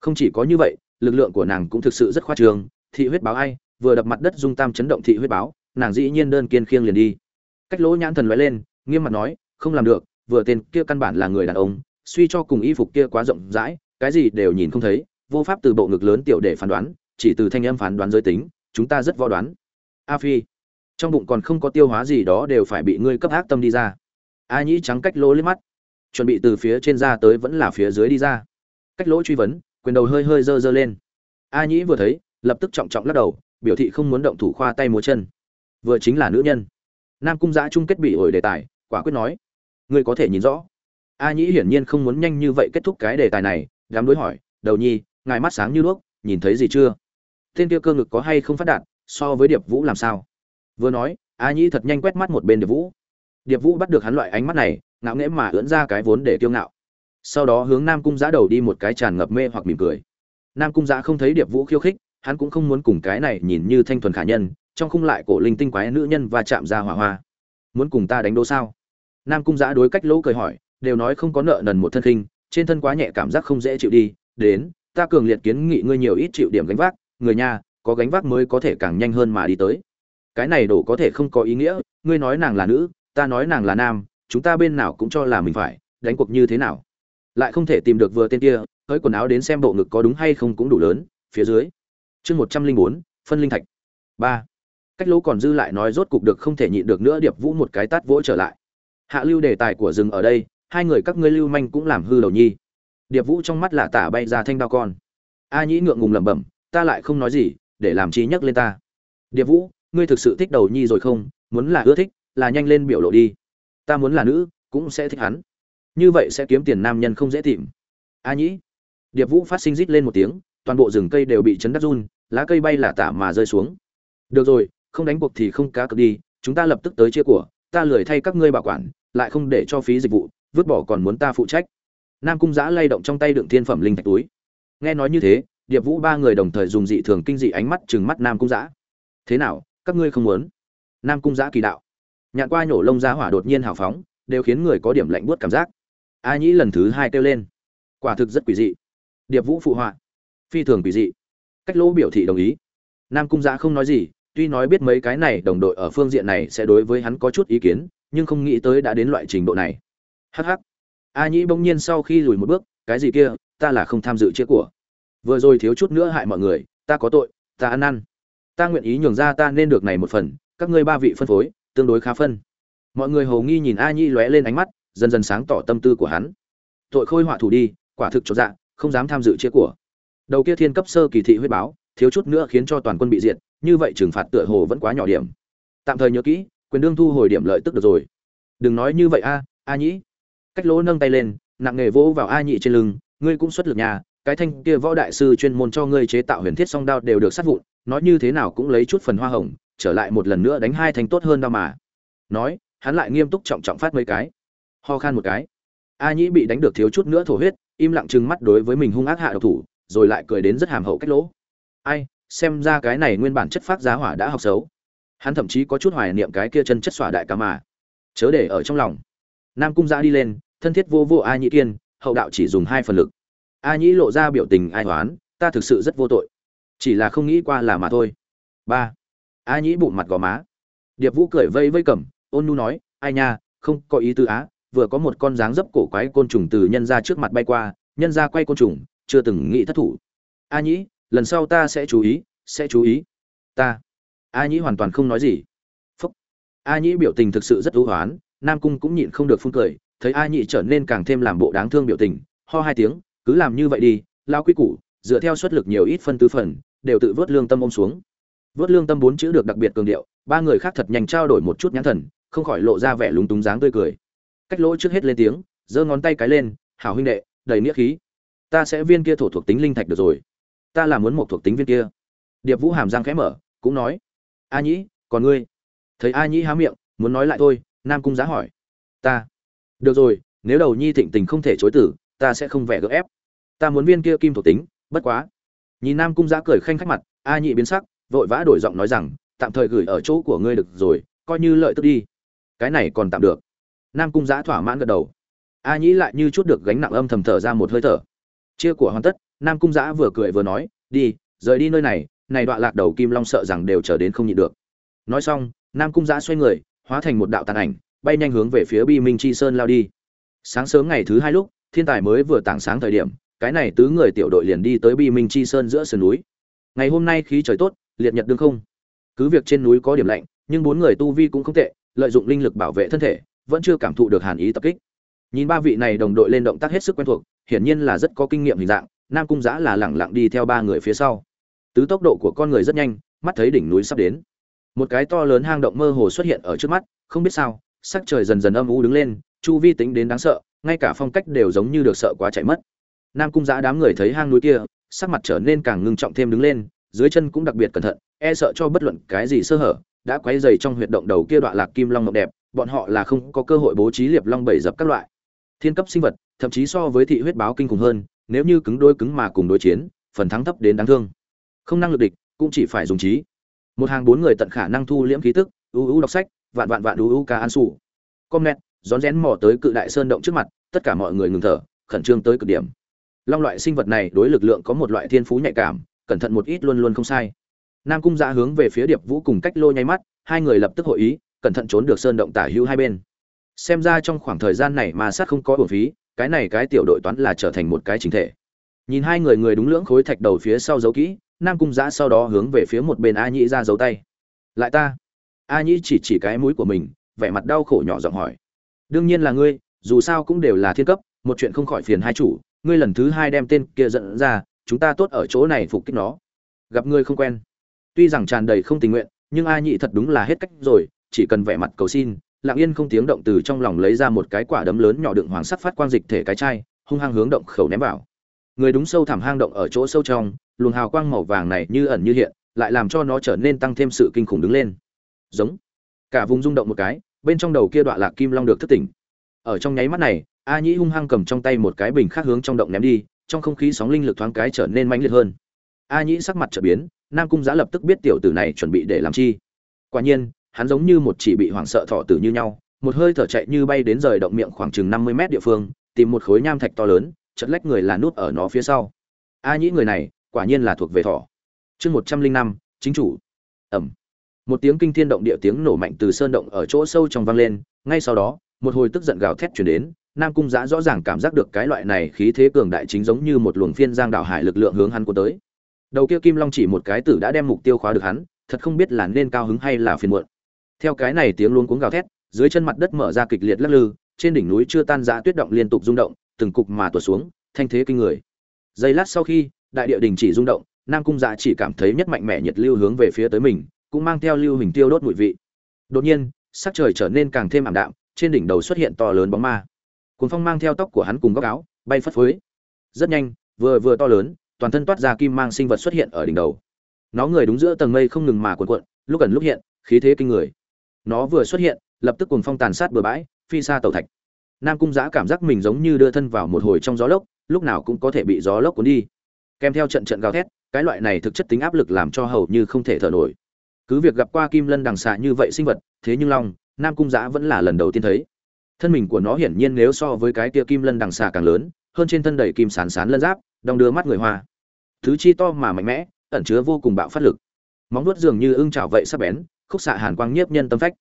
không chỉ có như vậy, lực lượng của nàng cũng thực sự rất khoa trương. Thị huyết báo ai, vừa đập mặt đất dung tam chấn động thị huyết báo, nàng dĩ nhiên đơn kiên khiêng liền đi. Cách lỗ nhãn thần lóe lên, nghiêm mặt nói, không làm được, vừa tên kia căn bản là người đàn ông, suy cho cùng y phục kia quá rộng rãi, cái gì đều nhìn không thấy, vô pháp từ bộ ngực lớn tiểu để phán đoán, chỉ từ thanh âm phán đoán giới tính, chúng ta rất võ đoán. A phi, trong bụng còn không có tiêu hóa gì đó đều phải bị ngươi cấp ác tâm đi ra. A nhĩ trắng cách lỗ liếc mắt, chuẩn bị từ phía trên ra tới vẫn là phía dưới đi ra. Cách lỗ truy vấn quyền đầu hơi hơi dơ dơ lên. A nhĩ vừa thấy, lập tức trọng trọng lắc đầu, biểu thị không muốn động thủ khoa tay múa chân. Vừa chính là nữ nhân. Nam cung giã chung kết bị ổi đề tài, quả quyết nói, ngươi có thể nhìn rõ. A nhĩ hiển nhiên không muốn nhanh như vậy kết thúc cái đề tài này dám đối hỏi, đầu nhi, ngài mắt sáng như đuốc, nhìn thấy gì chưa? Tên kia cơ ngực có hay không phát đạt, so với điệp vũ làm sao? Vừa nói, a nhĩ thật nhanh quét mắt một bên điệp vũ. Điệp vũ bắt được hắn loại ánh mắt này, ngạo nghễ mà ưỡn ra cái vốn để kiêu ngạo sau đó hướng nam cung giã đầu đi một cái tràn ngập mê hoặc mỉm cười. Nam cung giã không thấy điệp vũ khiêu khích, hắn cũng không muốn cùng cái này nhìn như thanh thuần khả nhân, trong khung lại cổ linh tinh quái nữ nhân và chạm ra hỏa hoa. Muốn cùng ta đánh đố sao? Nam cung giã đối cách lỗ cười hỏi, đều nói không có nợ nần một thân khinh, trên thân quá nhẹ cảm giác không dễ chịu đi, đến, ta cường liệt kiến nghị ngươi nhiều ít chịu điểm gánh vác, người nha có gánh vác mới có thể càng nhanh hơn mà đi tới. Cái này đổ có thể không có ý nghĩa, ngươi nói nàng là nữ, ta nói nàng là nam, chúng ta bên nào cũng cho là mình phải, đánh cuộc như thế nào? Lại không thể tìm được vừa tên kia hỡi quần áo đến xem bộ ngực có đúng hay không cũng đủ lớn, phía dưới. Chương một trăm linh bốn, phân linh thạch. Ba. Cách lỗ còn dư lại nói rốt cục được không thể nhịn được nữa điệp vũ một cái tát vỗ trở lại. Hạ lưu đề tài của rừng ở đây, hai người các ngươi lưu manh cũng làm hư đầu nhi. Điệp vũ trong mắt là tả bay ra thanh đao con. A nhĩ ngượng ngùng lẩm bẩm, ta lại không nói gì, để làm chi nhắc lên ta. Điệp vũ, ngươi thực sự thích đầu nhi rồi không? Muốn là ưa thích, là nhanh lên biểu lộ đi. Ta muốn là nữ, cũng sẽ thích hắn như vậy sẽ kiếm tiền nam nhân không dễ tìm. A nhĩ, điệp vũ phát sinh rít lên một tiếng, toàn bộ rừng cây đều bị chấn đắc run, lá cây bay là tả mà rơi xuống. Được rồi, không đánh cuộc thì không cá cược đi, chúng ta lập tức tới chia của, ta lười thay các ngươi bảo quản, lại không để cho phí dịch vụ, vứt bỏ còn muốn ta phụ trách. Nam cung giã lay động trong tay đựng thiên phẩm linh thạch túi. Nghe nói như thế, điệp vũ ba người đồng thời dùng dị thường kinh dị ánh mắt chừng mắt nam cung giã. Thế nào, các ngươi không muốn? Nam cung giã kỳ đạo. Nhạn qua nhổ lông giá hỏa đột nhiên hào phóng, đều khiến người có điểm lạnh buốt cảm giác a nhĩ lần thứ hai kêu lên. Quả thực rất quỷ dị. Điệp vũ phụ họa. Phi thường quỷ dị. Cách lỗ biểu thị đồng ý. Nam cung giã không nói gì, tuy nói biết mấy cái này đồng đội ở phương diện này sẽ đối với hắn có chút ý kiến, nhưng không nghĩ tới đã đến loại trình độ này. Hh a nhĩ bỗng nhiên sau khi lùi một bước, cái gì kia, ta là không tham dự chia của. Vừa rồi thiếu chút nữa hại mọi người, ta có tội, ta ăn năn. Ta nguyện ý nhường ra ta nên được này một phần, các ngươi ba vị phân phối, tương đối khá phân. Mọi người hầu nghi nhìn a nhĩ lóe lên ánh mắt dần dần sáng tỏ tâm tư của hắn. Tội khôi họa thủ đi, quả thực cho dạ không dám tham dự chia của. Đầu kia thiên cấp sơ kỳ thị huyết báo, thiếu chút nữa khiến cho toàn quân bị diệt, như vậy trừng phạt tựa hồ vẫn quá nhỏ điểm. Tạm thời nhớ kỹ, quyền đương thu hồi điểm lợi tức được rồi. Đừng nói như vậy a a nhĩ. Cách lỗ nâng tay lên, nặng nghề vỗ vào a nhị trên lưng, ngươi cũng xuất lực nhà cái thanh kia võ đại sư chuyên môn cho ngươi chế tạo huyền thiết song đao đều được sát vụn, nói như thế nào cũng lấy chút phần hoa hồng, trở lại một lần nữa đánh hai thanh tốt hơn đao mà. Nói, hắn lại nghiêm túc trọng trọng phát mấy cái ho khan một cái. A nhĩ bị đánh được thiếu chút nữa thổ huyết, im lặng trừng mắt đối với mình hung ác hạ độc thủ, rồi lại cười đến rất hàm hậu cách lỗ. Ai, xem ra cái này nguyên bản chất phát giá hỏa đã học xấu. Hắn thậm chí có chút hoài niệm cái kia chân chất xỏa đại ca mà. Chớ để ở trong lòng. Nam cung giã đi lên, thân thiết vô vô a nhĩ kiên, hậu đạo chỉ dùng hai phần lực. A nhĩ lộ ra biểu tình ai toán ta thực sự rất vô tội. Chỉ là không nghĩ qua là mà thôi. Ba. A nhĩ bụng mặt gò má. Điệp vũ cười vây vây cầm, ôn nu nói, ai nha, không có ý tư á vừa có một con dáng dấp cổ quái côn trùng từ nhân ra trước mặt bay qua, nhân ra quay côn trùng, chưa từng nghĩ thất thủ. A nhĩ, lần sau ta sẽ chú ý, sẽ chú ý. Ta. A nhĩ hoàn toàn không nói gì. Phúc. A nhĩ biểu tình thực sự rất ưu hoán, nam cung cũng nhịn không được phun cười, thấy a nhĩ trở nên càng thêm làm bộ đáng thương biểu tình, ho hai tiếng, cứ làm như vậy đi, lao quy củ, dựa theo suất lực nhiều ít phân tứ phần, đều tự vớt lương tâm ôm xuống. Vớt lương tâm bốn chữ được đặc biệt cường điệu, ba người khác thật nhanh trao đổi một chút nhãn thần, không khỏi lộ ra vẻ lúng túng dáng tươi cười cách lỗ trước hết lên tiếng, giơ ngón tay cái lên, hảo huynh đệ, đầy nghĩa khí. Ta sẽ viên kia thổ thuộc tính linh thạch được rồi. Ta là muốn một thuộc tính viên kia. Điệp vũ hàm răng khẽ mở, cũng nói, a nhĩ, còn ngươi? Thấy a nhĩ há miệng, muốn nói lại thôi, nam cung giá hỏi, ta. Được rồi, nếu đầu nhi thịnh tình không thể chối tử, ta sẽ không vẻ gỡ ép. Ta muốn viên kia kim thuộc tính, bất quá. Nhìn nam cung giá cười khanh khách mặt, a nhị biến sắc, vội vã đổi giọng nói rằng, tạm thời gửi ở chỗ của ngươi được rồi, coi như lợi tức đi. Cái này còn tạm được nam cung giã thỏa mãn gật đầu. A nhĩ lại như chút được gánh nặng âm thầm thở ra một hơi thở. Chia của hoàn tất, nam cung giã vừa cười vừa nói, đi, rời đi nơi này này đoạn lạc đầu kim long sợ rằng đều trở đến không nhịn được. Nói xong, nam cung giã xoay người, hóa thành một đạo tàn ảnh, bay nhanh hướng về phía bi minh chi sơn lao đi. Sáng sớm ngày thứ hai lúc, thiên tài mới vừa tảng sáng thời điểm, cái này tứ người tiểu đội liền đi tới bi minh chi sơn giữa sườn núi. Ngày hôm nay khí trời tốt, liệt nhật đương không. Cứ việc trên núi có điểm lạnh, nhưng bốn người tu vi cũng không tệ, lợi dụng linh lực bảo vệ thân thể vẫn chưa cảm thụ được hàn ý tập kích. Nhìn ba vị này đồng đội lên động tác hết sức quen thuộc, hiển nhiên là rất có kinh nghiệm hình dạng, nam cung giã là lẳng lặng đi theo ba người phía sau. Tứ tốc độ của con người rất nhanh, mắt thấy đỉnh núi sắp đến. Một cái to lớn hang động mơ hồ xuất hiện ở trước mắt, không biết sao, sắc trời dần dần âm u đứng lên, chu vi tính đến đáng sợ, ngay cả phong cách đều giống như được sợ quá chạy mất. Nam cung giã đám người thấy hang núi kia, sắc mặt trở nên càng ngưng trọng thêm đứng lên, dưới chân cũng đặc biệt cẩn thận e sợ cho bất luận cái gì sơ hở, đã quấy dày trong huyệt động đầu kia đoạn lạc kim long ngọc đẹp bọn họ là không có cơ hội bố trí liệp long bảy dập các loại. Thiên cấp sinh vật, thậm chí so với thị huyết báo kinh khủng hơn, nếu như cứng đôi cứng mà cùng đối chiến, phần thắng thấp đến đáng thương. Không năng lực địch, cũng chỉ phải dùng trí. Một hàng bốn người tận khả năng thu liễm khí tức ưu ưu đọc sách, vạn vạn vạn ưu ưu ca an sủ. Com net rón rén mò tới cự đại sơn động trước mặt, tất cả mọi người ngừng thở, khẩn trương tới cực điểm. Long loại sinh vật này đối lực lượng có một loại thiên phú nhạy cảm, cẩn thận một ít luôn luôn không sai. Nam cung giã hướng về phía điệp vũ cùng cách lô nháy mắt, hai người lập tức hội ý cẩn thận trốn được sơn động tả hữu hai bên. Xem ra trong khoảng thời gian này mà sát không có bổn phí, cái này cái tiểu đội toán là trở thành một cái chính thể. Nhìn hai người người đúng lưỡng khối thạch đầu phía sau giấu kỹ, nam cung giã sau đó hướng về phía một bên a nhĩ ra giấu tay. Lại ta? A nhĩ chỉ chỉ cái mũi của mình, vẻ mặt đau khổ nhỏ giọng hỏi. Đương nhiên là ngươi, dù sao cũng đều là thiên cấp, một chuyện không khỏi phiền hai chủ, ngươi lần thứ hai đem tên kia dẫn ra, chúng ta tốt ở chỗ này phục kích nó. Gặp ngươi không quen. Tuy rằng tràn đầy không tình nguyện, nhưng a nhị thật đúng là hết cách rồi chỉ cần vẻ mặt cầu xin, lặng yên không tiếng động từ trong lòng lấy ra một cái quả đấm lớn nhỏ đựng hoàng sắc phát quang dịch thể cái chai, hung hăng hướng động khẩu ném vào. Người đúng sâu thẳm hang động ở chỗ sâu trong, luồng hào quang màu vàng này như ẩn như hiện, lại làm cho nó trở nên tăng thêm sự kinh khủng đứng lên. Giống. Cả vùng rung động một cái, bên trong đầu kia đoạn lạc kim long được thức tỉnh. Ở trong nháy mắt này, a nhĩ hung hăng cầm trong tay một cái bình khác hướng trong động ném đi, trong không khí sóng linh lực thoáng cái trở nên mãnh liệt hơn. A nhĩ sắc mặt trở biến, nam cung giã lập tức biết tiểu tử này chuẩn bị để làm chi. Quả nhiên hắn giống như một chỉ bị hoảng sợ thọ tử như nhau, một hơi thở chạy như bay đến rời động miệng khoảng chừng năm mươi mét địa phương, tìm một khối nham thạch to lớn chật lách người là nút ở nó phía sau. A nhĩ người này, quả nhiên là thuộc về thỏ. Chương một trăm linh năm, chính chủ. Ẩm. Một tiếng kinh thiên động địa tiếng nổ mạnh từ sơn động ở chỗ sâu trong vang lên, ngay sau đó, một hồi tức giận gào thét truyền đến, nam cung giã rõ ràng cảm giác được cái loại này khí thế cường đại chính giống như một luồng phiên giang đảo hải lực lượng hướng hắn cuốn tới. Đầu kia kim long chỉ một cái tử đã đem mục tiêu khóa được hắn, thật không biết là nên cao hứng hay là phiền muộn theo cái này tiếng luôn cuống gào thét, dưới chân mặt đất mở ra kịch liệt lắc lư, trên đỉnh núi chưa tan ra tuyết động liên tục rung động, từng cục mà tuột xuống, thanh thế kinh người. Giây lát sau khi, đại địa đình chỉ rung động, nam cung dạ chỉ cảm thấy nhất mạnh mẽ nhiệt lưu hướng về phía tới mình, cũng mang theo lưu hình tiêu đốt mùi vị. Đột nhiên, sắc trời trở nên càng thêm ảm đạm, trên đỉnh đầu xuất hiện to lớn bóng ma. Cuốn phong mang theo tóc của hắn cùng góc áo, bay phất phới. Rất nhanh, vừa vừa to lớn, toàn thân toát ra kim mang sinh vật xuất hiện ở đỉnh đầu. Nó người đúng giữa tầng mây không ngừng mà cuộn cuộn, lúc gần lúc hiện, khí thế kinh người nó vừa xuất hiện, lập tức cùng phong tàn sát bừa bãi, phi xa tàu thạch. Nam cung giã cảm giác mình giống như đưa thân vào một hồi trong gió lốc, lúc nào cũng có thể bị gió lốc cuốn đi. Kèm theo trận trận gào thét, cái loại này thực chất tính áp lực làm cho hầu như không thể thở nổi. Cứ việc gặp qua kim lân đằng xạ như vậy sinh vật, thế nhưng long, nam cung giã vẫn là lần đầu tiên thấy. Thân mình của nó hiển nhiên nếu so với cái tia kim lân đằng xà càng lớn, hơn trên thân đầy kim sán sán lân giáp, đong đưa mắt người hoa. Thứ chi to mà mạnh mẽ, ẩn chứa vô cùng bạo phát lực. Móng nuốt dường như ưng trào vậy sắp bén khúc xạ hàn quang nhiếp nhân tâm phách.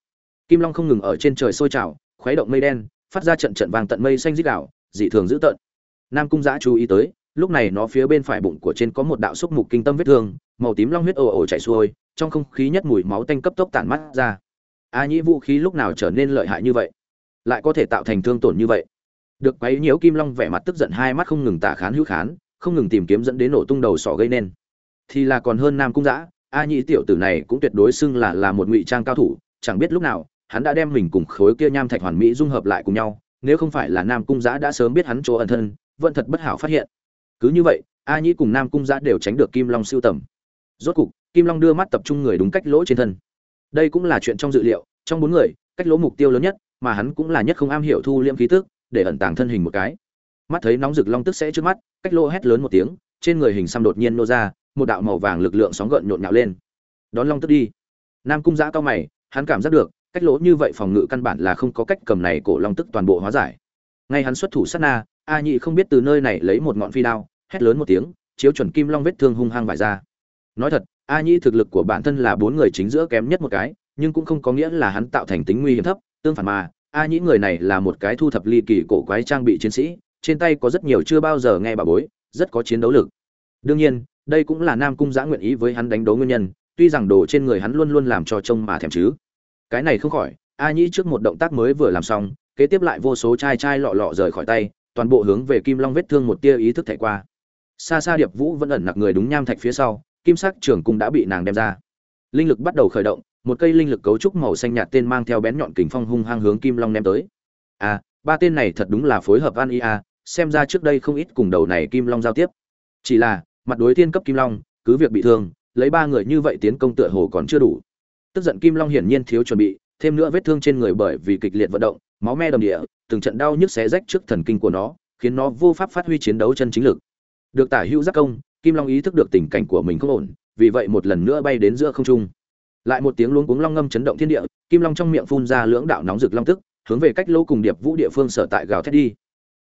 Kim long không ngừng ở trên trời sôi trào, khuấy động mây đen, phát ra trận trận vàng tận mây xanh dít đảo dị thường dữ tợn. Nam cung giã chú ý tới, lúc này nó phía bên phải bụng của trên có một đạo xúc mục kinh tâm vết thương, màu tím long huyết ồ ồ chảy xuôi, trong không khí nhất mùi máu tanh cấp tốc tản mắt ra. A nhĩ vũ khí lúc nào trở nên lợi hại như vậy? Lại có thể tạo thành thương tổn như vậy? Được quấy nhiễu kim long vẻ mặt tức giận hai mắt không ngừng tả khán hữu khán, không ngừng tìm kiếm dẫn đến nổ tung đầu sỏ gây nên. Thì là còn hơn nam cung giã a nhĩ tiểu tử này cũng tuyệt đối xưng là là một ngụy trang cao thủ, chẳng biết lúc nào, hắn đã đem mình cùng khối kia nham thạch hoàn mỹ dung hợp lại cùng nhau, nếu không phải là nam cung giã đã sớm biết hắn chỗ ẩn thân, vẫn thật bất hảo phát hiện. Cứ như vậy, a nhĩ cùng nam cung giã đều tránh được kim long siêu tầm. Rốt cục, kim long đưa mắt tập trung người đúng cách lỗ trên thân. Đây cũng là chuyện trong dự liệu, trong bốn người, cách lỗ mục tiêu lớn nhất, mà hắn cũng là nhất không am hiểu thu liễm khí tức, để ẩn tàng thân hình một cái. Mắt thấy nóng rực long tức sẽ trước mắt, cách lỗ hét lớn một tiếng, trên người hình xăm đột nhiên nô ra một đạo màu vàng lực lượng sóng gợn nhộn nhạo lên. Đón long tức đi. Nam cung giã cao mày, hắn cảm giác được, cách lỗ như vậy phòng ngự căn bản là không có cách cầm này cổ long tức toàn bộ hóa giải. Ngay hắn xuất thủ sát na, a nhị không biết từ nơi này lấy một ngọn phi đao, hét lớn một tiếng, chiếu chuẩn kim long vết thương hung hăng vải ra. Nói thật, a nhĩ thực lực của bản thân là bốn người chính giữa kém nhất một cái, nhưng cũng không có nghĩa là hắn tạo thành tính nguy hiểm thấp, tương phản mà, a nhĩ người này là một cái thu thập ly kỳ cổ quái trang bị chiến sĩ, trên tay có rất nhiều chưa bao giờ nghe bà bối, rất có chiến đấu lực. Đương nhiên đây cũng là nam cung giã nguyện ý với hắn đánh đấu nguyên nhân, tuy rằng đồ trên người hắn luôn luôn làm cho trông mà thèm chứ. Cái này không khỏi, a nhĩ trước một động tác mới vừa làm xong, kế tiếp lại vô số chai chai lọ lọ rời khỏi tay, toàn bộ hướng về kim long vết thương một tia ý thức thảy qua. Xa xa điệp vũ vẫn ẩn nặc người đúng nham thạch phía sau, kim sắc trường cung đã bị nàng đem ra. Linh lực bắt đầu khởi động, một cây linh lực cấu trúc màu xanh nhạt tên mang theo bén nhọn kình phong hung hăng hướng kim long ném tới. À ba tên này thật đúng là phối hợp an ia xem ra trước đây không ít cùng đầu này kim long giao tiếp. Chỉ là mặt đối thiên cấp kim long, cứ việc bị thương, lấy ba người như vậy tiến công tựa hồ còn chưa đủ. Tức giận kim long hiển nhiên thiếu chuẩn bị, thêm nữa vết thương trên người bởi vì kịch liệt vận động, máu me đầm địa, từng trận đau nhức xé rách trước thần kinh của nó, khiến nó vô pháp phát huy chiến đấu chân chính lực. Được tả hữu giác công, kim long ý thức được tình cảnh của mình không ổn, vì vậy một lần nữa bay đến giữa không trung. Lại một tiếng luống cuống long ngâm chấn động thiên địa, kim long trong miệng phun ra lưỡng đạo nóng rực long tức, hướng về cách lỗ cùng điệp vũ địa phương sở tại gào thét đi.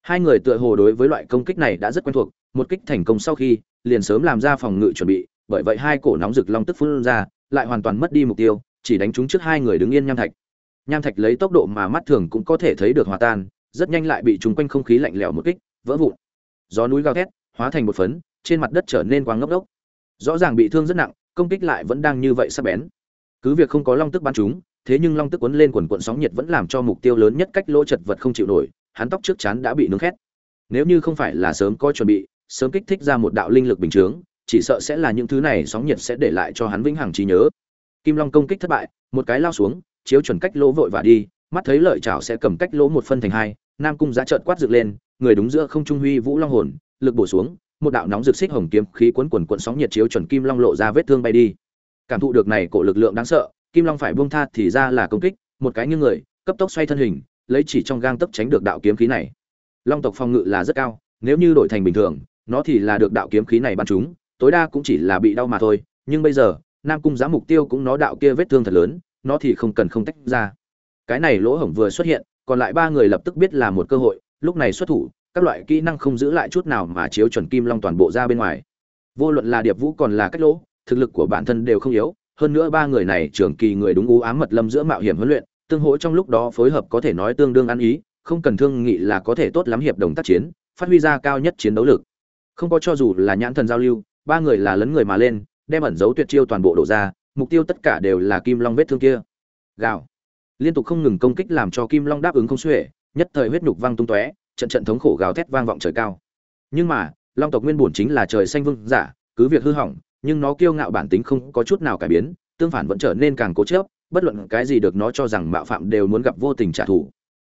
Hai người tựa hồ đối với loại công kích này đã rất quen thuộc một kích thành công sau khi, liền sớm làm ra phòng ngự chuẩn bị, bởi vậy hai cổ nóng rực long tức phun ra, lại hoàn toàn mất đi mục tiêu, chỉ đánh trúng trước hai người đứng yên nham thạch. Nham thạch lấy tốc độ mà mắt thường cũng có thể thấy được hòa tan, rất nhanh lại bị chúng quanh không khí lạnh lẽo một kích, vỡ vụn. Gió núi gào thét, hóa thành một phấn, trên mặt đất trở nên quang ngốc đốc rõ ràng bị thương rất nặng, công kích lại vẫn đang như vậy sắp bén. Cứ việc không có long tức bắn chúng thế nhưng long tức quấn lên quần quận sóng nhiệt vẫn làm cho mục tiêu lớn nhất cách lỗ chật vật không chịu nổi, hắn tóc trước chắn đã bị nướng khét. Nếu như không phải là sớm có chuẩn bị sớm kích thích ra một đạo linh lực bình chướng, chỉ sợ sẽ là những thứ này sóng nhiệt sẽ để lại cho hắn vĩnh hằng trí nhớ. Kim long công kích thất bại, một cái lao xuống, chiếu chuẩn cách lỗ vội và đi, mắt thấy lợi chảo sẽ cầm cách lỗ một phân thành hai, nam cung giá trợn quát dựng lên, người đúng giữa không trung huy vũ long hồn, lực bổ xuống, một đạo nóng rực xích hồng kiếm khí cuốn quần cuộn sóng nhiệt chiếu chuẩn kim long lộ ra vết thương bay đi. Cảm thụ được này cổ lực lượng đáng sợ, kim long phải buông tha thì ra là công kích, một cái như người, cấp tốc xoay thân hình, lấy chỉ trong gang tấc tránh được đạo kiếm khí này. Long tộc phòng ngự là rất cao, nếu như đổi thành bình thường nó thì là được đạo kiếm khí này bắn trúng tối đa cũng chỉ là bị đau mà thôi, nhưng bây giờ, nam cung giá mục tiêu cũng nó đạo kia vết thương thật lớn, nó thì không cần không tách ra. Cái này lỗ hổng vừa xuất hiện, còn lại ba người lập tức biết là một cơ hội, lúc này xuất thủ, các loại kỹ năng không giữ lại chút nào mà chiếu chuẩn kim long toàn bộ ra bên ngoài. Vô luận là điệp vũ còn là cách lỗ, thực lực của bản thân đều không yếu, hơn nữa ba người này trưởng kỳ người đúng u ám mật lâm giữa mạo hiểm huấn luyện, tương hỗ trong lúc đó phối hợp có thể nói tương đương ăn ý, không cần thương nghị là có thể tốt lắm hiệp đồng tác chiến, phát huy ra cao nhất chiến đấu lực không có cho dù là nhãn thần giao lưu, ba người là lấn người mà lên, đem ẩn dấu tuyệt chiêu toàn bộ đổ ra, mục tiêu tất cả đều là kim long vết thương kia. Gào. Liên tục không ngừng công kích làm cho kim long đáp ứng không xuể, nhất thời huyết nhục văng tung tóe, trận trận thống khổ gào thét vang vọng trời cao. Nhưng mà, long tộc nguyên bổn chính là trời xanh vương giả, cứ việc hư hỏng, nhưng nó kiêu ngạo bản tính không có chút nào cải biến, tương phản vẫn trở nên càng cố chấp, bất luận cái gì được nó cho rằng mạo phạm đều muốn gặp vô tình trả thù.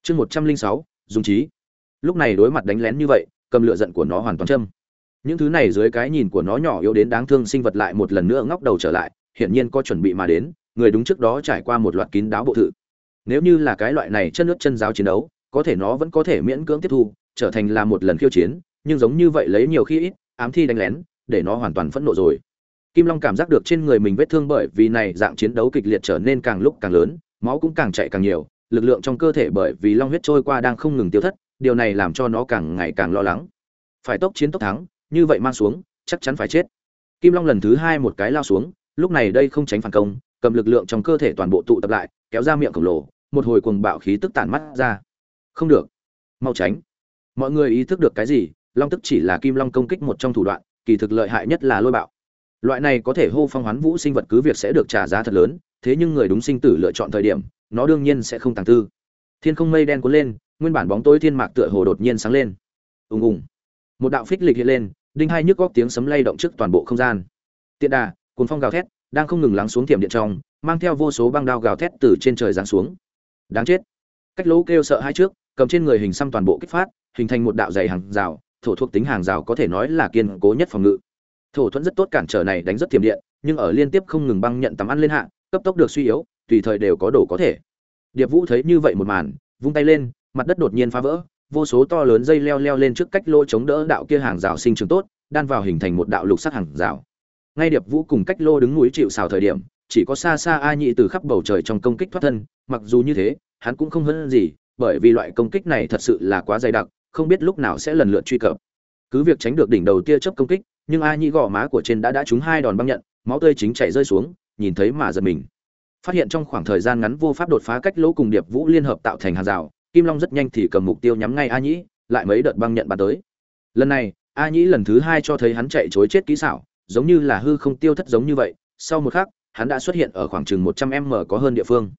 Chương một trăm linh sáu, dung trí lúc này đối mặt đánh lén như vậy, cầm lựa giận của nó hoàn toàn châm những thứ này dưới cái nhìn của nó nhỏ yếu đến đáng thương sinh vật lại một lần nữa ngóc đầu trở lại, hiển nhiên có chuẩn bị mà đến, người đúng trước đó trải qua một loạt kín đáo bộ thự. Nếu như là cái loại này chân nước chân giáo chiến đấu, có thể nó vẫn có thể miễn cưỡng tiếp thu, trở thành là một lần khiêu chiến, nhưng giống như vậy lấy nhiều khi ít, ám thi đánh lén, để nó hoàn toàn phẫn nộ rồi. Kim long cảm giác được trên người mình vết thương bởi vì này dạng chiến đấu kịch liệt trở nên càng lúc càng lớn, máu cũng càng chạy càng nhiều, lực lượng trong cơ thể bởi vì long huyết trôi qua đang không ngừng tiêu thất, điều này làm cho nó càng ngày càng lo lắng. Phải tốc chiến tốc thắng như vậy mang xuống, chắc chắn phải chết. Kim long lần thứ hai một cái lao xuống, lúc này đây không tránh phản công, cầm lực lượng trong cơ thể toàn bộ tụ tập lại, kéo ra miệng khổng lồ, một hồi cuồng bạo khí tức tản mắt ra. Không được. Mau tránh. Mọi người ý thức được cái gì, long tức chỉ là kim long công kích một trong thủ đoạn, kỳ thực lợi hại nhất là lôi bạo. Loại này có thể hô phong hoán vũ sinh vật cứ việc sẽ được trả giá thật lớn, thế nhưng người đúng sinh tử lựa chọn thời điểm, nó đương nhiên sẽ không tàng tư. Thiên không mây đen cuốn lên, nguyên bản bóng tối thiên mạc tựa hồ đột nhiên sáng lên. Ùng ùng. Một đạo phích lịch hiện lên đinh hai nhức góc tiếng sấm lay động trước toàn bộ không gian. Tiện đà cuốn phong gào thét, đang không ngừng lắng xuống thiểm điện trong, mang theo vô số băng đao gào thét từ trên trời giáng xuống. Đáng chết. Cách lỗ kêu sợ hai trước, cầm trên người hình xăm toàn bộ kích phát, hình thành một đạo dày hàng rào, thổ thuộc tính hàng rào có thể nói là kiên cố nhất phòng ngự. Thổ thuẫn rất tốt cản trở này đánh rất thiểm điện, nhưng ở liên tiếp không ngừng băng nhận tắm ăn lên hạ, cấp tốc được suy yếu, tùy thời đều có đồ có thể. Điệp vũ thấy như vậy một màn, vung tay lên, mặt đất đột nhiên phá vỡ vô số to lớn dây leo leo lên trước cách lỗ chống đỡ đạo kia hàng rào sinh trường tốt, đan vào hình thành một đạo lục sắc hàng rào. Ngay điệp vũ cùng cách lô đứng núi chịu xào thời điểm, chỉ có xa xa a nhị từ khắp bầu trời trong công kích thoát thân, mặc dù như thế, hắn cũng không hơn gì, bởi vì loại công kích này thật sự là quá dày đặc, không biết lúc nào sẽ lần lượt truy cập. Cứ việc tránh được đỉnh đầu tia chớp công kích, nhưng a Nhị gò má của trên đã đã trúng hai đòn băng nhận, máu tươi chính chảy rơi xuống, nhìn thấy mà giật mình. Phát hiện trong khoảng thời gian ngắn vô pháp đột phá cách lỗ cùng điệp vũ liên hợp tạo thành hàng rào kim long rất nhanh thì cầm mục tiêu nhắm ngay a nhĩ, lại mấy đợt băng nhận bắn tới. Lần này, a nhĩ lần thứ hai cho thấy hắn chạy chối chết kỹ xảo, giống như là hư không tiêu thất giống như vậy. Sau một khắc, hắn đã xuất hiện ở khoảng chừng một trăm m có hơn địa phương.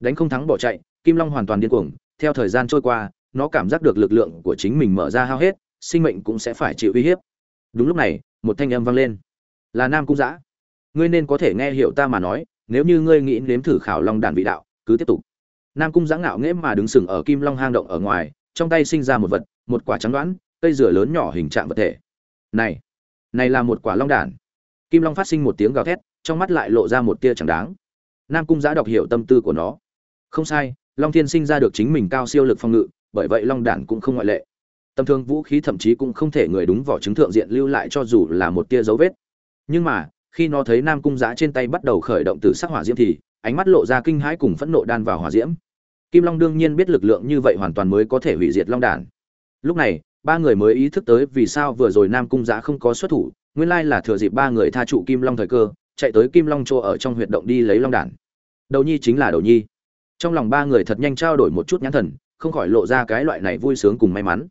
Đánh không thắng bỏ chạy, kim long hoàn toàn điên cuồng. Theo thời gian trôi qua, nó cảm giác được lực lượng của chính mình mở ra hao hết, sinh mệnh cũng sẽ phải chịu uy hiếp. Đúng lúc này, một thanh âm vang lên. Là nam cung giã ngươi nên có thể nghe hiểu ta mà nói, nếu như ngươi nghĩ nếm thử khảo long đàn vị đạo, cứ tiếp tục nam cung giã ngạo nghễ mà đứng sừng ở kim long hang động ở ngoài, trong tay sinh ra một vật, một quả trắng đoán, cây dừa lớn nhỏ hình trạng vật thể. Này này là một quả long đản. Kim long phát sinh một tiếng gào thét, trong mắt lại lộ ra một tia chẳng đáng. Nam cung giã đọc hiểu tâm tư của nó. Không sai, long thiên sinh ra được chính mình cao siêu lực phòng ngự, bởi vậy long đản cũng không ngoại lệ. Tầm thường vũ khí thậm chí cũng không thể người đúng vỏ trứng thượng diện lưu lại cho dù là một tia dấu vết. Nhưng mà, khi nó thấy nam cung giã trên tay bắt đầu khởi động từ sắc hỏa diễm thì ánh mắt lộ ra kinh hãi cùng phẫn nộ đan vào hỏa diễm kim long đương nhiên biết lực lượng như vậy hoàn toàn mới có thể hủy diệt long đàn. lúc này, ba người mới ý thức tới vì sao vừa rồi nam cung Giá không có xuất thủ, nguyên lai là thừa dịp ba người tha trụ kim long thời cơ, chạy tới kim long Trô ở trong huyệt động đi lấy long đàn. đầu nhi chính là đầu nhi trong lòng ba người thật nhanh trao đổi một chút nhãn thần, không khỏi lộ ra cái loại này vui sướng cùng may mắn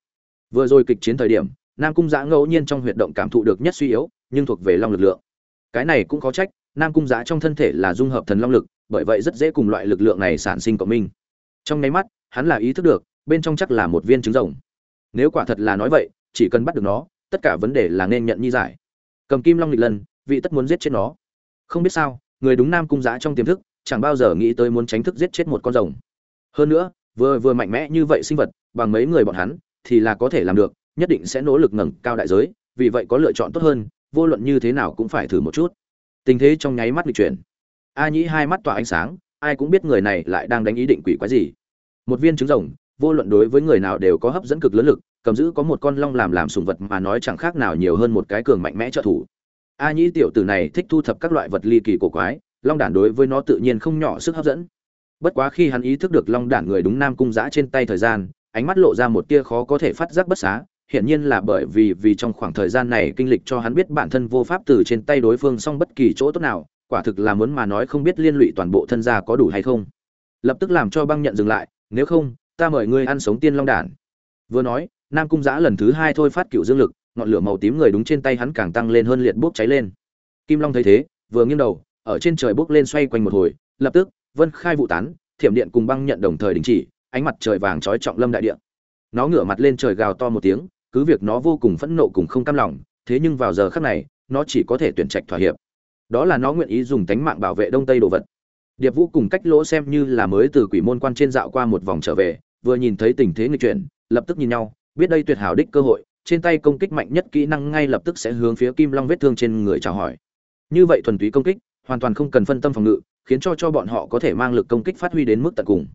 vừa rồi kịch chiến thời điểm, nam cung Giá ngẫu nhiên trong huyệt động cảm thụ được nhất suy yếu, nhưng thuộc về long lực lượng cái này cũng có trách, nam cung Giá trong thân thể là dung hợp thần long lực bởi vậy rất dễ cùng loại lực lượng này sản sinh cộng minh. Trong nháy mắt, hắn là ý thức được, bên trong chắc là một viên trứng rồng. Nếu quả thật là nói vậy, chỉ cần bắt được nó, tất cả vấn đề là nên nhận nhi giải. Cầm kim long lịch lần, vị tất muốn giết chết nó. Không biết sao, người đúng nam cung giã trong tiềm thức, chẳng bao giờ nghĩ tới muốn tránh thức giết chết một con rồng. Hơn nữa, vừa vừa mạnh mẽ như vậy sinh vật, bằng mấy người bọn hắn, thì là có thể làm được, nhất định sẽ nỗ lực ngẩng cao đại giới, vì vậy có lựa chọn tốt hơn, vô luận như thế nào cũng phải thử một chút. Tình thế trong nháy mắt lịch chuyển a nhĩ hai mắt tỏa ánh sáng, ai cũng biết người này lại đang đánh ý định quỷ quái gì. Một viên trứng rồng, vô luận đối với người nào đều có hấp dẫn cực lớn lực, cầm giữ có một con long làm làm sùng vật mà nói chẳng khác nào nhiều hơn một cái cường mạnh mẽ trợ thủ. A nhĩ tiểu tử này thích thu thập các loại vật ly kỳ cổ quái, long đản đối với nó tự nhiên không nhỏ sức hấp dẫn. Bất quá khi hắn ý thức được long đản người đúng nam cung giã trên tay thời gian, ánh mắt lộ ra một tia khó có thể phát giác bất xá, hiển nhiên là bởi vì vì trong khoảng thời gian này kinh lịch cho hắn biết bản thân vô pháp từ trên tay đối phương xong bất kỳ chỗ tốt nào quả thực là muốn mà nói không biết liên lụy toàn bộ thân gia có đủ hay không. Lập tức làm cho băng nhận dừng lại, nếu không, ta mời ngươi ăn sống tiên long đản. Vừa nói, nam cung giã lần thứ hai thôi phát cựu dương lực, ngọn lửa màu tím người đúng trên tay hắn càng tăng lên hơn liệt bốc cháy lên. Kim long thấy thế, vừa nghiêng đầu, ở trên trời bốc lên xoay quanh một hồi, lập tức, vân khai vụ tán, thiểm điện cùng băng nhận đồng thời đình chỉ, ánh mặt trời vàng trói trọng lâm đại điện nó ngửa mặt lên trời gào to một tiếng, cứ việc nó vô cùng phẫn nộ cùng không cam lòng, thế nhưng vào giờ khắc này, nó chỉ có thể tuyển trạch thỏa hiệp đó là nó nguyện ý dùng tánh mạng bảo vệ đông tây đồ vật. Điệp vũ cùng cách lỗ xem như là mới từ quỷ môn quan trên dạo qua một vòng trở về, vừa nhìn thấy tình thế nghịch chuyển, lập tức nhìn nhau, biết đây tuyệt hảo đích cơ hội, trên tay công kích mạnh nhất kỹ năng ngay lập tức sẽ hướng phía kim long vết thương trên người chào hỏi. Như vậy thuần túy công kích, hoàn toàn không cần phân tâm phòng ngự, khiến cho cho bọn họ có thể mang lực công kích phát huy đến mức tận cùng.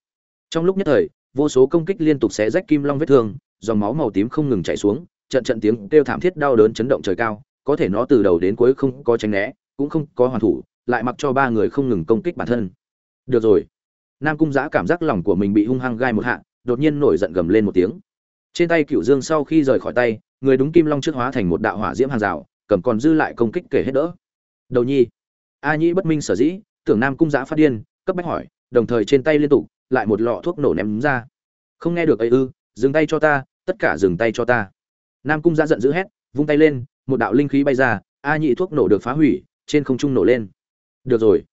Trong lúc nhất thời, vô số công kích liên tục xé rách kim long vết thương, dòng máu màu tím không ngừng chảy xuống, trận trận tiếng kêu thảm thiết đau đớn chấn động trời cao, có thể nó từ đầu đến cuối không có tránh né cũng không có hoàn thủ, lại mặc cho ba người không ngừng công kích bản thân. Được rồi. Nam cung giã cảm giác lòng của mình bị hung hăng gai một hạ, đột nhiên nổi giận gầm lên một tiếng. Trên tay cựu dương sau khi rời khỏi tay, người đúng kim long trước hóa thành một đạo hỏa diễm hàng rào, cầm còn dư lại công kích kể hết đỡ. Đầu nhi. A nhĩ bất minh sở dĩ, tưởng nam cung giã phát điên, cấp bách hỏi, đồng thời trên tay liên tục, lại một lọ thuốc nổ ném ra. Không nghe được ấy ư, dừng tay cho ta, tất cả dừng tay cho ta. Nam cung giã giận dữ hét, vung tay lên, một đạo linh khí bay ra, a nhị thuốc nổ được phá hủy trên không trung nổ lên. Được rồi.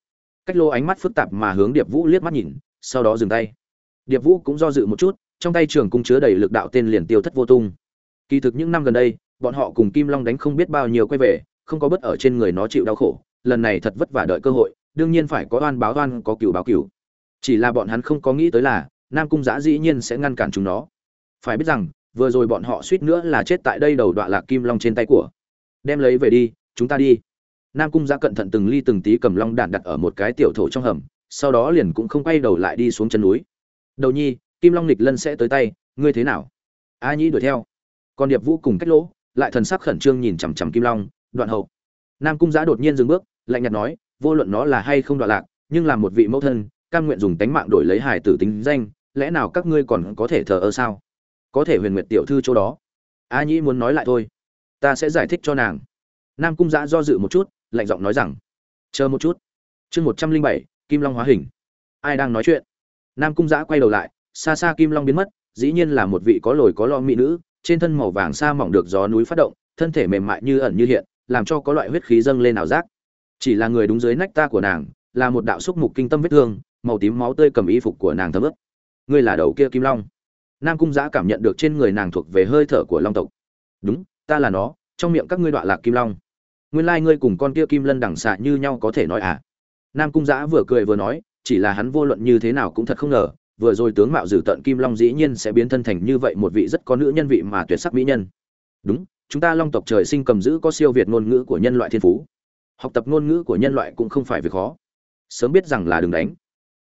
Cách lô ánh mắt phức tạp mà hướng điệp vũ liếc mắt nhìn, sau đó dừng tay. Điệp vũ cũng do dự một chút, trong tay trường cung chứa đầy lực đạo tên liền tiêu thất vô tung. Kỳ thực những năm gần đây, bọn họ cùng kim long đánh không biết bao nhiêu quay về, không có bất ở trên người nó chịu đau khổ, lần này thật vất vả đợi cơ hội, đương nhiên phải có oan báo oan, có cửu báo cửu. Chỉ là bọn hắn không có nghĩ tới là, nam cung giã dĩ nhiên sẽ ngăn cản chúng nó. Phải biết rằng, vừa rồi bọn họ suýt nữa là chết tại đây đầu đọa lạc kim long trên tay của. Đem lấy về đi, chúng ta đi nam cung giã cẩn thận từng ly từng tí cầm long đạn đặt ở một cái tiểu thổ trong hầm, sau đó liền cũng không quay đầu lại đi xuống chân núi. Đầu nhi, kim long nịch lân sẽ tới tay, ngươi thế nào? A nhĩ đuổi theo. Còn điệp vũ cùng cách lỗ, lại thần sắc khẩn trương nhìn chằm chằm kim long, đoạn hậu. Nam cung giã đột nhiên dừng bước, lạnh nhạt nói, vô luận nó là hay không đoạn lạc, nhưng là một vị mẫu thân, cam nguyện dùng tánh mạng đổi lấy hải tử tính danh, lẽ nào các ngươi còn có thể thờ ơ sao? Có thể huyền nguyệt tiểu thư chỗ đó. A nhĩ muốn nói lại thôi, ta sẽ giải thích cho nàng nam cung giã do dự một chút, lạnh giọng nói rằng, chờ một chút. Chương một trăm linh bảy, kim long hóa hình. Ai đang nói chuyện? Nam cung giã quay đầu lại, xa xa kim long biến mất, dĩ nhiên là một vị có lồi có lo mỹ nữ, trên thân màu vàng sa mỏng được gió núi phát động, thân thể mềm mại như ẩn như hiện, làm cho có loại huyết khí dâng lên ảo giác. Chỉ là người đúng dưới nách ta của nàng, là một đạo xúc mục kinh tâm vết thương, màu tím máu tươi cầm y phục của nàng thấm ướt. Ngươi là đầu kia kim long. Nam cung giã cảm nhận được trên người nàng thuộc về hơi thở của long tộc. Đúng, ta là nó, trong miệng các ngươi đoạn lạc kim long nguyên lai ngươi cùng con kia kim lân đằng xạ như nhau có thể nói à? Nam cung giã vừa cười vừa nói, chỉ là hắn vô luận như thế nào cũng thật không ngờ, vừa rồi tướng mạo dử tận kim long dĩ nhiên sẽ biến thân thành như vậy một vị rất có nữ nhân vị mà tuyệt sắc mỹ nhân. Đúng, chúng ta long tộc trời sinh cầm giữ có siêu việt ngôn ngữ của nhân loại thiên phú. Học tập ngôn ngữ của nhân loại cũng không phải việc khó. Sớm biết rằng là đừng đánh.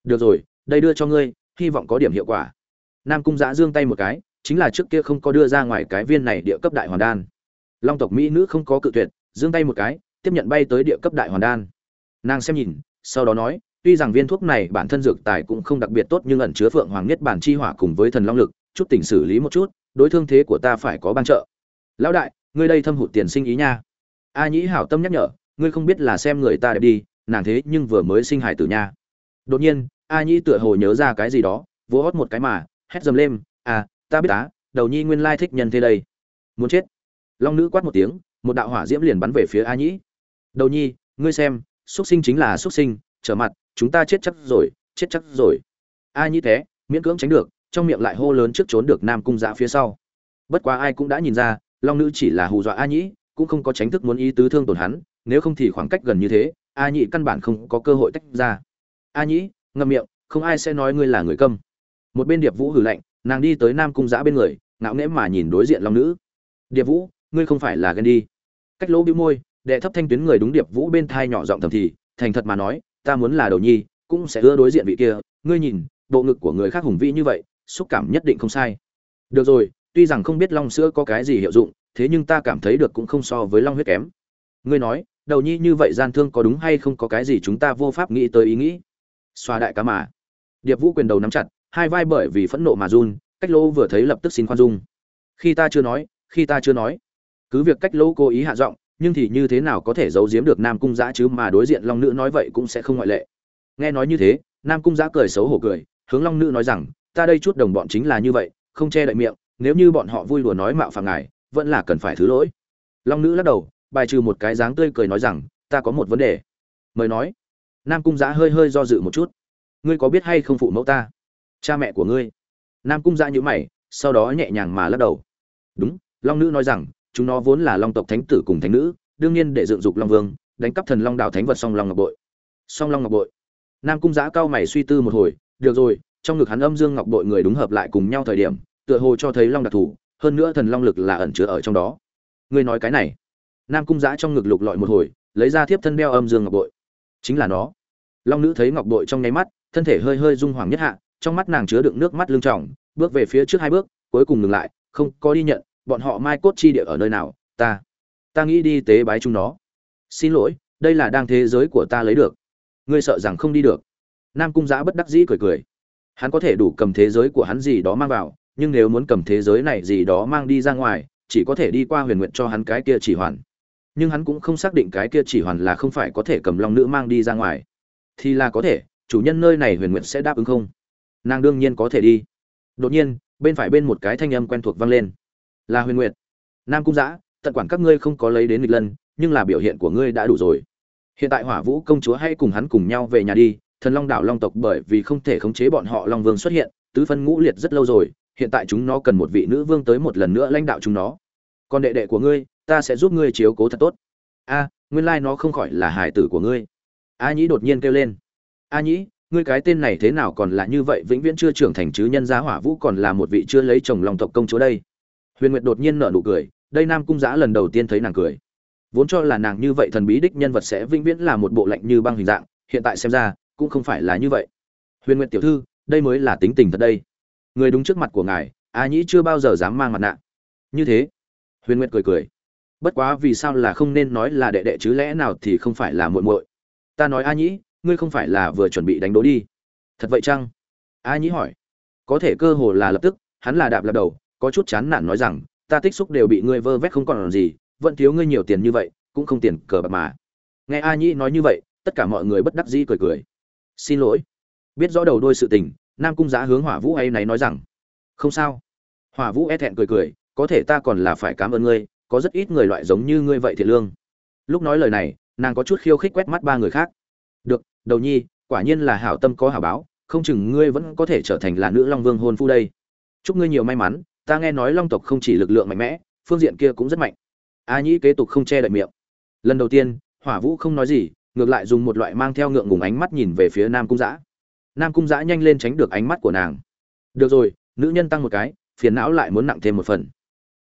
Được rồi, đây đưa cho ngươi, hy vọng có điểm hiệu quả. Nam cung giã giương tay một cái, chính là trước kia không có đưa ra ngoài cái viên này địa cấp đại hoàn đan. Long tộc mỹ nữ không có cự tuyệt giương tay một cái, tiếp nhận bay tới địa cấp đại hoàn đan. Nàng xem nhìn, sau đó nói, tuy rằng viên thuốc này bản thân dược tài cũng không đặc biệt tốt nhưng ẩn chứa phượng hoàng nhất bản chi hỏa cùng với thần long lực, chút tỉnh xử lý một chút, đối thương thế của ta phải có ban trợ. Lão đại, ngươi đây thâm hụt tiền sinh ý nha. A nhĩ hảo tâm nhắc nhở, ngươi không biết là xem người ta đẹp đi, nàng thế nhưng vừa mới sinh hải tử nha. Đột nhiên, a nhĩ tựa hồ nhớ ra cái gì đó, vỗ hót một cái mà, hét dầm lên à ta biết á, đầu nhi nguyên lai thích nhân thế đây. Muốn chết. Long nữ quát một tiếng một đạo hỏa diễm liền bắn về phía a nhĩ. Đầu nhi, ngươi xem xuất sinh chính là xuất sinh, trở mặt, chúng ta chết chắc rồi, chết chắc rồi. A nhĩ thế miễn cưỡng tránh được, trong miệng lại hô lớn trước trốn được nam cung dạ phía sau. Bất quá ai cũng đã nhìn ra, long nữ chỉ là hù dọa a nhĩ, cũng không có tránh thức muốn ý tứ thương tổn hắn, nếu không thì khoảng cách gần như thế, a nhĩ căn bản không có cơ hội tách ra. A nhĩ, ngậm miệng, không ai sẽ nói ngươi là người câm. Một bên điệp vũ hử lạnh, nàng đi tới nam cung giã bên người, ngạo nghễ mà nhìn đối diện long nữ. Điệp vũ, ngươi không phải là ghen đi cách lỗ bĩu môi, đệ thấp thanh tuyến người đúng điệp vũ bên thai nhỏ giọng thầm thì, thành thật mà nói, ta muốn là đầu nhi, cũng sẽ ưa đối diện vị kia, ngươi nhìn, bộ ngực của người khác hùng vĩ như vậy, xúc cảm nhất định không sai. Được rồi, tuy rằng không biết long sữa có cái gì hiệu dụng, thế nhưng ta cảm thấy được cũng không so với long huyết kém. Ngươi nói, đầu nhi như vậy gian thương có đúng hay không có cái gì chúng ta vô pháp nghĩ tới ý nghĩ? Xoa đại cá mà. Điệp vũ quyền đầu nắm chặt, hai vai bởi vì phẫn nộ mà run, cách lỗ vừa thấy lập tức xin khoan dung. Khi ta chưa nói, khi ta chưa nói cứ việc cách lỗ cố ý hạ giọng, nhưng thì như thế nào có thể giấu giếm được nam cung giã chứ mà đối diện long nữ nói vậy cũng sẽ không ngoại lệ. Nghe nói như thế, nam cung giã cười xấu hổ cười, hướng long nữ nói rằng, ta đây chút đồng bọn chính là như vậy, không che đậy miệng, nếu như bọn họ vui đùa nói mạo phạm ngài, vẫn là cần phải thứ lỗi. Long nữ lắc đầu, bài trừ một cái dáng tươi cười nói rằng, ta có một vấn đề. Mời nói. Nam cung giã hơi hơi do dự một chút. Ngươi có biết hay không phụ mẫu ta? Cha mẹ của ngươi. Nam cung giã nhữ mày, sau đó nhẹ nhàng mà lắc đầu. Đúng, long nữ nói rằng chúng nó vốn là long tộc thánh tử cùng thánh nữ, đương nhiên để dựng dục long vương, đánh cắp thần long đạo thánh vật song long ngọc bội. Song long ngọc bội. Nam cung giã cao mày suy tư một hồi, được rồi, trong ngực hắn âm dương ngọc bội người đúng hợp lại cùng nhau thời điểm, tựa hồ cho thấy long đặc thù, hơn nữa thần long lực là ẩn chứa ở trong đó. Ngươi nói cái này. Nam cung giã trong ngực lục lọi một hồi, lấy ra thiếp thân đeo âm dương ngọc bội. Chính là nó. Long nữ thấy ngọc bội trong nháy mắt, thân thể hơi hơi rung hoàng nhất hạ, trong mắt nàng chứa đựng nước mắt lưng trọng bước về phía trước hai bước, cuối cùng ngừng lại, không có đi nhận bọn họ mai cốt chi địa ở nơi nào, ta ta nghĩ đi tế bái chúng nó. Xin lỗi, đây là đang thế giới của ta lấy được. Ngươi sợ rằng không đi được. Nam cung giã bất đắc dĩ cười cười. Hắn có thể đủ cầm thế giới của hắn gì đó mang vào, nhưng nếu muốn cầm thế giới này gì đó mang đi ra ngoài, chỉ có thể đi qua huyền nguyện cho hắn cái kia chỉ hoàn. Nhưng hắn cũng không xác định cái kia chỉ hoàn là không phải có thể cầm long nữ mang đi ra ngoài. Thì là có thể, chủ nhân nơi này huyền nguyện sẽ đáp ứng không? Nàng đương nhiên có thể đi. Đột nhiên, bên phải bên một cái thanh âm quen thuộc vang lên là huyền nguyệt. Nam cung giã, tận quản các ngươi không có lấy đến nghịch lân, nhưng là biểu hiện của ngươi đã đủ rồi. Hiện tại hỏa vũ công chúa hãy cùng hắn cùng nhau về nhà đi, thần long đảo long tộc bởi vì không thể khống chế bọn họ long vương xuất hiện, tứ phân ngũ liệt rất lâu rồi, hiện tại chúng nó cần một vị nữ vương tới một lần nữa lãnh đạo chúng nó. Còn đệ đệ của ngươi, ta sẽ giúp ngươi chiếu cố thật tốt. A, nguyên lai nó không khỏi là hải tử của ngươi. A nhĩ đột nhiên kêu lên. A nhĩ, ngươi cái tên này thế nào còn là như vậy, vĩnh viễn chưa trưởng thành chứ nhân gia hỏa vũ còn là một vị chưa lấy chồng long tộc công chúa đây huyền nguyệt đột nhiên nở nụ cười, đây nam cung giã lần đầu tiên thấy nàng cười. Vốn cho là nàng như vậy thần bí đích nhân vật sẽ vĩnh viễn là một bộ lạnh như băng hình dạng, hiện tại xem ra, cũng không phải là như vậy. Huyền nguyệt tiểu thư, đây mới là tính tình thật đây. Người đúng trước mặt của ngài, a nhĩ chưa bao giờ dám mang mặt nạ. Như thế, huyền nguyệt cười cười. Bất quá vì sao là không nên nói là đệ đệ chứ lẽ nào thì không phải là muội muội? Ta nói a nhĩ, ngươi không phải là vừa chuẩn bị đánh đố đi. Thật vậy chăng? A nhĩ hỏi. Có thể cơ hồ là lập tức, hắn là đạp lập đầu có chút chán nản nói rằng, ta tích xúc đều bị ngươi vơ vét không còn gì, vẫn thiếu ngươi nhiều tiền như vậy, cũng không tiền cờ bạc mà. Nghe a nhĩ nói như vậy, tất cả mọi người bất đắc dĩ cười cười. Xin lỗi. Biết rõ đầu đôi sự tình, nam cung giá hướng hỏa vũ ấy này nói rằng, không sao. Hỏa vũ e thẹn cười cười, có thể ta còn là phải cảm ơn ngươi, có rất ít người loại giống như ngươi vậy thiệt lương. Lúc nói lời này, nàng có chút khiêu khích quét mắt ba người khác. Được, đầu nhi, quả nhiên là hảo tâm có hảo báo, không chừng ngươi vẫn có thể trở thành là nữ long vương hôn phu đây. Chúc ngươi nhiều may mắn ta nghe nói long tộc không chỉ lực lượng mạnh mẽ, phương diện kia cũng rất mạnh. A nhĩ kế tục không che đậy miệng. Lần đầu tiên, hỏa vũ không nói gì, ngược lại dùng một loại mang theo ngượng ngùng ánh mắt nhìn về phía nam cung giã nam cung giã nhanh lên tránh được ánh mắt của nàng. Được rồi, nữ nhân tăng một cái, phiền não lại muốn nặng thêm một phần.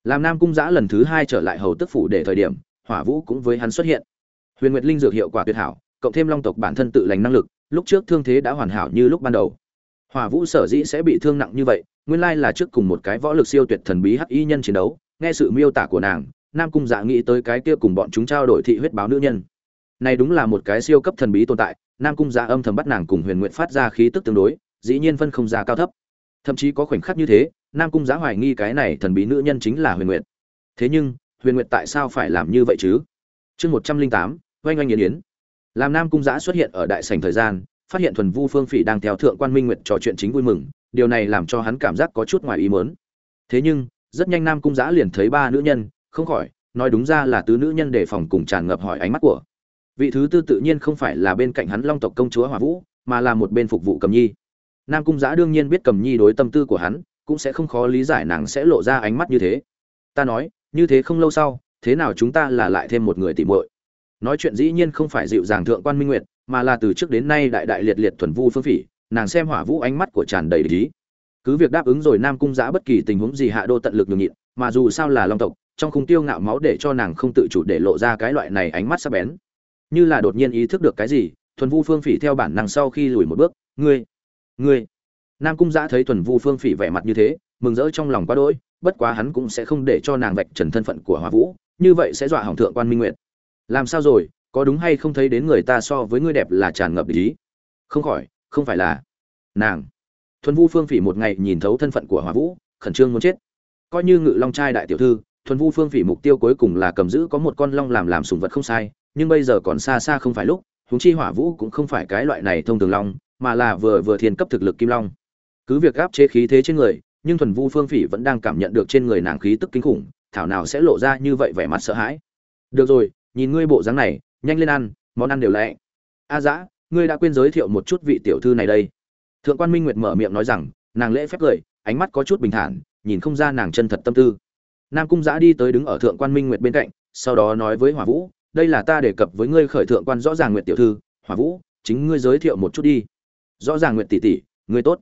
Làm nam cung giã lần thứ hai trở lại hầu tức phủ để thời điểm, hỏa vũ cũng với hắn xuất hiện. Huyền nguyệt linh dược hiệu quả tuyệt hảo, cộng thêm long tộc bản thân tự lành năng lực, lúc trước thương thế đã hoàn hảo như lúc ban đầu hỏa vũ sở dĩ sẽ bị thương nặng như vậy, nguyên lai là trước cùng một cái võ lực siêu tuyệt thần bí hắc y nhân chiến đấu, nghe sự miêu tả của nàng, nam cung dạ nghĩ tới cái kia cùng bọn chúng trao đổi thị huyết báo nữ nhân. Này đúng là một cái siêu cấp thần bí tồn tại, nam cung dạ âm thầm bắt nàng cùng huyền nguyện phát ra khí tức tương đối, dĩ nhiên phân không ra cao thấp. Thậm chí có khoảnh khắc như thế, nam cung dạ hoài nghi cái này thần bí nữ nhân chính là huyền nguyện thế nhưng, huyền nguyện tại sao phải làm như vậy chứ? Chương một trăm linh tám, oanh oanh yến yến. Làm nam cung dạ xuất hiện ở đại sảnh thời gian phát hiện thuần vu phương phỉ đang theo thượng quan minh nguyệt trò chuyện chính vui mừng, điều này làm cho hắn cảm giác có chút ngoài ý mớn thế nhưng, rất nhanh nam cung giã liền thấy ba nữ nhân, không khỏi, nói đúng ra là tứ nữ nhân đề phòng cùng tràn ngập hỏi ánh mắt của. Vị thứ tư tự nhiên không phải là bên cạnh hắn long tộc công chúa hòa vũ, mà là một bên phục vụ cầm nhi. Nam cung giã đương nhiên biết cầm nhi đối tâm tư của hắn, cũng sẽ không khó lý giải nàng sẽ lộ ra ánh mắt như thế. Ta nói, như thế không lâu sau, thế nào chúng ta là lại thêm một người tìm muội? Nói chuyện dĩ nhiên không phải dịu dàng thượng quan minh nguyệt mà là từ trước đến nay đại đại liệt liệt thuần vu phương phỉ, nàng xem hỏa vũ ánh mắt của tràn đầy lý cứ việc đáp ứng rồi nam cung giã bất kỳ tình huống gì hạ đô tận lực nhường nhịn, mà dù sao là long tộc, trong khung tiêu ngạo máu để cho nàng không tự chủ để lộ ra cái loại này ánh mắt sắc bén. Như là đột nhiên ý thức được cái gì, thuần vu phương phỉ theo bản năng sau khi lùi một bước, ngươi ngươi. Nam cung giã thấy thuần vu phương phỉ vẻ mặt như thế, mừng rỡ trong lòng quá đỗi, bất quá hắn cũng sẽ không để cho nàng vạch trần thân phận của hòa vũ, như vậy sẽ dọa hỏng thượng quan minh nguyệt. Làm sao rồi? Có đúng hay không thấy đến người ta so với ngươi đẹp là tràn ngập ý? Không khỏi, không phải là nàng. Thuần vu phương phỉ một ngày nhìn thấu thân phận của hòa vũ, khẩn trương muốn chết. Coi như ngự long trai đại tiểu thư, thuần vu phương phỉ mục tiêu cuối cùng là cầm giữ có một con long làm làm sùng vật không sai, nhưng bây giờ còn xa xa không phải lúc, huống chi hỏa vũ cũng không phải cái loại này thông thường long, mà là vừa vừa thiên cấp thực lực kim long. Cứ việc áp chế khí thế trên người, nhưng thuần vu phương phỉ vẫn đang cảm nhận được trên người nàng khí tức kinh khủng, thảo nào sẽ lộ ra như vậy vẻ mặt sợ hãi. Được rồi, nhìn ngươi bộ dáng này nhanh lên ăn, món ăn đều lẹ. A dã, ngươi đã quên giới thiệu một chút vị tiểu thư này đây. Thượng quan minh nguyệt mở miệng nói rằng, nàng lễ phép cười, ánh mắt có chút bình thản, nhìn không ra nàng chân thật tâm tư. Nam cung giã đi tới đứng ở thượng quan minh nguyệt bên cạnh, sau đó nói với hỏa vũ, đây là ta đề cập với ngươi khởi thượng quan rõ ràng nguyệt tiểu thư. Hỏa vũ, chính ngươi giới thiệu một chút đi. Rõ ràng nguyệt tỷ tỷ, ngươi tốt.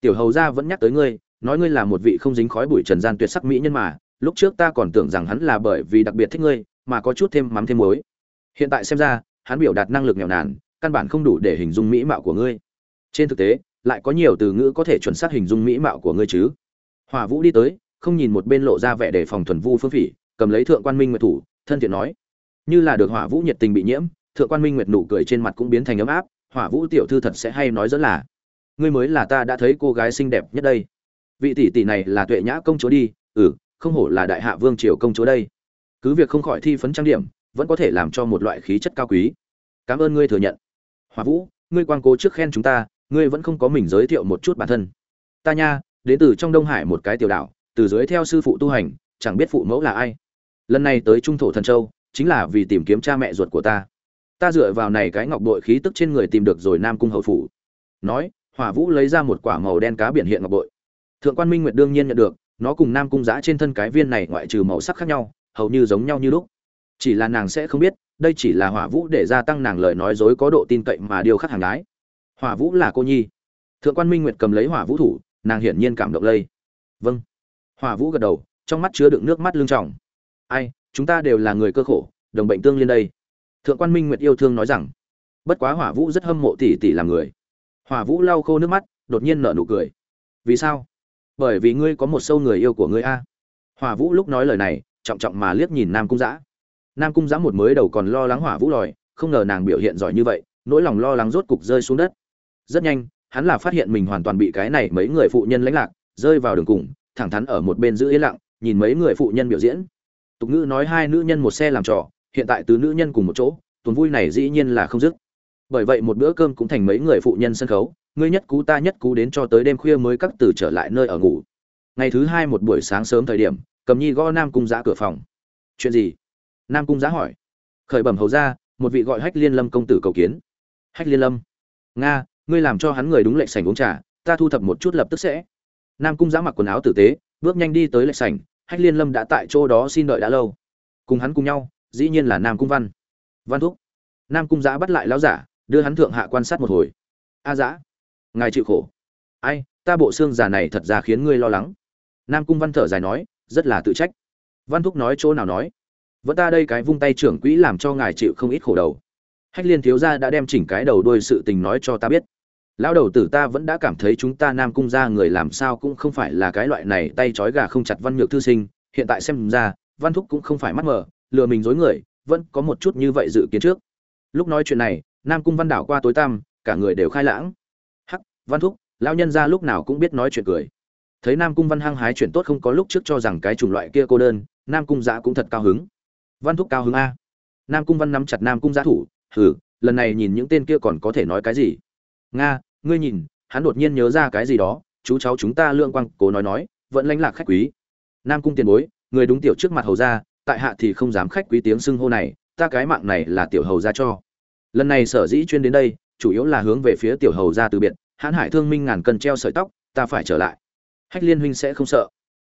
Tiểu hầu gia vẫn nhắc tới ngươi, nói ngươi là một vị không dính khói bụi trần gian tuyệt sắc mỹ nhân mà, lúc trước ta còn tưởng rằng hắn là bởi vì đặc biệt thích ngươi, mà có chút thêm mắm thêm muối hiện tại xem ra, hắn biểu đạt năng lực nghèo nàn, căn bản không đủ để hình dung mỹ mạo của ngươi. Trên thực tế, lại có nhiều từ ngữ có thể chuẩn xác hình dung mỹ mạo của ngươi chứ. Hòa vũ đi tới, không nhìn một bên lộ ra vẻ đề phòng thuần vu phương phỉ, cầm lấy thượng quan minh nguyệt thủ, thân thiện nói. Như là được hỏa vũ nhiệt tình bị nhiễm, thượng quan minh nguyệt nụ cười trên mặt cũng biến thành ấm áp, hỏa vũ tiểu thư thật sẽ hay nói rất là. Ngươi mới là ta đã thấy cô gái xinh đẹp nhất đây. Vị tỷ tỷ này là tuệ nhã công chúa đi ừ không hổ là đại hạ vương triều công chúa đây. Cứ việc không khỏi thi phấn trang điểm vẫn có thể làm cho một loại khí chất cao quý. Cảm ơn ngươi thừa nhận. Hòa vũ, ngươi quang cố trước khen chúng ta, ngươi vẫn không có mình giới thiệu một chút bản thân. Ta nha, đến từ trong đông hải một cái tiểu đảo, từ dưới theo sư phụ tu hành, chẳng biết phụ mẫu là ai. Lần này tới trung thổ thần châu, chính là vì tìm kiếm cha mẹ ruột của ta. Ta dựa vào này cái ngọc bội khí tức trên người tìm được rồi nam cung hậu phủ. Nói, hỏa vũ lấy ra một quả màu đen cá biển hiện ngọc bội. Thượng quan minh nguyệt đương nhiên nhận được, nó cùng nam cung giã trên thân cái viên này ngoại trừ màu sắc khác nhau, hầu như giống nhau như lúc chỉ là nàng sẽ không biết, đây chỉ là hỏa vũ để gia tăng nàng lời nói dối có độ tin cậy mà điều khắc hàng đái hỏa vũ là cô nhi. Thượng quan minh nguyệt cầm lấy hỏa vũ thủ, nàng hiển nhiên cảm động lây. Vâng. Hỏa vũ gật đầu, trong mắt chứa đựng nước mắt lưng trọng ai, chúng ta đều là người cơ khổ, đồng bệnh tương liên đây. Thượng quan minh nguyệt yêu thương nói rằng. Bất quá hỏa vũ rất hâm mộ tỷ tỷ làm người. Hỏa vũ lau khô nước mắt, đột nhiên nở nụ cười. Vì sao? Bởi vì ngươi có một sâu người yêu của ngươi a. Hỏa vũ lúc nói lời này, trọng trọng mà liếc nhìn nam cung giã nam cung giã một mới đầu còn lo lắng hỏa vũ lòi, không ngờ nàng biểu hiện giỏi như vậy, nỗi lòng lo lắng rốt cục rơi xuống đất. Rất nhanh, hắn là phát hiện mình hoàn toàn bị cái này mấy người phụ nhân lãnh lạc, rơi vào đường cùng, thẳng thắn ở một bên giữ yên lặng, nhìn mấy người phụ nhân biểu diễn. Tục ngữ nói hai nữ nhân một xe làm trò, hiện tại tứ nữ nhân cùng một chỗ, tuần vui này dĩ nhiên là không dứt. Bởi vậy một bữa cơm cũng thành mấy người phụ nhân sân khấu, ngươi nhất cú ta nhất cú đến cho tới đêm khuya mới cắt từ trở lại nơi ở ngủ. Ngày thứ hai một buổi sáng sớm thời điểm, cầm nhi gõ nam cung giã cửa phòng. Chuyện gì? Nam cung giá hỏi. Khởi bẩm hầu ra một vị gọi hách liên lâm công tử cầu kiến. Hách liên lâm. Nga, ngươi làm cho hắn người đúng lệnh sảnh uống trà, ta thu thập một chút lập tức sẽ. Nam cung giá mặc quần áo tử tế, bước nhanh đi tới lệnh sảnh, hách liên lâm đã tại chỗ đó xin đợi đã lâu. Cùng hắn cùng nhau, dĩ nhiên là nam cung văn. Văn thúc. Nam cung giá bắt lại lão giả, đưa hắn thượng hạ quan sát một hồi. A à giã. Ngài chịu khổ. Ai, ta bộ xương già này thật ra khiến ngươi lo lắng. Nam cung văn thở dài nói, rất là tự trách. Văn thúc nói chỗ nào nói? Vẫn ta đây cái vung tay trưởng quỹ làm cho ngài chịu không ít khổ đầu. Hách liên thiếu gia đã đem chỉnh cái đầu đuôi sự tình nói cho ta biết. Lão đầu tử ta vẫn đã cảm thấy chúng ta nam cung ra người làm sao cũng không phải là cái loại này tay trói gà không chặt văn nhược thư sinh. Hiện tại xem ra, văn thúc cũng không phải mắt mờ, lừa mình dối người, vẫn có một chút như vậy dự kiến trước. Lúc nói chuyện này, nam cung văn đảo qua tối tăm, cả người đều khai lãng. Hắc, văn thúc, lão nhân ra lúc nào cũng biết nói chuyện cười. Thấy nam cung văn hăng hái chuyện tốt không có lúc trước cho rằng cái chủng loại kia cô đơn, nam cung giã cũng thật cao hứng văn thúc cao hứng a. Nam cung văn nắm chặt nam cung giã thủ Hử, lần này nhìn những tên kia còn có thể nói cái gì? Nga ngươi nhìn hắn đột nhiên nhớ ra cái gì đó chú cháu chúng ta lương quang cố nói nói vẫn lãnh lạc khách quý. Nam cung tiền bối người đúng tiểu trước mặt hầu ra tại hạ thì không dám khách quý tiếng xưng hô này ta cái mạng này là tiểu hầu ra cho. Lần này sở dĩ chuyên đến đây chủ yếu là hướng về phía tiểu hầu ra từ biệt hãn hải thương minh ngàn cân treo sợi tóc ta phải trở lại. Hách liên huynh sẽ không sợ.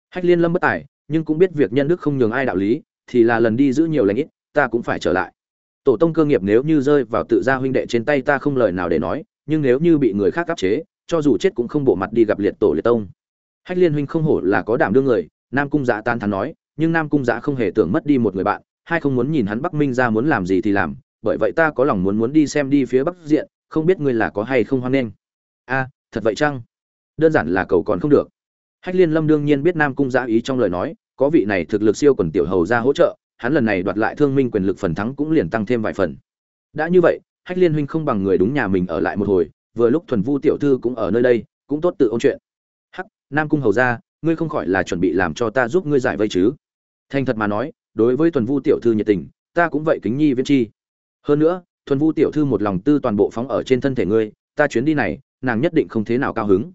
Hách liên lâm bất tài nhưng cũng biết việc nhân đức không nhường ai đạo lý thì là lần đi giữ nhiều lãnh ít, ta cũng phải trở lại. Tổ tông cơ nghiệp nếu như rơi vào tự gia huynh đệ trên tay ta không lời nào để nói, nhưng nếu như bị người khác áp chế, cho dù chết cũng không bộ mặt đi gặp liệt tổ liệt tông. Hách liên huynh không hổ là có đảm đương người, nam cung giã tan thắn nói, nhưng nam cung giã không hề tưởng mất đi một người bạn, hai không muốn nhìn hắn bắc minh ra muốn làm gì thì làm, bởi vậy ta có lòng muốn muốn đi xem đi phía bắc diện, không biết ngươi là có hay không hoan nghênh. A, thật vậy chăng? Đơn giản là cầu còn không được. Hách liên lâm đương nhiên biết nam cung giã ý trong lời nói có vị này thực lực siêu quần tiểu hầu ra hỗ trợ, hắn lần này đoạt lại thương minh quyền lực phần thắng cũng liền tăng thêm vài phần. Đã như vậy, hách liên huynh không bằng người đúng nhà mình ở lại một hồi, vừa lúc thuần vu tiểu thư cũng ở nơi đây, cũng tốt tự ôn chuyện. Hắc, nam cung hầu ra, ngươi không khỏi là chuẩn bị làm cho ta giúp ngươi giải vây chứ? Thành thật mà nói, đối với thuần vu tiểu thư nhiệt tình, ta cũng vậy kính nhi viễn chi. Hơn nữa, thuần vu tiểu thư một lòng tư toàn bộ phóng ở trên thân thể ngươi, ta chuyến đi này, nàng nhất định không thế nào cao hứng.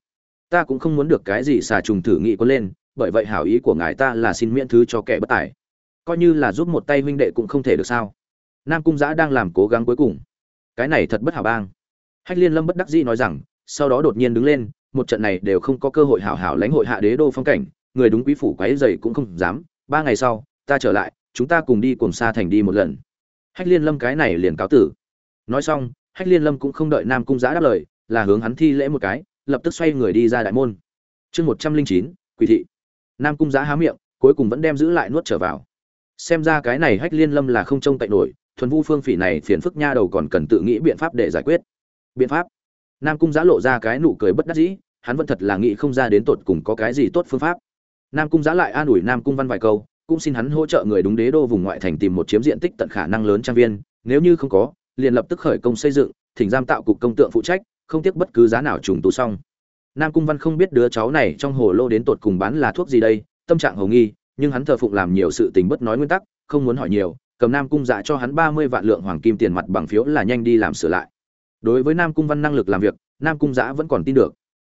Ta cũng không muốn được cái gì xà trùng thử nghị có lên bởi vậy hảo ý của ngài ta là xin miễn thứ cho kẻ bất tài. Coi như là giúp một tay huynh đệ cũng không thể được sao? Nam cung giã đang làm cố gắng cuối cùng. Cái này thật bất hảo bang. Hách liên lâm bất đắc dĩ nói rằng, sau đó đột nhiên đứng lên, một trận này đều không có cơ hội hảo hảo lãnh hội hạ đế đô phong cảnh, người đúng quý phủ quái dày cũng không dám. Ba ngày sau, ta trở lại, chúng ta cùng đi cùng xa thành đi một lần. Hách liên lâm cái này liền cáo tử. Nói xong, hách liên lâm cũng không đợi nam cung giã đáp lời, là hướng hắn thi lễ một cái, lập tức xoay người đi ra đại môn. Chương một trăm linh chín, quỷ thị nam cung giã há miệng, cuối cùng vẫn đem giữ lại nuốt trở vào. Xem ra cái này hách liên lâm là không trông cậy nổi, thuần vu phương phỉ này phiền phức nha đầu còn cần tự nghĩ biện pháp để giải quyết. Biện pháp? Nam cung giã lộ ra cái nụ cười bất đắc dĩ, hắn vẫn thật là nghĩ không ra đến tột cùng có cái gì tốt phương pháp. Nam cung giã lại an ủi nam cung văn vài câu, cũng xin hắn hỗ trợ người đúng đế đô vùng ngoại thành tìm một chiếm diện tích tận khả năng lớn trang viên, nếu như không có, liền lập tức khởi công xây dựng, thỉnh giam tạo cục công tượng phụ trách, không tiếc bất cứ giá nào trùng tu xong nam cung văn không biết đứa cháu này trong hồ lô đến tột cùng bán là thuốc gì đây, tâm trạng hồ nghi, nhưng hắn thờ phụng làm nhiều sự tình bất nói nguyên tắc, không muốn hỏi nhiều, cầm nam cung dạ cho hắn ba mươi vạn lượng hoàng kim tiền mặt bằng phiếu là nhanh đi làm sửa lại. Đối với nam cung văn năng lực làm việc, nam cung Dạ vẫn còn tin được.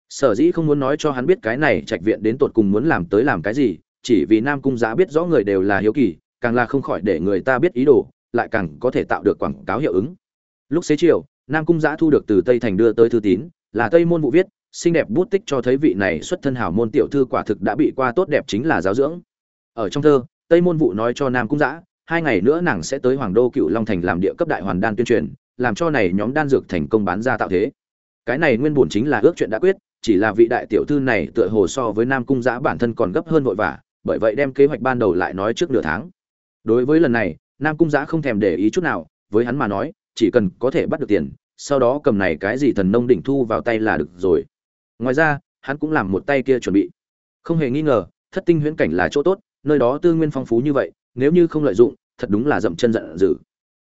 Sở dĩ không muốn nói cho hắn biết cái này trạch viện đến tột cùng muốn làm tới làm cái gì, chỉ vì nam cung Dạ biết rõ người đều là hiếu kỳ, càng là không khỏi để người ta biết ý đồ, lại càng có thể tạo được quảng cáo hiệu ứng. Lúc xế chiều, nam cung Dạ thu được từ tây thành đưa tới thư tín, là tây môn vụ viết xinh đẹp bút tích cho thấy vị này xuất thân hảo môn tiểu thư quả thực đã bị qua tốt đẹp chính là giáo dưỡng. Ở trong thơ, tây môn vụ nói cho nam cung giã hai ngày nữa nàng sẽ tới hoàng đô cựu long thành làm địa cấp đại hoàn đan tuyên truyền, làm cho này nhóm đan dược thành công bán ra tạo thế. Cái này nguyên bổn chính là ước chuyện đã quyết, chỉ là vị đại tiểu thư này tựa hồ so với nam cung giã bản thân còn gấp hơn vội vã, bởi vậy đem kế hoạch ban đầu lại nói trước nửa tháng. Đối với lần này, nam cung giã không thèm để ý chút nào, với hắn mà nói, chỉ cần có thể bắt được tiền, sau đó cầm này cái gì thần nông đỉnh thu vào tay là được rồi ngoài ra, hắn cũng làm một tay kia chuẩn bị. Không hề nghi ngờ, thất tinh huyễn cảnh là chỗ tốt, nơi đó tư nguyên phong phú như vậy, nếu như không lợi dụng, thật đúng là dậm chân giận dữ.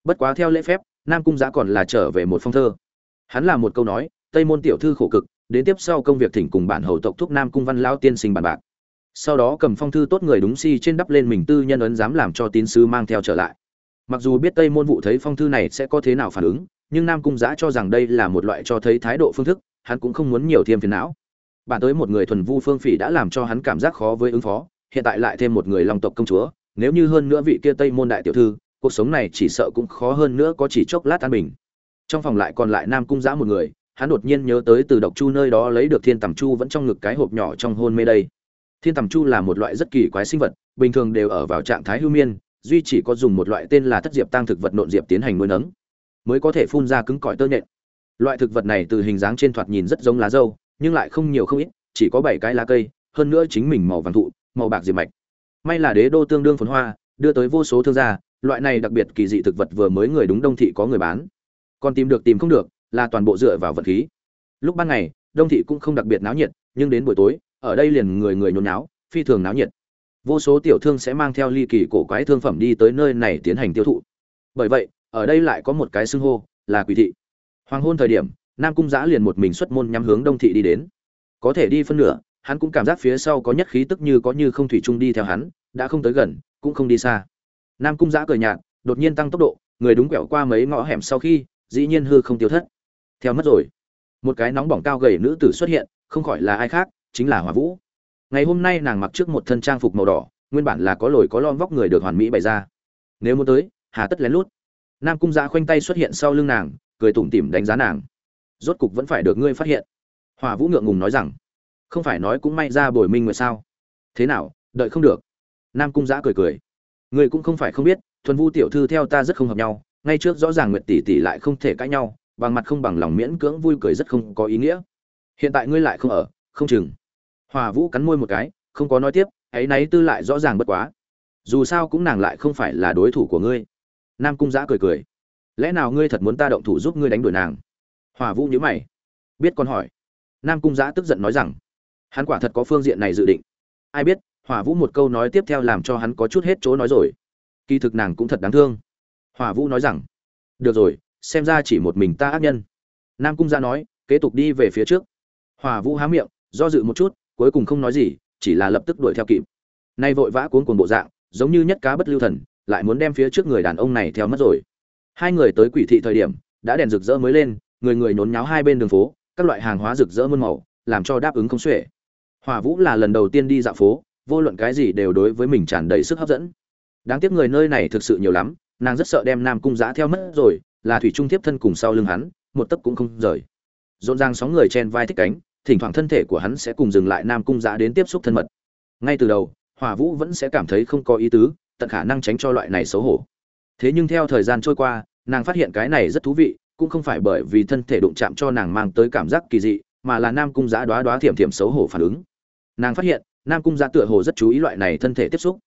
Bất quá theo lễ phép, nam cung giã còn là trở về một phong thơ. Hắn là một câu nói, tây môn tiểu thư khổ cực, đến tiếp sau công việc thỉnh cùng bản hầu tộc thúc nam cung văn lao tiên sinh bàn bạc. Sau đó cầm phong thư tốt người đúng si trên đắp lên mình tư nhân ấn dám làm cho tín sứ mang theo trở lại. Mặc dù biết tây môn vụ thấy phong thư này sẽ có thế nào phản ứng, nhưng nam cung giã cho rằng đây là một loại cho thấy thái độ phương thức hắn cũng không muốn nhiều thêm phiền não. Bản tới một người thuần vu phương phỉ đã làm cho hắn cảm giác khó với ứng phó, hiện tại lại thêm một người long tộc công chúa, nếu như hơn nữa vị kia tây môn đại tiểu thư, cuộc sống này chỉ sợ cũng khó hơn nữa có chỉ chốc lát an bình. Trong phòng lại còn lại nam cung giã một người, hắn đột nhiên nhớ tới từ độc chu nơi đó lấy được thiên tầm chu vẫn trong ngực cái hộp nhỏ trong hôn mê đây. Thiên tầm chu là một loại rất kỳ quái sinh vật, bình thường đều ở vào trạng thái hưu miên, duy chỉ có dùng một loại tên là thất diệp tăng thực vật nộn diệp tiến hành nuôi nấng, mới có thể phun ra cứng cỏi tơ nhện loại thực vật này từ hình dáng trên thoạt nhìn rất giống lá dâu, nhưng lại không nhiều không ít, chỉ có bảy cái lá cây, hơn nữa chính mình màu vàng thụ, màu bạc diệp mạch. May là đế đô tương đương phồn hoa, đưa tới vô số thương gia, loại này đặc biệt kỳ dị thực vật vừa mới người đúng đông thị có người bán. Còn tìm được tìm không được, là toàn bộ dựa vào vật khí. Lúc ban ngày, đông thị cũng không đặc biệt náo nhiệt, nhưng đến buổi tối, ở đây liền người người nhốn náo phi thường náo nhiệt. Vô số tiểu thương sẽ mang theo ly kỳ cổ quái thương phẩm đi tới nơi này tiến hành tiêu thụ. Bởi vậy, ở đây lại có một cái xưng hô là quỷ thị hoàng hôn thời điểm, nam cung giã liền một mình xuất môn nhắm hướng đông thị đi đến. Có thể đi phân nửa, hắn cũng cảm giác phía sau có nhất khí tức như có như không thủy chung đi theo hắn, đã không tới gần, cũng không đi xa. Nam cung giã cười nhạt, đột nhiên tăng tốc độ, người đúng quẹo qua mấy ngõ hẻm sau khi, dĩ nhiên hư không tiêu thất. Theo mất rồi. Một cái nóng bỏng cao gầy nữ tử xuất hiện, không khỏi là ai khác, chính là hòa vũ. Ngày hôm nay nàng mặc trước một thân trang phục màu đỏ, nguyên bản là có lồi có lon vóc người được hoàn mỹ bày ra. Nếu muốn tới, hà tất lén lút. Nam cung giã khoanh tay xuất hiện sau lưng nàng cười tủm tỉm đánh giá nàng. Rốt cục vẫn phải được ngươi phát hiện. Hòa vũ ngượng ngùng nói rằng, không phải nói cũng may ra bồi minh nguyệt sao? Thế nào, đợi không được? Nam cung giã cười cười, ngươi cũng không phải không biết, thuần vu tiểu thư theo ta rất không hợp nhau, ngay trước rõ ràng nguyệt tỷ tỷ lại không thể cãi nhau, bằng mặt không bằng lòng miễn cưỡng vui cười rất không có ý nghĩa. Hiện tại ngươi lại không ở, không chừng. Hòa vũ cắn môi một cái, không có nói tiếp, ấy náy tư lại rõ ràng bất quá. Dù sao cũng nàng lại không phải là đối thủ của ngươi. Nam cung giã cười cười lẽ nào ngươi thật muốn ta động thủ giúp ngươi đánh đuổi nàng? Hòa vũ nhớ mày. Biết con hỏi. Nam cung giã tức giận nói rằng, hắn quả thật có phương diện này dự định. Ai biết hỏa vũ một câu nói tiếp theo làm cho hắn có chút hết chỗ nói rồi. Kỳ thực nàng cũng thật đáng thương. Hỏa vũ nói rằng, được rồi, xem ra chỉ một mình ta ác nhân. Nam cung giã nói, kế tục đi về phía trước. Hỏa vũ há miệng, do dự một chút, cuối cùng không nói gì, chỉ là lập tức đuổi theo kịp. Nay vội vã cuốn cuồng bộ dạng, giống như nhất cá bất lưu thần, lại muốn đem phía trước người đàn ông này theo mất rồi hai người tới quỷ thị thời điểm, đã đèn rực rỡ mới lên, người người nhốn nháo hai bên đường phố, các loại hàng hóa rực rỡ muôn màu, làm cho đáp ứng không xuể. Hỏa vũ là lần đầu tiên đi dạo phố, vô luận cái gì đều đối với mình tràn đầy sức hấp dẫn. Đáng tiếc người nơi này thực sự nhiều lắm, nàng rất sợ đem nam cung giã theo mất rồi, là thủy trung tiếp thân cùng sau lưng hắn, một tấc cũng không rời. Rộn ràng sóng người chen vai thích cánh, thỉnh thoảng thân thể của hắn sẽ cùng dừng lại nam cung giã đến tiếp xúc thân mật. Ngay từ đầu, hỏa vũ vẫn sẽ cảm thấy không có ý tứ, tận khả năng tránh cho loại này xấu hổ. Thế nhưng theo thời gian trôi qua nàng phát hiện cái này rất thú vị, cũng không phải bởi vì thân thể đụng chạm cho nàng mang tới cảm giác kỳ dị, mà là nam cung giã đoá đoá thiểm thiểm xấu hổ phản ứng. Nàng phát hiện, nam cung giã tựa hồ rất chú ý loại này thân thể tiếp xúc.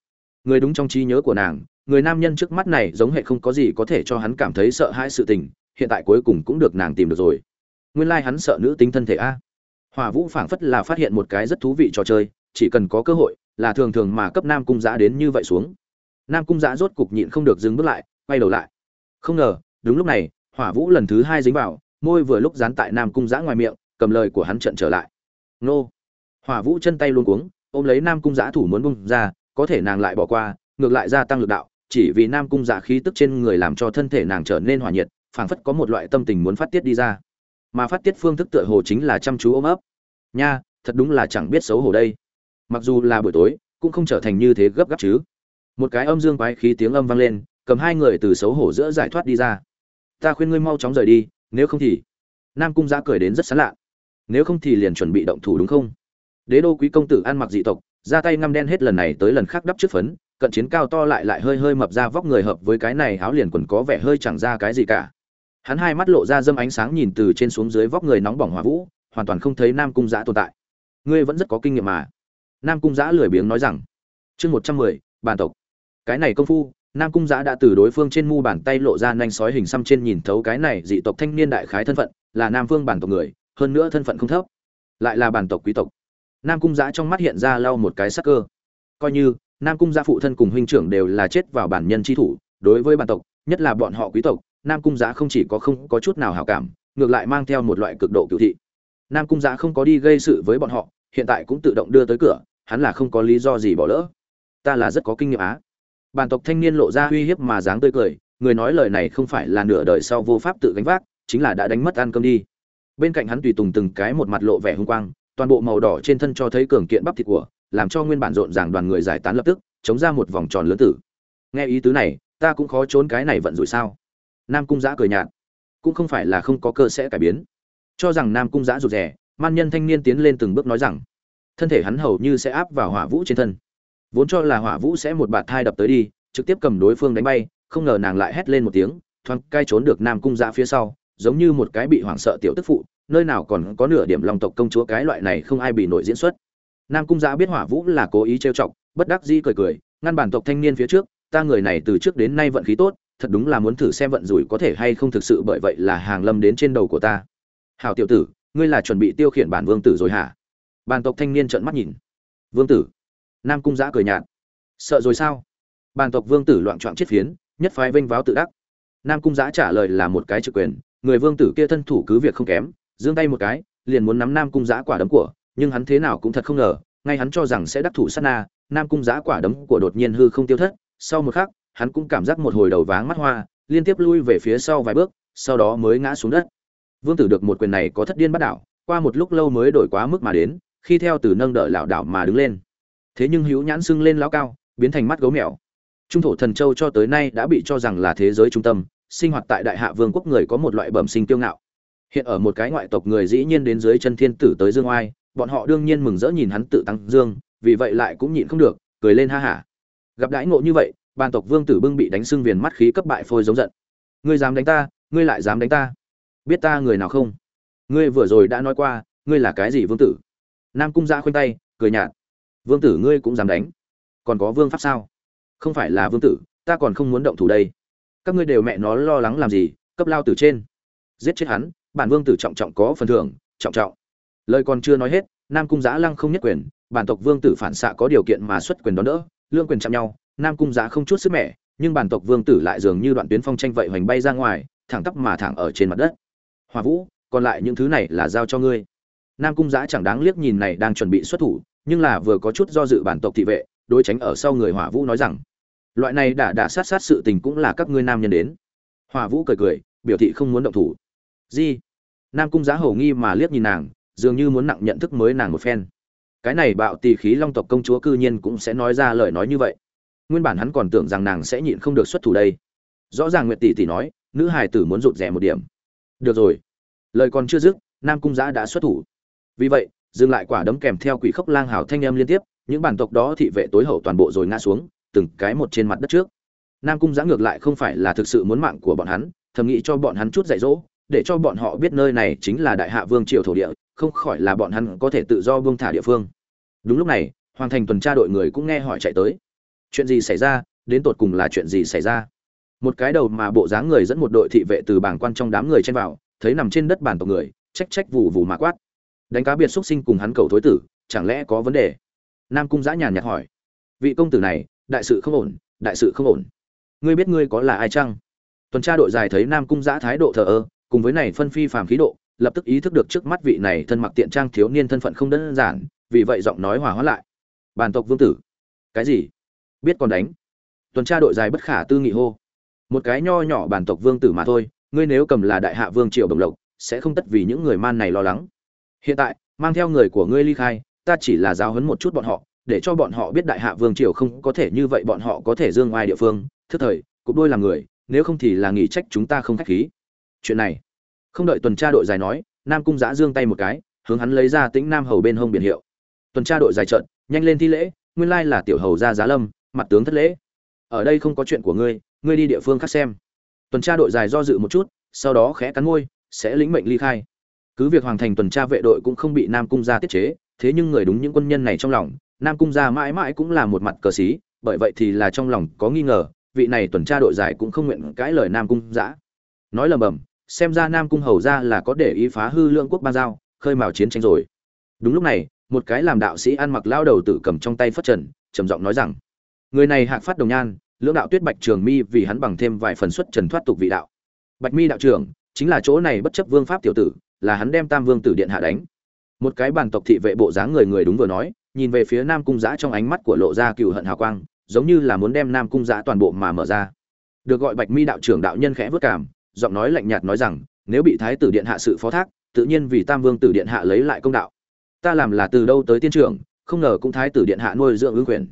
Người đúng trong trí nhớ của nàng, người nam nhân trước mắt này giống hệ không có gì có thể cho hắn cảm thấy sợ hãi sự tình, hiện tại cuối cùng cũng được nàng tìm được rồi. Nguyên lai、like、hắn sợ nữ tính thân thể a. Hòa vũ phảng phất là phát hiện một cái rất thú vị trò chơi, chỉ cần có cơ hội, là thường thường mà cấp nam cung giã đến như vậy xuống. Nam cung giã rốt cục nhịn không được dừng bước lại, quay đầu lại không ngờ, đúng lúc này, hỏa vũ lần thứ hai dính vào, môi vừa lúc dán tại nam cung giã ngoài miệng, cầm lời của hắn trận trở lại. Nô. Hỏa vũ chân tay luôn cuống, ôm lấy nam cung giã thủ muốn bung ra, có thể nàng lại bỏ qua, ngược lại gia tăng lực đạo, chỉ vì nam cung giã khí tức trên người làm cho thân thể nàng trở nên hỏa nhiệt, phảng phất có một loại tâm tình muốn phát tiết đi ra. Mà phát tiết phương thức tựa hồ chính là chăm chú ôm ấp. Nha, thật đúng là chẳng biết xấu hổ đây. Mặc dù là buổi tối, cũng không trở thành như thế gấp gáp chứ. Một cái âm dương quái khí tiếng âm vang lên cầm hai người từ xấu hổ giữa giải thoát đi ra. Ta khuyên ngươi mau chóng rời đi, nếu không thì, nam cung giã cười đến rất sán lạ. Nếu không thì liền chuẩn bị động thủ đúng không? Đế đô quý công tử ăn mặc dị tộc, ra tay ngăm đen hết lần này tới lần khác đắp trước phấn, cận chiến cao to lại lại hơi hơi mập ra vóc người hợp với cái này áo liền quần có vẻ hơi chẳng ra cái gì cả. Hắn hai mắt lộ ra dâm ánh sáng nhìn từ trên xuống dưới vóc người nóng bỏng hòa vũ, hoàn toàn không thấy nam cung giã tồn tại. Ngươi vẫn rất có kinh nghiệm mà. Nam cung giã lười biếng nói rằng, chương một trăm mười, bàn tộc. Cái này công phu nam cung giã đã từ đối phương trên mu bàn tay lộ ra nhanh sói hình xăm trên nhìn thấu cái này dị tộc thanh niên đại khái thân phận, là nam phương bản tộc người, hơn nữa thân phận không thấp, lại là bản tộc quý tộc. Nam cung giã trong mắt hiện ra lau một cái sắc cơ. Coi như, nam cung giã phụ thân cùng huynh trưởng đều là chết vào bản nhân tri thủ, đối với bản tộc, nhất là bọn họ quý tộc, nam cung giã không chỉ có không có chút nào hảo cảm, ngược lại mang theo một loại cực độ cựu thị. Nam cung giã không có đi gây sự với bọn họ, hiện tại cũng tự động đưa tới cửa, hắn là không có lý do gì bỏ lỡ. Ta là rất có kinh nghiệm á bản tộc thanh niên lộ ra uy hiếp mà dáng tươi cười, người nói lời này không phải là nửa đời sau vô pháp tự gánh vác, chính là đã đánh mất ăn cơm đi. Bên cạnh hắn tùy tùng từng cái một mặt lộ vẻ hung quang, toàn bộ màu đỏ trên thân cho thấy cường kiện bắp thịt của, làm cho nguyên bản rộn ràng đoàn người giải tán lập tức, chống ra một vòng tròn lớn tử. Nghe ý tứ này, ta cũng khó trốn cái này vận rủi sao? Nam cung giã cười nhạt. Cũng không phải là không có cơ sẽ cải biến. Cho rằng nam cung giã rụt rè, man nhân thanh niên tiến lên từng bước nói rằng, thân thể hắn hầu như sẽ áp vào hỏa vũ trên thân vốn cho là hỏa vũ sẽ một bạt thai đập tới đi, trực tiếp cầm đối phương đánh bay, không ngờ nàng lại hét lên một tiếng, thoáng cai trốn được nam cung ra phía sau, giống như một cái bị hoảng sợ tiểu tức phụ, nơi nào còn có nửa điểm lòng tộc công chúa cái loại này không ai bị nổi diễn xuất. Nam cung giã biết hỏa vũ là cố ý trêu chọc, bất đắc dĩ cười cười, ngăn bản tộc thanh niên phía trước, ta người này từ trước đến nay vận khí tốt, thật đúng là muốn thử xem vận rủi có thể hay không thực sự bởi vậy là hàng lâm đến trên đầu của ta. Hảo tiểu tử, ngươi là chuẩn bị tiêu khiển bản vương tử rồi hả? Bàn tộc thanh niên trợn mắt nhìn. Vương tử nam cung giã cười nhạt. Sợ rồi sao? Bàn tộc vương tử loạn trọn chết phiến, nhất phái vênh váo tự đắc. Nam cung giã trả lời là một cái trực quyền, người vương tử kia thân thủ cứ việc không kém, giương tay một cái, liền muốn nắm nam cung giã quả đấm của, nhưng hắn thế nào cũng thật không ngờ, ngay hắn cho rằng sẽ đắc thủ sát na, nam cung giã quả đấm của đột nhiên hư không tiêu thất. Sau một khắc, hắn cũng cảm giác một hồi đầu váng mắt hoa, liên tiếp lui về phía sau vài bước, sau đó mới ngã xuống đất. Vương tử được một quyền này có thất điên bắt đảo, qua một lúc lâu mới đổi quá mức mà đến, khi theo từ nâng đỡ lảo đảo mà đứng lên thế nhưng hữu nhãn sưng lên lão cao, biến thành mắt gấu mèo. Trung thổ thần châu cho tới nay đã bị cho rằng là thế giới trung tâm, sinh hoạt tại đại hạ vương quốc người có một loại bẩm sinh kiêu ngạo. Hiện ở một cái ngoại tộc người dĩ nhiên đến dưới chân thiên tử tới dương oai, bọn họ đương nhiên mừng rỡ nhìn hắn tự tăng dương, vì vậy lại cũng nhịn không được, cười lên ha hả. Gặp đãi ngộ như vậy, bàn tộc vương tử bưng bị đánh sưng viền mắt khí cấp bại phôi giống giận. Ngươi dám đánh ta, ngươi lại dám đánh ta. Biết ta người nào không? Ngươi vừa rồi đã nói qua, ngươi là cái gì vương tử? Nam cung ra khoanh tay, cười nhạt vương tử ngươi cũng dám đánh. Còn có vương pháp sao? Không phải là vương tử, ta còn không muốn động thủ đây. Các ngươi đều mẹ nó lo lắng làm gì, cấp lao tử trên. Giết chết hắn, bản vương tử trọng trọng có phần thưởng, trọng trọng. Lời còn chưa nói hết, nam cung giã lăng không nhất quyền, bản tộc vương tử phản xạ có điều kiện mà xuất quyền đón đỡ, lương quyền chạm nhau, nam cung giã không chút sức mẻ, nhưng bản tộc vương tử lại dường như đoạn tuyến phong tranh vậy hoành bay ra ngoài, thẳng tắp mà thẳng ở trên mặt đất. Hòa vũ, còn lại những thứ này là giao cho ngươi. Nam cung giã chẳng đáng liếc nhìn này đang chuẩn bị xuất thủ nhưng là vừa có chút do dự bản tộc thị vệ, đối tránh ở sau người hỏa vũ nói rằng, loại này đã đã sát sát sự tình cũng là các ngươi nam nhân đến. Hỏa vũ cười cười, biểu thị không muốn động thủ. Di. Nam cung giá hầu nghi mà liếc nhìn nàng, dường như muốn nặng nhận thức mới nàng một phen. Cái này bạo tỳ khí long tộc công chúa cư nhiên cũng sẽ nói ra lời nói như vậy. Nguyên bản hắn còn tưởng rằng nàng sẽ nhịn không được xuất thủ đây. Rõ ràng nguyệt tỷ tỷ nói, nữ hài tử muốn rụt rè một điểm. Được rồi. Lời còn chưa dứt, nam cung giã đã xuất thủ. Vì vậy dừng lại quả đấm kèm theo quỷ khốc lang hào thanh âm liên tiếp, những bản tộc đó thị vệ tối hậu toàn bộ rồi ngã xuống, từng cái một trên mặt đất trước. Nam cung giã ngược lại không phải là thực sự muốn mạng của bọn hắn, thầm nghĩ cho bọn hắn chút dạy dỗ, để cho bọn họ biết nơi này chính là đại hạ vương triều thổ địa, không khỏi là bọn hắn có thể tự do buông thả địa phương. Đúng lúc này, hoàng thành tuần tra đội người cũng nghe hỏi chạy tới. Chuyện gì xảy ra? Đến tột cùng là chuyện gì xảy ra? Một cái đầu mà bộ dáng người dẫn một đội thị vệ từ bảng quan trong đám người chen vào, thấy nằm trên đất bàn tộc người, trách trách vù vù mà quát đánh cá biệt xuất sinh cùng hắn cầu thối tử, chẳng lẽ có vấn đề? Nam cung giã nhàn nhạt hỏi. Vị công tử này, đại sự không ổn, đại sự không ổn. Ngươi biết ngươi có là ai chăng? Tuần tra đội dài thấy nam cung giã thái độ thờ ơ, cùng với này phân phi phàm khí độ, lập tức ý thức được trước mắt vị này thân mặc tiện trang thiếu niên thân phận không đơn giản, vì vậy giọng nói hòa hóa lại. Bàn tộc vương tử. Cái gì? Biết còn đánh. Tuần tra đội dài bất khả tư nghị hô. Một cái nho nhỏ bản tộc vương tử mà thôi, ngươi nếu cầm là đại hạ vương triều đồng lộc, sẽ không tất vì những người man này lo lắng hiện tại, mang theo người của ngươi ly khai, ta chỉ là giáo huấn một chút bọn họ, để cho bọn họ biết đại hạ vương triều không có thể như vậy bọn họ có thể dương ngoài địa phương. Thức thời, cục đôi làm người, nếu không thì là nghỉ trách chúng ta không khách khí. Chuyện này, không đợi tuần tra đội dài nói, nam cung giã dương tay một cái, hướng hắn lấy ra tĩnh nam hầu bên hông biển hiệu. Tuần tra đội dài trận nhanh lên thi lễ, nguyên lai là tiểu hầu gia giá lâm, mặt tướng thất lễ. Ở đây không có chuyện của ngươi ngươi đi địa phương khác xem. Tuần tra đội dài do dự một chút, sau đó khẽ cắn môi, sẽ lĩnh mệnh ly khai cứ việc hoàng thành tuần tra vệ đội cũng không bị nam cung gia tiết chế, thế nhưng người đúng những quân nhân này trong lòng, nam cung gia mãi mãi cũng là một mặt cờ xí, bởi vậy thì là trong lòng có nghi ngờ, vị này tuần tra đội giải cũng không nguyện cãi lời nam cung giã nói lầm bầm, xem ra nam cung hầu ra là có để ý phá hư lương quốc ban giao, khơi mào chiến tranh rồi. Đúng lúc này, một cái làm đạo sĩ ăn mặc lao đầu tử cầm trong tay phất trần, trầm giọng nói rằng, người này hạc phát đồng nhan, lưỡng đạo tuyết bạch trường mi vì hắn bằng thêm vài phần xuất trần thoát tục vị đạo. Bạch mi đạo trưởng chính là chỗ này bất chấp vương pháp tiểu tử, là hắn đem tam vương tử điện hạ đánh. Một cái bàn tộc thị vệ bộ dáng người người đúng vừa nói, nhìn về phía nam cung giã trong ánh mắt của lộ ra cựu hận hào quang, giống như là muốn đem nam cung giã toàn bộ mà mở ra. Được gọi bạch mi đạo trưởng đạo nhân khẽ vất cảm, giọng nói lạnh nhạt nói rằng, nếu bị thái tử điện hạ sự phó thác, tự nhiên vì tam vương tử điện hạ lấy lại công đạo. Ta làm là từ đâu tới tiên trưởng, không ngờ cũng thái tử điện hạ nuôi dưỡng ứng quyền.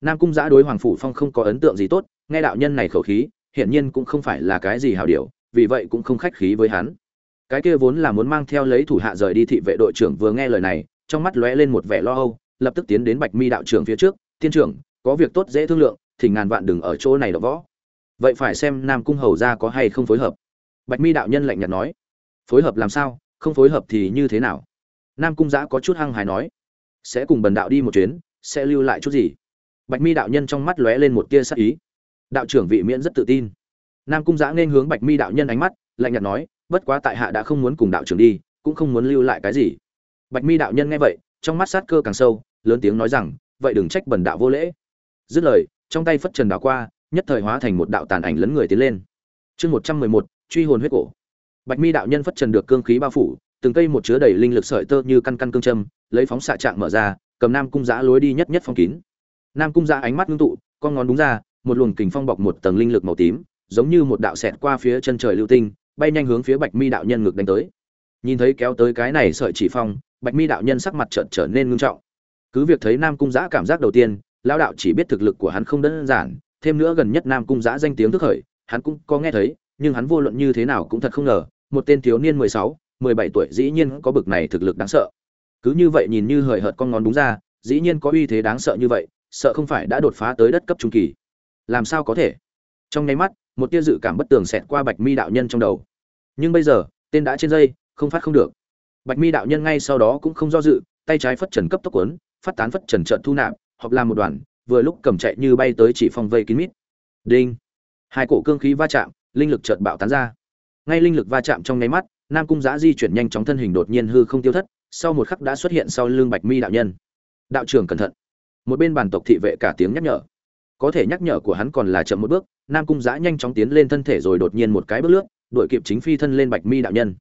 Nam cung giã đối hoàng phủ phong không có ấn tượng gì tốt, nghe đạo nhân này khẩu khí, hiển nhiên cũng không phải là cái gì hào điều vì vậy cũng không khách khí với hắn. Cái kia vốn là muốn mang theo lấy thủ hạ rời đi thị vệ đội trưởng vừa nghe lời này, trong mắt lóe lên một vẻ lo âu, lập tức tiến đến bạch mi đạo trưởng phía trước, tiên trưởng, có việc tốt dễ thương lượng, thì ngàn vạn đừng ở chỗ này đọ võ. Vậy phải xem nam cung hầu ra có hay không phối hợp. Bạch mi đạo nhân lạnh nhạt nói, phối hợp làm sao? Không phối hợp thì như thế nào? Nam cung giã có chút hăng hài nói, sẽ cùng bần đạo đi một chuyến, sẽ lưu lại chút gì? Bạch mi đạo nhân trong mắt lóe lên một tia sắc ý. Đạo trưởng vị miễn rất tự tin nam cung giã nên hướng bạch mi đạo nhân ánh mắt, lạnh nhạt nói, bất quá tại hạ đã không muốn cùng đạo trưởng đi, cũng không muốn lưu lại cái gì. Bạch mi đạo nhân nghe vậy, trong mắt sát cơ càng sâu, lớn tiếng nói rằng, vậy đừng trách bần đạo vô lễ. Dứt lời, trong tay phất trần đảo qua, nhất thời hóa thành một đạo tàn ảnh lấn người tiến lên. Chương một trăm mười một, truy hồn huyết cổ. Bạch mi đạo nhân phất trần được cương khí bao phủ, từng cây một chứa đầy linh lực sợi tơ như căn căn cương châm, lấy phóng xạ trạng mở ra, cầm nam cung giã lối đi nhất nhất phong kín. Nam cung giã ánh mắt ngưng tụ, con ngón đúng ra, một luồng kình phong bọc một tầng linh lực màu tím giống như một đạo xẹt qua phía chân trời lưu tinh, bay nhanh hướng phía bạch mi đạo nhân ngực đánh tới. Nhìn thấy kéo tới cái này sợi chỉ phong, bạch mi đạo nhân sắc mặt chợt trở nên nghiêm trọng. Cứ việc thấy nam cung giã cảm giác đầu tiên, lão đạo chỉ biết thực lực của hắn không đơn giản, thêm nữa gần nhất nam cung giã danh tiếng thức khởi, hắn cũng có nghe thấy, nhưng hắn vô luận như thế nào cũng thật không ngờ, một tên thiếu niên mười sáu, mười bảy tuổi dĩ nhiên có bực này thực lực đáng sợ. Cứ như vậy nhìn như hời hợt con ngón đúng ra, dĩ nhiên có uy thế đáng sợ như vậy, sợ không phải đã đột phá tới đất cấp trung kỳ. Làm sao có thể? Trong nháy mắt một tia dự cảm bất tường xẹt qua bạch mi đạo nhân trong đầu. Nhưng bây giờ, tên đã trên dây, không phát không được. Bạch mi đạo nhân ngay sau đó cũng không do dự, tay trái phất trần cấp tốc quấn phát tán phất trần trợn thu nạp hoặc làm một đoàn, vừa lúc cầm chạy như bay tới chỉ phong vây kín mít. Đinh! Hai cổ cương khí va chạm, linh lực chợt bạo tán ra. Ngay linh lực va chạm trong nháy mắt, nam cung giã di chuyển nhanh chóng thân hình đột nhiên hư không tiêu thất, sau một khắc đã xuất hiện sau lưng bạch mi đạo nhân. Đạo trưởng cẩn thận. Một bên bàn tộc thị vệ cả tiếng nhắc nhở có thể nhắc nhở của hắn còn là chậm một bước, nam cung giã nhanh chóng tiến lên thân thể rồi đột nhiên một cái bước lướt đội kịp chính phi thân lên bạch mi đạo nhân.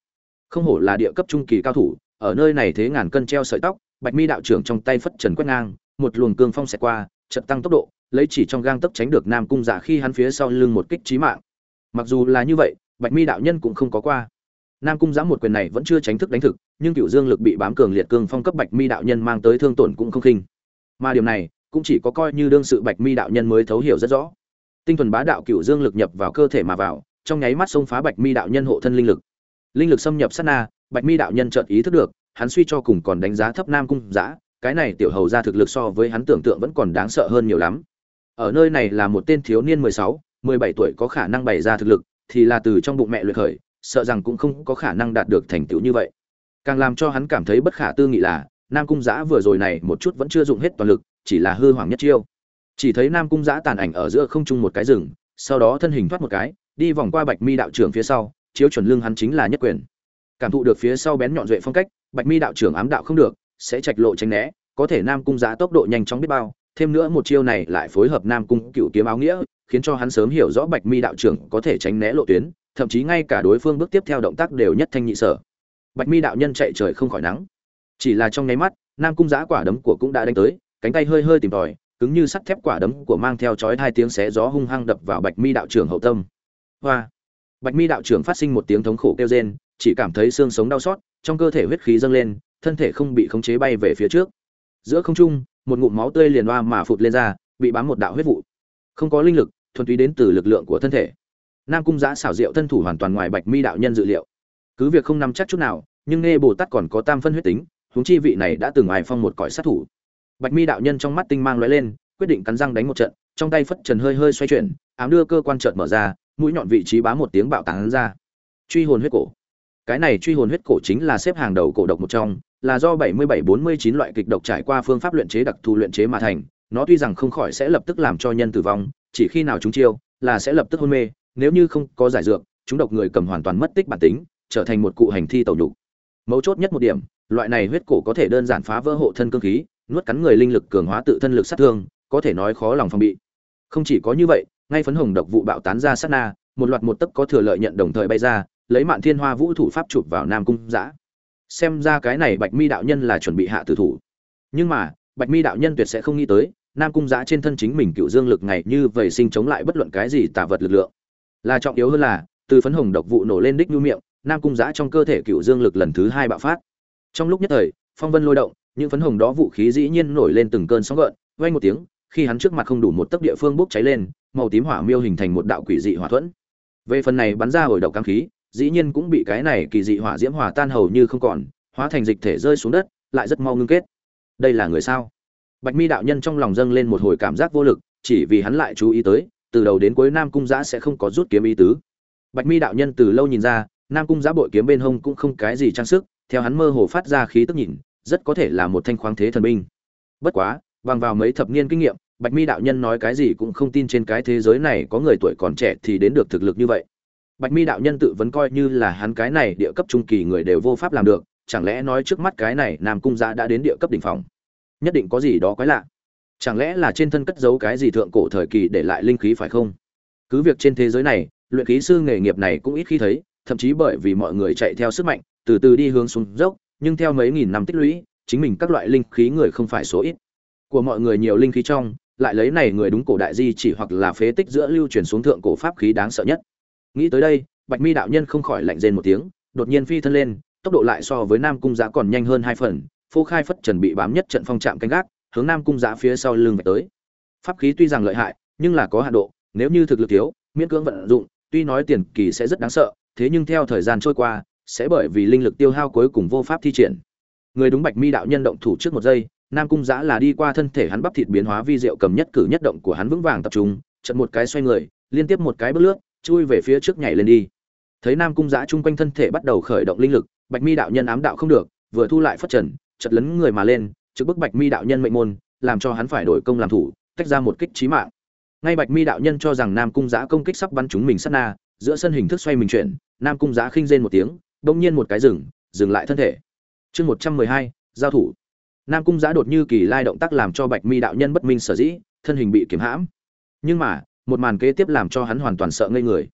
Không hổ là địa cấp trung kỳ cao thủ, ở nơi này thế ngàn cân treo sợi tóc, bạch mi đạo trưởng trong tay phất trần quét ngang, một luồng cương phong xẹt qua, chợt tăng tốc độ, lấy chỉ trong gang tấc tránh được nam cung giả khi hắn phía sau lưng một kích trí mạng. Mặc dù là như vậy, bạch mi đạo nhân cũng không có qua. Nam cung giã một quyền này vẫn chưa tránh thức đánh thực, nhưng cựu dương lực bị bám cường liệt cương phong cấp bạch mi đạo nhân mang tới thương tổn cũng không khinh. Mà điều này cũng chỉ có coi như đương sự bạch mi đạo nhân mới thấu hiểu rất rõ. Tinh thuần bá đạo cựu dương lực nhập vào cơ thể mà vào, trong nháy mắt xông phá bạch mi đạo nhân hộ thân linh lực. Linh lực xâm nhập sát na, bạch mi đạo nhân chợt ý thức được, hắn suy cho cùng còn đánh giá thấp nam cung giã cái này tiểu hầu ra thực lực so với hắn tưởng tượng vẫn còn đáng sợ hơn nhiều lắm. Ở nơi này là một tên thiếu niên mười sáu, mười bảy tuổi có khả năng bày ra thực lực, thì là từ trong bụng mẹ luyện khởi, sợ rằng cũng không có khả năng đạt được thành tựu như vậy. Càng làm cho hắn cảm thấy bất khả tư nghị là nam cung giã vừa rồi này một chút vẫn chưa dùng hết toàn lực, chỉ là hư hoàng nhất chiêu. Chỉ thấy nam cung giã tàn ảnh ở giữa không trung một cái rừng, sau đó thân hình thoát một cái, đi vòng qua bạch mi đạo trưởng phía sau, chiếu chuẩn lưng hắn chính là nhất quyền. Cảm thụ được phía sau bén nhọn duệ phong cách, bạch mi đạo trưởng ám đạo không được, sẽ trạch lộ tránh né, có thể nam cung giã tốc độ nhanh chóng biết bao, thêm nữa một chiêu này lại phối hợp nam cung cựu kiếm áo nghĩa, khiến cho hắn sớm hiểu rõ bạch mi đạo trưởng có thể tránh né lộ tuyến, thậm chí ngay cả đối phương bước tiếp theo động tác đều nhất thanh nhị sở. Bạch mi đạo nhân chạy trời không khỏi nắng chỉ là trong nháy mắt, nam cung giã quả đấm của cũng đã đánh tới, cánh tay hơi hơi tìm tòi, cứng như sắt thép quả đấm của mang theo chói hai tiếng xé gió hung hăng đập vào bạch mi đạo trưởng hậu tâm. Hoa! Bạch mi đạo trưởng phát sinh một tiếng thống khổ kêu rên, chỉ cảm thấy xương sống đau xót, trong cơ thể huyết khí dâng lên, thân thể không bị khống chế bay về phía trước. Giữa không trung, một ngụm máu tươi liền oa mà phụt lên ra, bị bám một đạo huyết vụ. Không có linh lực, thuần túy đến từ lực lượng của thân thể. Nam cung giã xảo diệu thân thủ hoàn toàn ngoài bạch mi đạo nhân dự liệu. Cứ việc không nắm chắc chút nào, nhưng nghe bồ tát còn có tam phân huyết tính huống chi vị này đã từng ai phong một cõi sát thủ. Bạch mi đạo nhân trong mắt tinh mang lóe lên, quyết định cắn răng đánh một trận, trong tay phất trần hơi hơi xoay chuyển, ám đưa cơ quan chợt mở ra, mũi nhọn vị trí bá một tiếng bạo tán ra. Truy hồn huyết cổ. Cái này truy hồn huyết cổ chính là xếp hàng đầu cổ độc một trong, là do 77-49 loại kịch độc trải qua phương pháp luyện chế đặc thù luyện chế mà thành, nó tuy rằng không khỏi sẽ lập tức làm cho nhân tử vong, chỉ khi nào chúng chiêu là sẽ lập tức hôn mê, nếu như không có giải dược, chúng độc người cầm hoàn toàn mất tích bản tính, trở thành một cụ hành thi tẩu nhục. Mấu chốt nhất một điểm loại này huyết cổ có thể đơn giản phá vỡ hộ thân cương khí, nuốt cắn người linh lực cường hóa tự thân lực sát thương, có thể nói khó lòng phòng bị. Không chỉ có như vậy, ngay phấn hồng độc vụ bạo tán ra sát na, một loạt một tấc có thừa lợi nhận đồng thời bay ra, lấy mạn thiên hoa vũ thủ pháp chụp vào nam cung giã xem ra cái này bạch mi đạo nhân là chuẩn bị hạ tử thủ. Nhưng mà, bạch mi đạo nhân tuyệt sẽ không nghĩ tới, nam cung giã trên thân chính mình cựu dương lực ngày như vầy sinh chống lại bất luận cái gì tả vật lực lượng. Là trọng yếu hơn là, từ phấn hồng độc vụ nổ lên đích nhu miệng, nam cung giã trong cơ thể cựu dương lực lần thứ hai bạo phát trong lúc nhất thời, phong vân lôi động, những phấn hồng đó vũ khí dĩ nhiên nổi lên từng cơn sóng gợn, vang một tiếng, khi hắn trước mặt không đủ một tấc địa phương bốc cháy lên, màu tím hỏa miêu hình thành một đạo quỷ dị hỏa thuẫn. Về phần này bắn ra hồi độc cam khí, dĩ nhiên cũng bị cái này kỳ dị hỏa diễm hòa tan hầu như không còn, hóa thành dịch thể rơi xuống đất, lại rất mau ngưng kết. Đây là người sao? Bạch mi đạo nhân trong lòng dâng lên một hồi cảm giác vô lực, chỉ vì hắn lại chú ý tới, từ đầu đến cuối nam cung giã sẽ không có rút kiếm ý tứ. Bạch mi đạo nhân từ lâu nhìn ra, nam cung giã bội kiếm bên hông cũng không cái gì trang sức theo hắn mơ hồ phát ra khí tức nhìn, rất có thể là một thanh khoáng thế thần binh. Bất quá, bằng vào mấy thập niên kinh nghiệm, bạch mi đạo nhân nói cái gì cũng không tin trên cái thế giới này có người tuổi còn trẻ thì đến được thực lực như vậy. Bạch mi đạo nhân tự vấn coi như là hắn cái này địa cấp trung kỳ người đều vô pháp làm được, chẳng lẽ nói trước mắt cái này nam cung gia đã đến địa cấp đỉnh phòng nhất định có gì đó quái lạ. Chẳng lẽ là trên thân cất giấu cái gì thượng cổ thời kỳ để lại linh khí phải không? Cứ việc trên thế giới này, luyện khí sư nghề nghiệp này cũng ít khi thấy, thậm chí bởi vì mọi người chạy theo sức mạnh từ từ đi hướng xuống dốc, nhưng theo mấy nghìn năm tích lũy, chính mình các loại linh khí người không phải số ít. Của mọi người nhiều linh khí trong, lại lấy này người đúng cổ đại di chỉ hoặc là phế tích giữa lưu truyền xuống thượng cổ pháp khí đáng sợ nhất. Nghĩ tới đây, bạch mi đạo nhân không khỏi lạnh rên một tiếng, đột nhiên phi thân lên, tốc độ lại so với nam cung Giá còn nhanh hơn hai phần, phô khai phất trần bị bám nhất trận phong trạm canh gác, hướng nam cung Giá phía sau lưng về tới. Pháp khí tuy rằng lợi hại, nhưng là có hạn độ, nếu như thực lực thiếu, miễn cưỡng vận dụng, tuy nói tiền kỳ sẽ rất đáng sợ, thế nhưng theo thời gian trôi qua sẽ bởi vì linh lực tiêu hao cuối cùng vô pháp thi triển. Người đúng bạch mi đạo nhân động thủ trước một giây, nam cung giã là đi qua thân thể hắn bắp thịt biến hóa vi diệu cầm nhất cử nhất động của hắn vững vàng tập trung trận một cái xoay người, liên tiếp một cái bước lướt, chui về phía trước nhảy lên đi. Thấy nam cung giã chung quanh thân thể bắt đầu khởi động linh lực, bạch mi đạo nhân ám đạo không được, vừa thu lại phất trần chật lấn người mà lên trước bức bạch mi đạo nhân mệnh môn, làm cho hắn phải đổi công làm thủ, tách ra một kích trí mạng. Ngay bạch mi đạo nhân cho rằng nam cung giã công kích sắp bắn chúng mình sát na, giữa sân hình thức xoay mình chuyển, nam cung giã khinh rên một tiếng đông nhiên một cái dừng dừng lại thân thể. Chương một trăm mười hai, giao thủ. Nam cung giã đột như kỳ lai động tác làm cho bạch mi đạo nhân bất minh sở dĩ, thân hình bị kiếm hãm. Nhưng mà, một màn kế tiếp làm cho hắn hoàn toàn sợ ngây người.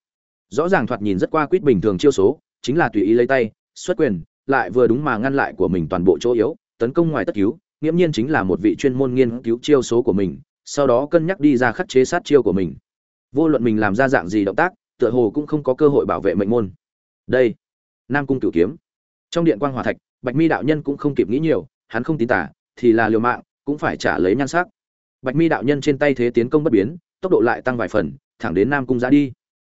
Rõ ràng thoạt nhìn rất qua quýt bình thường chiêu số, chính là tùy ý lấy tay, xuất quyền, lại vừa đúng mà ngăn lại của mình toàn bộ chỗ yếu, tấn công ngoài tất cứu, nghiễm nhiên chính là một vị chuyên môn nghiên cứu chiêu số của mình, sau đó cân nhắc đi ra khắc chế sát chiêu của mình. Vô luận mình làm ra dạng gì động tác, tựa hồ cũng không có cơ hội bảo vệ mệnh môn. Đây nam cung cửu kiếm. Trong điện quang hòa thạch, bạch mi đạo nhân cũng không kịp nghĩ nhiều, hắn không tin tả thì là liều mạng, cũng phải trả lấy nhan sắc. Bạch mi đạo nhân trên tay thế tiến công bất biến, tốc độ lại tăng vài phần, thẳng đến nam cung ra đi.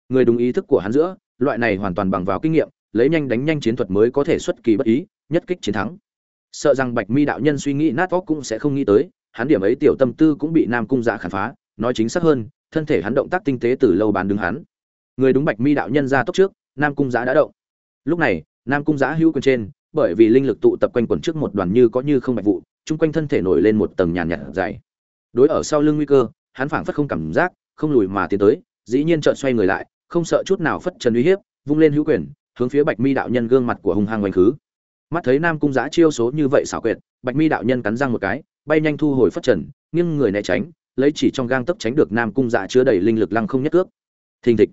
Người đúng ý thức của hắn giữa, loại này hoàn toàn bằng vào kinh nghiệm, lấy nhanh đánh nhanh chiến thuật mới có thể xuất kỳ bất ý, nhất kích chiến thắng. Sợ rằng bạch mi đạo nhân suy nghĩ nát óc cũng sẽ không nghĩ tới, hắn điểm ấy tiểu tâm tư cũng bị nam cung dạ khám phá, nói chính xác hơn, thân thể hắn động tác tinh tế từ lâu bán đứng hắn. Người đúng bạch mi đạo nhân ra tốc trước, nam cung giã đã động lúc này, nam cung giã hữu quyền trên, bởi vì linh lực tụ tập quanh quẩn trước một đoàn như có như không bạch vụ, chung quanh thân thể nổi lên một tầng nhàn nhạt dày. Đối ở sau lưng nguy cơ, hắn phảng phất không cảm giác, không lùi mà tiến tới, dĩ nhiên trợn xoay người lại, không sợ chút nào phất trần uy hiếp, vung lên hữu quyền, hướng phía bạch mi đạo nhân gương mặt của hung hăng quanh khứ. Mắt thấy nam cung giã chiêu số như vậy xảo quyệt, bạch mi đạo nhân cắn răng một cái, bay nhanh thu hồi phất trần, nghiêng người né tránh, lấy chỉ trong gang tấc tránh được nam cung giã chứa đầy linh lực lăng không nhất cước. Thình thịch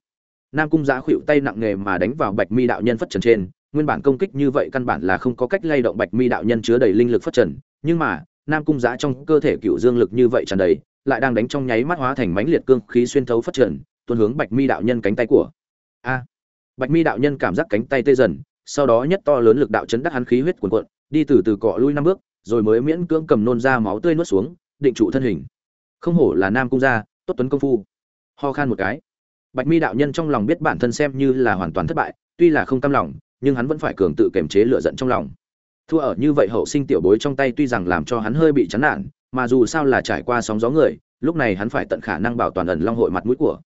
nam cung giã khuỵu tay nặng nề mà đánh vào bạch mi đạo nhân phất trần trên, nguyên bản công kích như vậy căn bản là không có cách lay động bạch mi đạo nhân chứa đầy linh lực phất trần, nhưng mà, nam cung giã trong cơ thể cựu dương lực như vậy tràn đầy, lại đang đánh trong nháy mắt hóa thành mãnh liệt cương khí xuyên thấu phất trần, tuôn hướng bạch mi đạo nhân cánh tay của. A! Bạch mi đạo nhân cảm giác cánh tay tê dần, sau đó nhất to lớn lực đạo chấn đắc hắn khí huyết cuồn cuộn, đi từ từ cọ lui năm bước, rồi mới miễn cưỡng cầm nôn ra máu tươi nuốt xuống, định trụ thân hình. Không hổ là nam cung gia, tốt tuấn công phu. Ho khan một cái bạch mi đạo nhân trong lòng biết bản thân xem như là hoàn toàn thất bại, tuy là không cam lòng, nhưng hắn vẫn phải cường tự kiềm chế lửa giận trong lòng. Thua ở như vậy hậu sinh tiểu bối trong tay tuy rằng làm cho hắn hơi bị chán nản, mà dù sao là trải qua sóng gió người, lúc này hắn phải tận khả năng bảo toàn ẩn long hội mặt mũi của.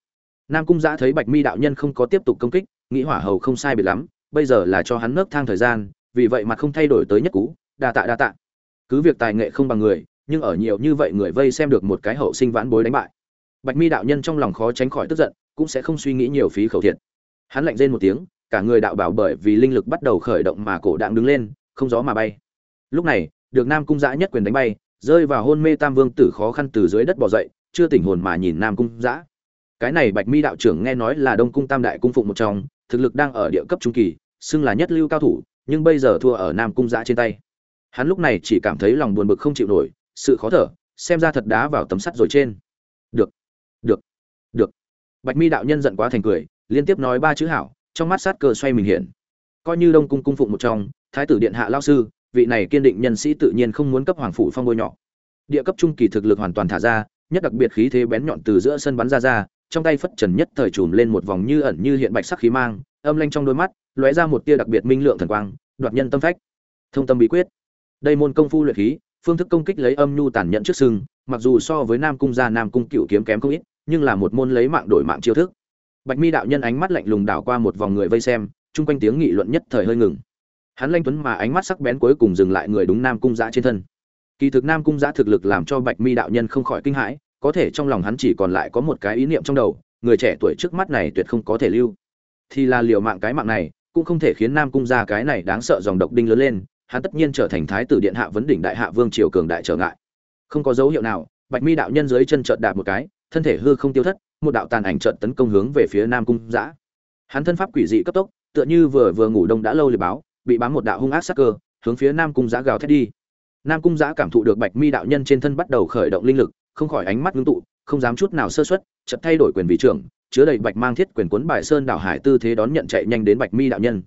Nam cung giã thấy bạch mi đạo nhân không có tiếp tục công kích, nghĩ hỏa hầu không sai biệt lắm, bây giờ là cho hắn nấc thang thời gian, vì vậy mặt không thay đổi tới nhất cú, đa tạ đa tạ. Cứ việc tài nghệ không bằng người, nhưng ở nhiều như vậy người vây xem được một cái hậu sinh vãn bối đánh bại. Bạch mi đạo nhân trong lòng khó tránh khỏi tức giận cũng sẽ không suy nghĩ nhiều phí khẩu thiệt. hắn lạnh rên một tiếng, cả người đạo bảo bởi vì linh lực bắt đầu khởi động mà cổ đạm đứng lên, không gió mà bay. Lúc này, được nam cung giã nhất quyền đánh bay, rơi vào hôn mê tam vương tử khó khăn từ dưới đất bò dậy, chưa tỉnh hồn mà nhìn nam cung giã cái này bạch mi đạo trưởng nghe nói là đông cung tam đại cung phụng một trong, thực lực đang ở địa cấp trung kỳ, xưng là nhất lưu cao thủ, nhưng bây giờ thua ở nam cung giã trên tay. Hắn lúc này chỉ cảm thấy lòng buồn bực không chịu nổi, sự khó thở, xem ra thật đá vào tấm sắt rồi trên bạch mi đạo nhân giận quá thành cười, liên tiếp nói ba chữ hảo, trong mắt sát cơ xoay mình hiện. Coi như đông cung cung phụng một trong, thái tử điện hạ lao sư, vị này kiên định nhân sĩ tự nhiên không muốn cấp hoàng phủ phong bôi nhọ. Địa cấp trung kỳ thực lực hoàn toàn thả ra, nhất đặc biệt khí thế bén nhọn từ giữa sân bắn ra ra, trong tay phất trần nhất thời trùm lên một vòng như ẩn như hiện bạch sắc khí mang, âm lanh trong đôi mắt, lóe ra một tia đặc biệt minh lượng thần quang, đoạt nhân tâm phách. Thông tâm bí quyết. Đây môn công phu luyện khí, phương thức công kích lấy âm nhu tàn nhẫn trước sừng, mặc dù so với nam cung gia nam cung cựu kiếm kém không ít nhưng là một môn lấy mạng đổi mạng chiêu thức. Bạch mi đạo nhân ánh mắt lạnh lùng đảo qua một vòng người vây xem, chung quanh tiếng nghị luận nhất thời hơi ngừng. Hắn lanh tuấn mà ánh mắt sắc bén cuối cùng dừng lại người đúng nam cung giã trên thân. Kỳ thực nam cung giã thực lực làm cho bạch mi đạo nhân không khỏi kinh hãi, có thể trong lòng hắn chỉ còn lại có một cái ý niệm trong đầu, người trẻ tuổi trước mắt này tuyệt không có thể lưu. Thì là liều mạng cái mạng này, cũng không thể khiến nam cung ra cái này đáng sợ dòng độc đinh lớn lên, hắn tất nhiên trở thành thái tử điện hạ vấn đỉnh đại hạ vương triều cường đại trở ngại. Không có dấu hiệu nào, bạch mi đạo nhân dưới chân trợt đạp một cái thân thể hư không tiêu thất, một đạo tàn ảnh trận tấn công hướng về phía nam cung giã hắn thân pháp quỷ dị cấp tốc, tựa như vừa vừa ngủ đông đã lâu liệt báo, bị bám một đạo hung ác sắc cơ, hướng phía nam cung giã gào thét đi. Nam cung giã cảm thụ được bạch mi đạo nhân trên thân bắt đầu khởi động linh lực, không khỏi ánh mắt ngưng tụ, không dám chút nào sơ xuất chợt thay đổi quyền vị trưởng, chứa đầy bạch mang thiết quyền cuốn bài sơn đảo hải tư thế đón nhận chạy nhanh đến bạch mi đạo nhân.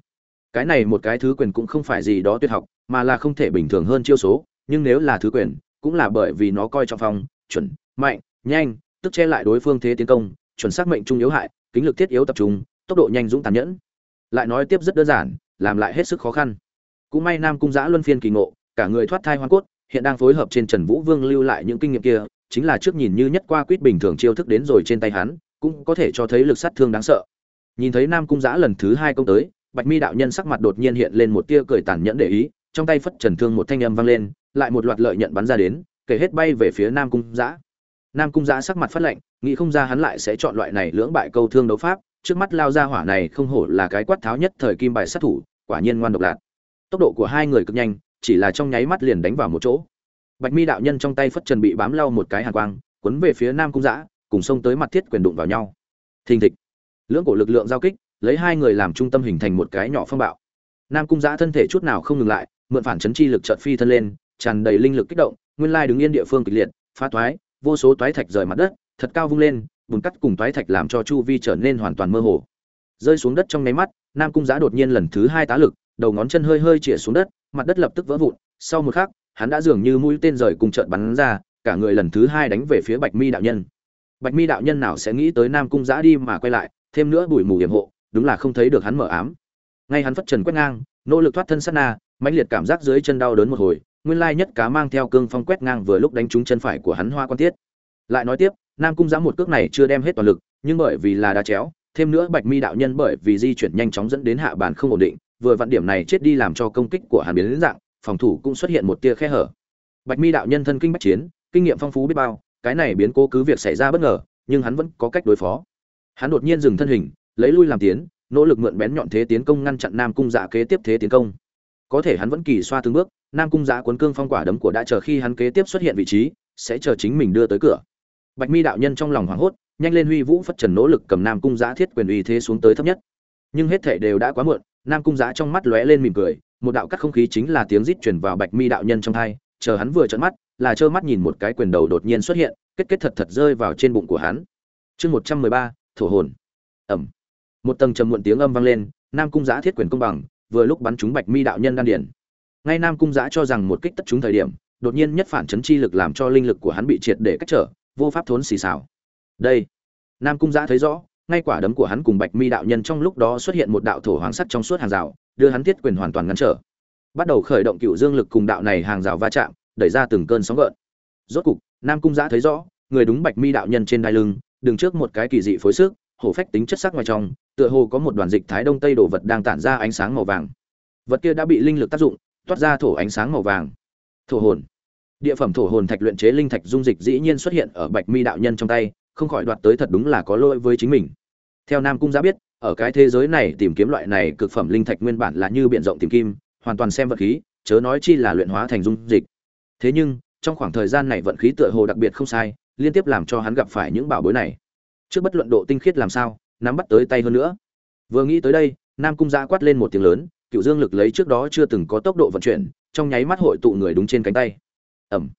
Cái này một cái thứ quyền cũng không phải gì đó tuyệt học, mà là không thể bình thường hơn chiêu số, nhưng nếu là thứ quyền, cũng là bởi vì nó coi trọng phong, chuẩn, mạnh, nhanh tức che lại đối phương thế tiến công, chuẩn xác mệnh trung yếu hại, kính lực thiết yếu tập trung, tốc độ nhanh dũng tàn nhẫn. Lại nói tiếp rất đơn giản, làm lại hết sức khó khăn. Cũng may nam cung giã luân phiên kỳ ngộ, cả người thoát thai hoa cốt, hiện đang phối hợp trên trần vũ vương lưu lại những kinh nghiệm kia, chính là trước nhìn như nhất qua quýt bình thường chiêu thức đến rồi trên tay hắn, cũng có thể cho thấy lực sát thương đáng sợ. Nhìn thấy nam cung giã lần thứ hai công tới, bạch mi đạo nhân sắc mặt đột nhiên hiện lên một tia cười tàn nhẫn để ý, trong tay phất trần thương một thanh âm vang lên, lại một loạt lợi nhận bắn ra đến, kể hết bay về phía nam cung giã nam cung giã sắc mặt phát lạnh, nghĩ không ra hắn lại sẽ chọn loại này lưỡng bại câu thương đấu pháp, trước mắt lao ra hỏa này không hổ là cái quát tháo nhất thời kim bài sát thủ, quả nhiên ngoan độc lạc tốc độ của hai người cực nhanh, chỉ là trong nháy mắt liền đánh vào một chỗ. Bạch mi đạo nhân trong tay phất trần bị bám lau một cái hàn quang quấn về phía nam cung giã, cùng xông tới mặt thiết quyền đụng vào nhau. Thình thịch. Lưỡng cổ lực lượng giao kích, lấy hai người làm trung tâm hình thành một cái nhỏ phong bạo. Nam cung giã thân thể chút nào không ngừng lại, mượn phản chấn chi lực chợt phi thân lên, tràn đầy linh lực kích động, nguyên lai đứng yên địa phương kịch liệt, phá toái vô số toái thạch rời mặt đất, thật cao vung lên, bùn cắt cùng toái thạch làm cho chu vi trở nên hoàn toàn mơ hồ. Rơi xuống đất trong nháy mắt, nam cung Giá đột nhiên lần thứ hai tá lực, đầu ngón chân hơi hơi chĩa xuống đất, mặt đất lập tức vỡ vụn. Sau một khắc, hắn đã dường như mũi tên rời cùng trợn bắn ra, cả người lần thứ hai đánh về phía bạch mi đạo nhân. Bạch mi đạo nhân nào sẽ nghĩ tới nam cung Giá đi mà quay lại, thêm nữa bụi mù hiểm hộ, đúng là không thấy được hắn mở ám. Ngay hắn phất trần quét ngang, nỗ lực thoát thân sát na, mãnh liệt cảm giác dưới chân đau đớn một hồi nguyên lai nhất cá mang theo cương phong quét ngang vừa lúc đánh trúng chân phải của hắn hoa quan tiết. Lại nói tiếp, nam cung giã một cước này chưa đem hết toàn lực, nhưng bởi vì là đá chéo, thêm nữa bạch mi đạo nhân bởi vì di chuyển nhanh chóng dẫn đến hạ bàn không ổn định, vừa vặn điểm này chết đi làm cho công kích của hắn biến đến dạng, phòng thủ cũng xuất hiện một tia khe hở. Bạch mi đạo nhân thân kinh bách chiến, kinh nghiệm phong phú biết bao, cái này biến cố cứ việc xảy ra bất ngờ, nhưng hắn vẫn có cách đối phó. Hắn đột nhiên dừng thân hình, lấy lui làm tiến, nỗ lực mượn bén nhọn thế tiến công ngăn chặn nam cung dạ kế tiếp thế tiến công có thể hắn vẫn kỳ xoa từng bước, nam cung dạ cuốn cương phong quả đấm của đã chờ khi hắn kế tiếp xuất hiện vị trí, sẽ chờ chính mình đưa tới cửa. Bạch mi đạo nhân trong lòng hoảng hốt, nhanh lên huy vũ phất trần nỗ lực cầm nam cung giã thiết quyền uy thế xuống tới thấp nhất. Nhưng hết thể đều đã quá muộn, nam cung giã trong mắt lóe lên mỉm cười, một đạo cắt không khí chính là tiếng rít chuyển vào bạch mi đạo nhân trong thai chờ hắn vừa trợn mắt, là trơ mắt nhìn một cái quyền đầu đột nhiên xuất hiện, kết kết thật thật rơi vào trên bụng của hắn. Chương một trăm mười ba, thổ hồn. Ẩm một tầng trầm muộn tiếng âm vang lên, nam cung giã thiết quyền công bằng vừa lúc bắn trúng bạch mi đạo nhân đan điền. Ngay nam cung giã cho rằng một kích tất trúng thời điểm, đột nhiên nhất phản chấn chi lực làm cho linh lực của hắn bị triệt để cách trở, vô pháp thốn xì xào. Đây, nam cung giã thấy rõ, ngay quả đấm của hắn cùng bạch mi đạo nhân trong lúc đó xuất hiện một đạo thổ hoàng sắt trong suốt hàng rào, đưa hắn thiết quyền hoàn toàn ngăn trở. Bắt đầu khởi động cựu dương lực cùng đạo này hàng rào va chạm, đẩy ra từng cơn sóng gợn. Rốt cục, nam cung giã thấy rõ, người đúng bạch mi đạo nhân trên đai lưng đứng trước một cái kỳ dị phối sức hổ phách tính chất sắc ngoài trong, tựa hồ có một đoàn dịch thái đông tây đồ vật đang tản ra ánh sáng màu vàng. Vật kia đã bị linh lực tác dụng, toát ra thổ ánh sáng màu vàng. Thổ hồn. Địa phẩm thổ hồn thạch luyện chế linh thạch dung dịch dĩ nhiên xuất hiện ở bạch mi đạo nhân trong tay, không khỏi đoạt tới thật đúng là có lỗi với chính mình. Theo nam cung giá biết, ở cái thế giới này tìm kiếm loại này cực phẩm linh thạch nguyên bản là như biển rộng tìm kim, hoàn toàn xem vật khí, chớ nói chi là luyện hóa thành dung dịch. Thế nhưng, trong khoảng thời gian này vận khí tựa hồ đặc biệt không sai, liên tiếp làm cho hắn gặp phải những bảo bối này trước bất luận độ tinh khiết làm sao, nắm bắt tới tay hơn nữa. Vừa nghĩ tới đây, nam cung giã quát lên một tiếng lớn, cựu dương lực lấy trước đó chưa từng có tốc độ vận chuyển, trong nháy mắt hội tụ người đúng trên cánh tay. Ẩm.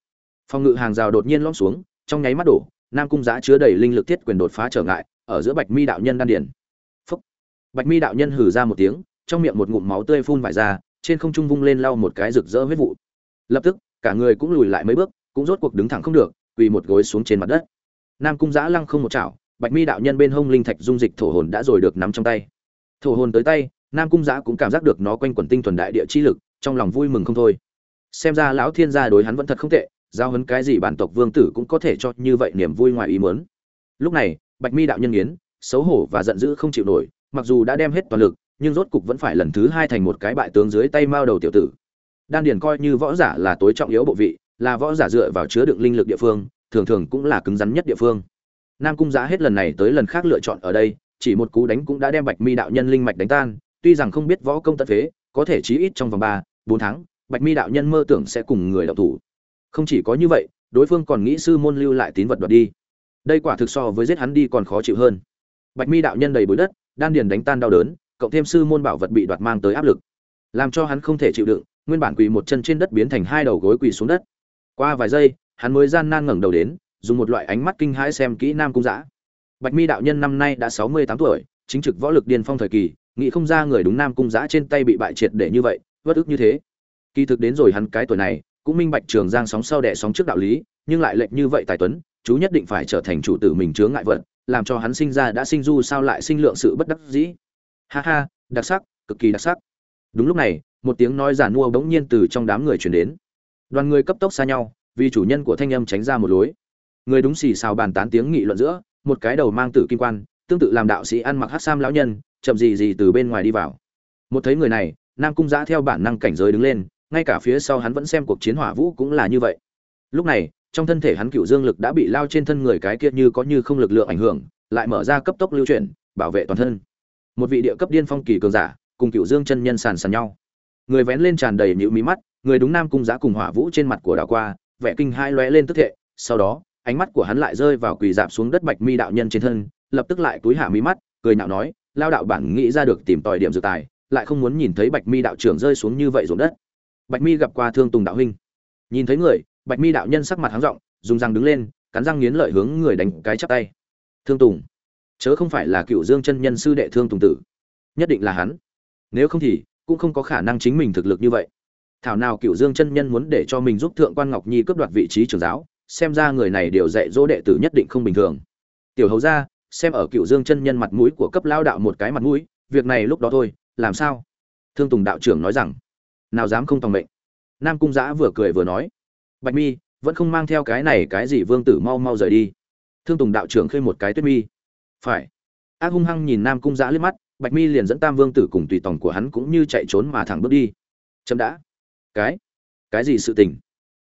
Phòng ngự hàng rào đột nhiên lõm xuống, trong nháy mắt đổ, nam cung giã chứa đầy linh lực thiết quyền đột phá trở ngại, ở giữa bạch mi đạo nhân đan điển phúc. Bạch mi đạo nhân hừ ra một tiếng, trong miệng một ngụm máu tươi phun vải ra, trên không trung vung lên lau một cái rực rỡ huyết vụ. Lập tức, cả người cũng lùi lại mấy bước, cũng rốt cuộc đứng thẳng không được, quỳ một gối xuống trên mặt đất. Nam cung giã lăng không một chảo bạch mi đạo nhân bên hông linh thạch dung dịch thổ hồn đã rồi được nắm trong tay. Thổ hồn tới tay, nam cung giã cũng cảm giác được nó quanh quẩn tinh thuần đại địa chi lực, trong lòng vui mừng không thôi. Xem ra lão thiên gia đối hắn vẫn thật không tệ, giao hấn cái gì bản tộc vương tử cũng có thể cho như vậy niềm vui ngoài ý muốn. Lúc này, bạch mi đạo nhân yến xấu hổ và giận dữ không chịu nổi, mặc dù đã đem hết toàn lực, nhưng rốt cục vẫn phải lần thứ hai thành một cái bại tướng dưới tay mao đầu tiểu tử. Đan điền coi như võ giả là tối trọng yếu bộ vị, là võ giả dựa vào chứa đựng linh lực địa phương, thường thường cũng là cứng rắn nhất địa phương nam cung giá hết lần này tới lần khác lựa chọn ở đây, chỉ một cú đánh cũng đã đem bạch mi đạo nhân linh mạch đánh tan, tuy rằng không biết võ công tận phế, có thể chí ít trong vòng ba, bốn tháng, bạch mi đạo nhân mơ tưởng sẽ cùng người đạo thủ. Không chỉ có như vậy, đối phương còn nghĩ sư môn lưu lại tín vật đoạt đi. Đây quả thực so với giết hắn đi còn khó chịu hơn. Bạch mi đạo nhân đầy bụi đất, đan điền đánh tan đau đớn, cộng thêm sư môn bảo vật bị đoạt mang tới áp lực. Làm cho hắn không thể chịu đựng, nguyên bản quỳ một chân trên đất biến thành hai đầu gối quỳ xuống đất. Qua vài giây, hắn mới gian nan ngẩng đầu đến dùng một loại ánh mắt kinh hãi xem kỹ nam cung giã bạch mi đạo nhân năm nay đã sáu mươi tám tuổi, chính trực võ lực điền phong thời kỳ, nghĩ không ra người đúng nam cung giã trên tay bị bại triệt để như vậy vất ức như thế. Kỳ thực đến rồi hắn cái tuổi này, cũng minh bạch trường giang sóng sau đẻ sóng trước đạo lý, nhưng lại lệnh như vậy tài tuấn, chú nhất định phải trở thành chủ tử mình chướng ngại vật, làm cho hắn sinh ra đã sinh du sao lại sinh lượng sự bất đắc dĩ. Ha ha, đặc sắc, cực kỳ đặc sắc. Đúng lúc này, một tiếng nói giản mua bỗng nhiên từ trong đám người truyền đến. Đoàn người cấp tốc xa nhau, vì chủ nhân của thanh âm tránh ra một lối người đúng xì xào bàn tán tiếng nghị luận giữa, một cái đầu mang tử kim quan, tương tự làm đạo sĩ ăn mặc hát sam lão nhân, chậm gì gì từ bên ngoài đi vào. Một thấy người này, nam cung giã theo bản năng cảnh giới đứng lên, ngay cả phía sau hắn vẫn xem cuộc chiến hỏa vũ cũng là như vậy. Lúc này, trong thân thể hắn cựu dương lực đã bị lao trên thân người cái kia như có như không lực lượng ảnh hưởng, lại mở ra cấp tốc lưu chuyển, bảo vệ toàn thân. Một vị địa cấp điên phong kỳ cường giả, cùng cựu dương chân nhân sàn sàn nhau. Người vén lên tràn đầy nhũ mí mắt, người đúng nam cung giã cùng hỏa vũ trên mặt của đảo qua, vẻ kinh hai lóe lên tức thệ, sau đó ánh mắt của hắn lại rơi vào quỳ dạp xuống đất bạch mi đạo nhân trên thân, lập tức lại túi hạ mi mắt, cười nhạo nói, lao đạo bản nghĩ ra được tìm tòi điểm dự tài, lại không muốn nhìn thấy bạch mi đạo trưởng rơi xuống như vậy ruộng đất. Bạch mi gặp qua thương tùng đạo huynh. Nhìn thấy người, bạch mi đạo nhân sắc mặt háng r dùng răng đứng lên, cắn răng nghiến lợi hướng người đánh cái chắp tay. Thương tùng, chớ không phải là cựu dương chân nhân sư đệ thương tùng tử. Nhất định là hắn. Nếu không thì, cũng không có khả năng chính mình thực lực như vậy. Thảo nào cựu dương chân nhân muốn để cho mình giúp thượng quan ngọc nhi cướp đoạt vị trí trưởng giáo xem ra người này đều dạy dỗ đệ tử nhất định không bình thường. Tiểu hầu ra xem ở cựu dương chân nhân mặt mũi của cấp lao đạo một cái mặt mũi, việc này lúc đó thôi, làm sao? Thương tùng đạo trưởng nói rằng, nào dám không tòng mệnh. Nam cung giã vừa cười vừa nói, bạch mi, vẫn không mang theo cái này cái gì vương tử mau mau rời đi. Thương tùng đạo trưởng khơi một cái tuyết mi, phải. Ác hung hăng nhìn nam cung giã liếc mắt, bạch mi liền dẫn tam vương tử cùng tùy tòng của hắn cũng như chạy trốn mà thẳng bước đi. Chậm đã. Cái cái gì sự tình?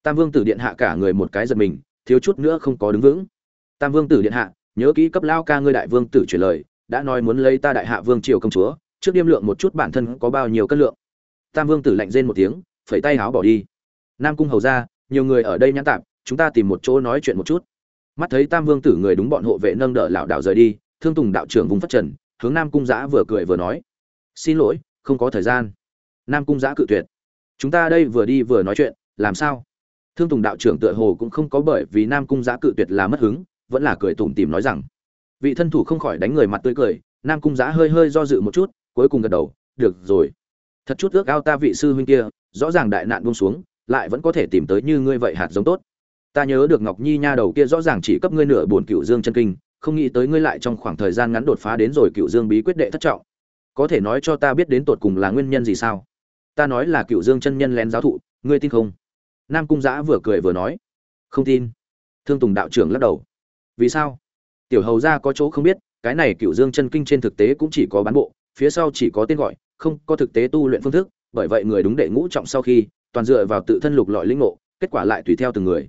Tam vương tử điện hạ cả người một cái giật mình, thiếu chút nữa không có đứng vững. Tam vương tử điện hạ, nhớ kỹ cấp lao ca ngươi đại vương tử chuyển lời, đã nói muốn lấy ta đại hạ vương triều công chúa, trước điêm lượng một chút bản thân có bao nhiêu cân lượng. Tam vương tử lạnh rên một tiếng, phẩy tay háo bỏ đi. Nam cung hầu ra, nhiều người ở đây nhãn tạm chúng ta tìm một chỗ nói chuyện một chút. Mắt thấy tam vương tử người đúng bọn hộ vệ nâng đỡ lão đạo rời đi, thương tùng đạo trưởng vùng phát trần, hướng nam cung giã vừa cười vừa nói. Xin lỗi, không có thời gian. Nam cung giã cự tuyệt. Chúng ta đây vừa đi vừa nói chuyện, làm sao? Thương tùng đạo trưởng tựa hồ cũng không có bởi vì nam cung giã cự tuyệt là mất hứng, vẫn là cười tủm tìm nói rằng, vị thân thủ không khỏi đánh người mặt tươi cười, nam cung giã hơi hơi do dự một chút, cuối cùng gật đầu, được rồi. Thật chút ước ao ta vị sư huynh kia, rõ ràng đại nạn buông xuống, lại vẫn có thể tìm tới như ngươi vậy hạt giống tốt. Ta nhớ được ngọc nhi nha đầu kia rõ ràng chỉ cấp ngươi nửa bổn cựu dương chân kinh, không nghĩ tới ngươi lại trong khoảng thời gian ngắn đột phá đến rồi cựu dương bí quyết đệ thất trọng. Có thể nói cho ta biết đến tột cùng là nguyên nhân gì sao? Ta nói là cựu dương chân nhân lén giáo thụ, ngươi tin không? Nam cung giã vừa cười vừa nói, không tin. Thương tùng đạo trưởng lắc đầu, vì sao? Tiểu hầu ra có chỗ không biết, cái này cựu dương chân kinh trên thực tế cũng chỉ có bán bộ, phía sau chỉ có tên gọi, không có thực tế tu luyện phương thức, bởi vậy người đúng đệ ngũ trọng sau khi, toàn dựa vào tự thân lục lọi linh ngộ, kết quả lại tùy theo từng người.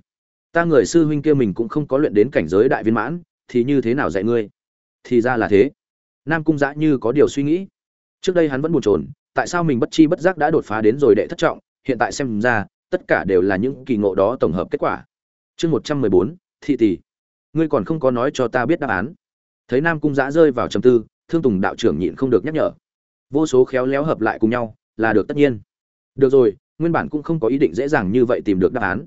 Ta người sư huynh kia mình cũng không có luyện đến cảnh giới đại viên mãn, thì như thế nào dạy ngươi? Thì ra là thế. Nam cung giã như có điều suy nghĩ. Trước đây hắn vẫn buồn chồn, tại sao mình bất chi bất giác đã đột phá đến rồi đệ thất trọng, hiện tại xem ra tất cả đều là những kỳ ngộ đó tổng hợp kết quả. Chương một trăm mười bốn, thị tỷ. Ngươi còn không có nói cho ta biết đáp án. Thấy nam cung giã rơi vào trầm tư, thương tùng đạo trưởng nhịn không được nhắc nhở. Vô số khéo léo hợp lại cùng nhau, là được tất nhiên. Được rồi, nguyên bản cũng không có ý định dễ dàng như vậy tìm được đáp án.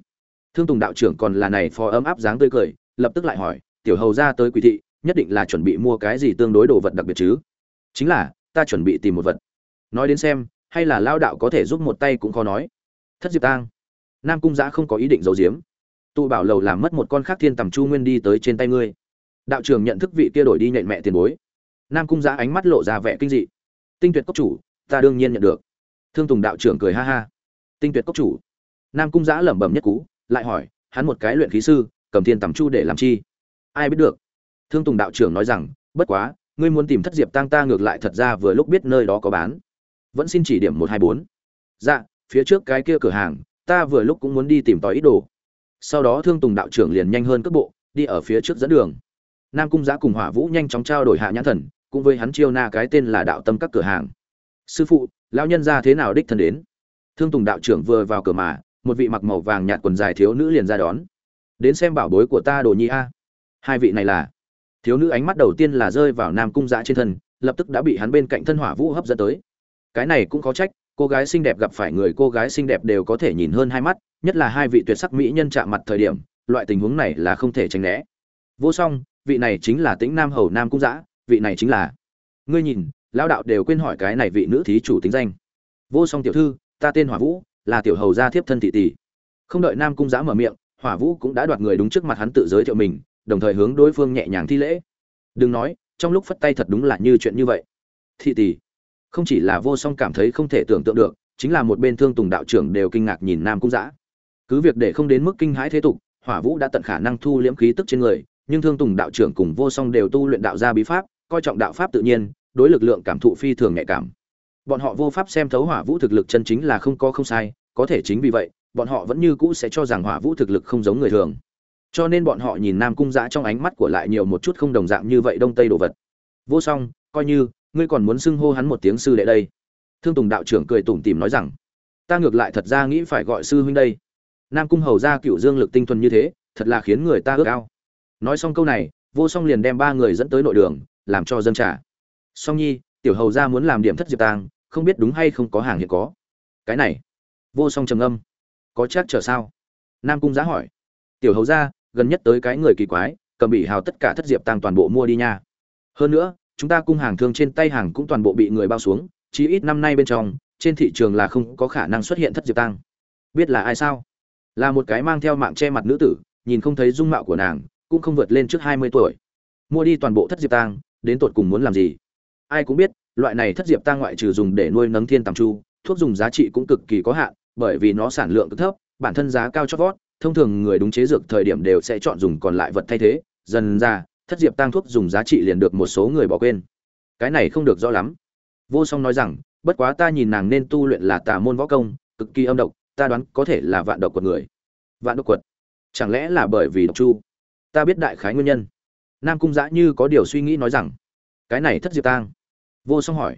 Thương tùng đạo trưởng còn là này phó ấm áp dáng tươi cười, lập tức lại hỏi, tiểu hầu ra tới quỷ thị, nhất định là chuẩn bị mua cái gì tương đối đồ vật đặc biệt chứ? Chính là, ta chuẩn bị tìm một vật. Nói đến xem, hay là lao đạo có thể giúp một tay cũng khó nói thất diệp tang. Nam cung giã không có ý định giấu giếm. Tụ bảo lầu làm mất một con khác thiên tầm chu nguyên đi tới trên tay ngươi. Đạo trưởng nhận thức vị kia đổi đi nhện mẹ tiền bối. Nam cung giã ánh mắt lộ ra vẻ kinh dị. Tinh tuyệt cốc chủ, ta đương nhiên nhận được. Thương tùng đạo trưởng cười ha ha. Tinh tuyệt cốc chủ. Nam cung giã lẩm bẩm nhất cú, lại hỏi, hắn một cái luyện khí sư, cầm thiên tầm chu để làm chi? Ai biết được? Thương tùng đạo trưởng nói rằng, bất quá, ngươi muốn tìm thất diệp Tang ta ngược lại thật ra vừa lúc biết nơi đó có bán. Vẫn xin chỉ điểm một hai bốn. Dạ phía trước cái kia cửa hàng, ta vừa lúc cũng muốn đi tìm tòi ít đồ. Sau đó thương tùng đạo trưởng liền nhanh hơn cước bộ, đi ở phía trước dẫn đường. Nam cung giã cùng hỏa vũ nhanh chóng trao đổi hạ nhãn thần, cũng với hắn chiêu na cái tên là đạo tâm các cửa hàng. Sư phụ, lão nhân ra thế nào đích thân đến? Thương tùng đạo trưởng vừa vào cửa mà, một vị mặc màu vàng nhạt quần dài thiếu nữ liền ra đón. Đến xem bảo bối của ta đồ nhi a. Hai vị này là. Thiếu nữ ánh mắt đầu tiên là rơi vào nam cung giã trên thân, lập tức đã bị hắn bên cạnh thân hỏa vũ hấp dẫn tới. Cái này cũng có trách cô gái xinh đẹp gặp phải người cô gái xinh đẹp đều có thể nhìn hơn hai mắt, nhất là hai vị tuyệt sắc mỹ nhân chạm mặt thời điểm, loại tình huống này là không thể tránh né. Vô song, vị này chính là tĩnh nam hầu nam cung giã vị này chính là. Ngươi nhìn, lão đạo đều quên hỏi cái này vị nữ thí chủ tính danh. Vô song tiểu thư, ta tên hỏa vũ, là tiểu hầu gia thiếp thân thị tỷ. Không đợi nam cung giã mở miệng, hỏa vũ cũng đã đoạt người đúng trước mặt hắn tự giới thiệu mình, đồng thời hướng đối phương nhẹ nhàng thi lễ. Đừng nói, trong lúc phất tay thật đúng là như chuyện như vậy. Thị tỷ không chỉ là vô song cảm thấy không thể tưởng tượng được, chính là một bên thương tùng đạo trưởng đều kinh ngạc nhìn nam cung giã cứ việc để không đến mức kinh hãi thế tục, hỏa vũ đã tận khả năng thu liễm khí tức trên người, nhưng thương tùng đạo trưởng cùng vô song đều tu luyện đạo gia bí pháp, coi trọng đạo pháp tự nhiên, đối lực lượng cảm thụ phi thường nhạy cảm. Bọn họ vô pháp xem thấu hỏa vũ thực lực chân chính là không có không sai, có thể chính vì vậy, bọn họ vẫn như cũ sẽ cho rằng hỏa vũ thực lực không giống người thường. Cho nên bọn họ nhìn nam cung giã trong ánh mắt của lại nhiều một chút không đồng dạng như vậy đông tây đồ vật. Vô song, coi như ngươi còn muốn xưng hô hắn một tiếng sư đệ đây? Thương tùng đạo trưởng cười tủm tỉm nói rằng ta ngược lại thật ra nghĩ phải gọi sư huynh đây. Nam cung hầu ra cựu dương lực tinh thuần như thế thật là khiến người ta ước ao. Nói xong câu này vô song liền đem ba người dẫn tới nội đường làm cho dân trả song nhi tiểu hầu ra muốn làm điểm thất diệp tàng, không biết đúng hay không có hàng hiện có. Cái này vô song trầm âm có chắc trở sao? Nam cung giá hỏi. Tiểu hầu ra gần nhất tới cái người kỳ quái cầm bị hào tất cả thất diệp tàng toàn bộ mua đi nha. Hơn nữa chúng ta cung hàng thương trên tay hàng cũng toàn bộ bị người bao xuống, chí ít năm nay bên trong, trên thị trường là không có khả năng xuất hiện thất diệp tăng biết là ai sao? Là một cái mang theo mạng che mặt nữ tử, nhìn không thấy dung mạo của nàng, cũng không vượt lên trước hai mươi tuổi. Mua đi toàn bộ thất diệp tăng đến tột cùng muốn làm gì? Ai cũng biết, loại này thất diệp tăng ngoại trừ dùng để nuôi nấng thiên tầm chu, thuốc dùng giá trị cũng cực kỳ có hạn, bởi vì nó sản lượng cực thấp, bản thân giá cao chót vót, thông thường người đúng chế dược thời điểm đều sẽ chọn dùng còn lại vật thay thế, dần ra thất diệp tang thuốc dùng giá trị liền được một số người bỏ quên. Cái này không được rõ lắm. Vô song nói rằng, bất quá ta nhìn nàng nên tu luyện là tà môn võ công, cực kỳ âm độc, ta đoán có thể là vạn độc quật người. Vạn độc quật? Chẳng lẽ là bởi vì độc chu? Ta biết đại khái nguyên nhân. Nam cung giã như có điều suy nghĩ nói rằng, cái này thất diệp tang. Vô song hỏi,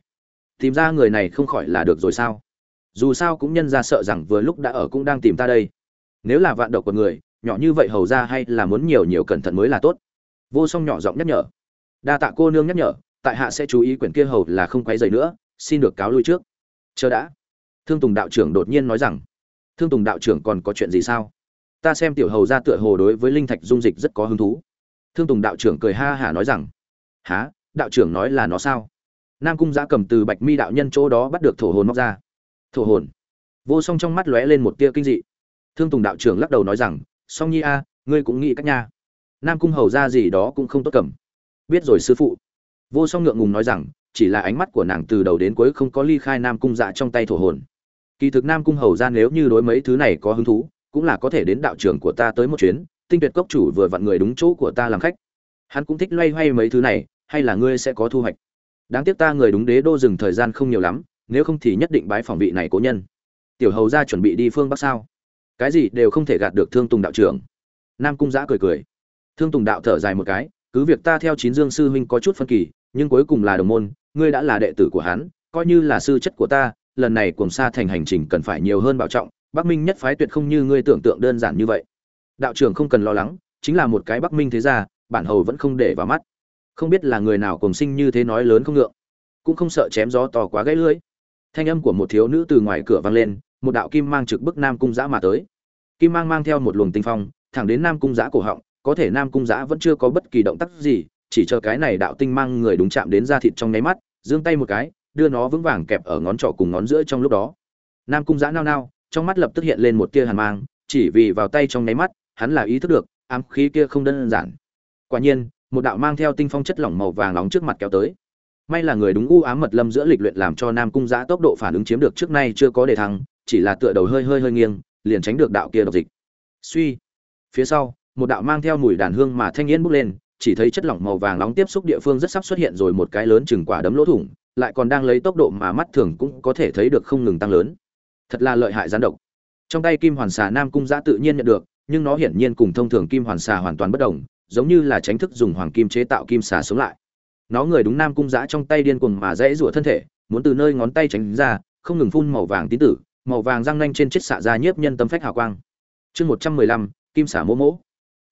tìm ra người này không khỏi là được rồi sao? Dù sao cũng nhân ra sợ rằng vừa lúc đã ở cũng đang tìm ta đây. Nếu là vạn độc của người, nhỏ như vậy hầu ra hay là muốn nhiều nhiều cẩn thận mới là tốt vô song nhỏ giọng nhắc nhở. Đa tạ cô nương nhắc nhở, tại hạ sẽ chú ý quyển kia hầu là không quấy dày nữa, xin được cáo lui trước. Chờ đã. Thương tùng đạo trưởng đột nhiên nói rằng, thương tùng đạo trưởng còn có chuyện gì sao? Ta xem tiểu hầu ra tựa hồ đối với linh thạch dung dịch rất có hứng thú. Thương tùng đạo trưởng cười ha hả nói rằng há đạo trưởng nói là nó sao? Nam cung giã cầm từ bạch mi đạo nhân chỗ đó bắt được thổ hồn móc ra. Thổ hồn? Vô song trong mắt lóe lên một tia kinh dị. Thương tùng đạo trưởng lắc đầu nói rằng, song nhi a, ngươi cũng nghĩ cách nha nam cung hầu ra gì đó cũng không tốt cầm. Biết rồi sư phụ. Vô song ngượng ngùng nói rằng, chỉ là ánh mắt của nàng từ đầu đến cuối không có ly khai nam cung dạ trong tay thổ hồn. Kỳ thực nam cung hầu ra nếu như đối mấy thứ này có hứng thú, cũng là có thể đến đạo trưởng của ta tới một chuyến, tinh tuyệt cốc chủ vừa vặn người đúng chỗ của ta làm khách. Hắn cũng thích loay hoay mấy thứ này, hay là ngươi sẽ có thu hoạch. Đáng tiếc ta người đúng đế đô dừng thời gian không nhiều lắm, nếu không thì nhất định bái phòng vị này cố nhân. Tiểu hầu ra chuẩn bị đi phương bắc sao? Cái gì đều không thể gạt được thương tùng đạo trưởng. Nam cung giã cười cười thương tùng đạo thở dài một cái, cứ việc ta theo chín dương sư huynh có chút phân kỳ, nhưng cuối cùng là đồng môn, ngươi đã là đệ tử của hắn, coi như là sư chất của ta, lần này cùng xa thành hành trình cần phải nhiều hơn bảo trọng, bắc minh nhất phái tuyệt không như ngươi tưởng tượng đơn giản như vậy. Đạo trưởng không cần lo lắng, chính là một cái bắc minh thế gia, bản hầu vẫn không để vào mắt. Không biết là người nào cùng sinh như thế nói lớn không ngượng, cũng không sợ chém gió to quá gãy lưỡi. Thanh âm của một thiếu nữ từ ngoài cửa vang lên, một đạo kim mang trực bức nam cung giã mà tới. Kim mang mang theo một luồng tinh phong, thẳng đến nam cung giã cổ họng có thể nam cung giã vẫn chưa có bất kỳ động tác gì, chỉ chờ cái này đạo tinh mang người đúng chạm đến da thịt trong nháy mắt, giương tay một cái, đưa nó vững vàng kẹp ở ngón trỏ cùng ngón giữa trong lúc đó. Nam cung giã nao nao, trong mắt lập tức hiện lên một tia hàn mang, chỉ vì vào tay trong nháy mắt, hắn là ý thức được, ám khí kia không đơn giản. Quả nhiên, một đạo mang theo tinh phong chất lỏng màu vàng nóng trước mặt kéo tới. May là người đúng u ám mật lâm giữa lịch luyện làm cho nam cung giã tốc độ phản ứng chiếm được trước nay chưa có đề thăng, chỉ là tựa đầu hơi hơi hơi nghiêng, liền tránh được đạo kia độc dịch. Suy. Phía sau một đạo mang theo mùi đàn hương mà thanh yên bốc lên, chỉ thấy chất lỏng màu vàng nóng tiếp xúc địa phương rất sắp xuất hiện rồi một cái lớn chừng quả đấm lỗ thủng, lại còn đang lấy tốc độ mà mắt thường cũng có thể thấy được không ngừng tăng lớn. Thật là lợi hại gián độc. Trong tay kim hoàn xà nam cung giã tự nhiên nhận được, nhưng nó hiển nhiên cùng thông thường kim hoàn xà hoàn toàn bất đồng, giống như là tránh thức dùng hoàng kim chế tạo kim xà sống lại. Nó người đúng nam cung giã trong tay điên cuồng mà dễ rủa thân thể, muốn từ nơi ngón tay tránh ra, không ngừng phun màu vàng tí tử, màu vàng răng nanh trên chiếc xạ ra nhiếp nhân tâm phách hào quang. Chương một trăm mười lăm, kim xả mỗ mỗ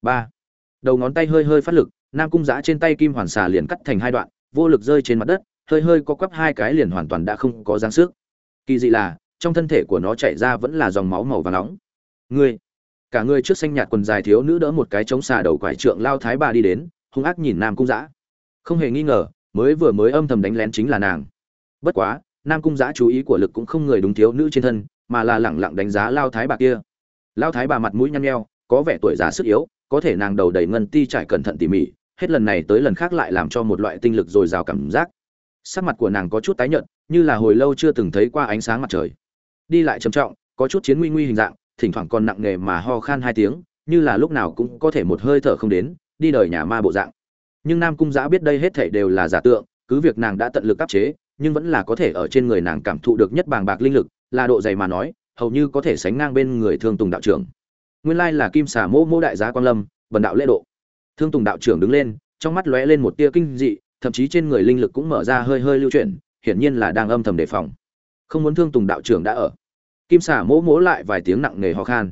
ba. Đầu ngón tay hơi hơi phát lực, nam cung giã trên tay kim hoàn xà liền cắt thành hai đoạn, vô lực rơi trên mặt đất, hơi hơi có quắp hai cái liền hoàn toàn đã không có dáng sức. Kỳ dị là, trong thân thể của nó chảy ra vẫn là dòng máu màu vàng nóng. Ngươi, cả người trước xanh nhạt quần dài thiếu nữ đỡ một cái chống xà đầu quải trượng lao thái bà đi đến, hung ác nhìn nam cung giã. Không hề nghi ngờ, mới vừa mới âm thầm đánh lén chính là nàng. Bất quá, nam cung giã chú ý của lực cũng không người đúng thiếu nữ trên thân, mà là lẳng lặng đánh giá lao thái bà kia. Lao thái bà mặt mũi nhăn nheo, có vẻ tuổi già sức yếu có thể nàng đầu đầy ngân ti trải cẩn thận tỉ mỉ, hết lần này tới lần khác lại làm cho một loại tinh lực dồi dào cảm giác. Sắc mặt của nàng có chút tái nhợt, như là hồi lâu chưa từng thấy qua ánh sáng mặt trời. Đi lại trầm trọng, có chút chiến nguy nguy hình dạng, thỉnh thoảng còn nặng nề mà ho khan hai tiếng, như là lúc nào cũng có thể một hơi thở không đến, đi đời nhà ma bộ dạng. Nhưng nam cung giã biết đây hết thảy đều là giả tượng, cứ việc nàng đã tận lực áp chế, nhưng vẫn là có thể ở trên người nàng cảm thụ được nhất bàng bạc linh lực, là độ dày mà nói, hầu như có thể sánh ngang bên người thương tùng đạo trưởng nguyên lai là kim xà mô mô đại giá Quang lâm vần đạo lễ độ. Thương tùng đạo trưởng đứng lên, trong mắt lóe lên một tia kinh dị, thậm chí trên người linh lực cũng mở ra hơi hơi lưu chuyển, hiển nhiên là đang âm thầm đề phòng. Không muốn thương tùng đạo trưởng đã ở. Kim xà mỗ mỗ lại vài tiếng nặng nề ho khan.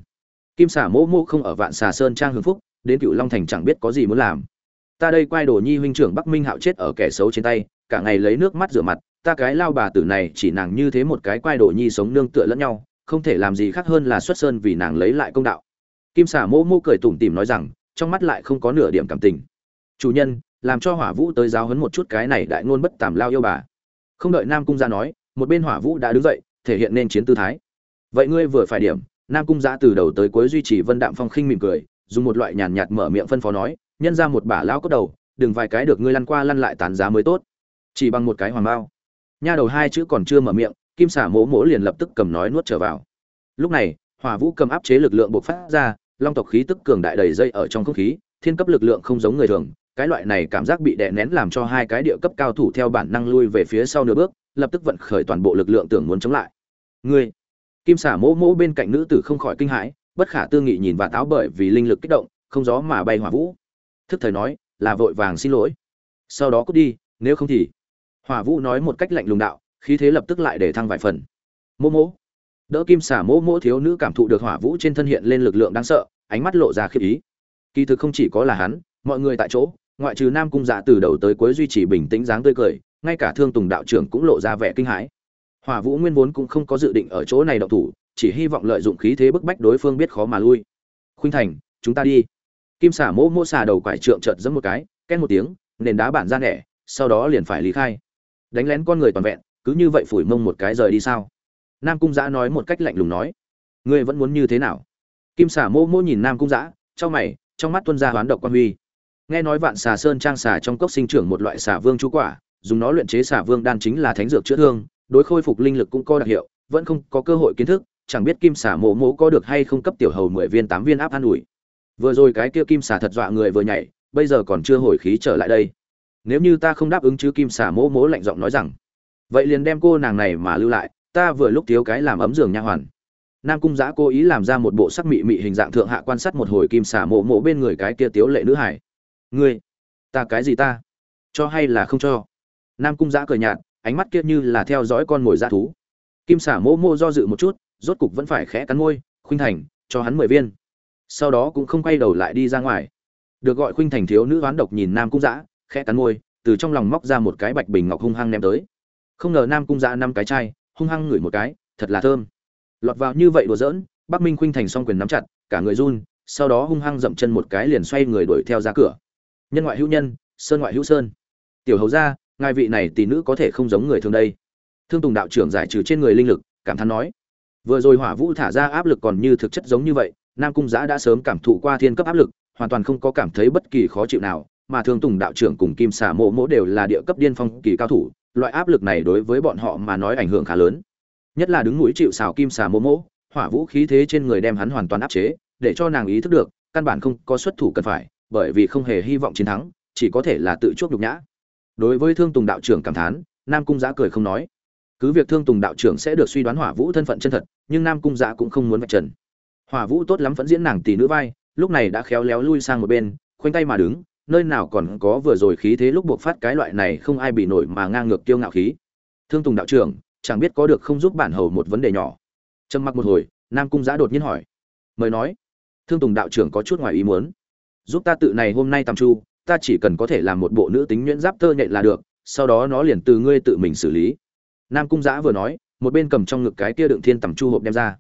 Kim xà mỗ mỗ không ở vạn xà sơn trang hưng phúc, đến cựu long thành chẳng biết có gì muốn làm. Ta đây quay đồ nhi huynh trưởng bắc minh hạo chết ở kẻ xấu trên tay, cả ngày lấy nước mắt rửa mặt, ta cái lao bà tử này chỉ nàng như thế một cái quay đồ nhi sống nương tựa lẫn nhau, không thể làm gì khác hơn là xuất sơn vì nàng lấy lại công đạo kim xà mô mô cười tủm tỉm nói rằng, trong mắt lại không có nửa điểm cảm tình. Chủ nhân, làm cho hỏa vũ tới giáo hấn một chút cái này đại ngôn bất tàm lao yêu bà. Không đợi nam cung ra nói, một bên hỏa vũ đã đứng dậy, thể hiện nên chiến tư thái. Vậy ngươi vừa phải điểm, nam cung ra từ đầu tới cuối duy trì vân đạm phong khinh mỉm cười, dùng một loại nhàn nhạt mở miệng phân phó nói, nhân ra một bả lão cốt đầu, đừng vài cái được ngươi lăn qua lăn lại tán giá mới tốt. Chỉ bằng một cái hoàng bao. Nha đầu hai chữ còn chưa mở miệng, kim xả mỗ mỗ liền lập tức cầm nói nuốt trở vào. Lúc này, hỏa vũ cầm áp chế lực lượng buộc phát ra long tộc khí tức cường đại đầy dây ở trong không khí, thiên cấp lực lượng không giống người thường, cái loại này cảm giác bị đè nén làm cho hai cái địa cấp cao thủ theo bản năng lui về phía sau nửa bước, lập tức vận khởi toàn bộ lực lượng tưởng muốn chống lại. Ngươi, kim xả mỗ mỗ bên cạnh nữ tử không khỏi kinh hãi, bất khả tư nghị nhìn và táo bởi vì linh lực kích động, không gió mà bay hỏa vũ. Thức thời nói, là vội vàng xin lỗi. Sau đó cút đi, nếu không thì. Hỏa vũ nói một cách lạnh lùng đạo, khí thế lập tức lại để thăng vài phần. Mỗ mỗ đỡ kim xả mỗ mỗ thiếu nữ cảm thụ được hỏa vũ trên thân hiện lên lực lượng đáng sợ, ánh mắt lộ ra khiếp ý. Kỳ thực không chỉ có là hắn, mọi người tại chỗ, ngoại trừ nam cung dạ từ đầu tới cuối duy trì bình tĩnh dáng tươi cười, ngay cả thương tùng đạo trưởng cũng lộ ra vẻ kinh hãi. Hỏa vũ nguyên vốn cũng không có dự định ở chỗ này động thủ, chỉ hy vọng lợi dụng khí thế bức bách đối phương biết khó mà lui. Khuynh thành, chúng ta đi. Kim xả mỗ mỗ xà đầu quải trượng chợt giẫm một cái ken một tiếng, nền đá bản ra nẻ, sau đó liền phải lý khai. Đánh lén con người toàn vẹn, cứ như vậy phủi mông một cái rời đi sao? Nam cung giã nói một cách lạnh lùng nói, ngươi vẫn muốn như thế nào? Kim xả mô mô nhìn nam cung giã trong mày, trong mắt tuân ra hoán độc quan huy. Nghe nói vạn xà sơn trang xà trong cốc sinh trưởng một loại xà vương chú quả, dùng nó luyện chế xà vương đan chính là thánh dược chữa thương, đối khôi phục linh lực cũng có đặc hiệu, vẫn không có cơ hội kiến thức, chẳng biết kim xả mộ mộ có được hay không cấp tiểu hầu mười viên tám viên áp an ủi. Vừa rồi cái kia kim xả thật dọa người vừa nhảy, bây giờ còn chưa hồi khí trở lại đây. Nếu như ta không đáp ứng chứ kim xả mỗ mỗ lạnh giọng nói rằng, vậy liền đem cô nàng này mà lưu lại ta vừa lúc thiếu cái làm ấm giường nha hoàn. Nam cung giã cố ý làm ra một bộ sắc mị mị hình dạng thượng hạ quan sát một hồi kim xả mộ mộ bên người cái kia tiếu lệ nữ hải. Ngươi, ta cái gì ta? Cho hay là không cho? Nam cung giã cười nhạt, ánh mắt kia như là theo dõi con mồi dã thú. Kim xả mộ mộ do dự một chút, rốt cục vẫn phải khẽ cắn môi, khuynh thành, cho hắn mười viên. Sau đó cũng không quay đầu lại đi ra ngoài. Được gọi khuynh thành thiếu nữ oán độc nhìn nam cung giã, khẽ cắn môi, từ trong lòng móc ra một cái bạch bình ngọc hung hăng ném tới. Không ngờ nam cung giã năm cái chai hung hăng ngửi một cái, thật là thơm. Lọt vào như vậy đùa giỡn, bắc minh khuynh thành s quyền nắm chặt, cả người run, sau đó hung hăng dậm chân một cái liền xoay người đuổi theo ra cửa. Nhân ngoại hữu nhân, sơn ngoại hữu sơn. Tiểu hầu ra ngài vị này tỷ nữ có thể không giống người thường đây. Thương tùng đạo trưởng giải trừ trên người linh lực, cảm thán nói. Vừa rồi hỏa vũ thả ra áp lực còn như thực chất giống như vậy, nam cung giã đã sớm cảm thụ qua thiên cấp áp lực, hoàn toàn không có cảm thấy bất kỳ khó chịu nào, mà thương tùng đạo trưởng cùng kim xà mộ mỗ đều là địa cấp điên phong kỳ cao thủ loại áp lực này đối với bọn họ mà nói ảnh hưởng khá lớn. Nhất là đứng mũi chịu xào kim xà mô mỗ hỏa vũ khí thế trên người đem hắn hoàn toàn áp chế, để cho nàng ý thức được, căn bản không có xuất thủ cần phải, bởi vì không hề hy vọng chiến thắng, chỉ có thể là tự chuốc nhục nhã. Đối với thương tùng đạo trưởng cảm thán, nam cung giã cười không nói. Cứ việc thương tùng đạo trưởng sẽ được suy đoán hỏa vũ thân phận chân thật, nhưng nam cung giã cũng không muốn vạch trần. Hỏa vũ tốt lắm vẫn diễn nàng tỷ nữ vai, lúc này đã khéo léo lui sang một bên, khoanh tay mà đứng nơi nào còn có vừa rồi khí thế lúc buộc phát cái loại này không ai bị nổi mà ngang ngược kiêu ngạo khí. Thương tùng đạo trưởng, chẳng biết có được không giúp bản hầu một vấn đề nhỏ. Trầm mặc một hồi, nam cung giã đột nhiên hỏi. Mời nói. Thương tùng đạo trưởng có chút ngoài ý muốn. Giúp ta tự này hôm nay tầm chu ta chỉ cần có thể làm một bộ nữ tính nhuyễn giáp tơ nhện là được, sau đó nó liền từ ngươi tự mình xử lý. Nam cung giã vừa nói, một bên cầm trong ngực cái kia đựng thiên tầm chu hộp đem ra.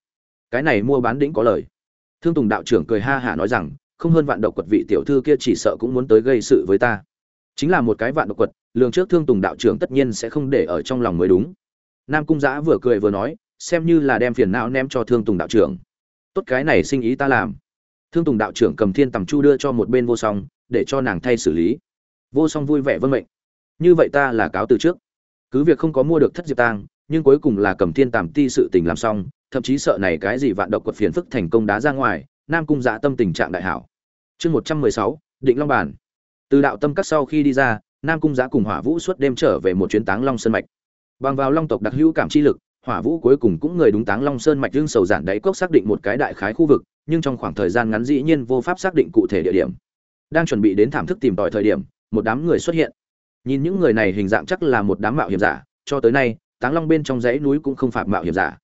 Cái này mua bán đĩnh có lời. Thương tùng đạo trưởng cười ha hả nói rằng không hơn vạn độc quật vị tiểu thư kia chỉ sợ cũng muốn tới gây sự với ta. Chính là một cái vạn độc quật, lường trước thương tùng đạo trưởng tất nhiên sẽ không để ở trong lòng mới đúng. Nam cung giã vừa cười vừa nói, xem như là đem phiền não ném cho thương tùng đạo trưởng. Tốt cái này sinh ý ta làm. Thương tùng đạo trưởng cầm thiên tầm chu đưa cho một bên vô song, để cho nàng thay xử lý. Vô song vui vẻ vân mệnh. Như vậy ta là cáo từ trước. Cứ việc không có mua được thất diệp tang, nhưng cuối cùng là cầm thiên tàm ti sự tình làm xong, thậm chí sợ này cái gì vạn độc quật phiền phức thành công đá ra ngoài nam cung dạ tâm tình trạng đại hảo. Chương một trăm mười sáu, định long bản từ đạo tâm các sau khi đi ra, nam cung giã cùng hỏa vũ suốt đêm trở về một chuyến táng long sơn mạch. Bằng vào long tộc đặc hữu cảm chi lực, hỏa vũ cuối cùng cũng người đúng táng long sơn mạch dương sầu giản đáy cốc xác định một cái đại khái khu vực, nhưng trong khoảng thời gian ngắn dĩ nhiên vô pháp xác định cụ thể địa điểm. Đang chuẩn bị đến thảm thức tìm tòi thời điểm, một đám người xuất hiện. Nhìn những người này hình dạng chắc là một đám mạo hiểm giả, cho tới nay, táng long bên trong dãy núi cũng không phạt mạo hiểm giả.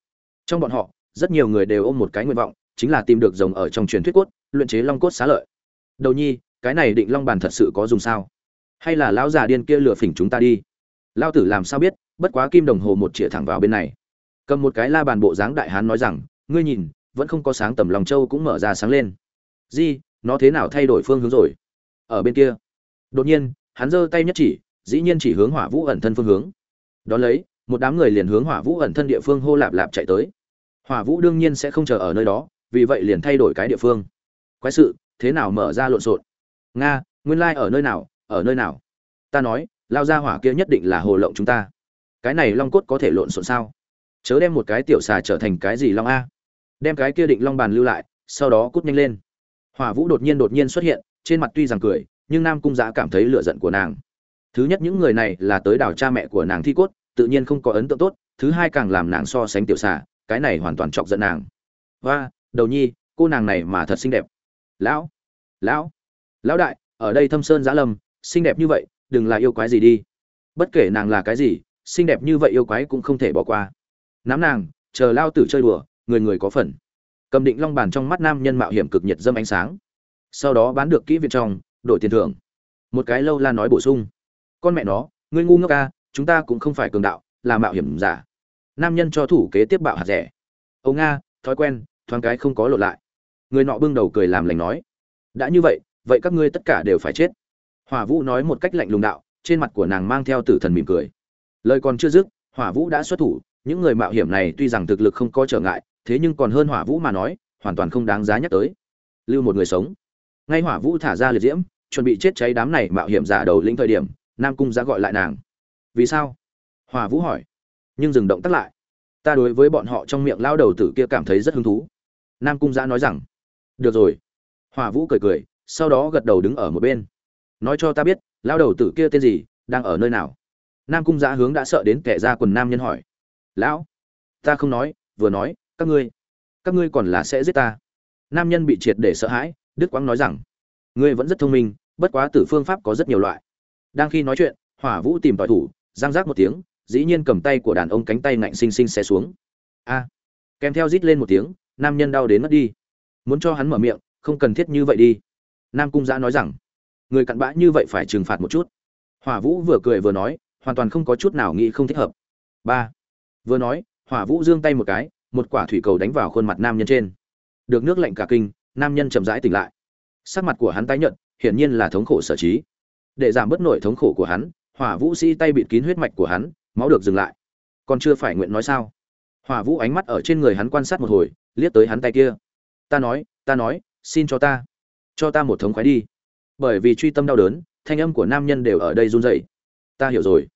Trong bọn họ, rất nhiều người đều ôm một cái nguyện vọng chính là tìm được rồng ở trong truyền thuyết cốt, luyện chế long cốt xá lợi. Đầu nhi, cái này định long bàn thật sự có dùng sao? Hay là lão già điên kia lừa phỉnh chúng ta đi? Lao tử làm sao biết, bất quá kim đồng hồ một chĩa thẳng vào bên này. Cầm một cái la bàn bộ dáng đại hán nói rằng, ngươi nhìn, vẫn không có sáng tầm lòng châu cũng mở ra sáng lên. Di, nó thế nào thay đổi phương hướng rồi? Ở bên kia. Đột nhiên, hắn giơ tay nhất chỉ, dĩ nhiên chỉ hướng hỏa vũ ẩn thân phương hướng. Đón lấy, một đám người liền hướng hỏa vũ ẩn thân địa phương hô lạp lạp chạy tới. Hỏa vũ đương nhiên sẽ không chờ ở nơi đó vì vậy liền thay đổi cái địa phương. Quái sự, thế nào mở ra lộn xộn? Nga, nguyên lai ở nơi nào, ở nơi nào? Ta nói, lao ra hỏa kia nhất định là hồ lộng chúng ta. Cái này long cốt có thể lộn xộn sao? Chớ đem một cái tiểu xà trở thành cái gì long a? Đem cái kia định long bàn lưu lại, sau đó cút nhanh lên. Hỏa vũ đột nhiên đột nhiên xuất hiện, trên mặt tuy rằng cười, nhưng nam cung giã cảm thấy lựa giận của nàng. Thứ nhất những người này là tới đảo cha mẹ của nàng thi cốt, tự nhiên không có ấn tượng tốt, thứ hai càng làm nàng so sánh tiểu xà, cái này hoàn toàn chọc giận nàng. Và đầu nhi, cô nàng này mà thật xinh đẹp. Lão lão lão đại, ở đây thâm sơn giã lâm, xinh đẹp như vậy, đừng là yêu quái gì đi. Bất kể nàng là cái gì, xinh đẹp như vậy yêu quái cũng không thể bỏ qua. Nắm nàng, chờ lao tử chơi đùa, người người có phần. Cầm định long bàn trong mắt nam nhân mạo hiểm cực nhiệt dâm ánh sáng. Sau đó bán được kỹ viện trong, đổi tiền thưởng. Một cái lâu la nói bổ sung. Con mẹ nó, ngươi ngu ngốc ca chúng ta cũng không phải cường đạo, là mạo hiểm giả. Nam nhân cho thủ kế tiếp bạo hạt rẻ. Ông nga thói quen thoáng cái không có lộ lại. Người nọ bưng đầu cười làm lành nói, đã như vậy vậy các ngươi tất cả đều phải chết. Hỏa vũ nói một cách lạnh lùng đạo, trên mặt của nàng mang theo tử thần mỉm cười. Lời còn chưa dứt, hỏa vũ đã xuất thủ, những người mạo hiểm này tuy rằng thực lực không có trở ngại, thế nhưng còn hơn hỏa vũ mà nói, hoàn toàn không đáng giá nhắc tới. Lưu một người sống. Ngay hỏa vũ thả ra liệt diễm, chuẩn bị chết cháy đám này mạo hiểm giả đầu lĩnh thời điểm, nam cung giá gọi lại nàng. Vì sao? Hỏa vũ hỏi. Nhưng dừng động tắt lại. Ta đối với bọn họ trong miệng lao đầu tử kia cảm thấy rất hứng thú nam cung giã nói rằng, được rồi. Hỏa vũ cười cười, sau đó gật đầu đứng ở một bên. Nói cho ta biết lao đầu tử kia tên gì, đang ở nơi nào? Nam cung giã hướng đã sợ đến kẻ ra quần nam nhân hỏi. Lão, ta không nói, vừa nói, các ngươi các ngươi còn là sẽ giết ta. Nam nhân bị triệt để sợ hãi, đức quang nói rằng, ngươi vẫn rất thông minh, bất quá tử phương pháp có rất nhiều loại. Đang khi nói chuyện, hỏa vũ tìm tỏi thủ giang giác một tiếng, dĩ nhiên cầm tay của đàn ông cánh tay ngạnh xinh xinh xé xuống. A, kèm theo rít lên một tiếng nam nhân đau đến mất đi. Muốn cho hắn mở miệng, không cần thiết như vậy đi. Nam cung giã nói rằng, người cặn bã như vậy phải trừng phạt một chút. Hỏa vũ vừa cười vừa nói, hoàn toàn không có chút nào nghĩ không thích hợp. Ba, vừa nói, hỏa vũ giương tay một cái, một quả thủy cầu đánh vào khuôn mặt nam nhân trên. Được nước lạnh cả kinh, nam nhân chậm rãi tỉnh lại. Sắc mặt của hắn tái nhợt, hiển nhiên là thống khổ sở trí. Để giảm bớt nổi thống khổ của hắn, hỏa vũ sĩ tay bịt kín huyết mạch của hắn, máu được dừng lại. Còn chưa phải nguyện nói sao? Hỏa vũ ánh mắt ở trên người hắn quan sát một hồi liếc tới hắn tay kia. Ta nói ta nói, xin cho ta. Cho ta một thống khoái đi. Bởi vì truy tâm đau đớn, thanh âm của nam nhân đều ở đây run rẩy. Ta hiểu rồi.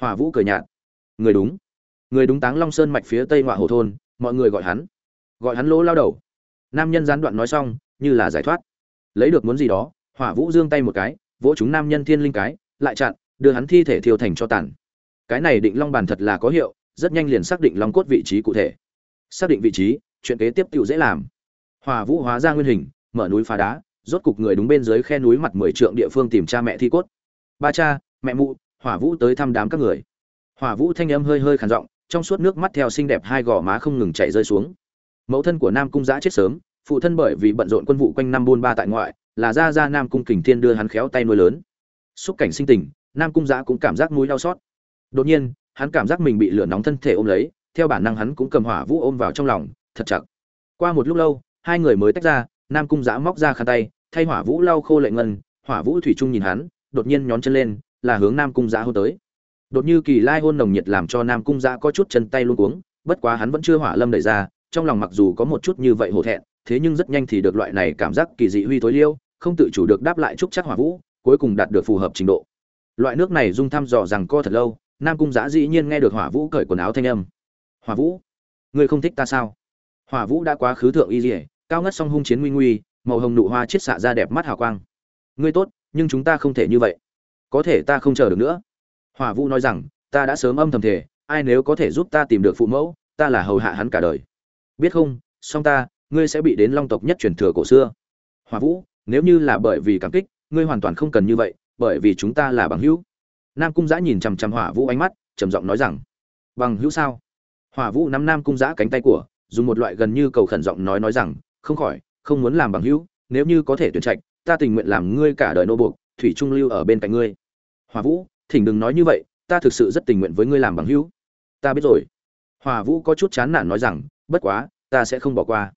Hòa vũ cười nhạt. Người đúng. Người đúng táng long sơn mạch phía tây ngoại hồ thôn, mọi người gọi hắn. Gọi hắn lỗ lao đầu. Nam nhân gián đoạn nói xong, như là giải thoát. Lấy được muốn gì đó, hỏa vũ giương tay một cái, vỗ chúng nam nhân thiên linh cái, lại chặn, đưa hắn thi thể thiêu thành cho tàn. Cái này định long bàn thật là có hiệu, rất nhanh liền xác định long cốt vị trí cụ thể. Xác định vị trí chuyện kế tiếp tự dễ làm. Hòa vũ hóa ra nguyên hình, mở núi phá đá, rốt cục người đúng bên dưới khe núi mặt mười trượng địa phương tìm cha mẹ thi cốt. Ba cha, mẹ mụ hỏa vũ tới thăm đám các người. Hỏa vũ thanh âm hơi hơi khàn giọng, trong suốt nước mắt theo xinh đẹp hai gò má không ngừng chảy rơi xuống. Mẫu thân của nam cung giã chết sớm, phụ thân bởi vì bận rộn quân vụ quanh năm buôn ba tại ngoại, là ra ra nam cung kình thiên đưa hắn khéo tay nuôi lớn. Xúc cảnh sinh tình, nam cung giã cũng cảm giác mũi đau xót. Đột nhiên, hắn cảm giác mình bị lửa nóng thân thể ôm lấy, theo bản năng hắn cũng cầm hỏa vũ ôm vào trong lòng thật chặt. Qua một lúc lâu, hai người mới tách ra, nam cung giã móc ra khăn tay, thay hỏa vũ lau khô lệ ngân, hỏa vũ thủy trung nhìn hắn, đột nhiên nhón chân lên, là hướng nam cung giã hôn tới. Đột như kỳ lai hôn nồng nhiệt làm cho nam cung giã có chút chân tay luôn cuống, bất quá hắn vẫn chưa hỏa lâm đẩy ra, trong lòng mặc dù có một chút như vậy hổ thẹn, thế nhưng rất nhanh thì được loại này cảm giác kỳ dị huy tối liêu, không tự chủ được đáp lại chúc chắc hỏa vũ, cuối cùng đạt được phù hợp trình độ. Loại nước này dung thăm dò rằng co thật lâu, nam cung giã dĩ nhiên nghe được hỏa vũ cởi quần áo thanh âm. Hỏa vũ, ngươi không thích ta sao? Hỏa vũ đã quá khứ thượng y dỉa cao ngất song hung chiến nguy nguy, màu hồng nụ hoa chiết xạ ra đẹp mắt hào quang. Ngươi tốt, nhưng chúng ta không thể như vậy. Có thể ta không chờ được nữa. Hỏa vũ nói rằng, ta đã sớm âm thầm thể ai nếu có thể giúp ta tìm được phụ mẫu, ta là hầu hạ hắn cả đời. Biết không, song ta, ngươi sẽ bị đến long tộc nhất truyền thừa cổ xưa. Hỏa vũ, nếu như là bởi vì cảm kích, ngươi hoàn toàn không cần như vậy, bởi vì chúng ta là bằng hữu. Nam cung giã nhìn chằm chằm hỏa vũ ánh mắt, trầm giọng nói rằng, bằng hữu sao? Hỏa vũ nắm nam cung giã cánh tay của dùng một loại gần như cầu khẩn giọng nói nói rằng, không khỏi, không muốn làm bằng hữu, nếu như có thể tuyển trạch, ta tình nguyện làm ngươi cả đời nô buộc, thủy trung lưu ở bên cạnh ngươi. Hòa vũ, thỉnh đừng nói như vậy, ta thực sự rất tình nguyện với ngươi làm bằng hữu. Ta biết rồi. Hòa vũ có chút chán nản nói rằng, bất quá, ta sẽ không bỏ qua.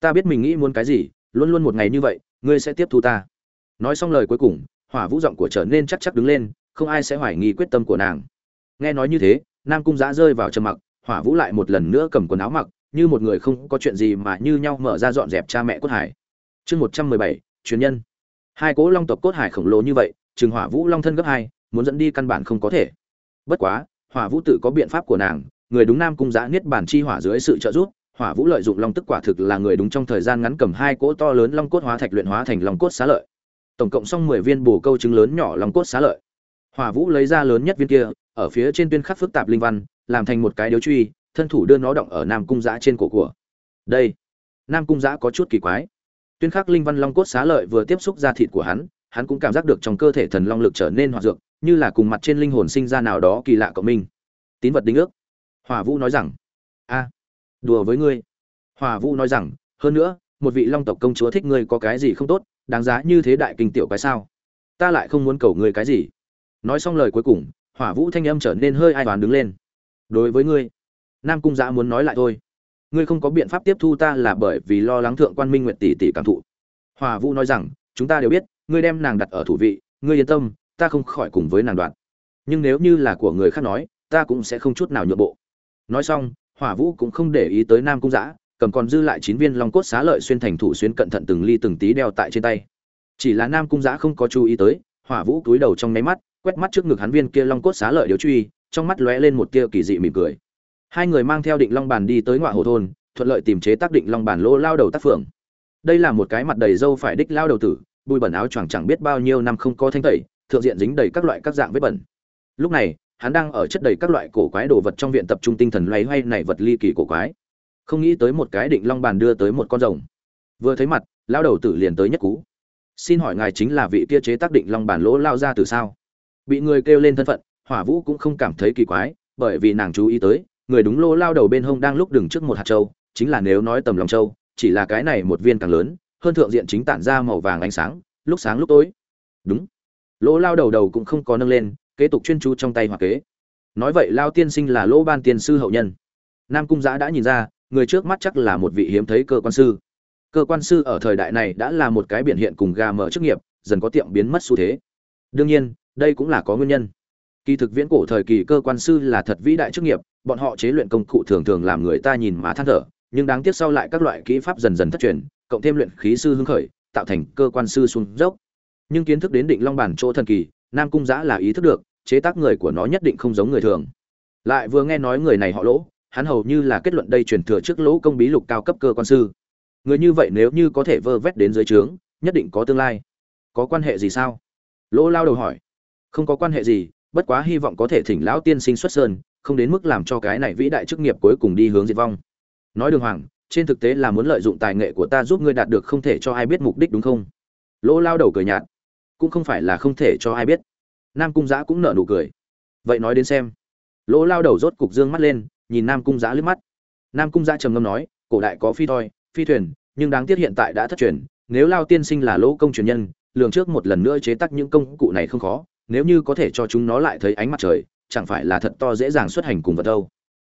Ta biết mình nghĩ muốn cái gì, luôn luôn một ngày như vậy, ngươi sẽ tiếp thu ta. Nói xong lời cuối cùng hỏa vũ giọng của trở nên chắc chắc đứng lên, không ai sẽ hoài nghi quyết tâm của nàng. Nghe nói như thế, nam cung giã rơi vào trầm mặc hỏa vũ lại một lần nữa cầm quần áo mặc như một người không có chuyện gì mà như nhau mở ra dọn dẹp cha mẹ cốt hải. Chương một trăm mười bảy, truyền nhân. Hai cố long tộc cốt hải khổng lồ như vậy, trừng hỏa vũ long thân gấp hai, muốn dẫn đi căn bản không có thể. Bất quá, hỏa vũ tự có biện pháp của nàng, người đúng nam cung giã niết bản chi hỏa dưới sự trợ giúp, hỏa vũ lợi dụng long tức quả thực là người đúng trong thời gian ngắn cầm hai cỗ to lớn long cốt hóa thạch luyện hóa thành long cốt xá lợi. Tổng cộng xong mười viên bổ câu trứng lớn nhỏ long cốt xá lợi. Hỏa vũ lấy ra lớn nhất viên kia, ở phía trên tuyên khắc phức tạp linh văn, làm thành một cái điếu truy thân thủ đưa nó động ở nam cung giã trên cổ của. Đây. Nam cung giã có chút kỳ quái. Tuyên khắc linh văn long cốt xá lợi vừa tiếp xúc ra thịt của hắn hắn cũng cảm giác được trong cơ thể thần long lực trở nên hoạt dược, như là cùng mặt trên linh hồn sinh ra nào đó kỳ lạ của mình tín vật đính ước. Hòa vũ nói rằng, a, đùa với ngươi. Hòa vũ nói rằng, hơn nữa, một vị long tộc công chúa thích ngươi có cái gì không tốt, đáng giá như thế đại kinh tiểu cái sao? Ta lại không muốn cầu ngươi cái gì. Nói xong lời cuối cùng, hỏa vũ thanh âm trở nên hơi ai toán đứng lên. Đối với ngươi nam cung giã muốn nói lại thôi. Ngươi không có biện pháp tiếp thu ta là bởi vì lo lắng thượng quan minh nguyện tỷ tỷ cảm thụ. Hòa vũ nói rằng, chúng ta đều biết, ngươi đem nàng đặt ở thủ vị, ngươi yên tâm, ta không khỏi cùng với nàng đoạn. Nhưng nếu như là của người khác nói, ta cũng sẽ không chút nào nhượng bộ. Nói xong hỏa vũ cũng không để ý tới nam cung giã, cầm còn dư lại chín viên long cốt xá lợi xuyên thành thủ xuyên cẩn thận từng ly từng tí đeo tại trên tay. Chỉ là nam cung giã không có chú ý tới hỏa vũ cúi đầu trong nháy mắt, quét mắt trước ngực hắn viên kia long cốt xá lợi điếu truy, trong mắt lóe lên một tia kỳ dị mỉm cười hai người mang theo định long bàn đi tới ngoại hồ thôn, thuận lợi tìm chế tác định long bàn lỗ lao đầu tác phượng đây là một cái mặt đầy dâu phải đích lao đầu tử, bùi bẩn áo choàng chẳng biết bao nhiêu năm không có thanh tẩy, thượng diện dính đầy các loại các dạng vết bẩn. Lúc này, hắn đang ở chất đầy các loại cổ quái đồ vật trong viện tập trung tinh thần loay hoay này vật ly kỳ cổ quái. Không nghĩ tới một cái định long bàn đưa tới một con rồng. Vừa thấy mặt, lao đầu tử liền tới nhất cú. Xin hỏi ngài chính là vị kia chế tác định long bàn lỗ lao ra từ sao? Bị người kêu lên thân phận, hỏa vũ cũng không cảm thấy kỳ quái, bởi vì nàng chú ý tới người đúng lô lao đầu bên hông đang lúc đừng trước một hạt châu, chính là nếu nói tầm lòng châu, chỉ là cái này một viên càng lớn, hơn thượng diện chính tản ra màu vàng ánh sáng, lúc sáng lúc tối. Đúng. Lô lao đầu đầu cũng không có nâng lên, kế tục chuyên chú trong tay hoặc kế. Nói vậy lao tiên sinh là lô ban tiên sư hậu nhân. Nam cung giã đã nhìn ra, người trước mắt chắc là một vị hiếm thấy cơ quan sư. Cơ quan sư ở thời đại này đã là một cái biểu hiện cùng gà mở chức nghiệp, dần có tiệm biến mất xu thế. Đương nhiên, đây cũng là có nguyên nhân. Kỳ thực viễn cổ thời kỳ cơ quan sư là thật vĩ đại chức nghiệp bọn họ chế luyện công cụ thường thường làm người ta nhìn mà than thở, nhưng đáng tiếc sau lại các loại kỹ pháp dần dần thất truyền, cộng thêm luyện khí sư hưng khởi, tạo thành cơ quan sư xuống dốc. Nhưng kiến thức đến định long bản chỗ thần kỳ, nam cung giã là ý thức được, chế tác người của nó nhất định không giống người thường. Lại vừa nghe nói người này họ lỗ, hắn hầu như là kết luận đây truyền thừa trước lỗ công bí lục cao cấp cơ quan sư. Người như vậy nếu như có thể vơ vét đến dưới trướng, nhất định có tương lai. Có quan hệ gì sao? Lỗ lao đầu hỏi. Không có quan hệ gì, bất quá hy vọng có thể thỉnh lão tiên sinh xuất sơn không đến mức làm cho cái này vĩ đại chức nghiệp cuối cùng đi hướng diệt vong. Nói đường hoàng, trên thực tế là muốn lợi dụng tài nghệ của ta giúp ngươi đạt được không thể cho ai biết mục đích đúng không? Lỗ lao đầu cười nhạt. Cũng không phải là không thể cho ai biết. Nam cung giã cũng nở nụ cười. Vậy nói đến xem. Lỗ lao đầu rốt cục dương mắt lên, nhìn nam cung giã liếc mắt. Nam cung giã trầm ngâm nói, cổ đại có phi thoi, phi thuyền, nhưng đáng tiếc hiện tại đã thất truyền. Nếu lao tiên sinh là lỗ công truyền nhân, lường trước một lần nữa chế tác những công cụ này không khó. Nếu như có thể cho chúng nó lại thấy ánh mặt trời chẳng phải là thật to dễ dàng xuất hành cùng vật đâu.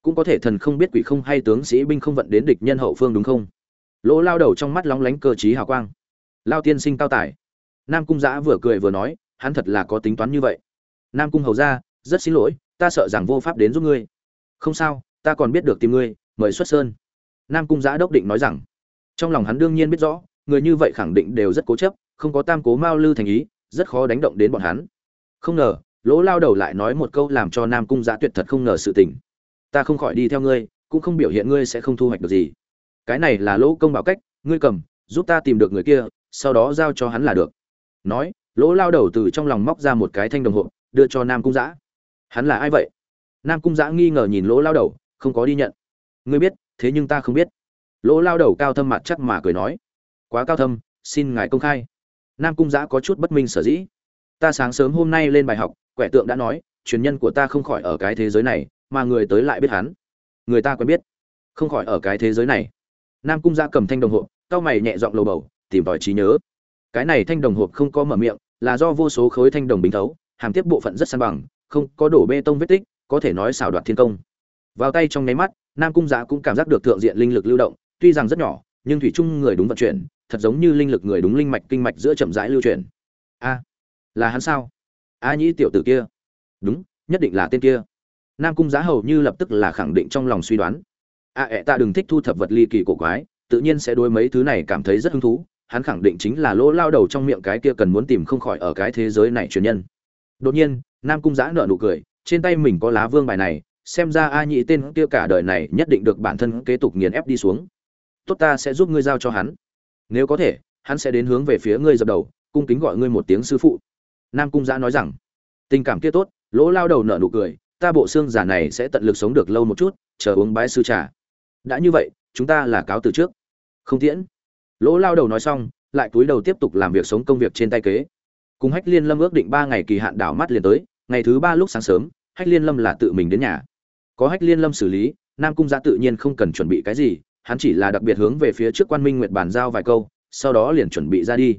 Cũng có thể thần không biết quỷ không hay tướng sĩ binh không vận đến địch nhân hậu phương đúng không? Lỗ lao đầu trong mắt lóng lánh cơ trí hào quang. Lao tiên sinh cao tài. Nam cung giã vừa cười vừa nói, hắn thật là có tính toán như vậy. Nam cung hầu ra rất xin lỗi, ta sợ rằng vô pháp đến giúp ngươi. Không sao, ta còn biết được tìm ngươi, mời xuất sơn. Nam cung giã đốc định nói rằng. Trong lòng hắn đương nhiên biết rõ, người như vậy khẳng định đều rất cố chấp, không có tam cố mao lư thành ý, rất khó đánh động đến bọn hắn. Không ngờ lỗ lao đầu lại nói một câu làm cho nam cung giã tuyệt thật không ngờ sự tình. Ta không khỏi đi theo ngươi, cũng không biểu hiện ngươi sẽ không thu hoạch được gì. Cái này là lỗ công bảo cách, ngươi cầm, giúp ta tìm được người kia, sau đó giao cho hắn là được. Nói, lỗ lao đầu từ trong lòng móc ra một cái thanh đồng hộp, đưa cho nam cung giã. Hắn là ai vậy? Nam cung giã nghi ngờ nhìn lỗ lao đầu, không có đi nhận. Ngươi biết, thế nhưng ta không biết. Lỗ lao đầu cao thâm mặt chắc mà cười nói. Quá cao thâm, xin ngài công khai. Nam cung giã có chút bất minh sở dĩ. Ta sáng sớm hôm nay lên bài học quẻ tượng đã nói, truyền nhân của ta không khỏi ở cái thế giới này, mà người tới lại biết hắn. Người ta quen biết. Không khỏi ở cái thế giới này. Nam cung gia cầm thanh đồng hộp cao mày nhẹ giọng lầu bầu, tìm tòi trí nhớ. Cái này thanh đồng hộp không có mở miệng, là do vô số khối thanh đồng bình thấu, hàm tiếp bộ phận rất san bằng, không có đổ bê tông vết tích, có thể nói xảo đoạt thiên công. Vào tay trong nháy mắt, nam cung giã cũng cảm giác được thượng diện linh lực lưu động, tuy rằng rất nhỏ, nhưng thủy chung người đúng vận chuyển, thật giống như linh lực người đúng linh mạch kinh mạch giữa chậm rãi lưu chuyển. A, là hắn sao? A nhĩ tiểu tử kia. Đúng, nhất định là tên kia. Nam cung giá hầu như lập tức là khẳng định trong lòng suy đoán. A ẹ ta đừng thích thu thập vật ly kỳ cổ quái, tự nhiên sẽ đối mấy thứ này cảm thấy rất hứng thú, hắn khẳng định chính là lỗ lao đầu trong miệng cái kia cần muốn tìm không khỏi ở cái thế giới này truyền nhân. Đột nhiên, nam cung giã nợ nụ cười, trên tay mình có lá vương bài này, xem ra a nhị tên kia cả đời này nhất định được bản thân kế tục nghiền ép đi xuống. Tốt ta sẽ giúp ngươi giao cho hắn. Nếu có thể, hắn sẽ đến hướng về phía ngươi dập đầu, cung kính gọi ngươi một tiếng sư phụ nam cung giã nói rằng, tình cảm kia tốt. Lỗ lao đầu nở nụ cười, ta bộ xương giả này sẽ tận lực sống được lâu một chút, chờ uống bái sư trà. Đã như vậy, chúng ta là cáo từ trước. Không tiễn. Lỗ lao đầu nói xong, lại cúi đầu tiếp tục làm việc sống công việc trên tay kế. Cùng hách liên lâm ước định ba ngày kỳ hạn đảo mắt liền tới, ngày thứ ba lúc sáng sớm, hách liên lâm là tự mình đến nhà. Có hách liên lâm xử lý, nam cung giã tự nhiên không cần chuẩn bị cái gì, hắn chỉ là đặc biệt hướng về phía trước quan minh nguyệt bàn giao vài câu, sau đó liền chuẩn bị ra đi.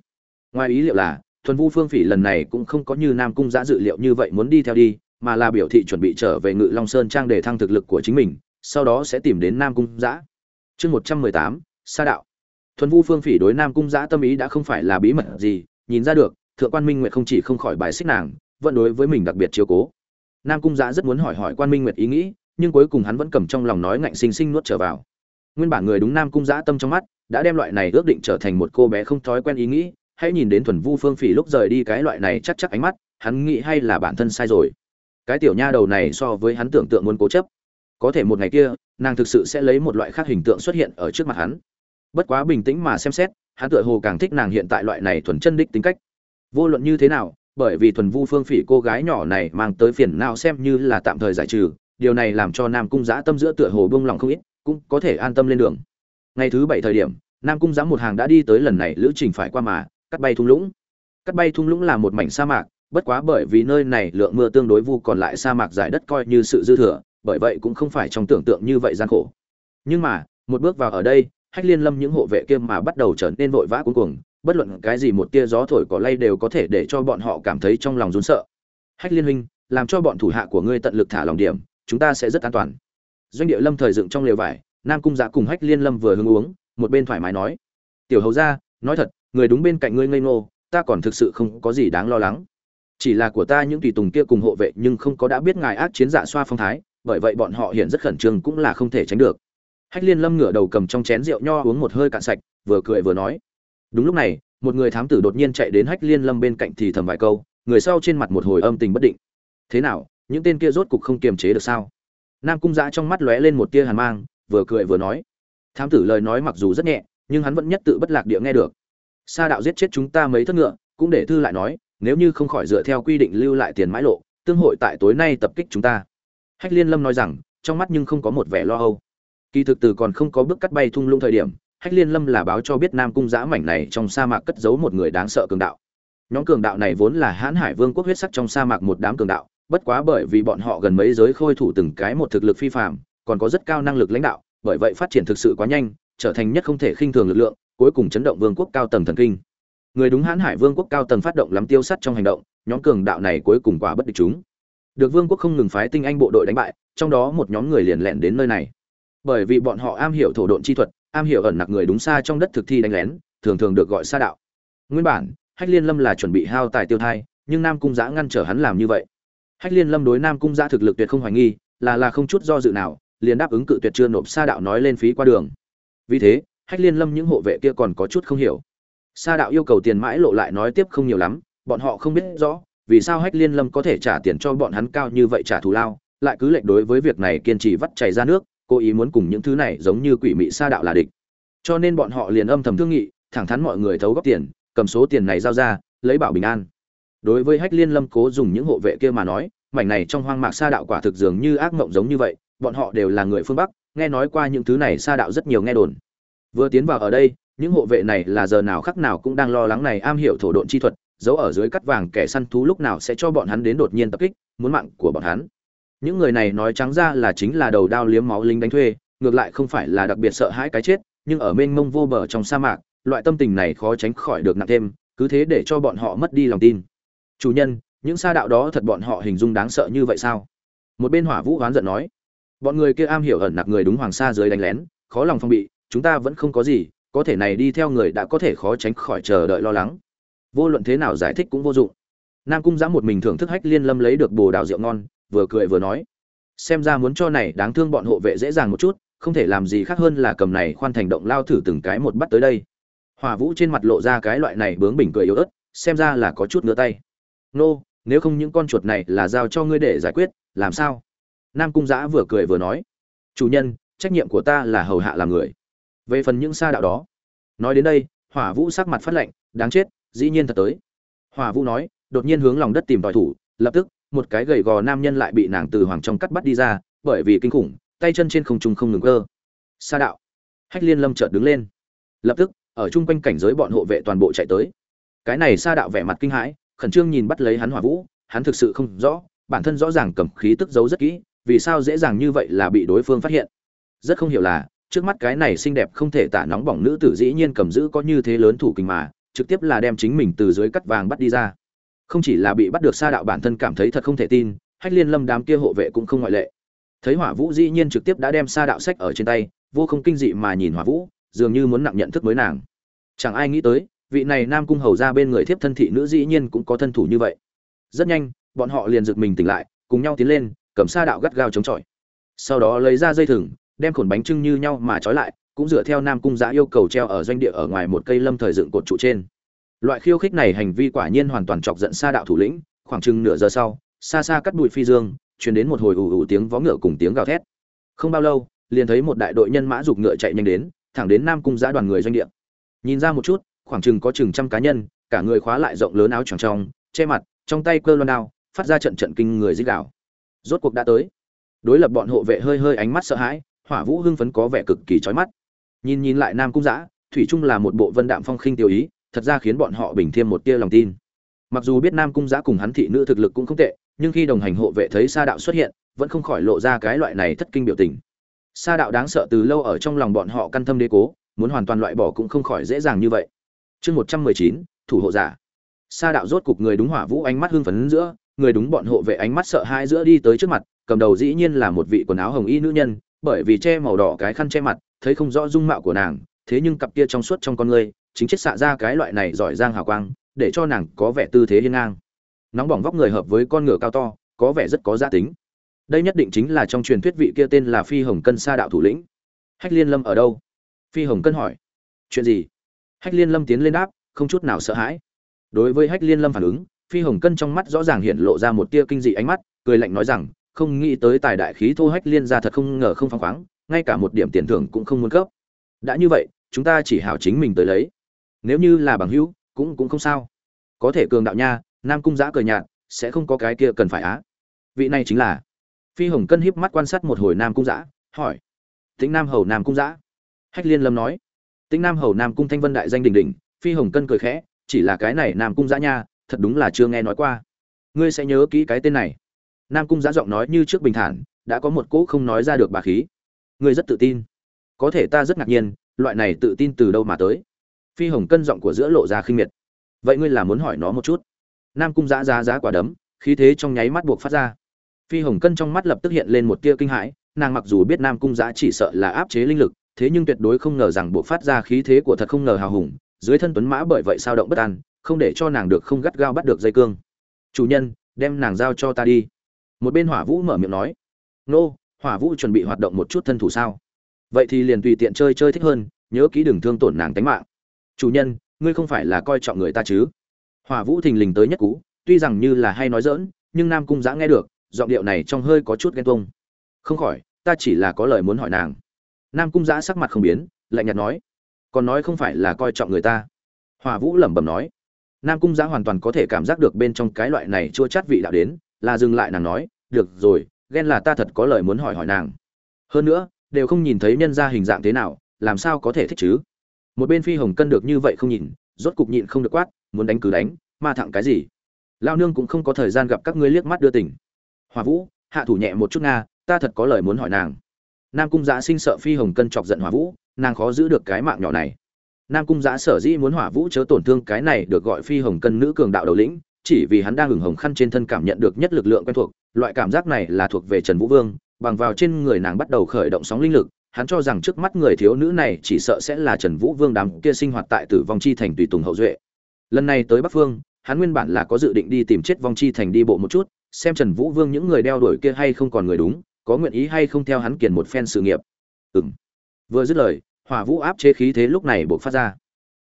Ngoài ý liệu là thuần vu phương phỉ lần này cũng không có như nam cung giã dự liệu như vậy muốn đi theo đi, mà là biểu thị chuẩn bị trở về ngự long sơn trang để thăng thực lực của chính mình, sau đó sẽ tìm đến nam cung giã. Chương một trăm mười tám, sa đạo. Thuần vu phương phỉ đối nam cung giã tâm ý đã không phải là bí mật gì, nhìn ra được, thượng quan minh nguyệt không chỉ không khỏi bài xích nàng, vẫn đối với mình đặc biệt chiếu cố. Nam cung giã rất muốn hỏi hỏi quan minh nguyệt ý nghĩ, nhưng cuối cùng hắn vẫn cầm trong lòng nói ngạnh sinh sinh nuốt trở vào. Nguyên bản người đúng nam cung giã tâm trong mắt, đã đem loại này ước định trở thành một cô bé không thói quen ý nghĩ hãy nhìn đến thuần vu phương phỉ lúc rời đi cái loại này chắc chắc ánh mắt, hắn nghĩ hay là bản thân sai rồi. Cái tiểu nha đầu này so với hắn tưởng tượng muốn cố chấp. Có thể một ngày kia, nàng thực sự sẽ lấy một loại khác hình tượng xuất hiện ở trước mặt hắn. Bất quá bình tĩnh mà xem xét, hắn tựa hồ càng thích nàng hiện tại loại này thuần chân đích tính cách. Vô luận như thế nào, bởi vì thuần vu phương phỉ cô gái nhỏ này mang tới phiền nào xem như là tạm thời giải trừ, điều này làm cho nam cung giã tâm giữa tựa hồ bông lòng không ít, cũng có thể an tâm lên đường. Ngày thứ bảy thời điểm, nam cung giã một hàng đã đi tới lần này lữ trình phải qua mà cắt bay thung lũng. Cắt bay thung lũng là một mảnh sa mạc, bất quá bởi vì nơi này lượng mưa tương đối vu còn lại sa mạc giải đất coi như sự dư thừa, bởi vậy cũng không phải trong tưởng tượng như vậy gian khổ. Nhưng mà, một bước vào ở đây, hách liên lâm những hộ vệ kia mà bắt đầu trở nên vội vã cuống cuồng, bất luận cái gì một tia gió thổi cỏ lay đều có thể để cho bọn họ cảm thấy trong lòng run sợ. Hách liên huynh, làm cho bọn thủ hạ của ngươi tận lực thả lòng điểm, chúng ta sẽ rất an toàn. Doanh địa lâm thời dựng trong lều vải, nam cung dạ cùng hách liên lâm vừa hứng uống, một bên thoải mái nói. Tiểu hầu ra nói thật người đúng bên cạnh ngươi ngây ngô, ta còn thực sự không có gì đáng lo lắng. Chỉ là của ta những tùy tùng kia cùng hộ vệ nhưng không có đã biết ngài ác chiến dạ xoa phong thái, bởi vậy bọn họ hiện rất khẩn trương cũng là không thể tránh được. Hách liên lâm ngửa đầu cầm trong chén rượu nho uống một hơi cạn sạch, vừa cười vừa nói. Đúng lúc này, một người thám tử đột nhiên chạy đến hách liên lâm bên cạnh thì thầm vài câu, người sau trên mặt một hồi âm tình bất định. Thế nào, những tên kia rốt cục không kiềm chế được sao? Nam cung giã trong mắt lóe lên một tia hàn mang, vừa cười vừa nói. Thám tử lời nói mặc dù rất nhẹ, nhưng hắn vẫn nhất tự bất lạc địa nghe được sa đạo giết chết chúng ta mấy thất ngựa cũng để thư lại nói nếu như không khỏi dựa theo quy định lưu lại tiền mãi lộ tương hội tại tối nay tập kích chúng ta. Hách liên lâm nói rằng trong mắt nhưng không có một vẻ lo âu. Kỳ thực từ còn không có bước cắt bay thung lũng thời điểm hách liên lâm là báo cho biết nam cung Giá mảnh này trong sa mạc cất giấu một người đáng sợ cường đạo. Nhóm cường đạo này vốn là hãn hải vương quốc huyết sắc trong sa mạc một đám cường đạo bất quá bởi vì bọn họ gần mấy giới khôi thủ từng cái một thực lực phi phàm, còn có rất cao năng lực lãnh đạo bởi vậy phát triển thực sự quá nhanh trở thành nhất không thể khinh thường lực lượng cuối cùng chấn động vương quốc cao tầng thần kinh. Người đúng hãn hải vương quốc cao tầng phát động lắm tiêu sắt trong hành động, nhóm cường đạo này cuối cùng quả bất địch chúng. Được vương quốc không ngừng phái tinh anh bộ đội đánh bại, trong đó một nhóm người liền lẻn đến nơi này. Bởi vì bọn họ am hiểu thổ độn chi thuật, am hiểu ẩn nặc người đúng xa trong đất thực thi đánh lén, thường thường được gọi xa đạo. Nguyên bản, hách liên lâm là chuẩn bị hao tài tiêu thai, nhưng nam cung giã ngăn trở hắn làm như vậy. Hách liên lâm đối nam cung giã thực lực tuyệt không hoài nghi, là là không chút do dự nào, liền đáp ứng cự tuyệt chưa nộp xa đạo nói lên phí qua đường. Vì thế hách liên lâm những hộ vệ kia còn có chút không hiểu. Sa đạo yêu cầu tiền mãi lộ lại nói tiếp không nhiều lắm, bọn họ không biết rõ, vì sao hách liên lâm có thể trả tiền cho bọn hắn cao như vậy trả thù lao, lại cứ lệnh đối với việc này kiên trì vắt chảy ra nước, cố ý muốn cùng những thứ này giống như quỷ mị sa đạo là địch. Cho nên bọn họ liền âm thầm thương nghị, thẳng thắn mọi người thấu góp tiền, cầm số tiền này giao ra, lấy bảo bình an. Đối với hách liên lâm cố dùng những hộ vệ kia mà nói, mảnh này trong hoang mạc sa đạo quả thực dường như ác mộng giống như vậy, bọn họ đều là người phương bắc, nghe nói qua những thứ này sa đạo rất nhiều nghe đồn vừa tiến vào ở đây, những hộ vệ này là giờ nào khắc nào cũng đang lo lắng này am hiểu thổ độn chi thuật, giấu ở dưới cắt vàng kẻ săn thú lúc nào sẽ cho bọn hắn đến đột nhiên tập kích, muốn mạng của bọn hắn. Những người này nói trắng ra là chính là đầu đao liếm máu lính đánh thuê, ngược lại không phải là đặc biệt sợ hãi cái chết, nhưng ở mênh mông vô bờ trong sa mạc, loại tâm tình này khó tránh khỏi được nặng thêm, cứ thế để cho bọn họ mất đi lòng tin. Chủ nhân, những sa đạo đó thật bọn họ hình dung đáng sợ như vậy sao? Một bên hỏa vũ hoán giận nói. Bọn người kia am hiểu ẩn nặc người đúng hoàng sa dưới đánh lén, khó lòng phong bị chúng ta vẫn không có gì, có thể này đi theo người đã có thể khó tránh khỏi chờ đợi lo lắng. Vô luận thế nào giải thích cũng vô dụng. Nam cung giã một mình thưởng thức hách liên lâm lấy được bồ đào rượu ngon, vừa cười vừa nói, xem ra muốn cho này đáng thương bọn hộ vệ dễ dàng một chút, không thể làm gì khác hơn là cầm này khoan thành động lao thử từng cái một bắt tới đây. Hòa vũ trên mặt lộ ra cái loại này bướng bỉnh cười yếu ớt, xem ra là có chút ngứa tay. Nô, nếu không những con chuột này là giao cho ngươi để giải quyết, làm sao? Nam cung giã vừa cười vừa nói, chủ nhân, trách nhiệm của ta là hầu hạ làm người về phần những sa đạo đó, nói đến đây, hỏa vũ sắc mặt phát lạnh, đáng chết, dĩ nhiên thật tới. Hỏa vũ nói, đột nhiên hướng lòng đất tìm tòi thủ, lập tức, một cái gầy gò nam nhân lại bị nàng từ hoàng trong cắt bắt đi ra, bởi vì kinh khủng, tay chân trên không trung không ngừng cơ. Sa đạo. Hách liên lâm chợt đứng lên. Lập tức, ở chung quanh cảnh giới bọn hộ vệ toàn bộ chạy tới. Cái này sa đạo vẻ mặt kinh hãi, khẩn trương nhìn bắt lấy hắn hỏa vũ, hắn thực sự không rõ, bản thân rõ ràng cầm khí tức giấu rất kỹ, vì sao dễ dàng như vậy là bị đối phương phát hiện. Rất không hiểu là trước mắt cái này xinh đẹp không thể tả nóng bỏng nữ tử dĩ nhiên cầm giữ có như thế lớn thủ kinh mà, trực tiếp là đem chính mình từ dưới cắt vàng bắt đi ra. Không chỉ là bị bắt được sa đạo bản thân cảm thấy thật không thể tin, hách liên lâm đám kia hộ vệ cũng không ngoại lệ. Thấy hỏa vũ dĩ nhiên trực tiếp đã đem sa đạo sách ở trên tay, vô không kinh dị mà nhìn hỏa vũ, dường như muốn nặng nhận thức mới nàng. Chẳng ai nghĩ tới, vị này nam cung hầu ra bên người thiếp thân thị nữ dĩ nhiên cũng có thân thủ như vậy. Rất nhanh, bọn họ liền giật mình tỉnh lại, cùng nhau tiến lên, cầm sa đạo gắt gao chống chọi. Sau đó lấy ra dây thừng đem khổn bánh trưng như nhau mà trói lại, cũng dựa theo nam cung giã yêu cầu treo ở doanh địa ở ngoài một cây lâm thời dựng cột trụ trên. Loại khiêu khích này hành vi quả nhiên hoàn toàn chọc giận sa đạo thủ lĩnh, khoảng chừng nửa giờ sau, xa xa cắt bụi phi dương chuyển đến một hồi ủ ủ tiếng vó ngựa cùng tiếng gào thét. Không bao lâu, liền thấy một đại đội nhân mã giục ngựa chạy nhanh đến, thẳng đến nam cung giã đoàn người doanh địa. Nhìn ra một chút, khoảng chừng có chừng trăm cá nhân, cả người khóa lại rộng lớn áo choàng trong, che mặt, trong tay cơ loan đao, phát ra trận trận kinh người dích đảo rốt cuộc đã tới. Đối lập bọn hộ vệ hơi hơi ánh mắt sợ hãi hỏa vũ hưng phấn có vẻ cực kỳ chói mắt. Nhìn nhìn lại nam cung giã thủy trung là một bộ vân đạm phong khinh tiêu ý, thật ra khiến bọn họ bình thêm một tia lòng tin. Mặc dù biết nam cung giã cùng hắn thị nữ thực lực cũng không tệ, nhưng khi đồng hành hộ vệ thấy sa đạo xuất hiện, vẫn không khỏi lộ ra cái loại này thất kinh biểu tình. Sa đạo đáng sợ từ lâu ở trong lòng bọn họ căn thâm đế cố, muốn hoàn toàn loại bỏ cũng không khỏi dễ dàng như vậy. Chương một trăm mười chín, thủ hộ giả. Sa đạo rốt cục người đúng hỏa vũ ánh mắt hưng phấn giữa, người đúng bọn hộ vệ ánh mắt sợ hãi giữa đi tới trước mặt, cầm đầu dĩ nhiên là một vị quần áo hồng y nữ nhân bởi vì che màu đỏ cái khăn che mặt thấy không rõ dung mạo của nàng thế nhưng cặp kia trong suốt trong con ngươi, chính chết xạ ra cái loại này giỏi giang hào quang để cho nàng có vẻ tư thế hiên ngang. Nóng bỏng vóc người hợp với con ngựa cao to có vẻ rất có gia tính. Đây nhất định chính là trong truyền thuyết vị kia tên là phi hồng cân sa đạo thủ lĩnh. Hách liên lâm ở đâu? Phi hồng cân hỏi. Chuyện gì? Hách liên lâm tiến lên đáp không chút nào sợ hãi. Đối với hách liên lâm phản ứng phi hồng cân trong mắt rõ ràng hiện lộ ra một tia kinh dị ánh mắt cười lạnh nói rằng không nghĩ tới tài đại khí thô hách liên ra thật không ngờ không phăng khoáng, ngay cả một điểm tiền thưởng cũng không muốn cấp. Đã như vậy, chúng ta chỉ hảo chính mình tới lấy. Nếu như là bằng hữu, cũng cũng không sao. Có thể cường đạo nha, nam cung giã cờ nhạt, sẽ không có cái kia cần phải á. Vị này chính là phi hồng cân híp mắt quan sát một hồi nam cung giã, hỏi. Tĩnh nam hầu nam cung giã. Hách liên lâm nói. Tĩnh nam hầu nam cung thanh vân đại danh đình đình phi hồng cân cười khẽ, chỉ là cái này nam cung giã nha, thật đúng là chưa nghe nói qua. Ngươi sẽ nhớ kỹ cái tên này nam cung giã giọng nói như trước bình thản, đã có một cỗ không nói ra được bà khí. Ngươi rất tự tin. Có thể ta rất ngạc nhiên, loại này tự tin từ đâu mà tới? Phi hồng cân giọng của giữa lộ ra khinh miệt. Vậy ngươi là muốn hỏi nó một chút? Nam cung giã giá giá quả đấm, khí thế trong nháy mắt buộc phát ra. Phi hồng cân trong mắt lập tức hiện lên một tia kinh hãi, nàng mặc dù biết nam cung giã chỉ sợ là áp chế linh lực, thế nhưng tuyệt đối không ngờ rằng buộc phát ra khí thế của thật không ngờ hào hùng, dưới thân tuấn mã bởi vậy sao động bất an, không để cho nàng được không gắt gao bắt được dây cương. Chủ nhân, đem nàng giao cho ta đi một bên hỏa vũ mở miệng nói, nô, hỏa vũ chuẩn bị hoạt động một chút thân thủ sao? Vậy thì liền tùy tiện chơi chơi thích hơn, nhớ kỹ đừng thương tổn nàng tánh mạng. Chủ nhân, ngươi không phải là coi trọng người ta chứ? Hỏa vũ thình lình tới nhất cú, tuy rằng như là hay nói dỡn nhưng nam cung giã nghe được, giọng điệu này trong hơi có chút ghen tuông. Không khỏi, ta chỉ là có lời muốn hỏi nàng. Nam cung giã sắc mặt không biến, lạnh nhạt nói, còn nói không phải là coi trọng người ta? Hỏa vũ lẩm bẩm nói. Nam cung giã hoàn toàn có thể cảm giác được bên trong cái loại này chua chát vị đạo đến là dừng lại nàng nói, được rồi, ghen là ta thật có lời muốn hỏi hỏi nàng. Hơn nữa, đều không nhìn thấy nhân ra hình dạng thế nào, làm sao có thể thích chứ? Một bên phi hồng cân được như vậy không nhìn, rốt cục nhịn không được quát, muốn đánh cứ đánh, ma thẳng cái gì? Lao nương cũng không có thời gian gặp các ngươi liếc mắt đưa tỉnh hòa vũ, hạ thủ nhẹ một chút nga, ta thật có lời muốn hỏi nàng. Nam cung giã sinh sợ phi hồng cân chọc giận hòa vũ, nàng khó giữ được cái mạng nhỏ này. Nam cung giã sở dĩ muốn hỏa vũ chớ tổn thương cái này được gọi phi hồng cân nữ cường đạo đầu lĩnh chỉ vì hắn đang hừng hồng khăn trên thân cảm nhận được nhất lực lượng quen thuộc, loại cảm giác này là thuộc về trần vũ vương, bằng vào trên người nàng bắt đầu khởi động sóng linh lực, hắn cho rằng trước mắt người thiếu nữ này chỉ sợ sẽ là trần vũ vương đám kia sinh hoạt tại tử vong chi thành tùy tùng hậu duệ. Lần này tới bắc phương, hắn nguyên bản là có dự định đi tìm chết vong chi thành đi bộ một chút, xem trần vũ vương những người đeo đuổi kia hay không còn người đúng, có nguyện ý hay không theo hắn kiền một phen sự nghiệp. Ừm. Vừa dứt lời, hỏa vũ áp chế khí thế lúc này bộc phát ra.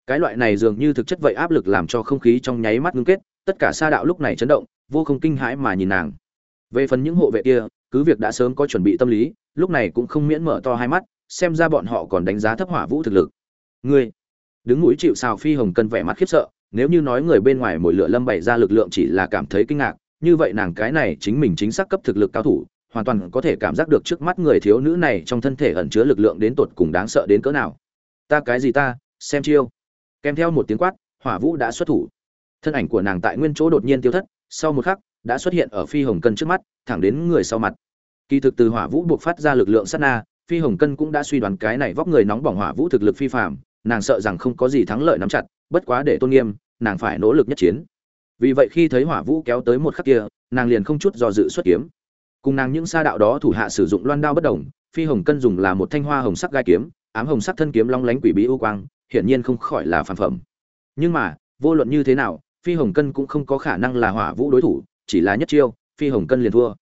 Cái loại này dường như thực chất vậy áp lực làm cho không khí trong nháy mắt ngưng kết tất cả sa đạo lúc này chấn động, vô không kinh hãi mà nhìn nàng. Về phần những hộ vệ kia, cứ việc đã sớm có chuẩn bị tâm lý, lúc này cũng không miễn mở to hai mắt, xem ra bọn họ còn đánh giá thấp hỏa vũ thực lực. Ngươi, đứng mũi chịu sào phi hồng cân vẻ mặt khiếp sợ, nếu như nói người bên ngoài mỗi lửa lâm bày ra lực lượng chỉ là cảm thấy kinh ngạc, như vậy nàng cái này chính mình chính xác cấp thực lực cao thủ, hoàn toàn có thể cảm giác được trước mắt người thiếu nữ này trong thân thể ẩn chứa lực lượng đến tột cùng đáng sợ đến cỡ nào. Ta cái gì ta, xem chiêu. Kèm theo một tiếng quát, hỏa vũ đã xuất thủ thân ảnh của nàng tại nguyên chỗ đột nhiên tiêu thất, sau một khắc, đã xuất hiện ở phi hồng cân trước mắt, thẳng đến người sau mặt. Kỳ thực từ hỏa vũ buộc phát ra lực lượng sát na, phi hồng cân cũng đã suy đoán cái này vóc người nóng bỏng hỏa vũ thực lực phi phạm nàng sợ rằng không có gì thắng lợi nắm chặt, bất quá để tôn nghiêm, nàng phải nỗ lực nhất chiến. Vì vậy khi thấy hỏa vũ kéo tới một khắc kia, nàng liền không chút do dự xuất kiếm. Cùng nàng những sa đạo đó thủ hạ sử dụng loan đao bất đồng, phi hồng cân dùng là một thanh hoa hồng sắc gai kiếm, ám hồng sắc thân kiếm long lánh quỷ bí ưu quang, hiển nhiên không khỏi là phản phẩm. Nhưng mà, vô luận như thế nào phi hồng cân cũng không có khả năng là hỏa vũ đối thủ, chỉ là nhất chiêu, phi hồng cân liền thua.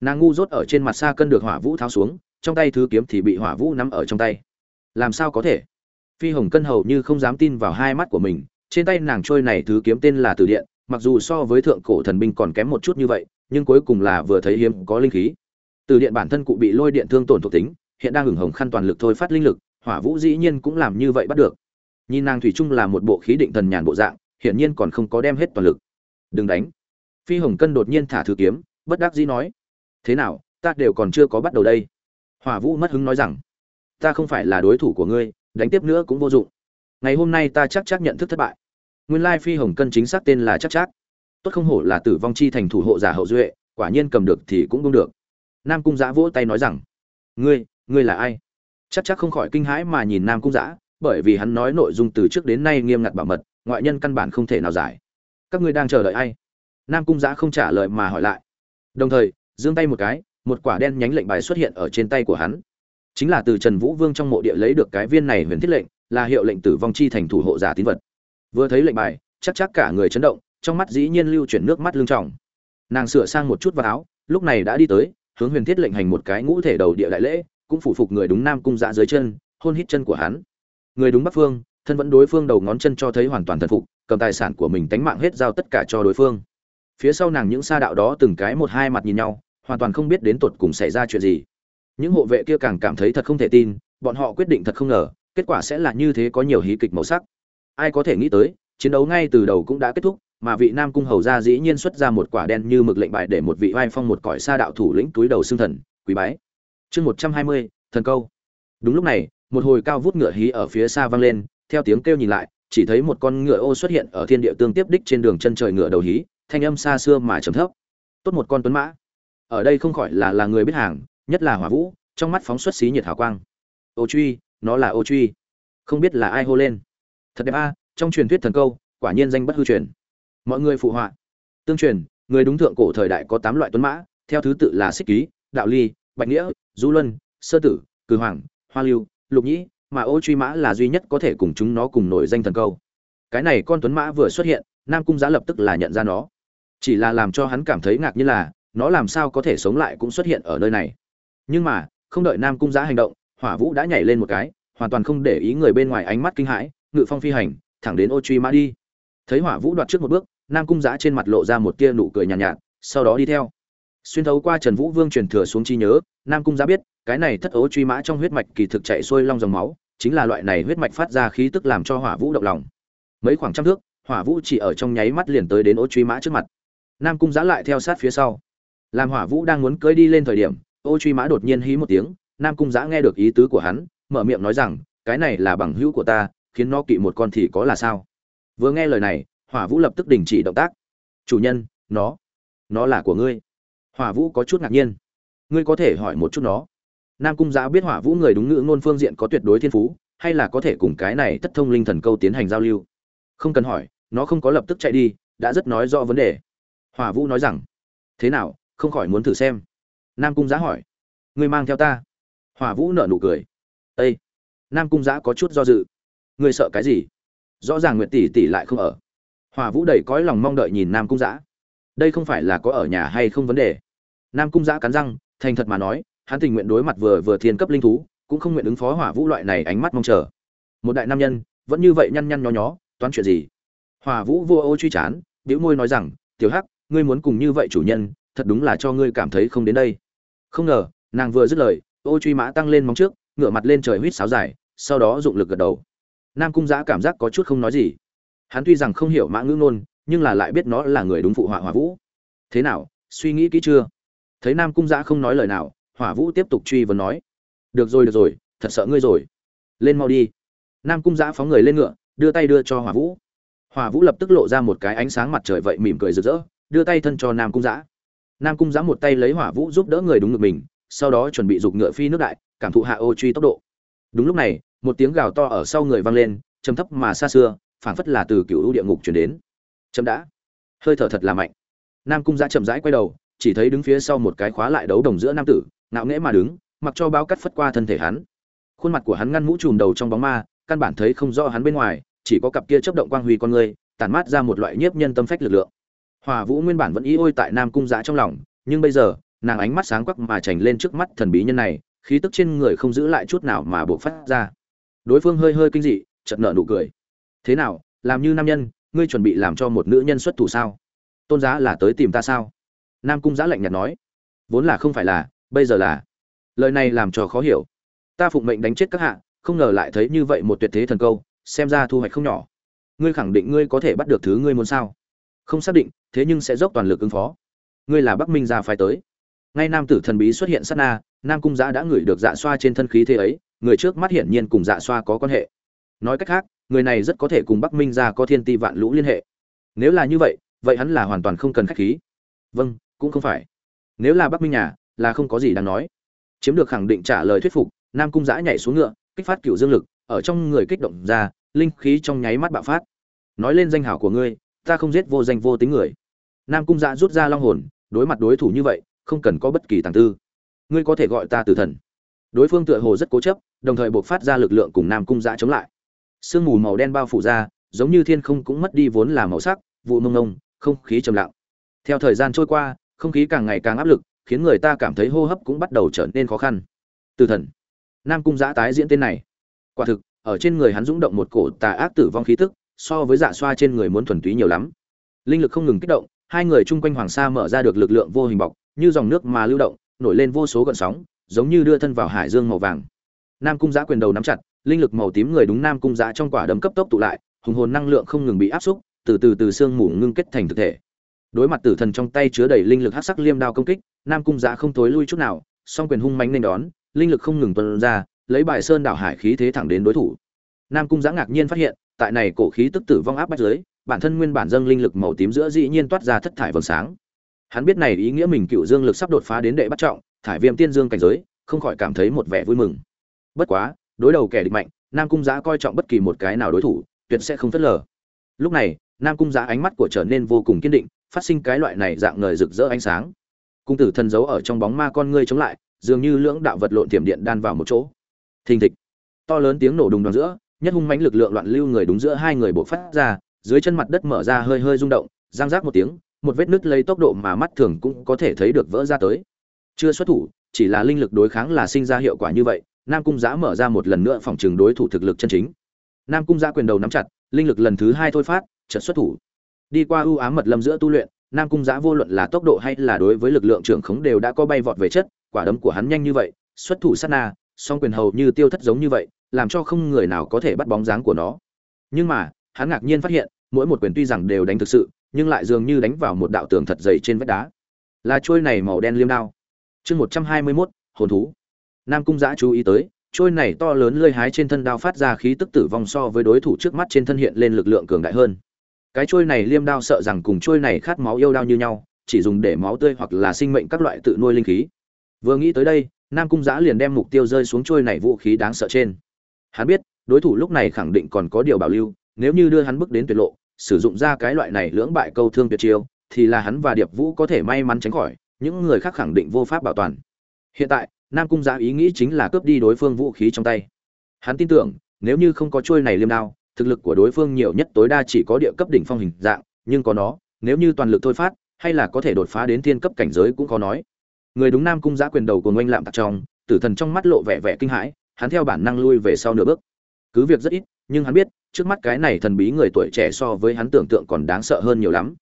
Nàng ngu dốt ở trên mặt xa cân được hỏa vũ tháo xuống, trong tay thứ kiếm thì bị hỏa vũ nắm ở trong tay. Làm sao có thể? Phi hồng cân hầu như không dám tin vào hai mắt của mình, trên tay nàng trôi này thứ kiếm tên là từ điện, mặc dù so với thượng cổ thần binh còn kém một chút như vậy, nhưng cuối cùng là vừa thấy hiếm có linh khí. Từ điện bản thân cụ bị lôi điện thương tổn thuộc tính, hiện đang hừng hồng khăn toàn lực thôi phát linh lực, hỏa vũ dĩ nhiên cũng làm như vậy bắt được. Nhìn nàng thủy chung là một bộ khí định thần nhàn bộ dạng hiển nhiên còn không có đem hết toàn lực. Đừng đánh. Phi hồng cân đột nhiên thả thứ kiếm, bất đắc dĩ nói, thế nào, ta đều còn chưa có bắt đầu đây. Hỏa vũ mất hứng nói rằng, ta không phải là đối thủ của ngươi, đánh tiếp nữa cũng vô dụng. Ngày hôm nay ta chắc chắc nhận thức thất bại. Nguyên lai phi hồng cân chính xác tên là chắc chắc. Tốt không hổ là tử vong chi thành thủ hộ giả hậu duệ, quả nhiên cầm được thì cũng không được. Nam cung giã vỗ tay nói rằng, ngươi ngươi là ai? Chắc chắc không khỏi kinh hãi mà nhìn nam cung giã, bởi vì hắn nói nội dung từ trước đến nay nghiêm ngặt bảo mật ngoại nhân căn bản không thể nào giải. Các ngươi đang chờ đợi ai? Nam cung giã không trả lời mà hỏi lại. Đồng thời, giương tay một cái, một quả đen nhánh lệnh bài xuất hiện ở trên tay của hắn. Chính là từ trần vũ vương trong mộ địa lấy được cái viên này huyền thiết lệnh, là hiệu lệnh tử vong chi thành thủ hộ giả tín vật. Vừa thấy lệnh bài, chắc chắc cả người chấn động, trong mắt dĩ nhiên lưu chuyển nước mắt lưng trọng nàng sửa sang một chút vào áo, lúc này đã đi tới, hướng huyền thiết lệnh hành một cái ngũ thể đầu địa đại lễ, cũng phủ phục người đúng nam cung dạ dưới chân, hôn hít chân của hắn. Người đúng bắc phương thân vẫn đối phương đầu ngón chân cho thấy hoàn toàn thần phục, cầm tài sản của mình tánh mạng hết giao tất cả cho đối phương. Phía sau nàng những sa đạo đó từng cái một hai mặt nhìn nhau, hoàn toàn không biết đến tột cùng xảy ra chuyện gì. Những hộ vệ kia càng cảm thấy thật không thể tin, bọn họ quyết định thật không ngờ, kết quả sẽ là như thế có nhiều hí kịch màu sắc. Ai có thể nghĩ tới, chiến đấu ngay từ đầu cũng đã kết thúc, mà vị nam cung hầu ra dĩ nhiên xuất ra một quả đen như mực lệnh bài để một vị vai phong một cõi sa đạo thủ lĩnh túi đầu xương thần quý bái. Chương một trăm hai mươi, thần câu. Đúng lúc này, một hồi cao vút ngựa hí ở phía xa vang lên theo tiếng kêu nhìn lại, chỉ thấy một con ngựa ô xuất hiện ở thiên địa tương tiếp đích trên đường chân trời ngựa đầu hí, thanh âm xa xưa mà trầm thấp. Tốt một con tuấn mã. Ở đây không khỏi là là người biết hàng, nhất là hỏa vũ, trong mắt phóng xuất xí nhiệt hào quang. Ô truy, nó là ô truy. Không biết là ai hô lên. Thật đẹp a, trong truyền thuyết thần câu, quả nhiên danh bất hư truyền. Mọi người phụ họa. Tương truyền, người đúng thượng cổ thời đại có tám loại tuấn mã, theo thứ tự là xích ký, đạo ly, bạch nghĩa, du luân, sơ tử cử hoàng, hoa lưu, lục nhĩ mà ô truy mã là duy nhất có thể cùng chúng nó cùng nổi danh thần câu. Cái này con tuấn mã vừa xuất hiện nam cung giá lập tức là nhận ra nó. Chỉ là làm cho hắn cảm thấy ngạc nhiên là nó làm sao có thể sống lại cũng xuất hiện ở nơi này. Nhưng mà không đợi nam cung giá hành động hỏa vũ đã nhảy lên một cái hoàn toàn không để ý người bên ngoài ánh mắt kinh hãi ngự phong phi hành thẳng đến ô truy mã đi. Thấy hỏa vũ đoạt trước một bước nam cung Giá trên mặt lộ ra một tia nụ cười nhàn nhạt, nhạt sau đó đi theo xuyên thấu qua trần vũ vương truyền thừa xuống chi nhớ, nam cung giá biết, cái này thất ấu truy mã trong huyết mạch kỳ thực chạy xuôi long dòng máu, chính là loại này huyết mạch phát ra khí tức làm cho hỏa vũ động lòng. Mấy khoảng trăm thước, hỏa vũ chỉ ở trong nháy mắt liền tới đến ô truy mã trước mặt. Nam cung giá lại theo sát phía sau. Làm hỏa vũ đang muốn cưỡi đi lên thời điểm ô truy mã đột nhiên hí một tiếng, nam cung giá nghe được ý tứ của hắn, mở miệng nói rằng, cái này là bằng hữu của ta, khiến nó kỵ một con thì có là sao? Vừa nghe lời này, hỏa vũ lập tức đình chỉ động tác. Chủ nhân, nó nó là của ngươi hỏa vũ có chút ngạc nhiên. Ngươi có thể hỏi một chút nó. Nam cung giã biết hỏa vũ người đúng ngữ ngôn phương diện có tuyệt đối thiên phú, hay là có thể cùng cái này thất thông linh thần câu tiến hành giao lưu? Không cần hỏi, nó không có lập tức chạy đi, đã rất nói rõ vấn đề. Hỏa vũ nói rằng, thế nào, không khỏi muốn thử xem. Nam cung giã hỏi, ngươi mang theo ta? Hỏa vũ nở nụ cười ây nam cung giã có chút do dự, ngươi sợ cái gì? Rõ ràng nguyệt tỷ tỷ lại không ở. Hỏa vũ đầy cõi lòng mong đợi nhìn nam cung giã. Đây không phải là có ở nhà hay không vấn đề nam cung giã cắn răng, thành thật mà nói, hắn tình nguyện đối mặt vừa vừa thiên cấp linh thú, cũng không nguyện ứng phó hỏa vũ loại này ánh mắt mong chờ. Một đại nam nhân, vẫn như vậy nhăn nhăn nhó nhó, toán chuyện gì? Hỏa vũ vô ô truy chán, bĩu môi nói rằng, tiểu hắc, ngươi muốn cùng như vậy chủ nhân, thật đúng là cho ngươi cảm thấy không đến đây. Không ngờ, nàng vừa dứt lời, ô truy mã tăng lên móng trước, ngửa mặt lên trời huýt sáo dài, sau đó dụng lực gật đầu. Nam cung giã cảm giác có chút không nói gì. Hắn tuy rằng không hiểu mã ngữ ngôn, nhưng là lại biết nó là người đúng phụ họa hỏa vũ. Thế nào, suy nghĩ kỹ chưa? Thấy nam cung giã không nói lời nào, hỏa vũ tiếp tục truy vấn nói, được rồi được rồi, thật sợ ngươi rồi. Lên mau đi. Nam cung giã phóng người lên ngựa, đưa tay đưa cho hỏa vũ. Hỏa vũ lập tức lộ ra một cái ánh sáng mặt trời vậy mỉm cười rực rỡ, đưa tay thân cho nam cung giã nam cung giã một tay lấy hỏa vũ giúp đỡ người đúng ngực mình, sau đó chuẩn bị giục ngựa phi nước đại, cảm thụ hạ ô truy tốc độ. Đúng lúc này, một tiếng gào to ở sau người vang lên, trầm thấp mà xa xưa, phảng phất là từ cựu ưu địa ngục chuyển đến. Chậm đã. Hơi thở thật là mạnh. Nam cung giã chậm rãi quay đầu chỉ thấy đứng phía sau một cái khóa lại đấu đồng giữa nam tử, ngạo nghễ mà đứng, mặc cho bao cắt phất qua thân thể hắn. Khuôn mặt của hắn ngăn mũ trùm đầu trong bóng ma, căn bản thấy không rõ hắn bên ngoài, chỉ có cặp kia chớp động quang huy con người, tản mát ra một loại nhiếp nhân tâm phách lực lượng. Hòa vũ nguyên bản vẫn ý ôi tại nam cung giã trong lòng, nhưng bây giờ, nàng ánh mắt sáng quắc mà chành lên trước mắt thần bí nhân này, khí tức trên người không giữ lại chút nào mà buộc phát ra. Đối phương hơi hơi kinh dị chật nợ nụ cười. Thế nào, làm như nam nhân, ngươi chuẩn bị làm cho một nữ nhân xuất thủ sao? Tôn giá là tới tìm ta sao? Nam cung giã lạnh nhạt nói, vốn là không phải là, bây giờ là. Lời này làm cho khó hiểu. Ta phụng mệnh đánh chết các hạ, không ngờ lại thấy như vậy một tuyệt thế thần câu, xem ra thu hoạch không nhỏ. Ngươi khẳng định ngươi có thể bắt được thứ ngươi muốn sao? Không xác định, thế nhưng sẽ dốc toàn lực ứng phó. Ngươi là bắc minh gia phái tới. Ngay nam tử thần bí xuất hiện sát na, nam cung giã đã ngửi được dạ xoa trên thân khí thế ấy, người trước mắt hiển nhiên cùng dạ xoa có quan hệ. Nói cách khác, người này rất có thể cùng bắc minh gia có thiên ti vạn lũ liên hệ. Nếu là như vậy vậy hắn là hoàn toàn không cần khách khí. Vâng cũng không phải. Nếu là bắc minh nhà, là không có gì đáng nói. Chiếm được khẳng định trả lời thuyết phục, nam cung giã nhảy xuống ngựa, kích phát cựu dương lực, ở trong người kích động ra, linh khí trong nháy mắt bạo phát. Nói lên danh hảo của ngươi, ta không giết vô danh vô tính người. Nam cung giã rút ra long hồn, đối mặt đối thủ như vậy, không cần có bất kỳ tàng tư. Ngươi có thể gọi ta tử thần. Đối phương tựa hồ rất cố chấp, đồng thời buộc phát ra lực lượng cùng nam cung giã chống lại. Sương mù màu đen bao phủ ra, giống như thiên không cũng mất đi vốn là màu sắc, vụ mông nông không khí trầm lặng. Theo thời gian trôi qua không khí càng ngày càng áp lực, khiến người ta cảm thấy hô hấp cũng bắt đầu trở nên khó khăn. Từ thần, nam cung giã tái diễn tên này. Quả thực, ở trên người hắn rung động một cổ tà ác tử vong khí tức, so với dạ xoa trên người muốn thuần túy nhiều lắm. Linh lực không ngừng kích động, hai người chung quanh hoàng sa mở ra được lực lượng vô hình bọc, như dòng nước mà lưu động, nổi lên vô số gợn sóng, giống như đưa thân vào hải dương màu vàng. Nam cung giã quyền đầu nắm chặt, linh lực màu tím người đúng nam cung giã trong quả đấm cấp tốc tụ lại, hùng hồn năng lượng không ngừng bị áp xúc, từ từ từ xương mù ngưng kết thành thực thể đối mặt tử thần trong tay chứa đầy linh lực hắc sắc liêm đao công kích, nam cung giã không thối lui chút nào, song quyền hung mánh nên đón, linh lực không ngừng tuân ra, lấy bài sơn đảo hải khí thế thẳng đến đối thủ. Nam cung giã ngạc nhiên phát hiện, tại này cổ khí tức tử vong áp bách dưới, bản thân nguyên bản dâng linh lực màu tím giữa dĩ nhiên toát ra thất thải vầng sáng. Hắn biết này ý nghĩa mình cựu dương lực sắp đột phá đến đệ bắt trọng, thải viêm tiên dương cảnh giới, không khỏi cảm thấy một vẻ vui mừng. Bất quá, đối đầu kẻ địch mạnh, nam cung giã coi trọng bất kỳ một cái nào đối thủ, tuyệt sẽ không phớt lờ. Lúc này, nam cung giã ánh mắt của trở nên vô cùng kiên định phát sinh cái loại này dạng ngời rực rỡ ánh sáng. Cung tử thần giấu ở trong bóng ma con ngươi chống lại, dường như lưỡng đạo vật lộn tiềm điện đan vào một chỗ. Thình thịch. To lớn tiếng nổ đùng đoàn giữa, nhất hung mãnh lực lượng loạn lưu người đúng giữa hai người bộc phát ra, dưới chân mặt đất mở ra hơi hơi rung động, giang rác một tiếng, một vết nứt lấy tốc độ mà mắt thường cũng có thể thấy được vỡ ra tới. Chưa xuất thủ, chỉ là linh lực đối kháng là sinh ra hiệu quả như vậy, nam cung giã mở ra một lần nữa phòng trường đối thủ thực lực chân chính. Nam cung giã quyền đầu nắm chặt, linh lực lần thứ hai thôi phát trận xuất thủ đi qua ưu ám mật lâm giữa tu luyện, nam cung giã vô luận là tốc độ hay là đối với lực lượng trưởng khống đều đã có bay vọt về chất, quả đấm của hắn nhanh như vậy, xuất thủ sát na, song quyền hầu như tiêu thất giống như vậy, làm cho không người nào có thể bắt bóng dáng của nó. Nhưng mà, hắn ngạc nhiên phát hiện, mỗi một quyền tuy rằng đều đánh thực sự, nhưng lại dường như đánh vào một đạo tường thật dày trên vách đá. Là trôi này màu đen liêm đao. Chương một trăm hai mươi mốt, hồn thú. Nam cung giã chú ý tới, trôi này to lớn lơi hái trên thân đao phát ra khí tức tử vong so với đối thủ trước mắt trên thân hiện lên lực lượng cường đại hơn cái trôi này liêm đao sợ rằng cùng trôi này khát máu yêu đao như nhau, chỉ dùng để máu tươi hoặc là sinh mệnh các loại tự nuôi linh khí. Vừa nghĩ tới đây, nam cung giã liền đem mục tiêu rơi xuống trôi này vũ khí đáng sợ trên. Hắn biết, đối thủ lúc này khẳng định còn có điều bảo lưu, nếu như đưa hắn bước đến tuyệt lộ, sử dụng ra cái loại này lưỡng bại câu thương tuyệt chiêu, thì là hắn và điệp vũ có thể may mắn tránh khỏi, những người khác khẳng định vô pháp bảo toàn. Hiện tại, nam cung giã ý nghĩ chính là cướp đi đối phương vũ khí trong tay. Hắn tin tưởng, nếu như không có trôi này liêm đao thực lực của đối phương nhiều nhất tối đa chỉ có địa cấp đỉnh phong hình dạng, nhưng có nó, nếu như toàn lực thôi phát, hay là có thể đột phá đến thiên cấp cảnh giới cũng có nói. Người đúng nam cung giã quyền đầu của ngoanh lạm tặc trong, tử thần trong mắt lộ vẻ vẻ kinh hãi, hắn theo bản năng lui về sau nửa bước. Cứ việc rất ít, nhưng hắn biết, trước mắt cái này thần bí người tuổi trẻ so với hắn tưởng tượng còn đáng sợ hơn nhiều lắm.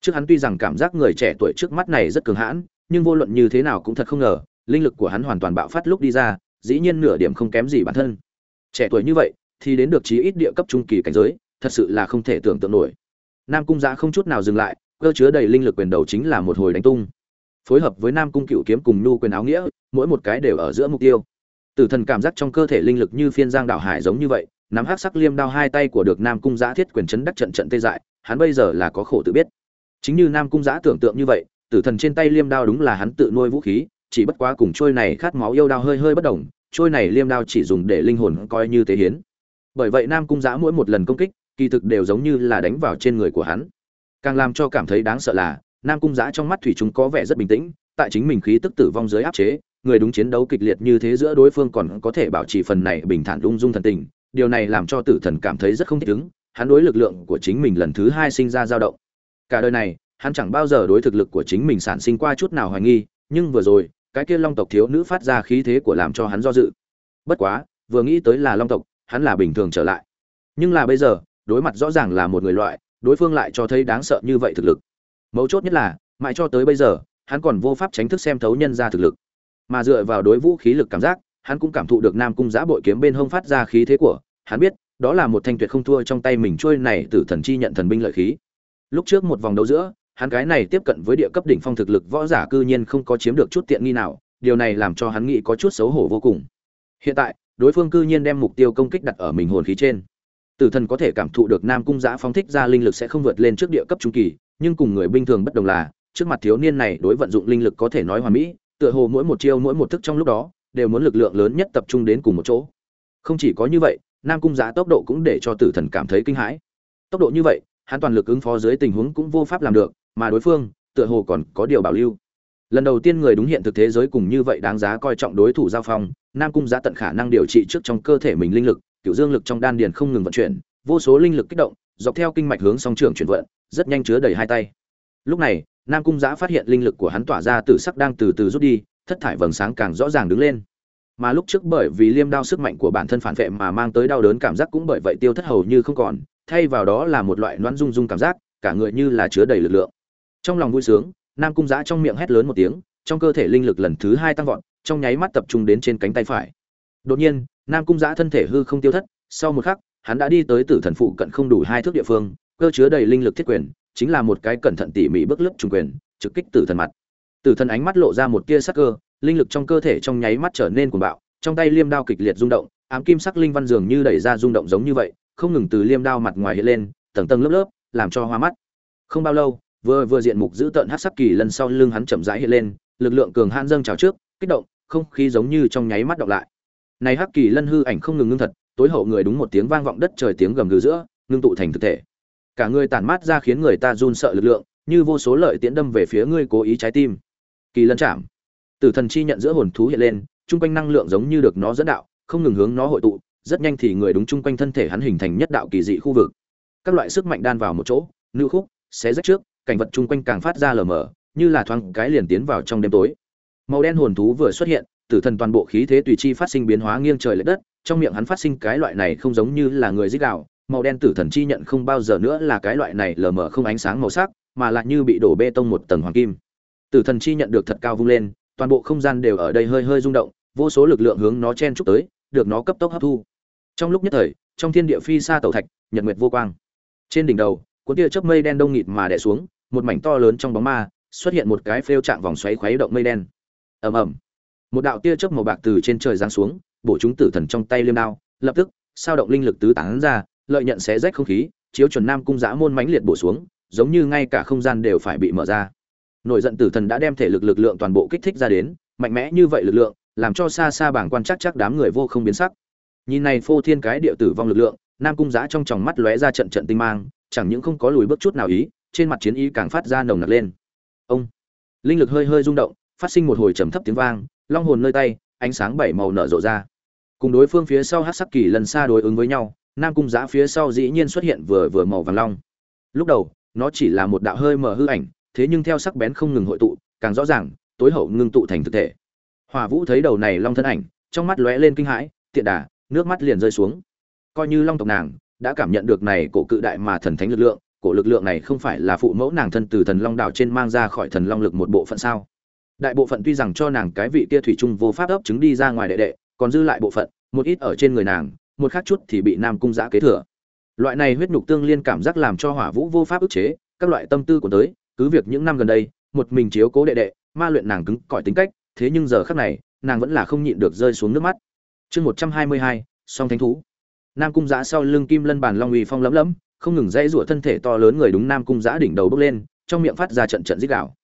Trước hắn tuy rằng cảm giác người trẻ tuổi trước mắt này rất cường hãn, nhưng vô luận như thế nào cũng thật không ngờ, linh lực của hắn hoàn toàn bạo phát lúc đi ra, dĩ nhiên nửa điểm không kém gì bản thân. Trẻ tuổi như vậy thì đến được chí ít địa cấp trung kỳ cảnh giới, thật sự là không thể tưởng tượng nổi. Nam cung giã không chút nào dừng lại, cơ chứa đầy linh lực quyền đầu chính là một hồi đánh tung. Phối hợp với nam cung cựu kiếm cùng nhu quyền áo nghĩa, mỗi một cái đều ở giữa mục tiêu. Tử thần cảm giác trong cơ thể linh lực như phiên giang đảo hải giống như vậy, nắm hắc sắc liêm đao hai tay của được nam cung giã thiết quyền chấn đắc trận trận tê dại, hắn bây giờ là có khổ tự biết. Chính như nam cung giã tưởng tượng như vậy, tử thần trên tay liêm đao đúng là hắn tự nuôi vũ khí, chỉ bất quá cùng trôi này khát máu yêu đao hơi hơi bất đồng, trôi này liêm đao chỉ dùng để linh hồn coi như tế hiến bởi vậy nam cung giã mỗi một lần công kích, kỳ thực đều giống như là đánh vào trên người của hắn. Càng làm cho cảm thấy đáng sợ là, nam cung giã trong mắt thủy chúng có vẻ rất bình tĩnh, tại chính mình khí tức tử vong dưới áp chế, người đúng chiến đấu kịch liệt như thế giữa đối phương còn có thể bảo trì phần này bình thản ung dung thần tình, điều này làm cho tử thần cảm thấy rất không thích ứng, hắn đối lực lượng của chính mình lần thứ hai sinh ra dao động. Cả đời này, hắn chẳng bao giờ đối thực lực của chính mình sản sinh qua chút nào hoài nghi, nhưng vừa rồi, cái kia long tộc thiếu nữ phát ra khí thế của làm cho hắn do dự. Bất quá, vừa nghĩ tới là long tộc hắn là bình thường trở lại. Nhưng là bây giờ, đối mặt rõ ràng là một người loại, đối phương lại cho thấy đáng sợ như vậy thực lực. Mấu chốt nhất là, mãi cho tới bây giờ, hắn còn vô pháp tránh thức xem thấu nhân ra thực lực. Mà dựa vào đối vũ khí lực cảm giác, hắn cũng cảm thụ được nam cung giã bội kiếm bên hông phát ra khí thế của, hắn biết, đó là một thanh tuyệt không thua trong tay mình trôi này từ thần chi nhận thần binh lợi khí. Lúc trước một vòng đấu giữa, hắn cái này tiếp cận với địa cấp đỉnh phong thực lực võ giả cư nhiên không có chiếm được chút tiện nghi nào, điều này làm cho hắn nghĩ có chút xấu hổ vô cùng. Hiện tại đối phương cư nhiên đem mục tiêu công kích đặt ở mình hồn khí trên. Tử thần có thể cảm thụ được nam cung giã phóng thích ra linh lực sẽ không vượt lên trước địa cấp trung kỳ, nhưng cùng người bình thường bất đồng là, trước mặt thiếu niên này đối vận dụng linh lực có thể nói hoàn mỹ, tựa hồ mỗi một chiêu mỗi một thức trong lúc đó, đều muốn lực lượng lớn nhất tập trung đến cùng một chỗ. Không chỉ có như vậy, nam cung giã tốc độ cũng để cho tử thần cảm thấy kinh hãi. Tốc độ như vậy, hắn toàn lực ứng phó dưới tình huống cũng vô pháp làm được, mà đối phương tựa hồ còn có điều bảo lưu lần đầu tiên người đúng hiện thực thế giới cùng như vậy đáng giá coi trọng đối thủ giao phong, nam cung giá tận khả năng điều trị trước trong cơ thể mình linh lực cựu dương lực trong đan điền không ngừng vận chuyển, vô số linh lực kích động, dọc theo kinh mạch hướng song trường chuyển vận, rất nhanh chứa đầy hai tay. Lúc này, nam cung giã phát hiện linh lực của hắn tỏa ra từ sắc đang từ từ rút đi, thất thải vầng sáng càng rõ ràng đứng lên. Mà lúc trước bởi vì liêm đao sức mạnh của bản thân phản vệ mà mang tới đau đớn cảm giác cũng bởi vậy tiêu thất hầu như không còn, thay vào đó là một loại loãn rung rung cảm giác, cả người như là chứa đầy lực lượng. Trong lòng vui sướng nam cung giã trong miệng hét lớn một tiếng, trong cơ thể linh lực lần thứ hai tăng vọt, trong nháy mắt tập trung đến trên cánh tay phải. Đột nhiên, nam cung giã thân thể hư không tiêu thất, sau một khắc, hắn đã đi tới tử thần phụ cận không đủ hai thước địa phương, cơ chứa đầy linh lực thiết quyền, chính là một cái cẩn thận tỉ mỉ bước lớp trùng quyền, trực kích tử thần mặt. Tử thần ánh mắt lộ ra một tia sắc cơ, linh lực trong cơ thể trong nháy mắt trở nên cuồng bạo, trong tay liêm đao kịch liệt rung động, ám kim sắc linh văn dường như đẩy ra rung động giống như vậy, không ngừng từ liêm đao mặt ngoài hiện lên, tầng tầng lớp lớp, làm cho hoa mắt. Không bao lâu vừa vừa diện mục giữ tợn hắc sắc kỳ lần sau lưng hắn chậm rãi hiện lên, lực lượng cường hãn dâng trào trước, kích động, không khí giống như trong nháy mắt đọc lại. Này hắc kỳ lân hư ảnh không ngừng ngưng thật, tối hậu người đúng một tiếng vang vọng đất trời tiếng gầm gừ giữa, ngưng tụ thành thực thể. Cả người tản mát ra khiến người ta run sợ lực lượng, như vô số lợi tiễn đâm về phía ngươi cố ý trái tim. Kỳ lân chạm. Tử thần chi nhận giữa hồn thú hiện lên, trung quanh năng lượng giống như được nó dẫn đạo, không ngừng hướng nó hội tụ, rất nhanh thì người đúng chung quanh thân thể hắn hình thành nhất đạo kỳ dị khu vực. Các loại sức mạnh đan vào một chỗ, nữ khúc, xé rách trước cảnh vật chung quanh càng phát ra lờ mờ, như là thoáng cái liền tiến vào trong đêm tối. Màu đen hồn thú vừa xuất hiện, tử thần toàn bộ khí thế tùy chi phát sinh biến hóa nghiêng trời lệch đất, trong miệng hắn phát sinh cái loại này không giống như là người dích đạo, màu đen tử thần chi nhận không bao giờ nữa là cái loại này lờ mờ không ánh sáng màu sắc, mà lại như bị đổ bê tông một tầng hoàng kim. Tử thần chi nhận được thật cao vung lên, toàn bộ không gian đều ở đây hơi hơi rung động, vô số lực lượng hướng nó chen chúc tới, được nó cấp tốc hấp thu. Trong lúc nhất thời, trong thiên địa phi xa tẩu thạch, nhật nguyệt vô quang. Trên đỉnh đầu, cuốn tia chớp mây đen đông nghịt mà đè xuống một mảnh to lớn trong bóng ma, xuất hiện một cái phêu trạng vòng xoáy khuấy động mây đen. Ầm ầm. Một đạo tia chớp màu bạc từ trên trời giáng xuống, bổ chúng tử thần trong tay liêm đao, lập tức, sao động linh lực tứ tán ra, lợi nhận xé rách không khí, chiếu chuẩn nam cung giã môn mãnh liệt bổ xuống, giống như ngay cả không gian đều phải bị mở ra. Nổi giận tử thần đã đem thể lực lực lượng toàn bộ kích thích ra đến, mạnh mẽ như vậy lực lượng, làm cho xa xa bảng quan chắc chắc đám người vô không biến sắc. Nhìn này phô thiên cái địa tử vong lực lượng, nam cung giã trong tròng mắt lóe ra trận trận tinh mang, chẳng những không có lùi bước chút nào ý trên mặt chiến ý càng phát ra nồng nặc lên. Ông. Linh lực hơi hơi rung động, phát sinh một hồi trầm thấp tiếng vang, long hồn nơi tay, ánh sáng bảy màu nở rộ ra. Cùng đối phương phía sau hát sắc kỳ lần xa đối ứng với nhau, nam cung giã phía sau dĩ nhiên xuất hiện vừa vừa màu vàng long. Lúc đầu, nó chỉ là một đạo hơi mở hư ảnh, thế nhưng theo sắc bén không ngừng hội tụ, càng rõ ràng, tối hậu ngưng tụ thành thực thể. Hỏa vũ thấy đầu này long thân ảnh, trong mắt lóe lên kinh hãi, tiện đà, nước mắt liền rơi xuống. Coi như long tộc nàng, đã cảm nhận được này cổ cự đại mà thần thánh lực lượng cổ lực lượng này không phải là phụ mẫu nàng thân từ thần long đảo trên mang ra khỏi thần long lực một bộ phận sao? Đại bộ phận tuy rằng cho nàng cái vị kia thủy trung vô pháp ấp chứng đi ra ngoài đệ đệ, còn dư lại bộ phận, một ít ở trên người nàng, một khác chút thì bị nam cung giã kế thừa. Loại này huyết nhục tương liên cảm giác làm cho hỏa vũ vô pháp ức chế, các loại tâm tư của tới, cứ việc những năm gần đây, một mình chiếu cố đệ đệ, ma luyện nàng cứng cỏi tính cách, thế nhưng giờ khắc này, nàng vẫn là không nhịn được rơi xuống nước mắt. Chương một trăm hai mươi hai, song thánh thú. Nam cung giã sau lưng kim lân bàn long uy phong lấm lấm không ngừng dãy rủa thân thể to lớn người đúng nam cung giã đỉnh đầu bốc lên, trong miệng phát ra trận trận dích đạo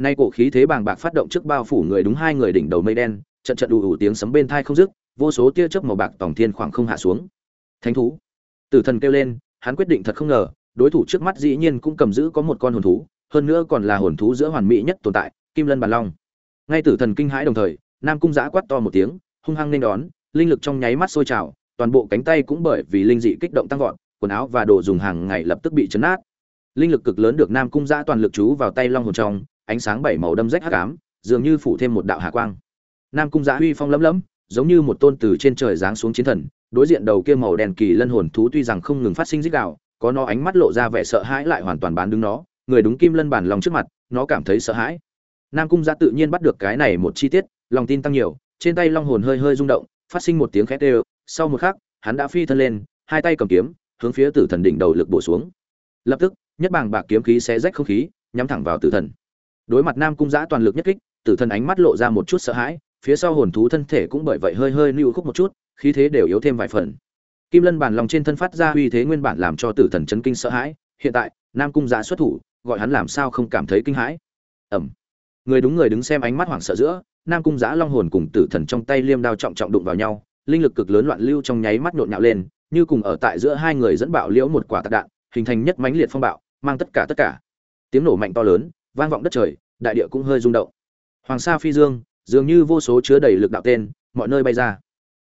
nay cổ khí thế bàng bạc phát động trước bao phủ người đúng hai người đỉnh đầu mây đen, trận trận đủ ủ tiếng sấm bên thai không dứt, vô số tia chớp màu bạc tổng thiên khoảng không hạ xuống. Thánh thú! Tử thần kêu lên, hắn quyết định thật không ngờ, đối thủ trước mắt dĩ nhiên cũng cầm giữ có một con hồn thú, hơn nữa còn là hồn thú giữa hoàn mỹ nhất tồn tại, kim lân bàn long. Ngay tử thần kinh hãi đồng thời, nam cung giã quát to một tiếng, hung hăng nên đón, linh lực trong nháy mắt sôi trào, toàn bộ cánh tay cũng bởi vì linh dị kích động tăng vọt quần áo và đồ dùng hàng ngày lập tức bị chấn nát linh lực cực lớn được nam cung giã toàn lực chú vào tay long hồn trong, ánh sáng bảy màu đâm rách hắc ám, dường như phủ thêm một đạo hạ quang. Nam cung giã huy phong lấm lấm, giống như một tôn từ trên trời giáng xuống chiến thần, đối diện đầu kia màu đen kỳ lân hồn thú tuy rằng không ngừng phát sinh dích đạo có nó ánh mắt lộ ra vẻ sợ hãi lại hoàn toàn bán đứng nó, người đúng kim lân bản lòng trước mặt, nó cảm thấy sợ hãi. Nam cung giã tự nhiên bắt được cái này một chi tiết, lòng tin tăng nhiều, trên tay long hồn hơi hơi rung động, phát sinh một tiếng khét đều, sau một khắc, hắn đã phi thân lên, hai tay cầm kiếm hướng phía tử thần đỉnh đầu lực bổ xuống. Lập tức, nhất bàng bạc kiếm khí xé rách không khí, nhắm thẳng vào tử thần. Đối mặt nam cung giã toàn lực nhất kích, tử thần ánh mắt lộ ra một chút sợ hãi, phía sau hồn thú thân thể cũng bởi vậy hơi hơi lưu khúc một chút, khí thế đều yếu thêm vài phần. Kim lân bản lòng trên thân phát ra uy thế nguyên bản làm cho tử thần chấn kinh sợ hãi, hiện tại, nam cung giã xuất thủ, gọi hắn làm sao không cảm thấy kinh hãi. Ẩm người đúng người đứng xem ánh mắt hoảng sợ giữa, nam cung giã long hồn cùng tử thần trong tay liêm đao trọng trọng đụng vào nhau, linh lực cực lớn loạn lưu trong nháy mắt nhộn nhạo lên như cùng ở tại giữa hai người dẫn bạo liễu một quả tạc đạn, hình thành nhất mãnh liệt phong bạo, mang tất cả tất cả. Tiếng nổ mạnh to lớn, vang vọng đất trời, đại địa cũng hơi rung động. Hoàng sa phi dương, dường như vô số chứa đầy lực đạo tên, mọi nơi bay ra.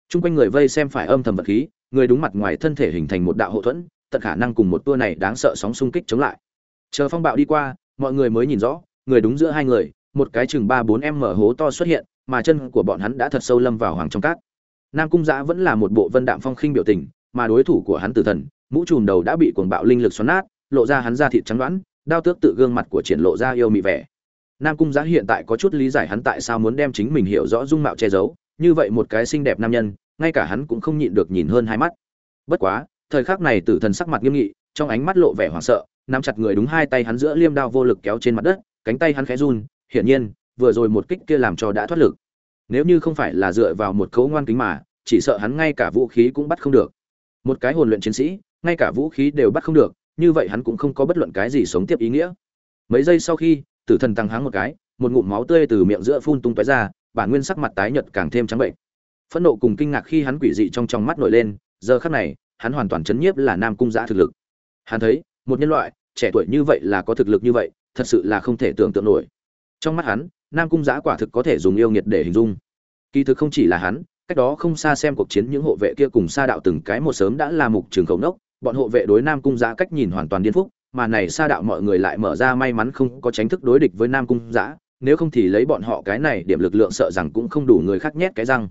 Chung quanh người vây xem phải âm thầm vật khí, người đúng mặt ngoài thân thể hình thành một đạo hậu thuẫn, tận khả năng cùng một tua này đáng sợ sóng xung kích chống lại. Chờ phong bạo đi qua, mọi người mới nhìn rõ, người đúng giữa hai người, một cái chừng ba bốn em mở hố to xuất hiện, mà chân của bọn hắn đã thật sâu lâm vào hoàng trong cát. Nam cung giã vẫn là một bộ vân đạm phong khinh biểu tình mà đối thủ của hắn tử thần, mũ trùm đầu đã bị cuồng bạo linh lực xoắn nát, lộ ra hắn da thịt trắng đoán, đao tước tự gương mặt của triển lộ ra yêu mị vẻ. Nam cung giá hiện tại có chút lý giải hắn tại sao muốn đem chính mình hiểu rõ dung mạo che giấu, như vậy một cái xinh đẹp nam nhân, ngay cả hắn cũng không nhịn được nhìn hơn hai mắt. Bất quá, thời khắc này tử thần sắc mặt nghiêm nghị, trong ánh mắt lộ vẻ hoảng sợ, nắm chặt người đúng hai tay hắn giữa liêm đao vô lực kéo trên mặt đất, cánh tay hắn khẽ run, hiển nhiên, vừa rồi một kích kia làm cho đã thoát lực. Nếu như không phải là dựa vào một cấu ngoan kính mà, chỉ sợ hắn ngay cả vũ khí cũng bắt không được một cái hồn luyện chiến sĩ, ngay cả vũ khí đều bắt không được, như vậy hắn cũng không có bất luận cái gì sống tiếp ý nghĩa. Mấy giây sau khi, tử thần tăng háng một cái, một ngụm máu tươi từ miệng giữa phun tung tóe ra, bản nguyên sắc mặt tái nhợt càng thêm trắng bệnh. Phẫn nộ cùng kinh ngạc khi hắn quỷ dị trong trong mắt nổi lên, giờ khắc này, hắn hoàn toàn chấn nhiếp là nam cung giã thực lực. Hắn thấy, một nhân loại, trẻ tuổi như vậy là có thực lực như vậy, thật sự là không thể tưởng tượng nổi. Trong mắt hắn, nam cung giã quả thực có thể dùng yêu nghiệt để hình dung. Kỳ thực không chỉ là hắn cách đó không xa xem cuộc chiến những hộ vệ kia cùng xa đạo từng cái một sớm đã là mục trường khẩu nốc, bọn hộ vệ đối nam cung giã cách nhìn hoàn toàn điên phúc, mà này xa đạo mọi người lại mở ra may mắn không có tránh thức đối địch với nam cung giã, nếu không thì lấy bọn họ cái này điểm lực lượng sợ rằng cũng không đủ người khác nhét cái răng.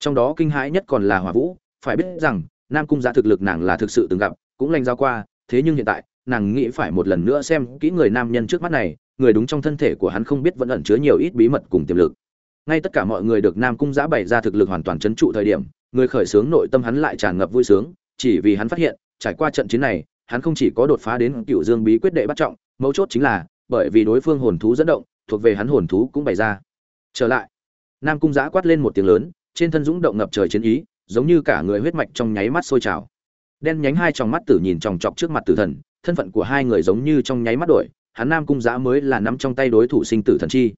Trong đó kinh hãi nhất còn là hỏa vũ, phải biết rằng, nam cung giã thực lực nàng là thực sự từng gặp, cũng lanh giao qua, thế nhưng hiện tại, nàng nghĩ phải một lần nữa xem kỹ người nam nhân trước mắt này, người đúng trong thân thể của hắn không biết vẫn ẩn chứa nhiều ít bí mật cùng tiềm lực ngay tất cả mọi người được nam cung giã bày ra thực lực hoàn toàn chấn trụ thời điểm, người khởi xướng nội tâm hắn lại tràn ngập vui sướng, chỉ vì hắn phát hiện, trải qua trận chiến này, hắn không chỉ có đột phá đến cựu dương bí quyết đệ bắt trọng, mấu chốt chính là, bởi vì đối phương hồn thú dẫn động, thuộc về hắn hồn thú cũng bày ra. Trở lại, nam cung giã quát lên một tiếng lớn, trên thân dũng động ngập trời chiến ý, giống như cả người huyết mạch trong nháy mắt sôi trào. Đen nhánh hai tròng mắt tử nhìn chòng chọc trước mặt tử thần, thân phận của hai người giống như trong nháy mắt đổi, hắn nam cung giã mới là nắm trong tay đối thủ sinh tử thần chi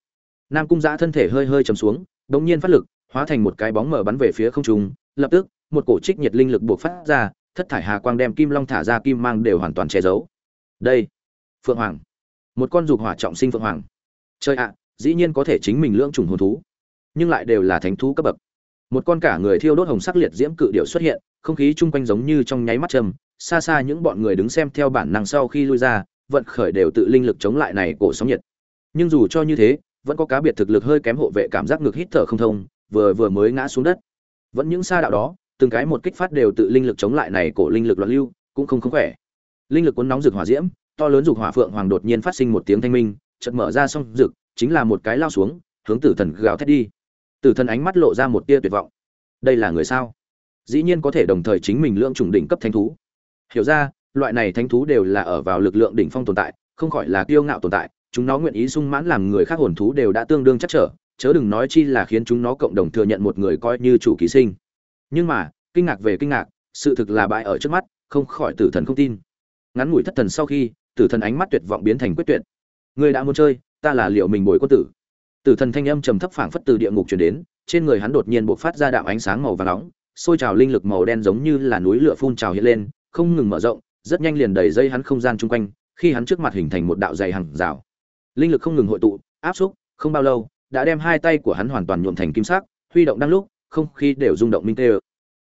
nam cung giã thân thể hơi hơi chầm xuống đ ỗ n g nhiên phát lực, hóa thành một cái bóng mở bắn về phía không trung, lập tức, một cổ trích nhiệt linh lực buộc phát ra, thất thải hà quang đem kim long thả ra, kim mang đều hoàn toàn che giấu. Đây, phượng hoàng. Một con dục hỏa trọng sinh phượng hoàng. Chơi ạ, dĩ nhiên có thể chính mình lưỡng trùng hồn thú, nhưng lại đều là thánh thú cấp bậc. Một con cả người thiêu đốt hồng sắc liệt diễm cự điệu xuất hiện, không khí chung quanh giống như trong nháy mắt trầm, xa xa những bọn người đứng xem theo bản năng sau khi lui ra, vận khởi đều tự linh lực chống lại này cổ sóng nhiệt. Nhưng dù cho như thế vẫn có cá biệt thực lực hơi kém hộ vệ cảm giác ngực hít thở không thông, vừa vừa mới ngã xuống đất. Vẫn những xa đạo đó, từng cái một kích phát đều tự linh lực chống lại này cổ linh lực loạn lưu, cũng không không khỏe. Linh lực cuốn nóng rực hỏa diễm, to lớn dục hỏa phượng hoàng đột nhiên phát sinh một tiếng thanh minh, chợt mở ra xong rực, chính là một cái lao xuống, hướng tử thần gào thét đi. Tử thần ánh mắt lộ ra một tia tuyệt vọng. Đây là người sao? Dĩ nhiên có thể đồng thời chính mình lượng chủng đỉnh cấp thánh thú. Hiểu ra, loại này thánh thú đều là ở vào lực lượng đỉnh phong tồn tại, không khỏi là kiêu ngạo tồn tại chúng nó nguyện ý sung mãn làm người khác hồn thú đều đã tương đương chắc trở, chớ đừng nói chi là khiến chúng nó cộng đồng thừa nhận một người coi như chủ ký sinh. Nhưng mà, kinh ngạc về kinh ngạc, sự thực là bại ở trước mắt, không khỏi tử thần không tin. Ngắn ngủi thất thần sau khi, tử thần ánh mắt tuyệt vọng biến thành quyết tuyệt. Người đã muốn chơi, ta là liệu mình bồi quân tử. Tử thần thanh âm trầm thấp phảng phất từ địa ngục chuyển đến, trên người hắn đột nhiên bộc phát ra đạo ánh sáng màu vàng nóng xôi trào linh lực màu đen giống như là núi lửa phun trào hiện lên, không ngừng mở rộng, rất nhanh liền đầy dây hắn không gian chung quanh, khi hắn trước mặt hình thành một đạo dày hàng rào linh lực không ngừng hội tụ, áp xúc, không bao lâu, đã đem hai tay của hắn hoàn toàn nhuộm thành kim sắc, huy động đang lúc, không khí đều rung động minh tê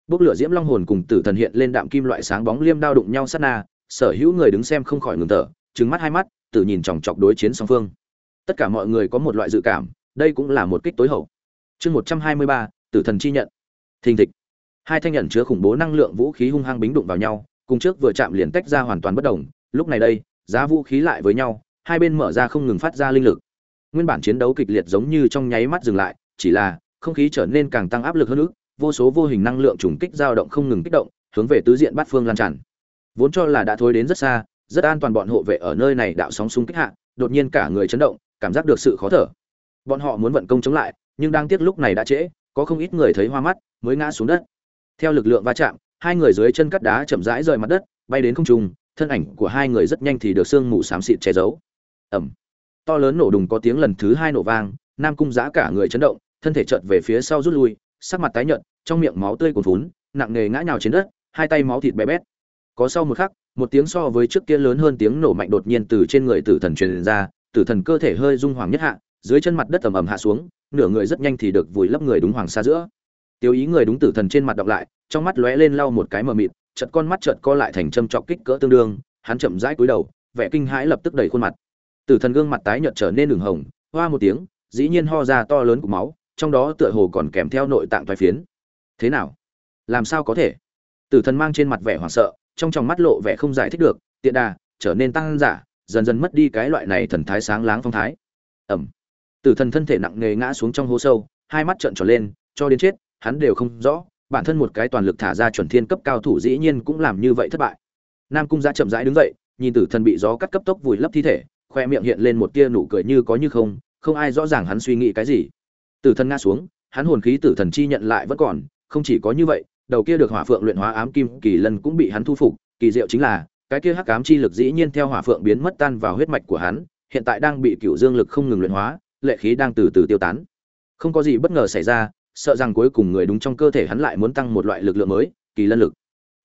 bốc lửa diễm long hồn cùng tử thần hiện lên đạm kim loại sáng bóng liêm đao đụng nhau sát na, sở hữu người đứng xem không khỏi ngừng thở, trừng mắt hai mắt, tự nhìn chòng chọc đối chiến song phương. Tất cả mọi người có một loại dự cảm, đây cũng là một kích tối hậu. Chương một trăm hai mươi ba, tử thần chi nhận. Thình thịch. Hai thanh nhận chứa khủng bố năng lượng vũ khí hung hăng bính đụng vào nhau, cùng trước vừa chạm liền tách ra hoàn toàn bất đồng, lúc này đây, giá vũ khí lại với nhau hai bên mở ra không ngừng phát ra linh lực. Nguyên bản chiến đấu kịch liệt giống như trong nháy mắt dừng lại, chỉ là, không khí trở nên càng tăng áp lực hơn nữa, vô số vô hình năng lượng trùng kích dao động không ngừng kích động, hướng về tứ diện bát phương lan tràn. Vốn cho là đã thối đến rất xa, rất an toàn bọn hộ vệ ở nơi này đạo sóng xung kích hạ, đột nhiên cả người chấn động, cảm giác được sự khó thở. Bọn họ muốn vận công chống lại, nhưng đang tiếc lúc này đã trễ, có không ít người thấy hoa mắt, mới ngã xuống đất. Theo lực lượng va chạm, hai người dưới chân cắt đá chậm rãi rời mặt đất, bay đến không trung, thân ảnh của hai người rất nhanh thì được sương mù xám xịt che giấu ẩm. To lớn nổ đùng có tiếng lần thứ hai nổ vang, nam cung giã cả người chấn động, thân thể chợt về phía sau rút lui, sắc mặt tái nhợt, trong miệng máu tươi cuồn vốn nặng nề ngã nhào trên đất, hai tay máu thịt bé bét. Có sau một khắc, một tiếng so với trước kia lớn hơn tiếng nổ mạnh đột nhiên từ trên người tử thần truyền ra, tử thần cơ thể hơi rung hoàng nhất hạ, dưới chân mặt đất ầm ầm hạ xuống, nửa người rất nhanh thì được vùi lấp người đúng hoàng xa giữa. Tiêu ý người đúng tử thần trên mặt đọc lại, trong mắt lóe lên lau một cái mờ mịt, chợt con mắt chợt co lại thành châm trọc kích cỡ tương đương, hắn chậm rãi cúi đầu, vẻ kinh hãi lập tức đầy khuôn mặt tử thần gương mặt tái nhợt trở nên đường hồng, hoa một tiếng, dĩ nhiên ho ra to lớn của máu, trong đó tựa hồ còn kèm theo nội tạng thoái phiến. Thế nào? Làm sao có thể? Tử thần mang trên mặt vẻ hoảng sợ, trong tròng mắt lộ vẻ không giải thích được, tiện đà, trở nên tăng giả, dần dần mất đi cái loại này thần thái sáng láng phong thái. Ẩm. Tử thần thân thể nặng nề ngã xuống trong hố sâu, hai mắt trợn tròn lên, cho đến chết, hắn đều không rõ, bản thân một cái toàn lực thả ra chuẩn thiên cấp cao thủ dĩ nhiên cũng làm như vậy thất bại. Nam cung ra chậm rãi đứng dậy, nhìn tử thần bị gió cắt cấp tốc vùi lấp thi thể khoe miệng hiện lên một tia nụ cười như có như không không ai rõ ràng hắn suy nghĩ cái gì. Tử thần ngã xuống, hắn hồn khí tử thần chi nhận lại vẫn còn, không chỉ có như vậy, đầu kia được hỏa phượng luyện hóa ám kim kỳ lân cũng bị hắn thu phục, kỳ diệu chính là, cái kia hắc ám chi lực dĩ nhiên theo hỏa phượng biến mất tan vào huyết mạch của hắn, hiện tại đang bị cựu dương lực không ngừng luyện hóa, lệ khí đang từ từ tiêu tán. Không có gì bất ngờ xảy ra, sợ rằng cuối cùng người đúng trong cơ thể hắn lại muốn tăng một loại lực lượng mới, kỳ lân lực.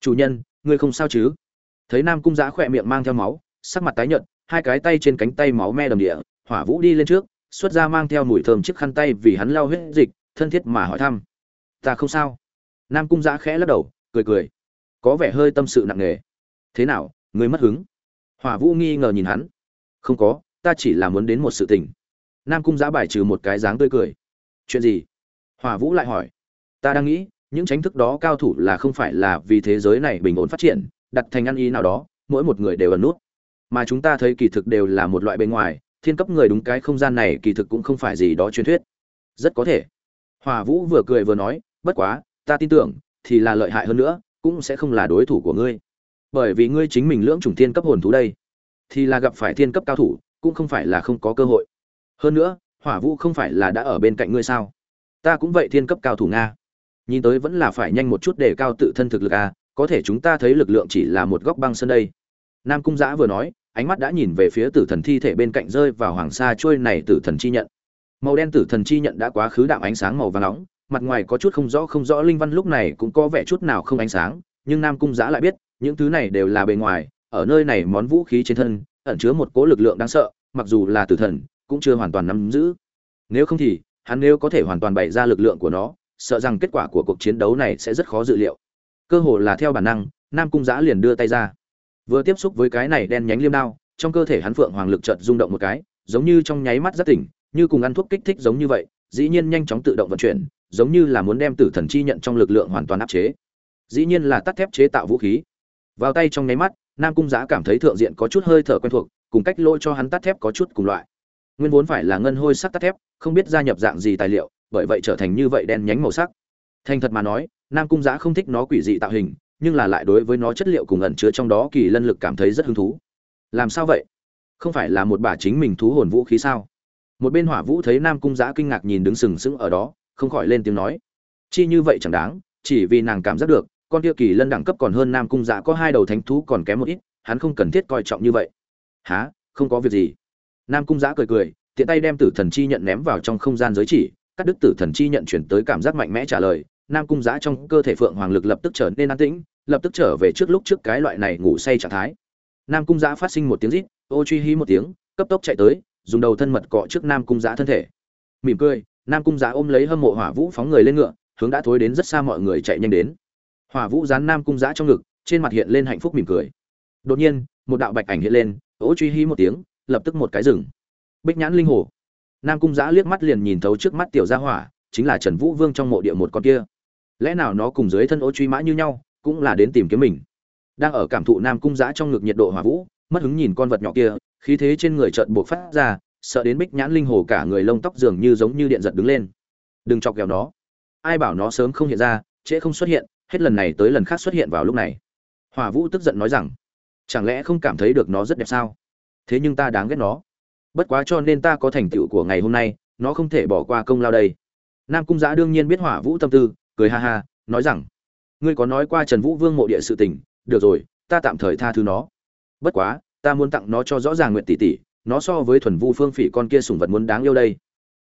Chủ nhân, ngươi không sao chứ? Thấy nam cung giã khỏe miệng mang theo máu, sắc mặt tái nhợt hai cái tay trên cánh tay máu me đầm địa, hỏa vũ đi lên trước, xuất ra mang theo mùi thơm chiếc khăn tay vì hắn lau huyết dịch, thân thiết mà hỏi thăm. Ta không sao. Nam cung giã khẽ lắc đầu, cười cười. Có vẻ hơi tâm sự nặng nề. Thế nào ngươi mất hứng? Hỏa vũ nghi ngờ nhìn hắn. Không có, ta chỉ là muốn đến một sự tình. Nam cung giã bài trừ một cái dáng tươi cười. Chuyện gì? Hỏa vũ lại hỏi. Ta đang nghĩ, những tránh thức đó cao thủ là không phải là vì thế giới này bình ổn phát triển, đặt thành ăn ý nào đó, mỗi một người đều ẩn nút mà chúng ta thấy kỳ thực đều là một loại bên ngoài, thiên cấp người đúng cái không gian này kỳ thực cũng không phải gì đó truyền thuyết. Rất có thể. Hòa vũ vừa cười vừa nói, bất quá, ta tin tưởng, thì là lợi hại hơn nữa, cũng sẽ không là đối thủ của ngươi. Bởi vì ngươi chính mình lưỡng chủng thiên cấp hồn thú đây, thì là gặp phải thiên cấp cao thủ, cũng không phải là không có cơ hội. Hơn nữa, hỏa vũ không phải là đã ở bên cạnh ngươi sao? Ta cũng vậy thiên cấp cao thủ nga. Nhìn tới vẫn là phải nhanh một chút để cao tự thân thực lực à có thể chúng ta thấy lực lượng chỉ là một góc băng sân đây nam cung giã vừa nói, ánh mắt đã nhìn về phía tử thần thi thể bên cạnh rơi vào hoàng sa trôi này tử thần chi nhận. Màu đen tử thần chi nhận đã quá khứ đạm ánh sáng màu vàng nóng, mặt ngoài có chút không rõ không rõ linh văn lúc này cũng có vẻ chút nào không ánh sáng, nhưng nam cung giã lại biết, những thứ này đều là bề ngoài, ở nơi này món vũ khí trên thân, ẩn chứa một cố lực lượng đáng sợ, mặc dù là tử thần, cũng chưa hoàn toàn nắm giữ. Nếu không thì, hắn nếu có thể hoàn toàn bày ra lực lượng của nó, sợ rằng kết quả của cuộc chiến đấu này sẽ rất khó dự liệu. Cơ hồ là theo bản năng, nam cung giã liền đưa tay ra vừa tiếp xúc với cái này đen nhánh liêm đao, trong cơ thể hắn phượng hoàng lực chợt rung động một cái, giống như trong nháy mắt rất tỉnh, như cùng ăn thuốc kích thích giống như vậy, dĩ nhiên nhanh chóng tự động vận chuyển, giống như là muốn đem tử thần chi nhận trong lực lượng hoàn toàn áp chế. Dĩ nhiên là tắt thép chế tạo vũ khí. Vào tay trong nháy mắt, nam cung giã cảm thấy thượng diện có chút hơi thở quen thuộc, cùng cách lỗi cho hắn tắt thép có chút cùng loại. Nguyên vốn phải là ngân hôi sắc tắt thép, không biết gia nhập dạng gì tài liệu, bởi vậy trở thành như vậy đen nhánh màu sắc. Thành thật mà nói, nam cung giã không thích nó quỷ dị tạo hình nhưng là lại đối với nó chất liệu cùng ẩn chứa trong đó kỳ lân lực cảm thấy rất hứng thú. Làm sao vậy? Không phải là một bà chính mình thú hồn vũ khí sao? Một bên hỏa vũ thấy nam cung giã kinh ngạc nhìn đứng sừng sững ở đó, không khỏi lên tiếng nói, chi như vậy chẳng đáng, chỉ vì nàng cảm giác được, con kia kỳ lân đẳng cấp còn hơn nam cung giã có hai đầu thánh thú còn kém một ít, hắn không cần thiết coi trọng như vậy. Há không có việc gì. Nam cung giã cười cười, tiện tay đem tử thần chi nhận ném vào trong không gian giới chỉ, cắt đứt tử thần chi nhận chuyển tới cảm giác mạnh mẽ trả lời, nam cung giã trong cơ thể phượng hoàng lực lập tức trở nên an tĩnh lập tức trở về trước lúc trước cái loại này ngủ say trạng thái. Nam cung giã phát sinh một tiếng rít, ô truy hí một tiếng, cấp tốc chạy tới, dùng đầu thân mật cọ trước nam cung giã thân thể. Mỉm cười, nam cung giã ôm lấy hâm mộ hỏa vũ phóng người lên ngựa, hướng đã thối đến rất xa mọi người chạy nhanh đến. Hỏa vũ dán nam cung giã trong ngực, trên mặt hiện lên hạnh phúc mỉm cười. Đột nhiên, một đạo bạch ảnh hiện lên, ô truy hí một tiếng, lập tức một cái rừng. Bích nhãn linh hồ. Nam cung giã liếc mắt liền nhìn thấu trước mắt tiểu gia hỏa, chính là trần vũ vương trong mộ địa một con kia. Lẽ nào nó cùng dưới thân ô truy mã như nhau? Cũng là đến tìm kiếm mình. Đang ở cảm thụ nam cung giã trong ngực nhiệt độ hỏa vũ, mất hứng nhìn con vật nhỏ kia, khí thế trên người trợn buộc phát ra, sợ đến bích nhãn linh hồ cả người lông tóc dường như giống như điện giật đứng lên. Đừng chọc ghẹo nó. Ai bảo nó sớm không hiện ra, trễ không xuất hiện, hết lần này tới lần khác xuất hiện vào lúc này. Hỏa vũ tức giận nói rằng, chẳng lẽ không cảm thấy được nó rất đẹp sao? Thế nhưng ta đáng ghét nó. Bất quá cho nên ta có thành tựu của ngày hôm nay, nó không thể bỏ qua công lao đây. Nam cung giã đương nhiên biết hỏa vũ tâm tư, cười ha ha, nói rằng ngươi có nói qua trần vũ vương mộ địa sự tình, được rồi, ta tạm thời tha thứ nó. Bất quá, ta muốn tặng nó cho rõ ràng nguyện tỷ tỷ, nó so với thuần vu phương phỉ con kia sùng vật muốn đáng yêu đây.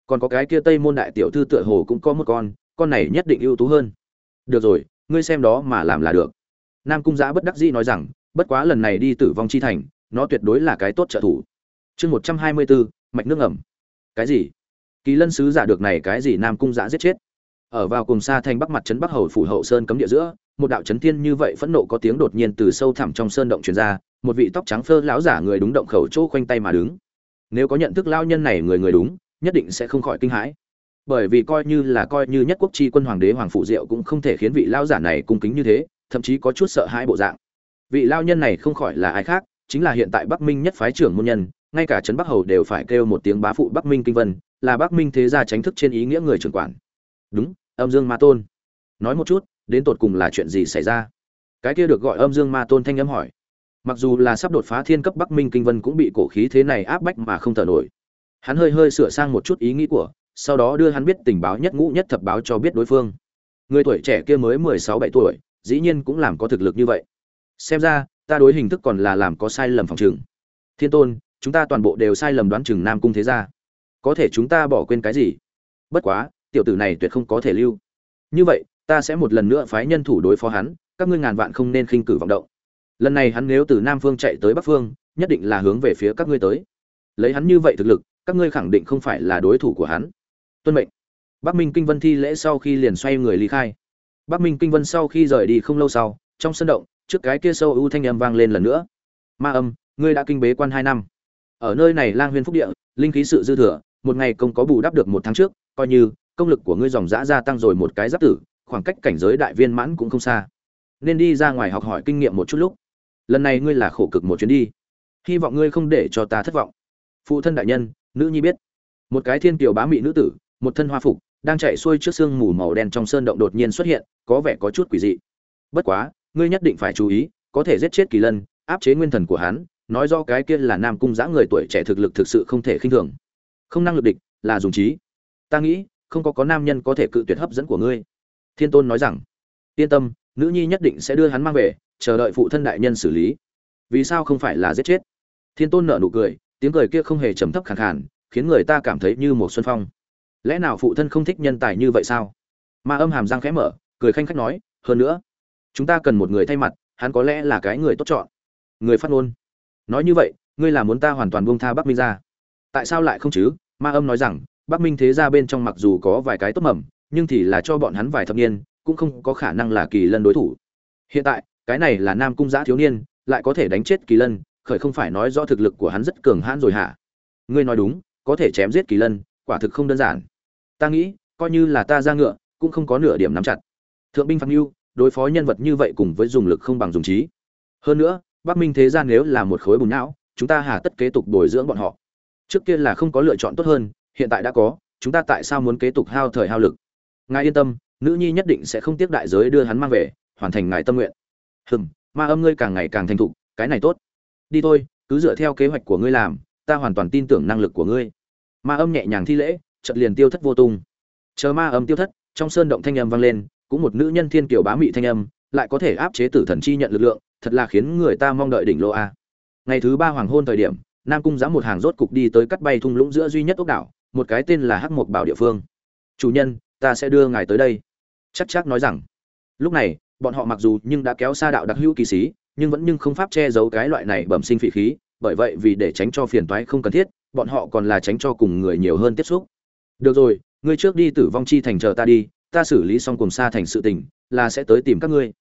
Còn có cái kia tây môn đại tiểu thư tựa hồ cũng có một con con này nhất định ưu tú hơn. Được rồi, ngươi xem đó mà làm là được. Nam cung giã bất đắc dĩ nói rằng, bất quá lần này đi tử vong chi thành, nó tuyệt đối là cái tốt trợ thủ. Chương một trăm hai mươi bốn, mạch nước ẩm cái gì? Kỳ lân sứ giả được này cái gì nam cung giã giết chết? Ở vào cùng xa thành bắc mặt trấn bắc hầu phủ hậu sơn cấm địa giữa, một đạo chấn thiên như vậy phẫn nộ có tiếng đột nhiên từ sâu thẳm trong sơn động truyền ra, một vị tóc trắng phơ lão giả người đúng động khẩu chỗ khoanh tay mà đứng. Nếu có nhận thức lao nhân này người người đúng, nhất định sẽ không khỏi kinh hãi. Bởi vì coi như là coi như nhất quốc chi quân hoàng đế hoàng phụ diệu cũng không thể khiến vị lao giả này cung kính như thế, thậm chí có chút sợ hãi bộ dạng. Vị lao nhân này không khỏi là ai khác, chính là hiện tại bắc minh nhất phái trưởng môn nhân, ngay cả trấn bắc hầu đều phải kêu một tiếng bá phụ bắc minh kinh vân, là bắc minh thế gia tránh thức trên ý nghĩa người trưởng quản. Đúng âm dương ma tôn. Nói một chút, đến tột cùng là chuyện gì xảy ra? Cái kia được gọi âm dương ma tôn thanh âm hỏi. Mặc dù là sắp đột phá thiên cấp bắc minh kinh vân cũng bị cổ khí thế này áp bách mà không thở nổi. Hắn hơi hơi sửa sang một chút ý nghĩ của, sau đó đưa hắn biết tình báo nhất ngũ nhất thập báo cho biết đối phương. Người tuổi trẻ kia mới mười sáu bảy tuổi, dĩ nhiên cũng làm có thực lực như vậy. Xem ra, ta đối hình thức còn là làm có sai lầm phòng chừng thiên tôn, chúng ta toàn bộ đều sai lầm đoán chừng nam cung thế gia. Có thể chúng ta bỏ quên cái gì? Bất quá tiểu tử này tuyệt không có thể lưu. Như vậy, ta sẽ một lần nữa phái nhân thủ đối phó hắn, các ngươi ngàn vạn không nên khinh cử vọng động. Lần này hắn nếu từ nam phương chạy tới bắc phương, nhất định là hướng về phía các ngươi tới. Lấy hắn như vậy thực lực, các ngươi khẳng định không phải là đối thủ của hắn. Tuân mệnh. Bắc minh kinh vân thi lễ sau khi liền xoay người ly khai. Bắc minh kinh vân sau khi rời đi không lâu sau, trong sân động, trước cái kia sâu ưu thanh âm vang lên lần nữa. Ma âm, ngươi đã kinh bế quan hai năm. Ở nơi này lang huyên phúc địa, linh khí sự dư thừa, một ngày công có bù đắp được một tháng trước, coi như công lực của ngươi dòng dã gia tăng rồi một cái giáp tử, khoảng cách cảnh giới đại viên mãn cũng không xa. Nên đi ra ngoài học hỏi kinh nghiệm một chút lúc. Lần này ngươi là khổ cực một chuyến đi. Hy vọng ngươi không để cho ta thất vọng. Phụ thân đại nhân, nữ nhi biết. Một cái thiên kiều bá mị nữ tử, một thân hoa phục, đang chạy xuôi trước sương mù màu đen trong sơn động đột nhiên xuất hiện, có vẻ có chút quỷ dị. Bất quá, ngươi nhất định phải chú ý, có thể giết chết kỳ lân, áp chế nguyên thần của hắn, nói do cái kia là nam cung giã người tuổi trẻ thực lực thực sự không thể khinh thường. Không năng lực địch, là dùng trí. Ta nghĩ không có có nam nhân có thể cự tuyệt hấp dẫn của ngươi. Thiên tôn nói rằng, yên tâm, nữ nhi nhất định sẽ đưa hắn mang về, chờ đợi phụ thân đại nhân xử lý. Vì sao không phải là giết chết? Thiên tôn nở nụ cười, tiếng cười kia không hề trầm thấp khàn khàn, khiến người ta cảm thấy như một xuân phong. Lẽ nào phụ thân không thích nhân tài như vậy sao? Ma âm hàm răng khẽ mở, cười khanh khách nói, hơn nữa, chúng ta cần một người thay mặt, hắn có lẽ là cái người tốt chọn. Người phát ngôn, nói như vậy, ngươi là muốn ta hoàn toàn buông tha bắc minh ra. Tại sao lại không chứ? Ma âm nói rằng bắc minh thế Gia bên trong mặc dù có vài cái tốt mầm, nhưng thì là cho bọn hắn vài thập niên, cũng không có khả năng là kỳ lân đối thủ. Hiện tại, cái này là nam cung giã thiếu niên, lại có thể đánh chết kỳ lân, khởi không phải nói rõ thực lực của hắn rất cường hãn rồi hả? Ngươi nói đúng, có thể chém giết kỳ lân, quả thực không đơn giản. Ta nghĩ, coi như là ta ra ngựa, cũng không có nửa điểm nắm chặt. Thượng binh phạt mưu đối phó nhân vật như vậy cùng với dùng lực không bằng dùng trí. Hơn nữa, bắc minh thế gian nếu là một khối bùn não, chúng ta hà tất kế tục bồi dưỡng bọn họ. Trước kia là không có lựa chọn tốt hơn hiện tại đã có, chúng ta tại sao muốn kế tục hao thời hao lực? Ngài yên tâm, nữ nhi nhất định sẽ không tiếc đại giới đưa hắn mang về, hoàn thành ngài tâm nguyện. Hừm, ma âm ngươi càng ngày càng thành thục, cái này tốt. Đi thôi, cứ dựa theo kế hoạch của ngươi làm, ta hoàn toàn tin tưởng năng lực của ngươi. Ma âm nhẹ nhàng thi lễ, chợt liền tiêu thất vô tung. Chờ ma âm tiêu thất, trong sơn động thanh âm vang lên, cũng một nữ nhân thiên kiều bá mị thanh âm, lại có thể áp chế tử thần chi nhận lực lượng, thật là khiến người ta mong đợi đỉnh lô a. Ngày thứ ba hoàng hôn thời điểm, nam cung giã một hàng rốt cục đi tới cắt bay thung lũng giữa duy nhất ốc đảo một cái tên là hắc mộc bảo địa phương. Chủ nhân, ta sẽ đưa ngài tới đây. Chắc chắc nói rằng. Lúc này, bọn họ mặc dù nhưng đã kéo xa đạo đặc hữu kỳ sĩ nhưng vẫn nhưng không pháp che giấu cái loại này bẩm sinh phỉ khí, bởi vậy vì để tránh cho phiền toái không cần thiết, bọn họ còn là tránh cho cùng người nhiều hơn tiếp xúc. Được rồi, ngươi trước đi tử vong chi thành chờ ta đi, ta xử lý xong cùng xa thành sự tình, là sẽ tới tìm các ngươi.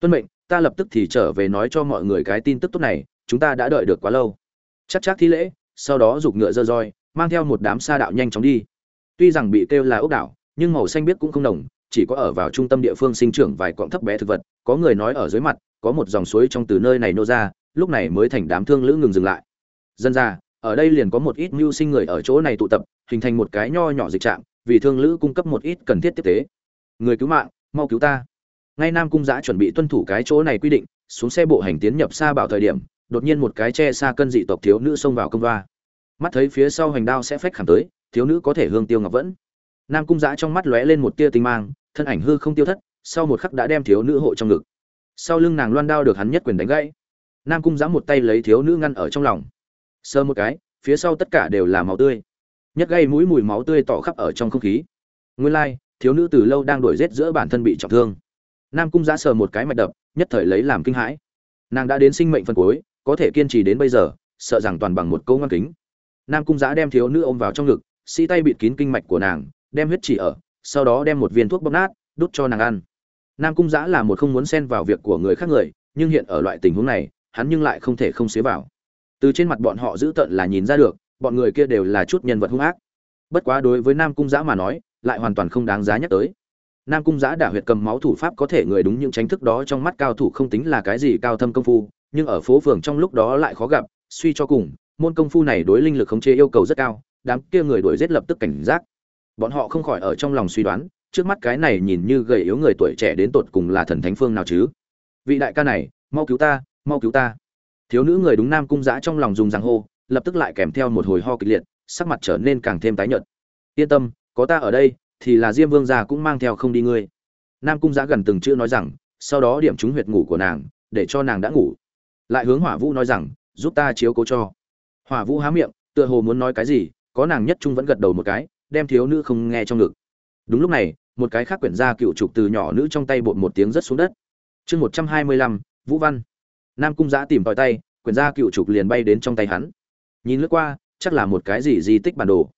Tuân mệnh, ta lập tức thì trở về nói cho mọi người cái tin tức tốt này, chúng ta đã đợi được quá lâu. Chắc chắc thi lễ, sau đó giục ngựa dơ roi mang theo một đám sa đạo nhanh chóng đi. Tuy rằng bị kêu là ốc đảo, nhưng màu xanh biết cũng không đồng, chỉ có ở vào trung tâm địa phương sinh trưởng vài quặng thấp bé thực vật, có người nói ở dưới mặt, có một dòng suối trong từ nơi này nô ra, lúc này mới thành đám thương lữ ngừng dừng lại. Dân ra, ở đây liền có một ít mưu sinh người ở chỗ này tụ tập, hình thành một cái nho nhỏ dịch trạm vì thương lữ cung cấp một ít cần thiết tiếp tế. Người cứu mạng, mau cứu ta. Ngay nam cung giã chuẩn bị tuân thủ cái chỗ này quy định, xuống xe bộ hành tiến nhập xa bảo thời điểm, đột nhiên một cái che xa cân dị tộc thiếu nữ xông vào công va mắt thấy phía sau hành đao sẽ phách khảm tới, thiếu nữ có thể hương tiêu ngọc vẫn. Nam cung giã trong mắt lóe lên một tia tinh mang, thân ảnh hư không tiêu thất, sau một khắc đã đem thiếu nữ hộ trong ngực. Sau lưng nàng loan đao được hắn nhất quyền đánh gãy. Nam cung giã một tay lấy thiếu nữ ngăn ở trong lòng. Sơ một cái, phía sau tất cả đều là máu tươi. Nhất gây mũi mùi máu tươi tỏ khắp ở trong không khí. Nguyên lai, thiếu nữ từ lâu đang đuổi rết giữa bản thân bị trọng thương. Nam cung giã sờ một cái mạch đập, nhất thời lấy làm kinh hãi. Nàng đã đến sinh mệnh phân cuối, có thể kiên trì đến bây giờ, sợ rằng toàn bằng một câu ngăn kính nam cung giã đem thiếu nữ ôm vào trong ngực, sĩ tay bịt kín kinh mạch của nàng, đem huyết chỉ ở, sau đó đem một viên thuốc bóc nát, đút cho nàng ăn. Nam cung giã là một không muốn xen vào việc của người khác người, nhưng hiện ở loại tình huống này, hắn nhưng lại không thể không xế vào. Từ trên mặt bọn họ giữ tận là nhìn ra được, bọn người kia đều là chút nhân vật hung ác. Bất quá đối với nam cung giã mà nói, lại hoàn toàn không đáng giá nhắc tới. Nam cung giã đả huyệt cầm máu thủ pháp có thể người đúng những tránh thức đó trong mắt cao thủ không tính là cái gì cao thâm công phu, nhưng ở phố phường trong lúc đó lại khó gặp, suy cho cùng môn công phu này đối linh lực khống chế yêu cầu rất cao, đám kia người đuổi giết lập tức cảnh giác. Bọn họ không khỏi ở trong lòng suy đoán, trước mắt cái này nhìn như gầy yếu người tuổi trẻ đến tột cùng là thần thánh phương nào chứ? Vị đại ca này, mau cứu ta, mau cứu ta. Thiếu nữ người đúng nam cung giã trong lòng dùng rằng hô, lập tức lại kèm theo một hồi ho kịch liệt, sắc mặt trở nên càng thêm tái nhợt. Yên tâm, có ta ở đây, thì là diêm vương già cũng mang theo không đi ngươi. Nam cung giã gần từng chữ nói rằng, sau đó điểm trúng huyệt ngủ của nàng, để cho nàng đã ngủ. Lại hướng hỏa vũ nói rằng, giúp ta chiếu cố cho hỏa vũ há miệng, tựa hồ muốn nói cái gì, có nàng nhất trung vẫn gật đầu một cái, đem thiếu nữ không nghe trong ngực. Đúng lúc này, một cái khác quyển gia cựu trục từ nhỏ nữ trong tay bột một tiếng rất xuống đất. Chương một trăm hai mươi lăm, vũ văn. Nam cung giã tìm tòi tay, quyển gia cựu trục liền bay đến trong tay hắn. Nhìn lướt qua, chắc là một cái gì di tích bản đồ.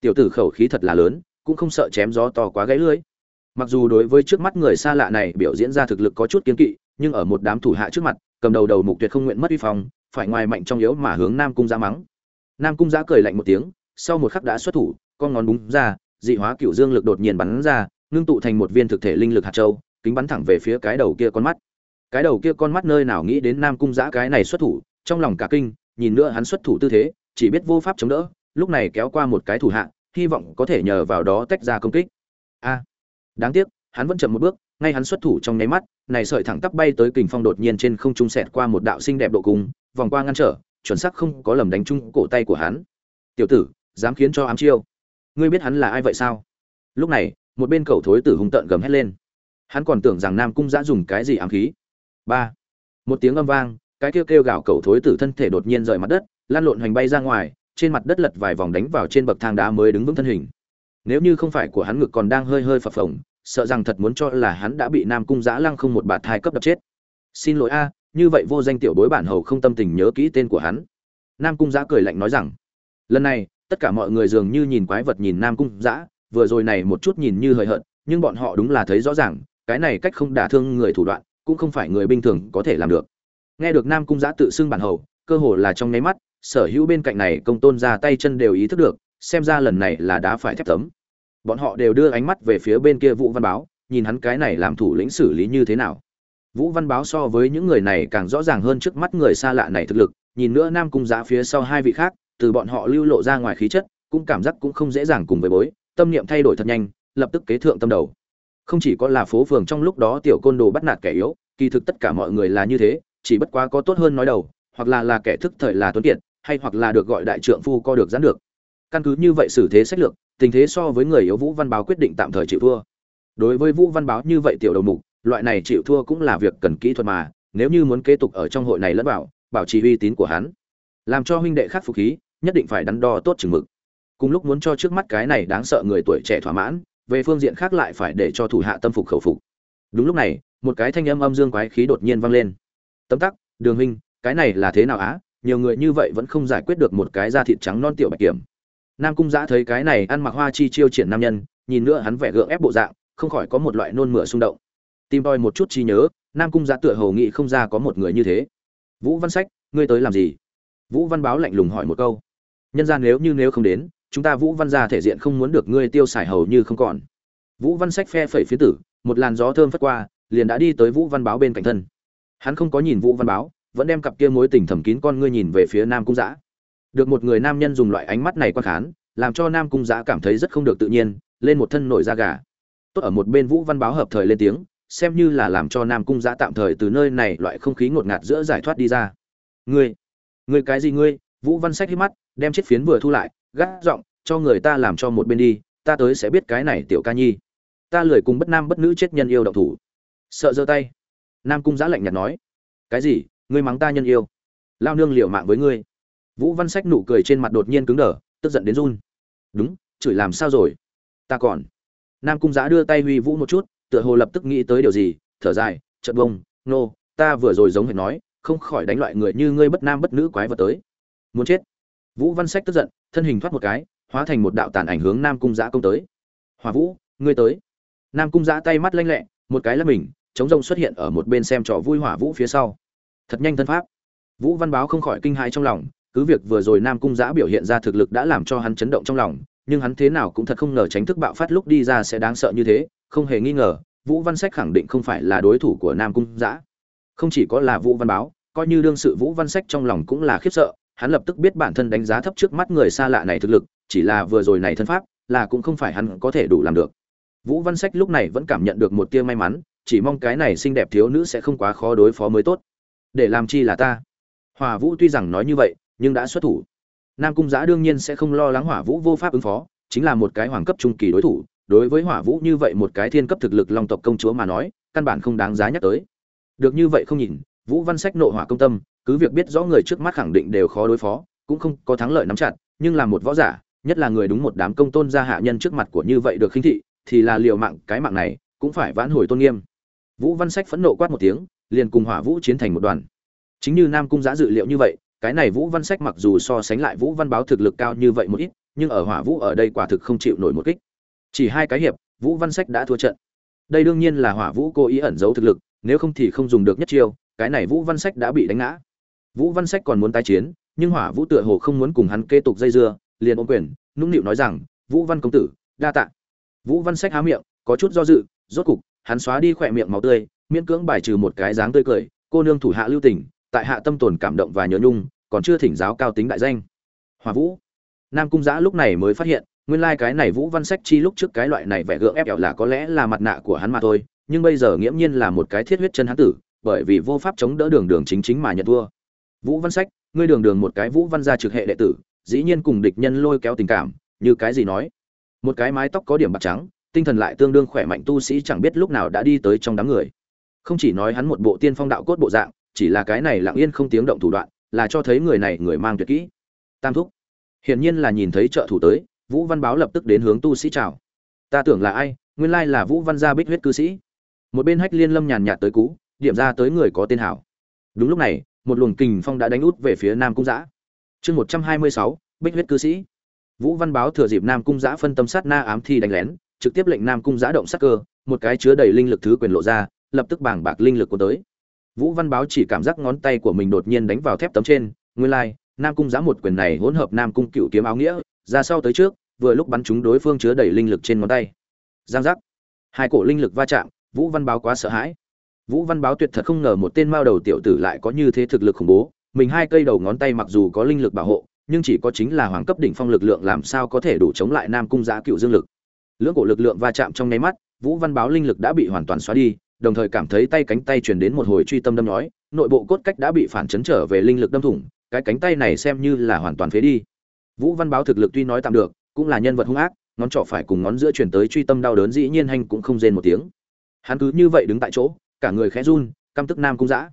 Tiểu tử khẩu khí thật là lớn, cũng không sợ chém gió to quá gãy lưới mặc dù đối với trước mắt người xa lạ này biểu diễn ra thực lực có chút kiên kỵ, nhưng ở một đám thủ hạ trước mặt, cầm đầu đầu mục tuyệt không nguyện mất uy phong phải ngoài mạnh trong yếu mà hướng nam cung giã mắng. Nam cung giã cười lạnh một tiếng, sau một khắc đã xuất thủ, con ngón búng ra, dị hóa cựu dương lực đột nhiên bắn ra, ngưng tụ thành một viên thực thể linh lực hạt châu, kính bắn thẳng về phía cái đầu kia con mắt. Cái đầu kia con mắt nơi nào nghĩ đến nam cung giã cái này xuất thủ, trong lòng cả kinh, nhìn nữa hắn xuất thủ tư thế, chỉ biết vô pháp chống đỡ, lúc này kéo qua một cái thủ hạ, hy vọng có thể nhờ vào đó tách ra công kích. A, đáng tiếc, hắn vẫn chậm một bước, ngay hắn xuất thủ trong nháy mắt, này sợi thẳng tắp bay tới kình phong đột nhiên trên không trung sẹt qua một đạo xinh đẹp độ cung vòng qua ngăn trở, chuẩn xác không có lầm đánh trúng cổ tay của hắn. Tiểu tử, dám khiến cho ám chiêu. Ngươi biết hắn là ai vậy sao? Lúc này, một bên cầu thối tử hung tợn gầm hét lên. Hắn còn tưởng rằng nam cung giã dùng cái gì ám khí. Ba. Một tiếng âm vang, cái kêu kêu gào cầu thối tử thân thể đột nhiên rời mặt đất, lan lộn hoành bay ra ngoài, trên mặt đất lật vài vòng đánh vào trên bậc thang đá mới đứng vững thân hình. Nếu như không phải của hắn ngực còn đang hơi hơi phập phồng, sợ rằng thật muốn cho là hắn đã bị nam cung giã lăng không một bạt thai cấp đập chết. Xin lỗi a như vậy vô danh tiểu bối bản hầu không tâm tình nhớ kỹ tên của hắn. Nam cung giã cười lạnh nói rằng, lần này, tất cả mọi người dường như nhìn quái vật nhìn nam cung giã, vừa rồi này một chút nhìn như hời hợt, nhưng bọn họ đúng là thấy rõ ràng, cái này cách không đả thương người thủ đoạn, cũng không phải người bình thường có thể làm được. Nghe được nam cung giã tự xưng bản hầu, cơ hồ là trong nháy mắt, sở hữu bên cạnh này công tôn ra tay chân đều ý thức được, xem ra lần này là đã phải thép tấm. Bọn họ đều đưa ánh mắt về phía bên kia vũ văn báo, nhìn hắn cái này làm thủ lĩnh xử lý như thế nào vũ văn báo so với những người này càng rõ ràng hơn trước mắt người xa lạ này thực lực, nhìn nữa nam cung Giá phía sau hai vị khác, từ bọn họ lưu lộ ra ngoài khí chất, cũng cảm giác cũng không dễ dàng cùng với bối, tâm niệm thay đổi thật nhanh, lập tức kế thượng tâm đầu. Không chỉ có là phố phường trong lúc đó tiểu côn đồ bắt nạt kẻ yếu, kỳ thực tất cả mọi người là như thế, chỉ bất quá có tốt hơn nói đầu, hoặc là là kẻ thức thời là tuấn kiệt, hay hoặc là được gọi đại trượng phu co được gián được. Căn cứ như vậy xử thế sách lược, tình thế so với người yếu vũ văn báo quyết định tạm thời chịu thua. Đối với vũ văn báo như vậy tiểu đầu mục loại này chịu thua cũng là việc cần kỹ thuật mà, nếu như muốn kế tục ở trong hội này lẫn bảo bảo trì uy tín của hắn, làm cho huynh đệ khắc phục khí, nhất định phải đắn đo tốt chừng mực. Cùng lúc muốn cho trước mắt cái này đáng sợ người tuổi trẻ thỏa mãn, về phương diện khác lại phải để cho thủ hạ tâm phục khẩu phục. Đúng lúc này, một cái thanh âm âm dương quái khí đột nhiên vang lên. Tấm tắc, đường huynh, cái này là thế nào á? Nhiều người như vậy vẫn không giải quyết được một cái da thịt trắng non tiểu bạch kiểm. Nam cung giã thấy cái này ăn mặc hoa chi chiêu triển nam nhân, nhìn nữa hắn vẻ gượng ép bộ dạng, không khỏi có một loại nôn mửa xung động tìm đòi một chút chi nhớ, nam cung giã tựa hầu nghị không ra có một người như thế. Vũ văn sách, ngươi tới làm gì? Vũ văn báo lạnh lùng hỏi một câu. Nhân gian nếu như nếu không đến, chúng ta vũ văn gia thể diện không muốn được ngươi tiêu xài hầu như không còn. Vũ văn sách phe phẩy phía tử, một làn gió thơm phất qua, liền đã đi tới vũ văn báo bên cạnh thân. Hắn không có nhìn vũ văn báo, vẫn đem cặp kia mối tình thầm kín con ngươi nhìn về phía nam cung giã được một người nam nhân dùng loại ánh mắt này quan khán, làm cho nam cung giã cảm thấy rất không được tự nhiên, lên một thân nổi da gà. Tốt ở một bên vũ văn báo hợp thời lên tiếng xem như là làm cho nam cung giã tạm thời từ nơi này loại không khí ngột ngạt giữa giải thoát đi ra. Ngươi ngươi cái gì ngươi? Vũ văn sách hít mắt, đem chiếc phiến vừa thu lại, gắt giọng, cho người ta làm cho một bên đi, ta tới sẽ biết cái này tiểu ca nhi. Ta lười cùng bất nam bất nữ chết nhân yêu động thủ. Sợ giơ tay. Nam cung giã lạnh nhạt nói. Cái gì? Ngươi mắng ta nhân yêu. Lao nương liều mạng với ngươi. Vũ văn sách nụ cười trên mặt đột nhiên cứng đờ, tức giận đến run. Đúng, chửi làm sao rồi? Ta còn. Nam cung giã đưa tay huy vũ một chút tựa hồ lập tức nghĩ tới điều gì, thở dài chật bông, nô, ta vừa rồi giống hệt nói, không khỏi đánh loại người như ngươi bất nam bất nữ quái vật tới. Muốn chết? Vũ văn sách tức giận, thân hình thoát một cái, hóa thành một đạo tàn ảnh hướng nam cung giã công tới. Hòa vũ, ngươi tới. Nam cung giã tay mắt lanh lẹ, một cái là mình, chống rông xuất hiện ở một bên xem trò vui hỏa vũ phía sau. Thật nhanh thân pháp. Vũ văn báo không khỏi kinh hãi trong lòng, cứ việc vừa rồi nam cung giã biểu hiện ra thực lực đã làm cho hắn chấn động trong lòng, nhưng hắn thế nào cũng thật không ngờ tránh thức bạo phát lúc đi ra sẽ đáng sợ như thế không hề nghi ngờ, vũ văn sách khẳng định không phải là đối thủ của nam cung giã không chỉ có là vũ văn báo, coi như đương sự vũ văn sách trong lòng cũng là khiếp sợ, hắn lập tức biết bản thân đánh giá thấp trước mắt người xa lạ này thực lực, chỉ là vừa rồi này thân pháp, là cũng không phải hắn có thể đủ làm được. Vũ văn sách lúc này vẫn cảm nhận được một tia may mắn, chỉ mong cái này xinh đẹp thiếu nữ sẽ không quá khó đối phó mới tốt. Để làm chi là ta? Hòa vũ tuy rằng nói như vậy, nhưng đã xuất thủ. Nam cung giã đương nhiên sẽ không lo lắng hỏa vũ vô pháp ứng phó, chính là một cái hoàng cấp trung kỳ đối thủ đối với hỏa vũ như vậy một cái thiên cấp thực lực long tộc công chúa mà nói, căn bản không đáng giá nhắc tới. Được như vậy không nhìn, vũ văn sách nộ hỏa công tâm, cứ việc biết rõ người trước mắt khẳng định đều khó đối phó, cũng không có thắng lợi nắm chặt, nhưng là một võ giả, nhất là người đúng một đám công tôn gia hạ nhân trước mặt của như vậy được khinh thị, thì là liều mạng, cái mạng này cũng phải vãn hồi tôn nghiêm. Vũ văn sách phẫn nộ quát một tiếng, liền cùng hỏa vũ chiến thành một đoàn. Chính như nam cung giã dự liệu như vậy, cái này vũ văn sách mặc dù so sánh lại vũ văn báo thực lực cao như vậy một ít, nhưng ở hỏa vũ ở đây quả thực không chịu nổi một kích chỉ hai cái hiệp, vũ văn sách đã thua trận. Đây đương nhiên là hỏa vũ cố ý ẩn giấu thực lực, nếu không thì không dùng được nhất chiêu, cái này vũ văn sách đã bị đánh ngã. Vũ văn sách còn muốn tái chiến, nhưng hỏa vũ tựa hồ không muốn cùng hắn kế tục dây dưa, liền ôm quyền, nũng nịu nói rằng, vũ văn công tử, đa tạ. Vũ văn sách há miệng, có chút do dự, rốt cục, hắn xóa đi khỏe miệng máu tươi, miễn cưỡng bài trừ một cái dáng tươi cười, cô nương thủ hạ lưu tình, tại hạ tâm tồn cảm động và nhớ nhung, còn chưa thỉnh giáo cao tính đại danh. Hòa vũ, nam cung giã lúc này mới phát hiện nguyên lai cái này vũ văn sách chi lúc trước cái loại này vẻ gượng ép ẻo là có lẽ là mặt nạ của hắn mà thôi, nhưng bây giờ nghiễm nhiên là một cái thiết huyết chân hắn tử, bởi vì vô pháp chống đỡ đường đường chính chính mà nhận thua. Vũ văn sách, ngươi đường đường một cái vũ văn gia trực hệ đệ tử, dĩ nhiên cùng địch nhân lôi kéo tình cảm, như cái gì nói? Một cái mái tóc có điểm bạc trắng, tinh thần lại tương đương khỏe mạnh tu sĩ chẳng biết lúc nào đã đi tới trong đám người. Không chỉ nói hắn một bộ tiên phong đạo cốt bộ dạng, chỉ là cái này lặng yên không tiếng động thủ đoạn, là cho thấy người này người mang tuyệt kỹ. Tam thúc. Hiển nhiên là nhìn thấy trợ thủ tới vũ văn báo lập tức đến hướng tu sĩ chào. Ta tưởng là ai? Nguyên lai là vũ văn gia bích huyết cư sĩ. Một bên hách liên lâm nhàn nhạt tới cú, điểm ra tới người có tên hảo. Đúng lúc này, một luồng kình phong đã đánh út về phía nam cung giã. Chương một trăm hai mươi sáu, bích huyết cư sĩ. Vũ văn báo thừa dịp nam cung giã phân tâm sát na ám thi đánh lén, trực tiếp lệnh nam cung giã động sắc cơ, một cái chứa đầy linh lực thứ quyền lộ ra, lập tức bảng bạc linh lực của tới. Vũ văn báo chỉ cảm giác ngón tay của mình đột nhiên đánh vào thép tấm trên, nguyên lai, nam cung giã một quyền này hỗn hợp nam cung cựu kiếm áo nghĩa, ra sau tới trước vừa lúc bắn trúng đối phương chứa đầy linh lực trên ngón tay. Giang giác. Hai cổ linh lực va chạm, vũ văn báo quá sợ hãi. Vũ văn báo tuyệt thật không ngờ một tên mao đầu tiểu tử lại có như thế thực lực khủng bố. Mình hai cây đầu ngón tay mặc dù có linh lực bảo hộ, nhưng chỉ có chính là hoàng cấp đỉnh phong lực lượng làm sao có thể đủ chống lại nam cung giã cựu dương lực. Lưỡng cổ lực lượng va chạm trong nháy mắt, vũ văn báo linh lực đã bị hoàn toàn xóa đi, đồng thời cảm thấy tay cánh tay truyền đến một hồi truy tâm đâm nhói nội bộ cốt cách đã bị phản chấn trở về linh lực đâm thủng, cái cánh tay này xem như là hoàn toàn phế đi. Vũ văn báo thực lực tuy nói tạm được cũng là nhân vật hung ác, ngón trỏ phải cùng ngón giữa chuyển tới truy tâm đau đớn dĩ nhiên hành cũng không rên một tiếng. Hắn cứ như vậy đứng tại chỗ, cả người khẽ run, căm tức nam cung giã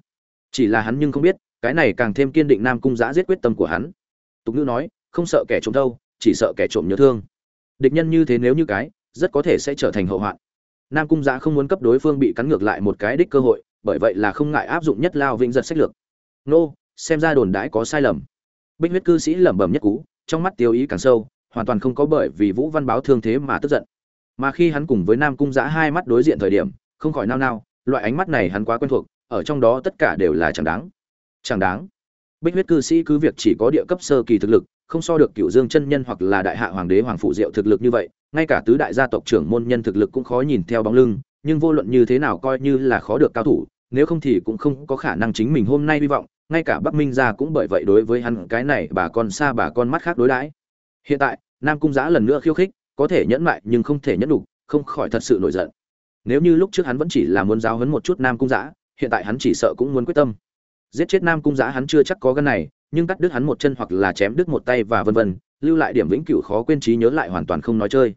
chỉ là hắn nhưng không biết, cái này càng thêm kiên định nam cung giã giết quyết tâm của hắn. Tục ngữ nói, không sợ kẻ trộm đâu chỉ sợ kẻ trộm nhớ thương. Địch nhân như thế nếu như cái, rất có thể sẽ trở thành hậu hoạn. Nam cung giã không muốn cấp đối phương bị cắn ngược lại một cái đích cơ hội, bởi vậy là không ngại áp dụng nhất lao vĩnh giật sách lược. Nô, xem ra đồn đãi có sai lầm. Bích huyết cư sĩ lẩm bẩm nhất cú, trong mắt tiêu ý càng sâu hoàn toàn không có bởi vì vũ văn báo thương thế mà tức giận. Mà khi hắn cùng với nam cung giã hai mắt đối diện thời điểm, không khỏi nao nao, loại ánh mắt này hắn quá quen thuộc, ở trong đó tất cả đều là chẳng đáng. Chẳng đáng. Bích huyết cư sĩ cứ việc chỉ có địa cấp sơ kỳ thực lực, không so được cựu dương chân nhân hoặc là đại hạ hoàng đế hoàng phụ diệu thực lực như vậy, ngay cả tứ đại gia tộc trưởng môn nhân thực lực cũng khó nhìn theo bóng lưng, nhưng vô luận như thế nào coi như là khó được cao thủ, nếu không thì cũng không có khả năng chính mình hôm nay hy vọng, ngay cả bắc minh gia cũng bởi vậy đối với hắn cái này bà con xa bà con mắt khác đối đãi hiện tại, nam cung giã lần nữa khiêu khích, có thể nhẫn mại nhưng không thể nhẫn đủ không khỏi thật sự nổi giận. Nếu như lúc trước hắn vẫn chỉ là muốn giáo hấn một chút nam cung giã, hiện tại hắn chỉ sợ cũng muốn quyết tâm. Giết chết nam cung giã hắn chưa chắc có gân này, nhưng cắt đứt hắn một chân hoặc là chém đứt một tay và vân vân, lưu lại điểm vĩnh cửu khó quên trí nhớ lại hoàn toàn không nói chơi.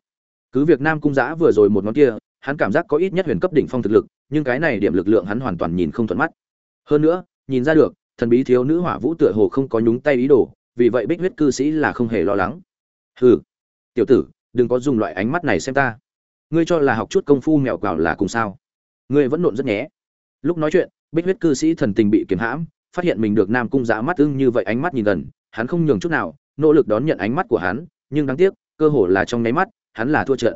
Cứ việc nam cung giã vừa rồi một ngón kia, hắn cảm giác có ít nhất huyền cấp đỉnh phong thực lực, nhưng cái này điểm lực lượng hắn hoàn toàn nhìn không thuận mắt. Hơn nữa, nhìn ra được, thần bí thiếu nữ hỏa vũ tựa hồ không có nhúng tay ý đồ, vì vậy bích huyết cư sĩ là không hề lo lắng hừ, tiểu tử, đừng có dùng loại ánh mắt này xem ta. Ngươi cho là học chút công phu mèo quào là cùng sao? Ngươi vẫn nộn rất nhé. Lúc nói chuyện, bích huyết cư sĩ thần tình bị kiềm hãm, phát hiện mình được nam cung giá mắt ưng như vậy ánh mắt nhìn gần, hắn không nhường chút nào, nỗ lực đón nhận ánh mắt của hắn, nhưng đáng tiếc, cơ hồ là trong nháy mắt, hắn là thua trận.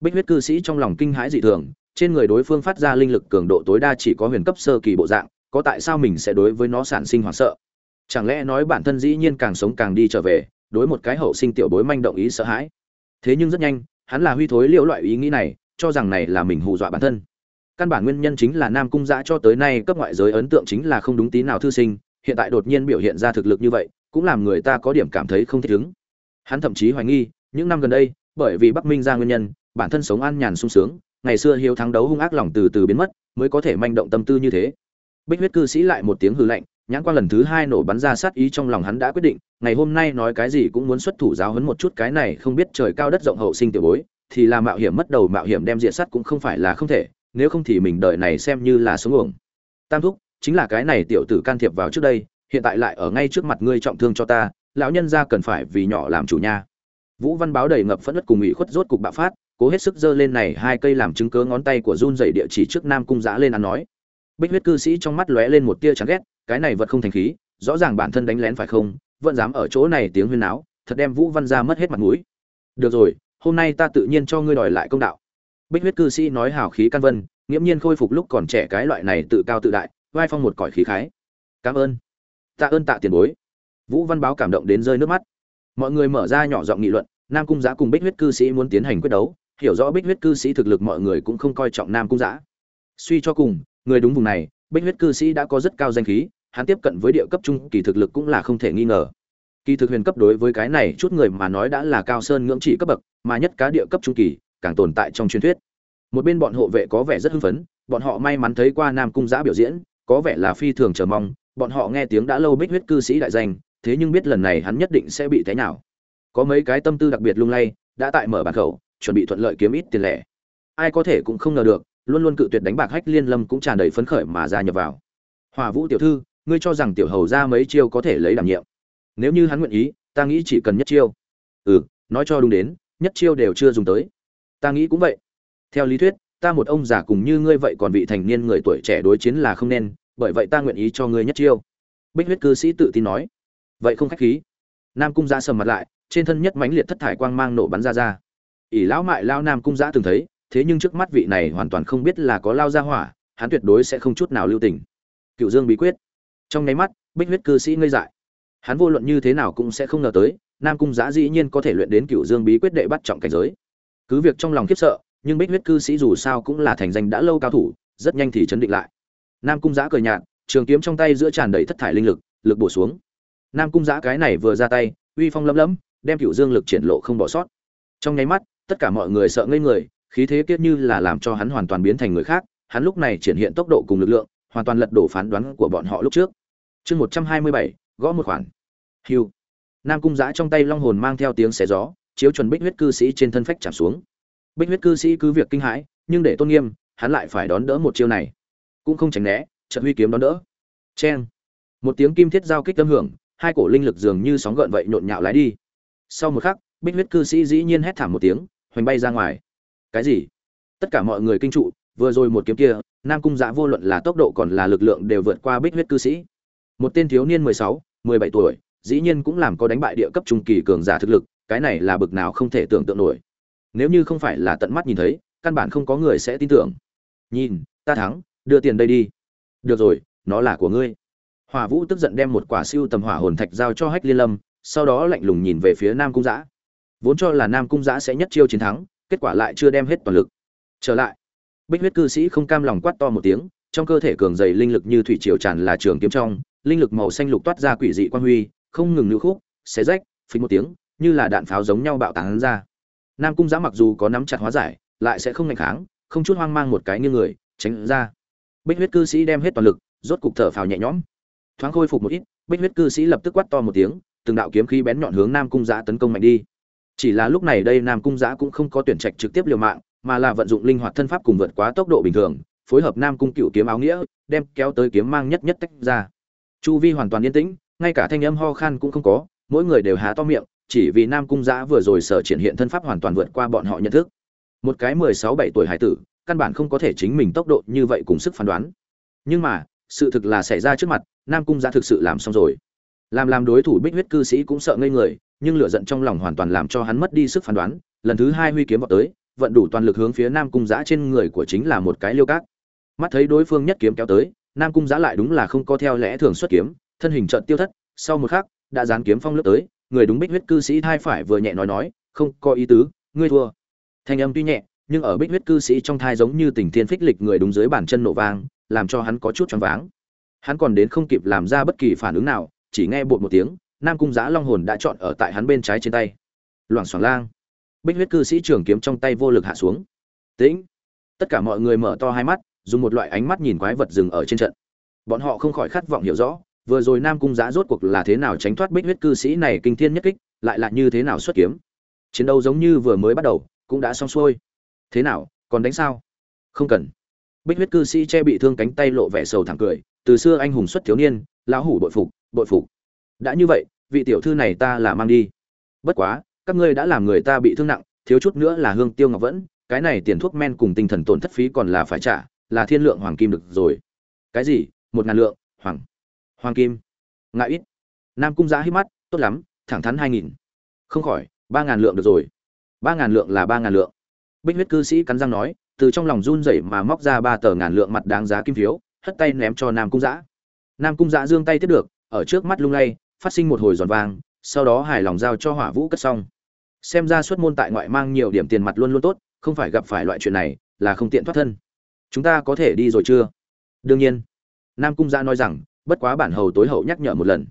Bích huyết cư sĩ trong lòng kinh hãi dị thường, trên người đối phương phát ra linh lực cường độ tối đa chỉ có huyền cấp sơ kỳ bộ dạng, có tại sao mình sẽ đối với nó sản sinh hoảng sợ? Chẳng lẽ nói bản thân dĩ nhiên càng sống càng đi trở về đối một cái hậu sinh tiểu bối manh động ý sợ hãi. Thế nhưng rất nhanh, hắn là huy thối liễu loại ý nghĩ này, cho rằng này là mình hù dọa bản thân. Căn bản nguyên nhân chính là nam cung giã cho tới nay cấp ngoại giới ấn tượng chính là không đúng tí nào thư sinh, hiện tại đột nhiên biểu hiện ra thực lực như vậy, cũng làm người ta có điểm cảm thấy không thích ứng. Hắn thậm chí hoài nghi, những năm gần đây, bởi vì bắc minh ra nguyên nhân, bản thân sống an nhàn sung sướng, ngày xưa hiếu thắng đấu hung ác lòng từ từ biến mất, mới có thể manh động tâm tư như thế. Bích huyết cư sĩ lại một tiếng hư lạnh nhãn quan lần thứ hai nổ bắn ra sát ý trong lòng hắn đã quyết định, ngày hôm nay nói cái gì cũng muốn xuất thủ giáo hấn một chút cái này không biết trời cao đất rộng hậu sinh tiểu bối, thì là mạo hiểm mất đầu mạo hiểm đem diện sắt cũng không phải là không thể, nếu không thì mình đợi này xem như là sống uổng. Tam thúc, chính là cái này tiểu tử can thiệp vào trước đây, hiện tại lại ở ngay trước mặt ngươi trọng thương cho ta, lão nhân gia cần phải vì nhỏ làm chủ nha. Vũ văn báo đầy ngập phẫn nộ cùng ủy khuất rốt cục bạo phát, cố hết sức giơ lên này hai cây làm chứng cớ ngón tay của run dày địa chỉ trước nam cung giã lên ăn nói. Bích huyết cư sĩ trong mắt lóe lên một tia chán ghét cái này vật không thành khí, rõ ràng bản thân đánh lén phải không, vẫn dám ở chỗ này tiếng huyên náo, thật đem vũ văn ra mất hết mặt mũi. Được rồi, hôm nay ta tự nhiên cho ngươi đòi lại công đạo. Bích huyết cư sĩ nói hào khí căn vân, nghiễm nhiên khôi phục lúc còn trẻ cái loại này tự cao tự đại, vai phong một cõi khí khái. Cảm ơn. Tạ ơn tạ tiền bối. Vũ văn báo cảm động đến rơi nước mắt. Mọi người mở ra nhỏ giọng nghị luận, nam cung giã cùng bích huyết cư sĩ muốn tiến hành quyết đấu, hiểu rõ bích huyết cư sĩ thực lực mọi người cũng không coi trọng nam cung giã. Suy cho cùng, người đúng vùng này bích huyết cư sĩ đã có rất cao danh khí, hắn tiếp cận với địa cấp trung, kỳ thực lực cũng là không thể nghi ngờ. Kỳ thực huyền cấp đối với cái này chút người mà nói đã là cao sơn ngưỡng chỉ cấp bậc, mà nhất cá địa cấp trung kỳ, càng tồn tại trong truyền thuyết. Một bên bọn hộ vệ có vẻ rất hưng phấn, bọn họ may mắn thấy qua nam cung giã biểu diễn, có vẻ là phi thường chờ mong, bọn họ nghe tiếng đã lâu bích huyết cư sĩ đại danh, thế nhưng biết lần này hắn nhất định sẽ bị thế nào có mấy cái tâm tư đặc biệt lung lay, đã tại mở bàn khẩu, chuẩn bị thuận lợi kiếm ít tiền lẻ. Ai có thể cũng không ngờ được luôn luôn cự tuyệt đánh bạc hách liên lâm cũng tràn đầy phấn khởi mà gia nhập vào. Hòa vũ tiểu thư, ngươi cho rằng tiểu hầu ra mấy chiêu có thể lấy đảm nhiệm? Nếu như hắn nguyện ý, ta nghĩ chỉ cần nhất chiêu. Ừ nói cho đúng đến, nhất chiêu đều chưa dùng tới. Ta nghĩ cũng vậy. Theo lý thuyết, ta một ông già cùng như ngươi vậy còn vị thành niên người tuổi trẻ đối chiến là không nên, bởi vậy ta nguyện ý cho ngươi nhất chiêu. Bích huyết cư sĩ tự tin nói. Vậy không khách khí. Nam cung giã sầm mặt lại, trên thân nhất mãnh liệt thất thải quang mang nổ bắn ra ra. Ỷ lão mại lao nam cung giã từng thấy thế nhưng trước mắt vị này hoàn toàn không biết là có lao ra hỏa, hắn tuyệt đối sẽ không chút nào lưu tình. Cựu dương bí quyết. Trong nháy mắt, bích huyết cư sĩ ngây dại. Hắn vô luận như thế nào cũng sẽ không ngờ tới, nam cung giã dĩ nhiên có thể luyện đến cựu dương bí quyết đệ bắt trọng cảnh giới. Cứ việc trong lòng khiếp sợ, nhưng bích huyết cư sĩ dù sao cũng là thành danh đã lâu cao thủ, rất nhanh thì chấn định lại. Nam cung giã cười nhạt, trường kiếm trong tay giữa tràn đầy thất thải linh lực lực bổ xuống. Nam cung giã cái này vừa ra tay, uy phong lấm lấm đem cựu dương lực triển lộ không bỏ sót. Trong nháy mắt, tất cả mọi người sợ ngây người khí thế kiết như là làm cho hắn hoàn toàn biến thành người khác, hắn lúc này triển hiện tốc độ cùng lực lượng, hoàn toàn lật đổ phán đoán của bọn họ lúc trước. Chương một trăm hai mươi bảy, gõ một khoản. Hiu nam cung giã trong tay long hồn mang theo tiếng xé gió, chiếu chuẩn bích huyết cư sĩ trên thân phách chạm xuống. Bích huyết cư sĩ cứ việc kinh hãi, nhưng để tôn nghiêm, hắn lại phải đón đỡ một chiêu này. Cũng không tránh né trận huy kiếm đón đỡ. Cheng. Một tiếng kim thiết giao kích âm hưởng, hai cổ linh lực dường như sóng gợn vậy nhộn nhạo lái đi. Sau một khắc, bích huyết cư sĩ dĩ nhiên hét thảm một tiếng, hoành bay ra ngoài cái gì? Tất cả mọi người kinh trụ, vừa rồi một kiếm kia, nam cung dạ vô luận là tốc độ còn là lực lượng đều vượt qua bích huyết cư sĩ. Một tên thiếu niên mười sáu, mười bảy tuổi, dĩ nhiên cũng làm có đánh bại địa cấp trung kỳ cường giả thực lực, cái này là bực nào không thể tưởng tượng nổi. Nếu như không phải là tận mắt nhìn thấy, căn bản không có người sẽ tin tưởng. Nhìn, ta thắng, đưa tiền đây đi. Được rồi, nó là của ngươi. Hỏa vũ tức giận đem một quả siêu tầm hỏa hồn thạch giao cho hách liên lâm, sau đó lạnh lùng nhìn về phía nam cung giã vốn cho là nam cung giã sẽ nhất chiêu chiến thắng kết quả lại chưa đem hết toàn lực. Trở lại, bích huyết cư sĩ không cam lòng quát to một tiếng, trong cơ thể cường dày linh lực như thủy triều tràn là trường kiếm trong, linh lực màu xanh lục toát ra quỷ dị quan huy, không ngừng lưu khúc, xé rách, phình một tiếng, như là đạn pháo giống nhau bạo tán ra. Nam cung giã mặc dù có nắm chặt hóa giải, lại sẽ không ngạch kháng, không chút hoang mang một cái như người, tránh ra. Bích huyết cư sĩ đem hết toàn lực, rốt cục thở phào nhẹ nhõm. Thoáng khôi phục một ít, bích huyết cư sĩ lập tức quát to một tiếng, từng đạo kiếm khí bén nhọn hướng nam cung giã tấn công mạnh đi chỉ là lúc này đây nam cung giã cũng không có tuyển trạch trực tiếp liều mạng, mà là vận dụng linh hoạt thân pháp cùng vượt quá tốc độ bình thường, phối hợp nam cung cựu kiếm áo nghĩa, đem kéo tới kiếm mang nhất nhất tách ra. Chu vi hoàn toàn yên tĩnh, ngay cả thanh âm ho khan cũng không có, mỗi người đều há to miệng, chỉ vì nam cung giã vừa rồi sở triển hiện thân pháp hoàn toàn vượt qua bọn họ nhận thức. Một cái mười sáu bảy tuổi hải tử, căn bản không có thể chính mình tốc độ như vậy cùng sức phán đoán. Nhưng mà, sự thực là xảy ra trước mặt, nam cung giã thực sự làm xong rồi. Làm làm đối thủ bích huyết cư sĩ cũng sợ ngây người nhưng lửa giận trong lòng hoàn toàn làm cho hắn mất đi sức phán đoán, lần thứ hai huy kiếm vào tới, vận đủ toàn lực hướng phía nam cung giã trên người của chính là một cái liêu cát. Mắt thấy đối phương nhất kiếm kéo tới, nam cung giã lại đúng là không có theo lẽ thường xuất kiếm, thân hình trận tiêu thất, sau một khắc, đã dán kiếm phong lướt tới, người đúng bích huyết cư sĩ thai phải vừa nhẹ nói nói, không có ý tứ, ngươi thua. Thanh âm tuy nhẹ, nhưng ở bích huyết cư sĩ trong thai giống như tình thiên phích lịch người đúng dưới bàn chân nổ vang, làm cho hắn có chút choáng váng. Hắn còn đến không kịp làm ra bất kỳ phản ứng nào, chỉ nghe bột một tiếng nam cung giã long hồn đã chọn ở tại hắn bên trái trên tay. Loảng xoảng lang. Bích huyết cư sĩ trường kiếm trong tay vô lực hạ xuống. Tĩnh. Tất cả mọi người mở to hai mắt, dùng một loại ánh mắt nhìn quái vật rừng ở trên trận. Bọn họ không khỏi khát vọng hiểu rõ, vừa rồi nam cung giã rốt cuộc là thế nào tránh thoát bích huyết cư sĩ này kinh thiên nhất kích, lại là như thế nào xuất kiếm. Chiến đấu giống như vừa mới bắt đầu, cũng đã xong xuôi. Thế nào, còn đánh sao? Không cần. Bích huyết cư sĩ che bị thương cánh tay lộ vẻ sầu thẳng cười, từ xưa anh hùng xuất thiếu niên, lão hủ bội phục bội phục. Đã như vậy vị tiểu thư này ta là mang đi. Bất quá, các ngươi đã làm người ta bị thương nặng, thiếu chút nữa là hương tiêu ngọc vẫn, cái này tiền thuốc men cùng tinh thần tổn thất phí còn là phải trả, là thiên lượng hoàng kim được rồi. Cái gì? Một ngàn lượng, hoàng. Hoàng kim. Ngại ít. Nam cung giã hít mắt, tốt lắm, thẳng thắn hai nghìn. Không khỏi, ba ngàn lượng được rồi. Ba ngàn lượng là ba ngàn lượng. Bích huyết cư sĩ cắn răng nói, từ trong lòng run rẩy mà móc ra ba tờ ngàn lượng mặt đáng giá kim phiếu, hất tay ném cho nam cung giã. Nam cung giã giương tay tiếp được, ở trước mắt lung lay phát sinh một hồi giòn vang, sau đó hài lòng giao cho hỏa vũ cất xong. Xem ra xuất môn tại ngoại mang nhiều điểm tiền mặt luôn luôn tốt, không phải gặp phải loại chuyện này, là không tiện thoát thân. Chúng ta có thể đi rồi chưa? Đương nhiên. Nam cung gia nói rằng, bất quá bản hầu tối hậu nhắc nhở một lần.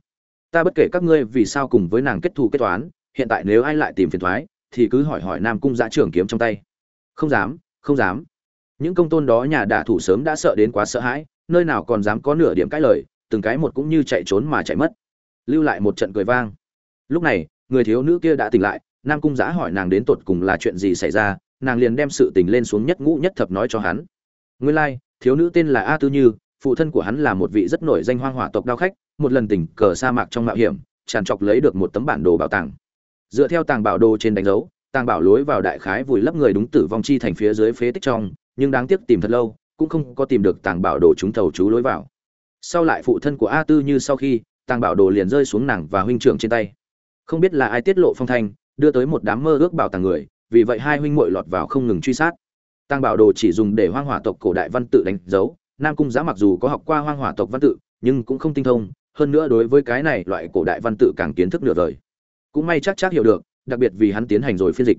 Ta bất kể các ngươi vì sao cùng với nàng kết thù kết toán, hiện tại nếu ai lại tìm phiền thoái, thì cứ hỏi hỏi nam cung gia trưởng kiếm trong tay. Không dám không dám. Những công tôn đó nhà đả thủ sớm đã sợ đến quá sợ hãi, nơi nào còn dám có nửa điểm cãi lời, từng cái một cũng như chạy trốn mà chạy mất lưu lại một trận cười vang. Lúc này, người thiếu nữ kia đã tỉnh lại, nam cung giã hỏi nàng đến tột cùng là chuyện gì xảy ra, nàng liền đem sự tình lên xuống nhất ngũ nhất thập nói cho hắn. Nguyên lai, thiếu nữ tên là a tư như, phụ thân của hắn là một vị rất nổi danh hoang hỏa tộc đao khách, một lần tình cờ sa mạc trong mạo hiểm, tràn trọc lấy được một tấm bản đồ bảo tàng. Dựa theo tàng bảo đồ trên đánh dấu, tàng bảo lối vào đại khái vùi lấp người đúng tử vong chi thành phía dưới phế tích trong, nhưng đáng tiếc tìm thật lâu, cũng không có tìm được tàng bảo đồ chúng thầu chú lối vào. Sau lại phụ thân của a tư như sau khi tàng bảo đồ liền rơi xuống nàng và huynh trưởng trên tay. Không biết là ai tiết lộ phong thanh đưa tới một đám mơ ước bảo tàng người vì vậy hai huynh muội lọt vào không ngừng truy sát. Tàng bảo đồ chỉ dùng để hoang hỏa tộc cổ đại văn tự đánh dấu nam cung giã mặc dù có học qua hoang hỏa tộc văn tự nhưng cũng không tinh thông hơn nữa đối với cái này loại cổ đại văn tự càng kiến thức nửa vời. Cũng may chắc chắc hiểu được đặc biệt vì hắn tiến hành rồi phiên dịch.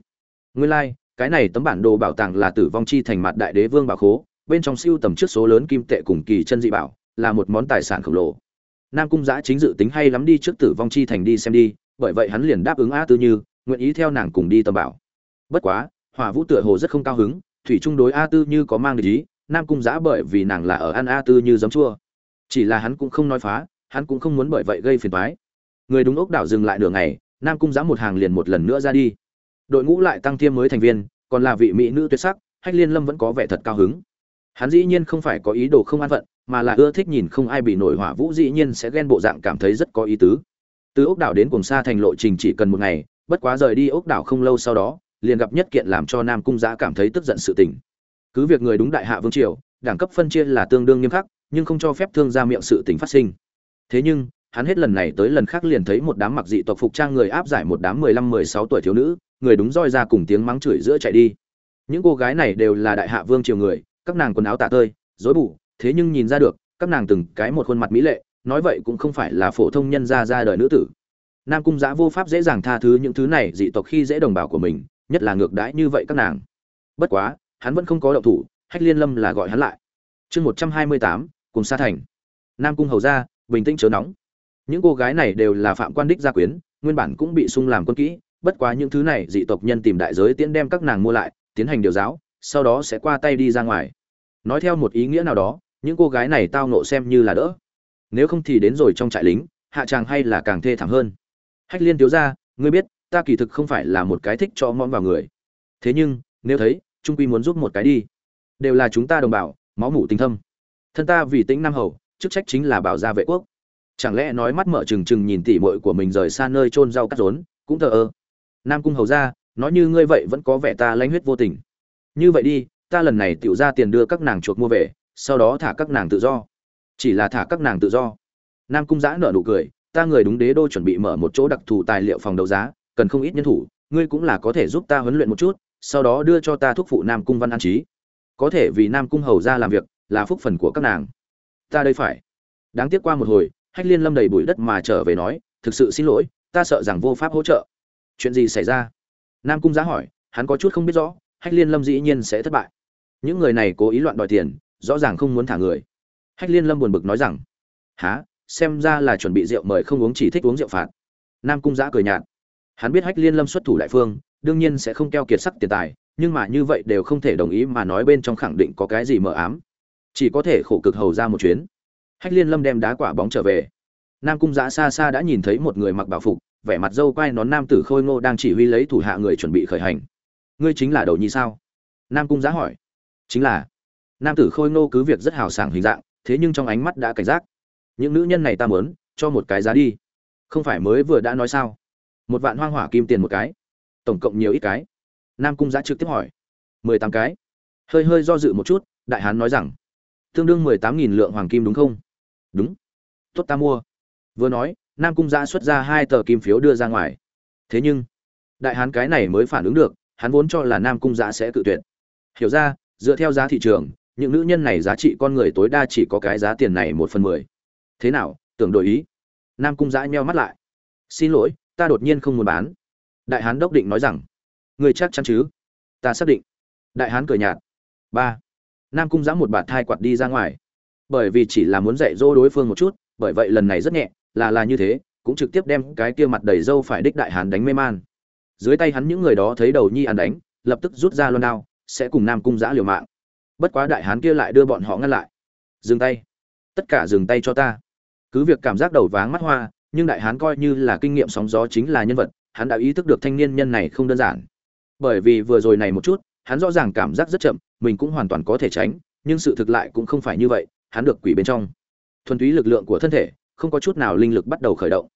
Nguyên lai、like, cái này tấm bản đồ bảo tàng là tử vong chi thành mặt đại đế vương bảo khố bên trong siêu tầm trước số lớn kim tệ cùng kỳ chân dị bảo là một món tài sản khổng lồ nam cung giã chính dự tính hay lắm đi trước tử vong chi thành đi xem đi, bởi vậy hắn liền đáp ứng a tư như, nguyện ý theo nàng cùng đi tầm bảo. Bất quá, hỏa vũ tựa hồ rất không cao hứng, thủy trung đối a tư như có mang được ý, nam cung giã bởi vì nàng là ở ăn a tư như giấm chua. Chỉ là hắn cũng không nói phá, hắn cũng không muốn bởi vậy gây phiền toái. Người đúng ốc đảo dừng lại nửa ngày, nam cung giã một hàng liền một lần nữa ra đi. Đội ngũ lại tăng thêm mới thành viên, còn là vị mỹ nữ tuyệt sắc, hách liên lâm vẫn có vẻ thật cao hứng. Hắn dĩ nhiên không phải có ý đồ không an phận mà là ưa thích nhìn không ai bị nổi hỏa vũ dĩ nhiên sẽ ghen bộ dạng cảm thấy rất có ý tứ. Từ ốc đảo đến cùng xa thành lộ trình chỉ cần một ngày, bất quá rời đi ốc đảo không lâu sau đó, liền gặp nhất kiện làm cho nam cung giã cảm thấy tức giận sự tình. Cứ việc người đúng đại hạ vương triều, đẳng cấp phân chia là tương đương nghiêm khắc, nhưng không cho phép thương ra miệng sự tình phát sinh. Thế nhưng, hắn hết lần này tới lần khác liền thấy một đám mặc dị tộc phục trang người áp giải một đám mười lăm, mười sáu tuổi thiếu nữ, người đúng roi ra cùng tiếng mắng chửi giữa chạy đi. Những cô gái này đều là đại hạ vương triều người, các nàng quần áo tả tơi dối bù thế nhưng nhìn ra được, các nàng từng cái một khuôn mặt mỹ lệ, nói vậy cũng không phải là phổ thông nhân gia ra đời nữ tử. Nam cung giã vô pháp dễ dàng tha thứ những thứ này dị tộc khi dễ đồng bào của mình, nhất là ngược đãi như vậy các nàng. Bất quá, hắn vẫn không có động thủ, hách liên lâm là gọi hắn lại. Chương một trăm hai mươi tám, cùng sa thành. Nam cung hầu ra bình tĩnh chớ nóng. Những cô gái này đều là phạm quan đích gia quyến, nguyên bản cũng bị sung làm quân kỹ, bất quá những thứ này dị tộc nhân tìm đại giới tiễn đem các nàng mua lại, tiến hành điều giáo, sau đó sẽ qua tay đi ra ngoài. Nói theo một ý nghĩa nào đó những cô gái này tao nộ xem như là đỡ. Nếu không thì đến rồi trong trại lính, hạ tràng hay là càng thê thảm hơn. Hách liên thiếu ra ngươi biết, ta kỳ thực không phải là một cái thích cho mõm vào người. Thế nhưng, nếu thấy, trung quy muốn giúp một cái đi. Đều là chúng ta đồng bào, máu mủ tinh thâm. Thân ta vì tĩnh nam hầu, chức trách chính là bảo gia vệ quốc. Chẳng lẽ nói mắt mở trừng trừng nhìn tỉ mội của mình rời xa nơi trôn rau cắt rốn, cũng thờ ơ. Nam cung hầu ra nói như ngươi vậy vẫn có vẻ ta lanh huyết vô tình. Như vậy đi, ta lần này tiểu ra tiền đưa các nàng chuộc mua về sau đó thả các nàng tự do. Chỉ là thả các nàng tự do. Nam cung giã nở nụ cười, ta người đúng đế đô chuẩn bị mở một chỗ đặc thù tài liệu phòng đấu giá, cần không ít nhân thủ, ngươi cũng là có thể giúp ta huấn luyện một chút, sau đó đưa cho ta thúc phụ nam cung văn an trí. Có thể vì nam cung hầu ra làm việc, là phúc phần của các nàng. Ta đây phải. Đáng tiếc qua một hồi, hách liên lâm đầy bụi đất mà trở về nói, thực sự xin lỗi, ta sợ rằng vô pháp hỗ trợ. Chuyện gì xảy ra? Nam cung giá hỏi, hắn có chút không biết rõ, hách liên lâm dĩ nhiên sẽ thất bại. Những người này cố ý loạn đòi tiền rõ ràng không muốn thả người. Hách liên lâm buồn bực nói rằng há xem ra là chuẩn bị rượu mời không uống chỉ thích uống rượu phạt. Nam cung giã cười nhạt, hắn biết hách liên lâm xuất thủ đại phương, đương nhiên sẽ không keo kiệt sắc tiền tài, nhưng mà như vậy đều không thể đồng ý mà nói bên trong khẳng định có cái gì mờ ám. Chỉ có thể khổ cực hầu ra một chuyến. Hách liên lâm đem đá quả bóng trở về. Nam cung giã xa xa đã nhìn thấy một người mặc bảo phục, vẻ mặt dâu quai nón nam tử khôi ngô đang chỉ huy lấy thủ hạ người chuẩn bị khởi hành. Ngươi chính là đầu nhi sao? Nam cung giã hỏi. Chính là nam tử khôi ngô cứ việc rất hào sảng hình dạng, thế nhưng trong ánh mắt đã cảnh giác. Những nữ nhân này ta mớn cho một cái giá đi. Không phải mới vừa đã nói sao? Một vạn hoang hỏa kim tiền một cái. Tổng cộng nhiều ít cái? Nam cung giã trực tiếp hỏi. Mười tám cái. Hơi hơi do dự một chút, đại hán nói rằng, tương đương mười tám nghìn lượng hoàng kim đúng không? Đúng. Tốt, ta mua. Vừa nói, nam cung giã xuất ra hai tờ kim phiếu đưa ra ngoài. Thế nhưng, đại hán cái này mới phản ứng được, hắn vốn cho là nam cung giã sẽ tự tuyệt. Hiểu ra, dựa theo giá thị trường những nữ nhân này giá trị con người tối đa chỉ có cái giá tiền này một phần mười. Thế nào, tưởng đổi ý? Nam cung giã nheo mắt lại. Xin lỗi, ta đột nhiên không muốn bán. Đại hán đốc định nói rằng, người chắc chắn chứ? Ta xác định. Đại hán cười nhạt. Ba. Nam cung giã một bạt thai quạt đi ra ngoài. Bởi vì chỉ là muốn dạy dỗ đối phương một chút, bởi vậy lần này rất nhẹ, là là như thế, cũng trực tiếp đem cái kia mặt đầy dâu phải đích đại hán đánh mê man. Dưới tay hắn những người đó thấy đầu nhi ăn đánh, lập tức rút ra loan đao, sẽ cùng nam cung giã liều mạng bất quá đại hán kia lại đưa bọn họ ngăn lại. Dừng tay. Tất cả dừng tay cho ta. Cứ việc cảm giác đầu váng mắt hoa, nhưng đại hán coi như là kinh nghiệm sóng gió chính là nhân vật, hắn đã ý thức được thanh niên nhân này không đơn giản. Bởi vì vừa rồi này một chút, hắn rõ ràng cảm giác rất chậm, mình cũng hoàn toàn có thể tránh, nhưng sự thực lại cũng không phải như vậy, hắn được quỷ bên trong. Thuần túy lực lượng của thân thể, không có chút nào linh lực bắt đầu khởi động.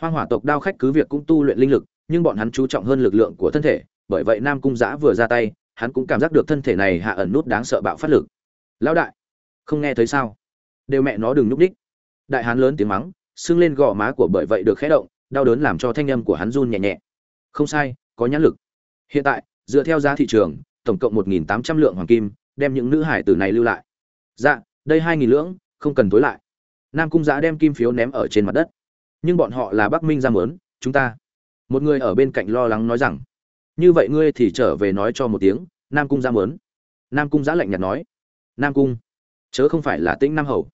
Hoang hỏa tộc đao khách cứ việc cũng tu luyện linh lực, nhưng bọn hắn chú trọng hơn lực lượng của thân thể, bởi vậy nam cung giã vừa ra tay hắn cũng cảm giác được thân thể này hạ ẩn nút đáng sợ bạo phát lực. Lão đại, không nghe thấy sao? Đều mẹ nó đừng núp đích đại hán lớn tiếng mắng, sưng lên gò má của bởi vậy được khẽ động, đau đớn làm cho thanh âm của hắn run nhẹ nhẹ. Không sai, có nhãn lực. Hiện tại, dựa theo giá thị trường, tổng cộng một nghìn tám trăm lượng hoàng kim, đem những nữ hải tử này lưu lại. Dạ đây hai nghìn lưỡng không cần tối lại. Nam cung giã đem kim phiếu ném ở trên mặt đất. Nhưng bọn họ là bắc minh ra mớn chúng ta. Một người ở bên cạnh lo lắng nói rằng như vậy ngươi thì trở về nói cho một tiếng, nam cung ra mớn. Nam cung giã lạnh nhạt nói. Nam cung, chớ không phải là tĩnh nam hầu.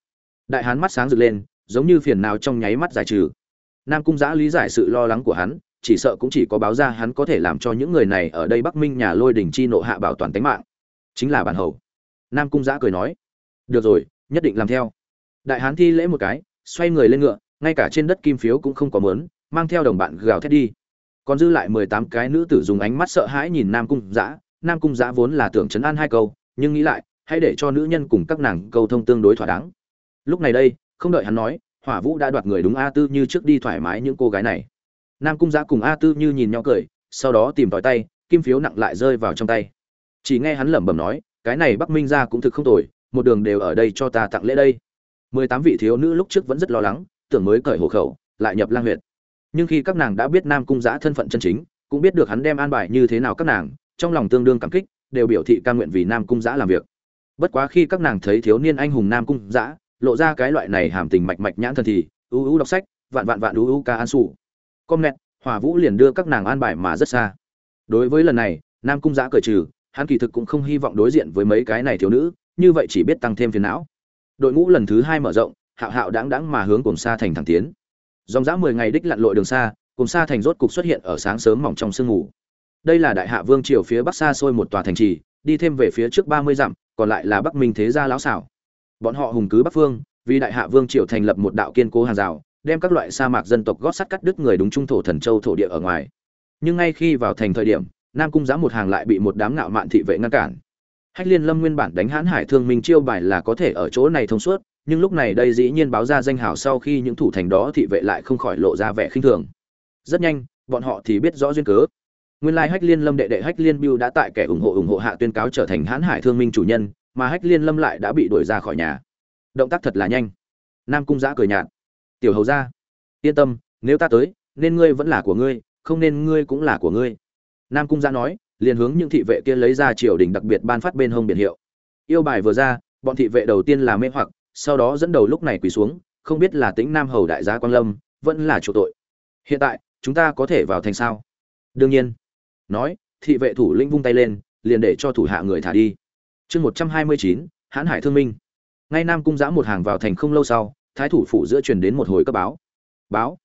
Đại hán mắt sáng rực lên, giống như phiền nào trong nháy mắt giải trừ. Nam cung giã lý giải sự lo lắng của hắn, chỉ sợ cũng chỉ có báo ra hắn có thể làm cho những người này ở đây bắc minh nhà lôi đình chi nộ hạ bảo toàn tính mạng. Chính là bản hầu. Nam cung giã cười nói. Được rồi, nhất định làm theo. Đại hán thi lễ một cái, xoay người lên ngựa, ngay cả trên đất kim phiếu cũng không có mớn, mang theo đồng bạn gào thét đi còn dư lại mười tám cái nữ tử dùng ánh mắt sợ hãi nhìn nam cung giã nam cung giã vốn là tưởng chấn an hai câu, nhưng nghĩ lại, hãy để cho nữ nhân cùng các nàng câu thông tương đối thỏa đáng. Lúc này đây, không đợi hắn nói, hỏa vũ đã đoạt người đúng a tư như trước đi thoải mái những cô gái này. Nam cung giã cùng a tư như nhìn nhau cười, sau đó tìm tòi tay, kim phiếu nặng lại rơi vào trong tay. Chỉ nghe hắn lẩm bẩm nói, cái này bắc minh ra cũng thực không tồi, một đường đều ở đây cho ta tặng lễ đây. Mười tám vị thiếu nữ lúc trước vẫn rất lo lắng, tưởng mới cởi hộ khẩu, lại nhập lang huyệt nhưng khi các nàng đã biết nam cung giã thân phận chân chính, cũng biết được hắn đem an bài như thế nào các nàng, trong lòng tương đương cảm kích, đều biểu thị ca nguyện vì nam cung giã làm việc. Bất quá khi các nàng thấy thiếu niên anh hùng nam cung giã, lộ ra cái loại này hàm tình mạch mạch nhãn thần thì ưu ưu đọc sách, vạn vạn vạn ưu ưu ca an sủ. Com nẹt hỏa vũ liền đưa các nàng an bài mà rất xa. Đối với lần này, nam cung giã cởi trừ, hắn kỳ thực cũng không hy vọng đối diện với mấy cái này thiếu nữ, như vậy chỉ biết tăng thêm phiền não. Đội ngũ lần thứ hai mở rộng, hạo hạo đáng đáng mà hướng cùng xa thành thẳng tiến dòng dã mười ngày đích lặn lội đường xa, cùng xa thành rốt cục xuất hiện ở sáng sớm mỏng trong sương ngủ đây là đại hạ vương triều phía bắc xa xôi một tòa thành trì, đi thêm về phía trước ba mươi dặm, còn lại là bắc minh thế gia lão xảo. Bọn họ hùng cứ bắc phương, vì đại hạ vương triều thành lập một đạo kiên cố hàng rào, đem các loại sa mạc dân tộc gót sắt cắt đứt người đúng trung thổ thần châu thổ địa ở ngoài. Nhưng ngay khi vào thành thời điểm, nam cung giã một hàng lại bị một đám ngạo mạn thị vệ ngăn cản. Hách liên lâm nguyên bản đánh hãn hải thương minh chiêu bài là có thể ở chỗ này thông suốt nhưng lúc này đây dĩ nhiên báo ra danh hào sau khi những thủ thành đó thị vệ lại không khỏi lộ ra vẻ khinh thường. Rất nhanh, bọn họ thì biết rõ duyên cớ. Nguyên lai hách liên lâm đệ đệ hách liên biêu đã tại kẻ ủng hộ ủng hộ hạ tuyên cáo trở thành hãn hải thương minh chủ nhân, mà hách liên lâm lại đã bị đuổi ra khỏi nhà. Động tác thật là nhanh. Nam cung giã cười nhạt. Tiểu hầu ra yên tâm, nếu ta tới, nên ngươi vẫn là của ngươi, không nên ngươi cũng là của ngươi. Nam cung giã nói, liền hướng những thị vệ kia lấy ra triều đình đặc biệt ban phát bên hông biển hiệu. Yêu bài vừa ra, bọn thị vệ đầu tiên là mê hoặc sau đó dẫn đầu lúc này quỳ xuống, không biết là tĩnh nam hầu đại gia quang lâm, vẫn là chủ tội. Hiện tại, chúng ta có thể vào thành sao? Đương nhiên. Nói, thị vệ thủ lĩnh vung tay lên, liền để cho thủ hạ người thả đi. Chương một trăm hai mươi chín, hãn hải thương minh. Ngay nam cung giã một hàng vào thành không lâu sau, thái thủ phủ giữa truyền đến một hồi cấp báo. Báo.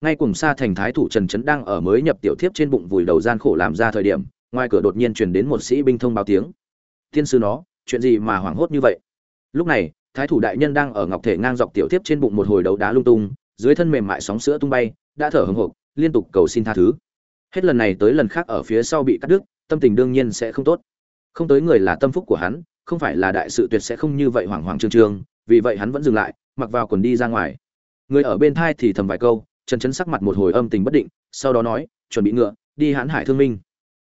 Ngay cùng xa thành thái thủ trần trấn đang ở mới nhập tiểu thiếp trên bụng vùi đầu gian khổ làm ra thời điểm, ngoài cửa đột nhiên truyền đến một sĩ binh thông báo tiếng. Thiên sư nó, chuyện gì mà hoảng hốt như vậy? Lúc này thái thủ đại nhân đang ở ngọc thể ngang dọc tiểu tiếp trên bụng một hồi đấu đá lung tung, dưới thân mềm mại sóng sữa tung bay, đã thở hồng hộc, liên tục cầu xin tha thứ. Hết lần này tới lần khác ở phía sau bị cắt đứt, tâm tình đương nhiên sẽ không tốt. Không tới người là tâm phúc của hắn, không phải là đại sự tuyệt sẽ không như vậy hoảng hoảng trương trương, vì vậy hắn vẫn dừng lại, mặc vào quần đi ra ngoài. Người ở bên thai thì thầm vài câu chân chấn sắc mặt một hồi âm tình bất định, sau đó nói, chuẩn bị ngựa, đi hãn hải thương minh.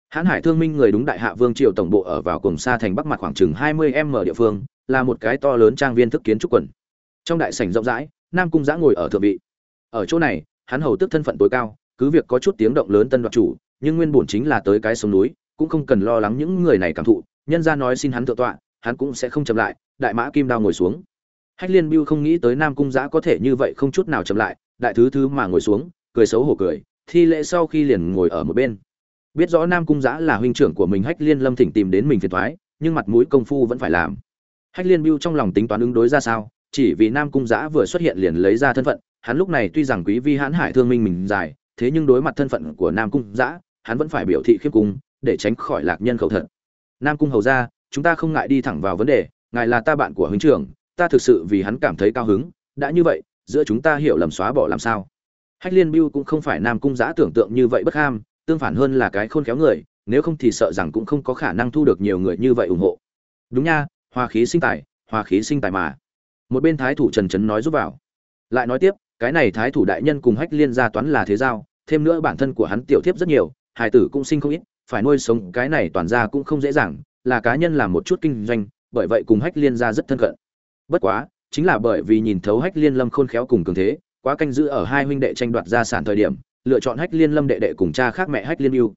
Hãn hải thương minh người đúng đại hạ vương triều tổng bộ ở vào cùng xa thành bắc mặt khoảng chừng hai mươi m địa phương là một cái to lớn trang viên thức kiến trúc quần. Trong đại sảnh rộng rãi, nam cung giã ngồi ở thượng vị. Ở chỗ này, hắn hầu tức thân phận tối cao, cứ việc có chút tiếng động lớn tân đoạt chủ, nhưng nguyên bổn chính là tới cái sông núi, cũng không cần lo lắng những người này cảm thụ. Nhân ra nói xin hắn thượng tọa, hắn cũng sẽ không chậm lại, đại mã kim đao ngồi xuống. Hách liên biêu không nghĩ tới nam cung giã có thể như vậy không chút nào chậm lại, đại thứ thứ mà ngồi xuống, cười xấu hổ cười, thi lễ sau khi liền ngồi ở một bên. Biết rõ nam cung giã là huynh trưởng của mình, hách liên lâm thỉnh tìm đến mình phiền thoái nhưng mặt mũi công phu vẫn phải làm hách liên biêu trong lòng tính toán ứng đối ra sao, chỉ vì nam cung giã vừa xuất hiện liền lấy ra thân phận, hắn lúc này tuy rằng quý vi hãn hải thương minh mình dài, thế nhưng đối mặt thân phận của nam cung giã, hắn vẫn phải biểu thị khiếp cung, để tránh khỏi lạc nhân khẩu thật. Nam cung hầu ra, chúng ta không ngại đi thẳng vào vấn đề, ngài là ta bạn của huynh trưởng, ta thực sự vì hắn cảm thấy cao hứng, đã như vậy, giữa chúng ta hiểu lầm xóa bỏ làm sao? Hách liên biêu cũng không phải nam cung giã tưởng tượng như vậy bất ham, tương phản hơn là cái khôn khéo người, nếu không thì sợ rằng cũng không có khả năng thu được nhiều người như vậy ủng hộ. Đúng nha hòa khí sinh tài hòa khí sinh tài mà. Một bên thái thủ trần trấn nói giúp vào. Lại nói tiếp, cái này thái thủ đại nhân cùng hách liên gia toán là thế giao, thêm nữa bản thân của hắn tiểu thiếp rất nhiều hải tử cũng sinh không ít, phải nuôi sống cái này toàn ra cũng không dễ dàng, là cá nhân làm một chút kinh doanh, bởi vậy cùng hách liên gia rất thân cận. Bất quá, chính là bởi vì nhìn thấu hách liên lâm khôn khéo cùng cường thế, quá canh giữ ở hai huynh đệ tranh đoạt gia sản thời điểm, lựa chọn hách liên lâm đệ đệ cùng cha khác mẹ hách liên yêu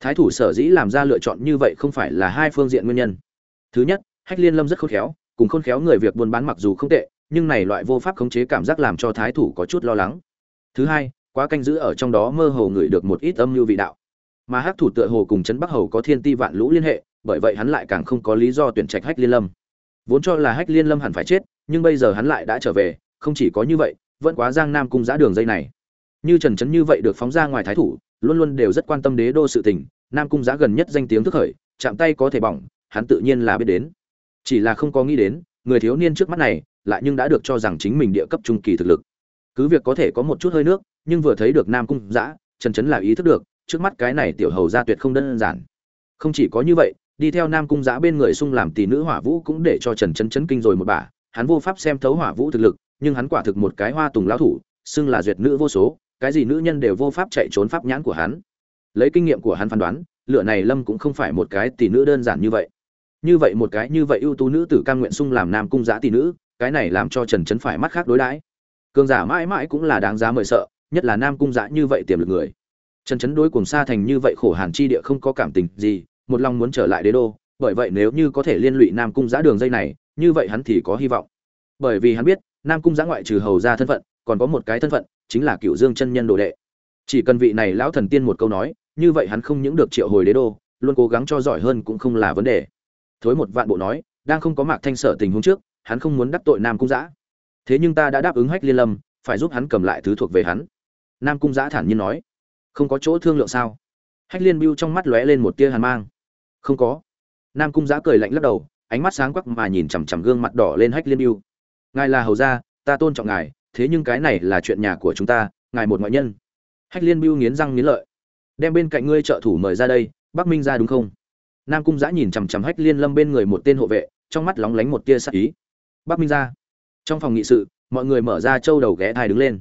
thái thủ sở dĩ làm ra lựa chọn như vậy không phải là hai phương diện nguyên nhân. Thứ nhất hách liên lâm rất khôn khéo, cùng khôn khéo người việc buôn bán mặc dù không tệ, nhưng này loại vô pháp khống chế cảm giác làm cho thái thủ có chút lo lắng. Thứ hai, quá canh giữ ở trong đó mơ hồ ngửi được một ít âm mưu vị đạo. Mà hắc thủ tựa hồ cùng trấn bắc hầu có thiên ti vạn lũ liên hệ, bởi vậy hắn lại càng không có lý do tuyển trạch hách liên lâm. Vốn cho là hách liên lâm hẳn phải chết, nhưng bây giờ hắn lại đã trở về, không chỉ có như vậy, vẫn quá giang nam cung giã đường dây này. Như trần trấn như vậy được phóng ra ngoài thái thủ, luôn luôn đều rất quan tâm đế đô sự tình, nam cung giã gần nhất danh tiếng thức khởi, chạm tay có thể bỏng, hắn tự nhiên là biết đến chỉ là không có nghĩ đến, người thiếu niên trước mắt này, lại nhưng đã được cho rằng chính mình địa cấp trung kỳ thực lực. Cứ việc có thể có một chút hơi nước, nhưng vừa thấy được nam cung giã trần trấn là ý thức được, trước mắt cái này tiểu hầu gia tuyệt không đơn giản. Không chỉ có như vậy, đi theo nam cung giã bên người sung làm tỷ nữ hỏa vũ cũng để cho trần trấn chấn kinh rồi một bà. Hắn vô pháp xem thấu hỏa vũ thực lực, nhưng hắn quả thực một cái hoa tùng lão thủ, xưng là duyệt nữ vô số, cái gì nữ nhân đều vô pháp chạy trốn pháp nhãn của hắn. Lấy kinh nghiệm của hắn phán đoán, lựa này lâm cũng không phải một cái tỷ nữ đơn giản như vậy như vậy một cái như vậy ưu tú nữ tử cam nguyện sung làm nam cung giá tỷ nữ, cái này làm cho trần trấn phải mắt khác đối đãi. Cường giả mãi mãi cũng là đáng giá mời sợ, nhất là nam cung giã như vậy tiềm lực người. Trần trấn đối cùng xa thành như vậy khổ hàn chi địa không có cảm tình gì, một lòng muốn trở lại đế đô, bởi vậy nếu như có thể liên lụy nam cung giã đường dây này, như vậy hắn thì có hy vọng. Bởi vì hắn biết, nam cung giã ngoại trừ hầu ra thân phận, còn có một cái thân phận, chính là cựu dương chân nhân đồ đệ. Chỉ cần vị này lão thần tiên một câu nói, như vậy hắn không những được triệu hồi đế đô, luôn cố gắng cho giỏi hơn cũng không là vấn đề thối một vạn bộ nói, đang không có mạc thanh sở tình huống trước, hắn không muốn đắc tội nam cung giã. Thế nhưng ta đã đáp ứng hách liên lâm, phải giúp hắn cầm lại thứ thuộc về hắn. Nam cung giã thản nhiên nói, không có chỗ thương lượng sao? Hách liên bưu trong mắt lóe lên một tia hàn mang. Không có. Nam cung giã cười lạnh lắc đầu, ánh mắt sáng quắc mà nhìn chằm chằm gương mặt đỏ lên hách liên bưu. Ngài là hầu gia, ta tôn trọng ngài, thế nhưng cái này là chuyện nhà của chúng ta, ngài một ngoại nhân. Hách liên bưu nghiến răng nghiến lợi. Đem bên cạnh ngươi trợ thủ mời ra đây, bắc minh ra đúng không? Nam cung giã nhìn chằm chằm hách liên lâm bên người một tên hộ vệ, trong mắt lóng lánh một tia sắc ý. Bắc minh ra. Trong phòng nghị sự, mọi người mở ra châu đầu ghé thai đứng lên.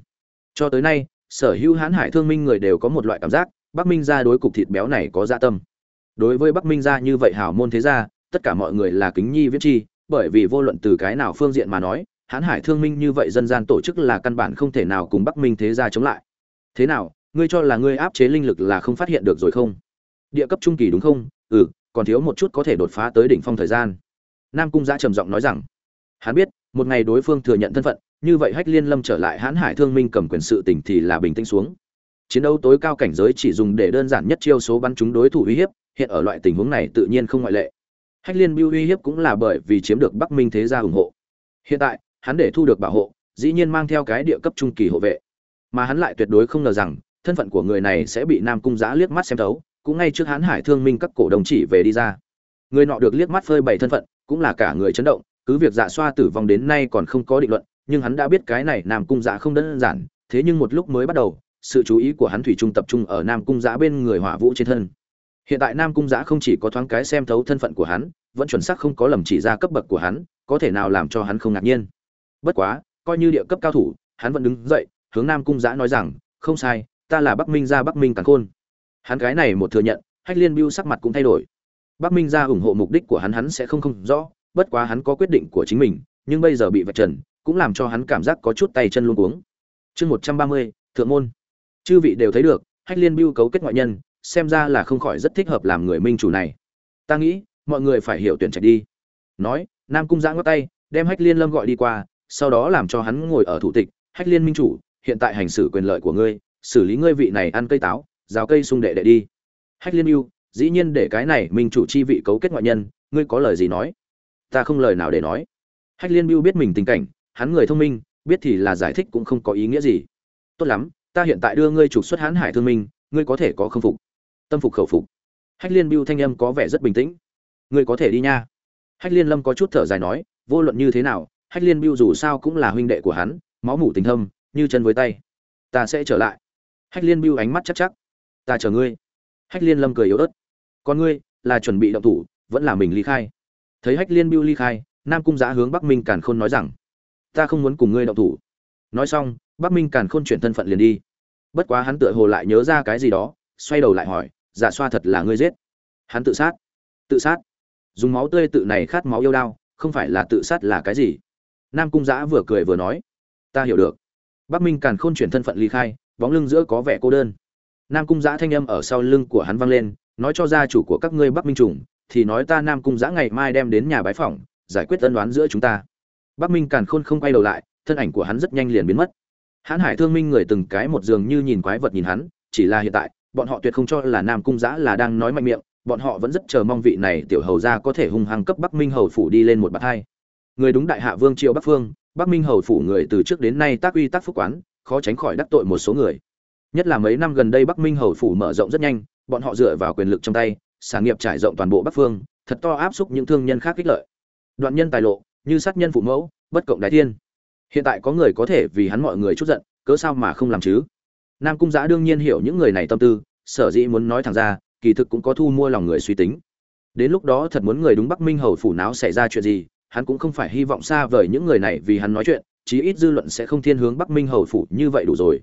Cho tới nay, sở hữu hãn hải thương minh người đều có một loại cảm giác, bắc minh ra đối cục thịt béo này có dạ tâm. Đối với bắc minh ra như vậy hảo môn thế gia, tất cả mọi người là kính nhi viết chi, bởi vì vô luận từ cái nào phương diện mà nói, hãn hải thương minh như vậy dân gian tổ chức là căn bản không thể nào cùng bắc minh thế gia chống lại. Thế nào, ngươi cho là ngươi áp chế linh lực là không phát hiện được rồi không? Địa cấp trung kỳ đúng không? Ừ còn thiếu một chút có thể đột phá tới đỉnh phong thời gian. Nam cung giã trầm giọng nói rằng, hắn biết, một ngày đối phương thừa nhận thân phận, như vậy hách liên lâm trở lại hãn hải thương minh cầm quyền sự tỉnh thì là bình tĩnh xuống. Chiến đấu tối cao cảnh giới chỉ dùng để đơn giản nhất chiêu số bắn chúng đối thủ uy hiếp, hiện ở loại tình huống này tự nhiên không ngoại lệ. Hách liên biêu uy hiếp cũng là bởi vì chiếm được bắc minh thế gia ủng hộ. Hiện tại, hắn để thu được bảo hộ, dĩ nhiên mang theo cái địa cấp trung kỳ hộ vệ. Mà hắn lại tuyệt đối không ngờ rằng, thân phận của người này sẽ bị nam cung giã liếc mắt xem thấu cũng ngay trước hắn hải thương minh các cổ đồng chỉ về đi ra. Người nọ được liếc mắt phơi bày thân phận, cũng là cả người chấn động, cứ việc dạ xoa tử vong đến nay còn không có định luận, nhưng hắn đã biết cái này nam cung dạ không đơn giản, thế nhưng một lúc mới bắt đầu, sự chú ý của hắn thủy trung tập trung ở nam cung dạ bên người hỏa vũ trên thân. Hiện tại nam cung dạ không chỉ có thoáng cái xem thấu thân phận của hắn, vẫn chuẩn xác không có lầm chỉ ra cấp bậc của hắn, có thể nào làm cho hắn không ngạc nhiên. Bất quá, coi như địa cấp cao thủ, hắn vẫn đứng dậy, hướng nam cung giã nói rằng, không sai, ta là bắc minh gia bắc minh càn khôn hắn cái này một thừa nhận, hách liên biêu sắc mặt cũng thay đổi. Bắc minh gia ủng hộ mục đích của hắn hắn sẽ không không rõ, bất quá hắn có quyết định của chính mình, nhưng bây giờ bị vạch trần, cũng làm cho hắn cảm giác có chút tay chân luôn cuống. Chương một trăm ba mươi, thượng môn. Chư vị đều thấy được, hách liên biêu cấu kết ngoại nhân, xem ra là không khỏi rất thích hợp làm người minh chủ này. Ta nghĩ, mọi người phải hiểu tuyển trạch đi. Nói, nam cung giã ngót tay, đem hách liên lâm gọi đi qua, sau đó làm cho hắn ngồi ở thủ tịch, hách liên minh chủ, hiện tại hành xử quyền lợi của ngươi, xử lý ngươi vị này ăn cây táo rào cây sung đệ đệ đi. Hách liên yêu dĩ nhiên để cái này mình chủ chi vị cấu kết ngoại nhân, ngươi có lời gì nói? Ta không lời nào để nói. Hách liên biêu biết mình tình cảnh, hắn người thông minh, biết thì là giải thích cũng không có ý nghĩa gì. Tốt lắm, ta hiện tại đưa ngươi trục xuất hãn hải thương minh, ngươi có thể có không phục. Tâm phục khẩu phục. Hách liên biêu thanh âm có vẻ rất bình tĩnh. Ngươi có thể đi nha. Hách liên lâm có chút thở dài nói, vô luận như thế nào, hách liên biêu dù sao cũng là huynh đệ của hắn, máu mủ tình thâm, như chân với tay. Ta sẽ trở lại. Hách liên biêu ánh mắt chắc chắc ta chờ ngươi. Hách liên lâm cười yếu ớt. Còn ngươi, là chuẩn bị động thủ, vẫn là mình ly khai. Thấy hách liên biêu ly khai, nam cung giã hướng bắc minh càn khôn nói rằng, ta không muốn cùng ngươi động thủ. Nói xong, bắc minh càn khôn chuyển thân phận liền đi. Bất quá hắn tựa hồ lại nhớ ra cái gì đó, xoay đầu lại hỏi, giả xoa thật là ngươi giết. Hắn tự sát. Tự sát. Dùng máu tươi tự này khát máu yêu đao, không phải là tự sát là cái gì? Nam cung giã vừa cười vừa nói, ta hiểu được. Bắc minh càn khôn chuyển thân phận ly khai, bóng lưng giữa có vẻ cô đơn nam cung giã thanh âm ở sau lưng của hắn vang lên, nói cho gia chủ của các ngươi bắc minh trùng, thì nói ta nam cung giã ngày mai đem đến nhà bái phỏng, giải quyết tân đoán giữa chúng ta. Bắc minh càn khôn không quay đầu lại, thân ảnh của hắn rất nhanh liền biến mất. Hãn hải thương minh người từng cái một giường như nhìn quái vật nhìn hắn, chỉ là hiện tại, bọn họ tuyệt không cho là nam cung giã là đang nói mạnh miệng, bọn họ vẫn rất chờ mong vị này tiểu hầu gia có thể hung hăng cấp bắc minh hầu phủ đi lên một bậc hai. Người đúng đại hạ vương triệu bắc phương, bắc minh hầu phủ người từ trước đến nay tác uy tác phúc quán, khó tránh khỏi đắc tội một số người nhất là mấy năm gần đây bắc minh hầu phủ mở rộng rất nhanh, bọn họ dựa vào quyền lực trong tay, sản nghiệp trải rộng toàn bộ bắc phương, thật to áp xúc những thương nhân khác kích lợi. Đoạn nhân tài lộ, như sát nhân phụ mẫu, bất cộng đại thiên. Hiện tại có người có thể vì hắn mọi người chút giận, cớ sao mà không làm chứ? Nam cung giã đương nhiên hiểu những người này tâm tư, sở dĩ muốn nói thẳng ra, kỳ thực cũng có thu mua lòng người suy tính. Đến lúc đó thật muốn người đúng bắc minh hầu phủ não xảy ra chuyện gì, hắn cũng không phải hy vọng xa vời những người này vì hắn nói chuyện, chí ít dư luận sẽ không thiên hướng bắc minh hầu phủ như vậy đủ rồi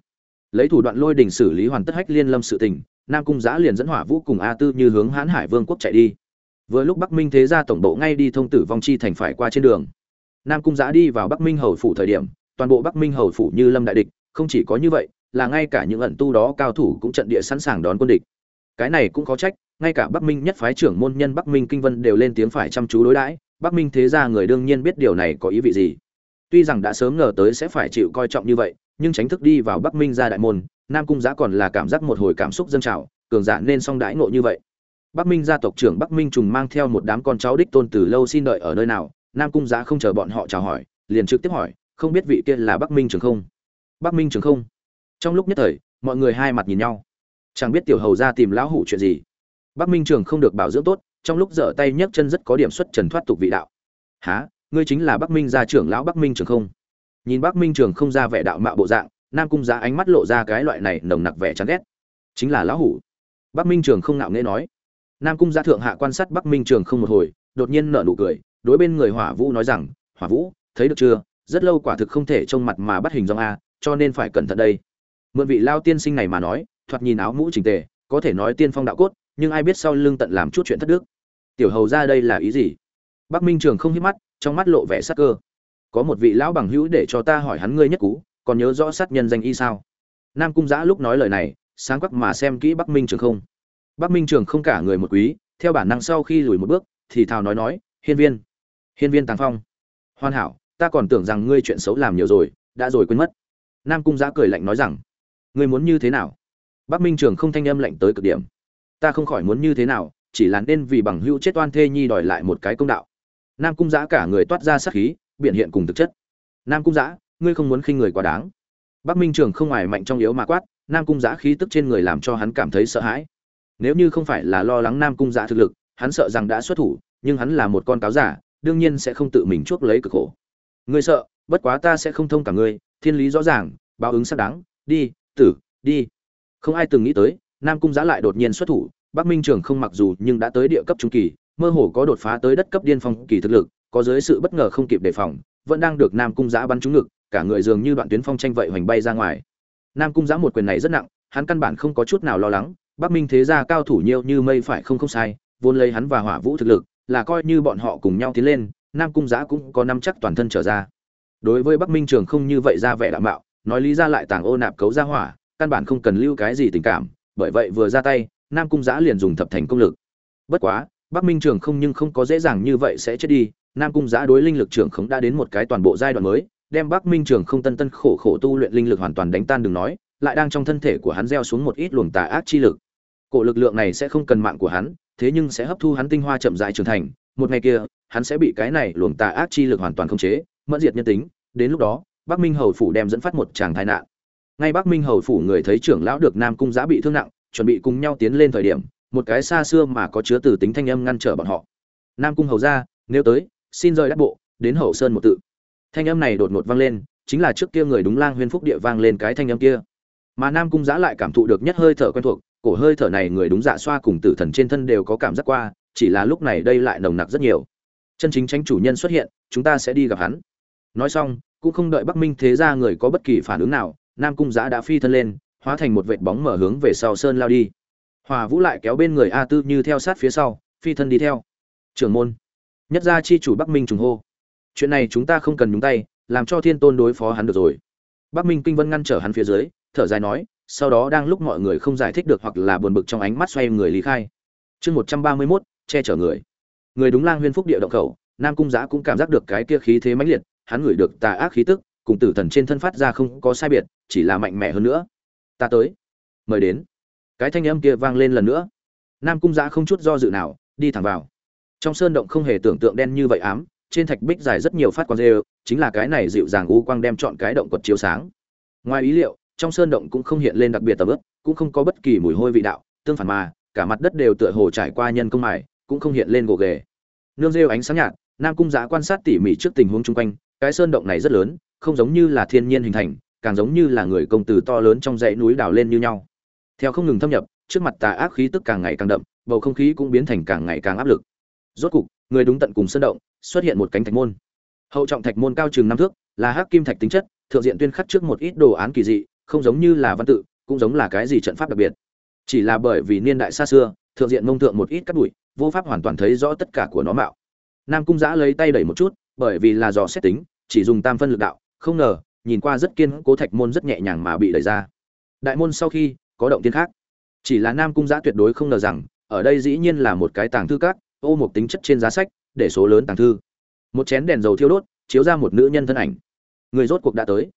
lấy thủ đoạn lôi đình xử lý hoàn tất hách liên lâm sự tình, nam cung giã liền dẫn hỏa vũ cùng a tư như hướng hãn hải vương quốc chạy đi. Vừa lúc bắc minh thế ra tổng bộ ngay đi thông tử vong chi thành phải qua trên đường. Nam cung giã đi vào bắc minh hầu phủ thời điểm, toàn bộ bắc minh hầu phủ như lâm đại địch, không chỉ có như vậy, là ngay cả những ẩn tu đó cao thủ cũng trận địa sẵn sàng đón quân địch. Cái này cũng có trách, ngay cả bắc minh nhất phái trưởng môn nhân bắc minh kinh vân đều lên tiếng phải chăm chú đối đãi, bắc minh thế gia người đương nhiên biết điều này có ý vị gì. Tuy rằng đã sớm ngờ tới sẽ phải chịu coi trọng như vậy nhưng tránh thức đi vào bắc minh ra đại môn, nam cung giã còn là cảm giác một hồi cảm xúc dân trào, cường giả nên song đãi ngộ như vậy. Bắc minh gia tộc trưởng bắc minh trùng mang theo một đám con cháu đích tôn từ lâu xin đợi ở nơi nào, nam cung giã không chờ bọn họ chào hỏi, liền trực tiếp hỏi, không biết vị kia là bắc minh trường không? Bắc minh trường không. Trong lúc nhất thời, mọi người hai mặt nhìn nhau. Chẳng biết tiểu hầu ra tìm lão hủ chuyện gì? Bắc minh trường không được bảo dưỡng tốt, trong lúc dở tay nhấc chân rất có điểm xuất trần thoát tục vị đạo. Há ngươi chính là bắc minh gia trưởng lão bắc minh trường không? Nhìn bắc minh trường không ra vẻ đạo mạo bộ dạng, nam cung giá ánh mắt lộ ra cái loại này nồng nặc vẻ chán ghét. Chính là lão hủ. Bắc minh trường không ngạo nghễ nói. Nam cung giá thượng hạ quan sát bắc minh trường không một hồi, đột nhiên nở nụ cười, đối bên người hỏa vũ nói rằng, hỏa vũ, thấy được chưa? Rất lâu quả thực không thể trông mặt mà bắt hình dong a, cho nên phải cẩn thận đây. Mượn vị lao tiên sinh này mà nói, thoạt nhìn áo mũ trình tề, có thể nói tiên phong đạo cốt, nhưng ai biết sau lưng tận làm chút chuyện thất đức. Tiểu hầu ra đây là ý gì? Bắc minh trường không hít mắt, trong mắt lộ vẻ sắc cơ có một vị lão bằng hữu để cho ta hỏi hắn ngươi nhất cú, còn nhớ rõ sát nhân danh y sao? Nam cung giã lúc nói lời này, sáng quắc mà xem kỹ bắc minh trường không. Bắc minh trường không cả người một quý, theo bản năng sau khi lùi một bước, thì thào nói nói, hiên viên hiên viên tàng phong, hoàn hảo, ta còn tưởng rằng ngươi chuyện xấu làm nhiều rồi, đã rồi quên mất. Nam cung giã cười lạnh nói rằng, ngươi muốn như thế nào? Bắc minh trường không thanh âm lạnh tới cực điểm. Ta không khỏi muốn như thế nào, chỉ là nên vì bằng hữu chết oan thê nhi đòi lại một cái công đạo. Nam cung giã cả người toát ra sát khí biện hiện cùng thực chất. Nam cung giã ngươi không muốn khinh người quá đáng. Bắc minh trường không ngoài mạnh trong yếu mà quát, nam cung giã khí tức trên người làm cho hắn cảm thấy sợ hãi. Nếu như không phải là lo lắng nam cung giã thực lực, hắn sợ rằng đã xuất thủ, nhưng hắn là một con cáo giả, đương nhiên sẽ không tự mình chuốc lấy cực khổ. Ngươi sợ, bất quá ta sẽ không thông cả ngươi, thiên lý rõ ràng, báo ứng xác đáng, đi, tử, đi. Không ai từng nghĩ tới, nam cung giã lại đột nhiên xuất thủ, bắc minh trường không mặc dù nhưng đã tới địa cấp trung kỳ mơ hồ có đột phá tới đất cấp điên phong kỳ thực lực, có dưới sự bất ngờ không kịp đề phòng, vẫn đang được nam cung giã bắn trúng ngực, cả người dường như đoạn tuyến phong tranh vậy hoành bay ra ngoài. Nam cung giã một quyền này rất nặng, hắn căn bản không có chút nào lo lắng, bắc minh thế gia cao thủ nhiều như mây phải không không sai, vốn lấy hắn và hỏa vũ thực lực, là coi như bọn họ cùng nhau tiến lên, nam cung giã cũng có năm chắc toàn thân trở ra. Đối với bắc minh trường không như vậy ra vẻ đạm mạo nói lý ra lại tàng ô nạp cấu ra hỏa, căn bản không cần lưu cái gì tình cảm, bởi vậy vừa ra tay, nam cung giã liền dùng thập thành công lực. Bất quá bắc minh trường không nhưng không có dễ dàng như vậy sẽ chết đi, nam cung giã đối linh lực trưởng không đã đến một cái toàn bộ giai đoạn mới, đem bắc minh trường không tân tân khổ khổ tu luyện linh lực hoàn toàn đánh tan đừng nói, lại đang trong thân thể của hắn gieo xuống một ít luồng tà ác chi lực. Cổ lực lượng này sẽ không cần mạng của hắn, thế nhưng sẽ hấp thu hắn tinh hoa chậm rãi trưởng thành, một ngày kia, hắn sẽ bị cái này luồng tà ác chi lực hoàn toàn khống chế, mẫn diệt nhân tính, đến lúc đó, bắc minh hầu phủ đem dẫn phát một tràng tai nạn. Ngay bắc minh hầu phủ người thấy trưởng lão được nam cung giã bị thương nặng, chuẩn bị cùng nhau tiến lên thời điểm một cái xa xưa mà có chứa từ tính thanh âm ngăn trở bọn họ. Nam cung hầu ra, nếu tới, xin rời đắc bộ, đến hậu sơn một tự. Thanh âm này đột ngột vang lên, chính là trước kia người đúng lang huyên phúc địa vang lên cái thanh âm kia. Mà nam cung giã lại cảm thụ được nhất hơi thở quen thuộc, cổ hơi thở này người đúng dạ xoa cùng tử thần trên thân đều có cảm giác qua, chỉ là lúc này đây lại nồng nặc rất nhiều. Chân chính tránh chủ nhân xuất hiện, chúng ta sẽ đi gặp hắn. Nói xong, cũng không đợi bắc minh thế ra người có bất kỳ phản ứng nào, nam cung giã đã phi thân lên, hóa thành một vệt bóng mở hướng về sau sơn lao đi hòa vũ lại kéo bên người a tư như theo sát phía sau, phi thân đi theo. Trưởng môn. Nhất gia chi chủ bắc minh trùng hô. Chuyện này chúng ta không cần nhúng tay, làm cho thiên tôn đối phó hắn được rồi. Bắc minh kinh vân ngăn trở hắn phía dưới, thở dài nói, sau đó đang lúc mọi người không giải thích được hoặc là buồn bực trong ánh mắt xoay người lý khai. Chương một trăm ba mươi mốt, che chở người. Người đúng lang huyên phúc địa động khẩu, nam cung giã cũng cảm giác được cái kia khí thế mãnh liệt, hắn ngửi được tà ác khí tức, cùng tử thần trên thân phát ra không có sai biệt, chỉ là mạnh mẽ hơn nữa. Ta tới. Mời đến cái thanh âm kia vang lên lần nữa. Nam cung giã không chút do dự nào, đi thẳng vào. Trong sơn động không hề tưởng tượng đen như vậy ám, trên thạch bích dài rất nhiều phát quang rêu, chính là cái này dịu dàng u quang đem chọn cái động quật chiếu sáng. Ngoài ý liệu, trong sơn động cũng không hiện lên đặc biệt tầm ướp cũng không có bất kỳ mùi hôi vị đạo, tương phản mà, cả mặt đất đều tựa hồ trải qua nhân công mài, cũng không hiện lên gồ ghề. Nương rêu ánh sáng nhạt, nam cung giã quan sát tỉ mỉ trước tình huống chung quanh, cái sơn động này rất lớn, không giống như là thiên nhiên hình thành, càng giống như là người công tử to lớn trong dãy núi đào lên như nhau theo không ngừng thâm nhập, trước mặt tà ác khí tức càng ngày càng đậm, bầu không khí cũng biến thành càng ngày càng áp lực. Rốt cục, người đúng tận cùng sơn động, xuất hiện một cánh thạch môn. Hậu trọng thạch môn cao chừng năm thước, là hắc kim thạch tính chất, thượng diện tuyên khắc trước một ít đồ án kỳ dị, không giống như là văn tự, cũng giống là cái gì trận pháp đặc biệt. Chỉ là bởi vì niên đại xa xưa, thượng diện mông thượng một ít cắt bụi, vô pháp hoàn toàn thấy rõ tất cả của nó mạo. Nam cung giã lấy tay đẩy một chút, bởi vì là dò xét tính, chỉ dùng tam phân lực đạo, không ngờ, nhìn qua rất kiên cố thạch môn rất nhẹ nhàng mà bị đẩy ra. Đại môn sau khi có động tiên khác. Chỉ là nam cung giã tuyệt đối không ngờ rằng, ở đây dĩ nhiên là một cái tàng thư các, ô một tính chất trên giá sách, để số lớn tàng thư. Một chén đèn dầu thiêu đốt, chiếu ra một nữ nhân thân ảnh. Người rốt cuộc đã tới.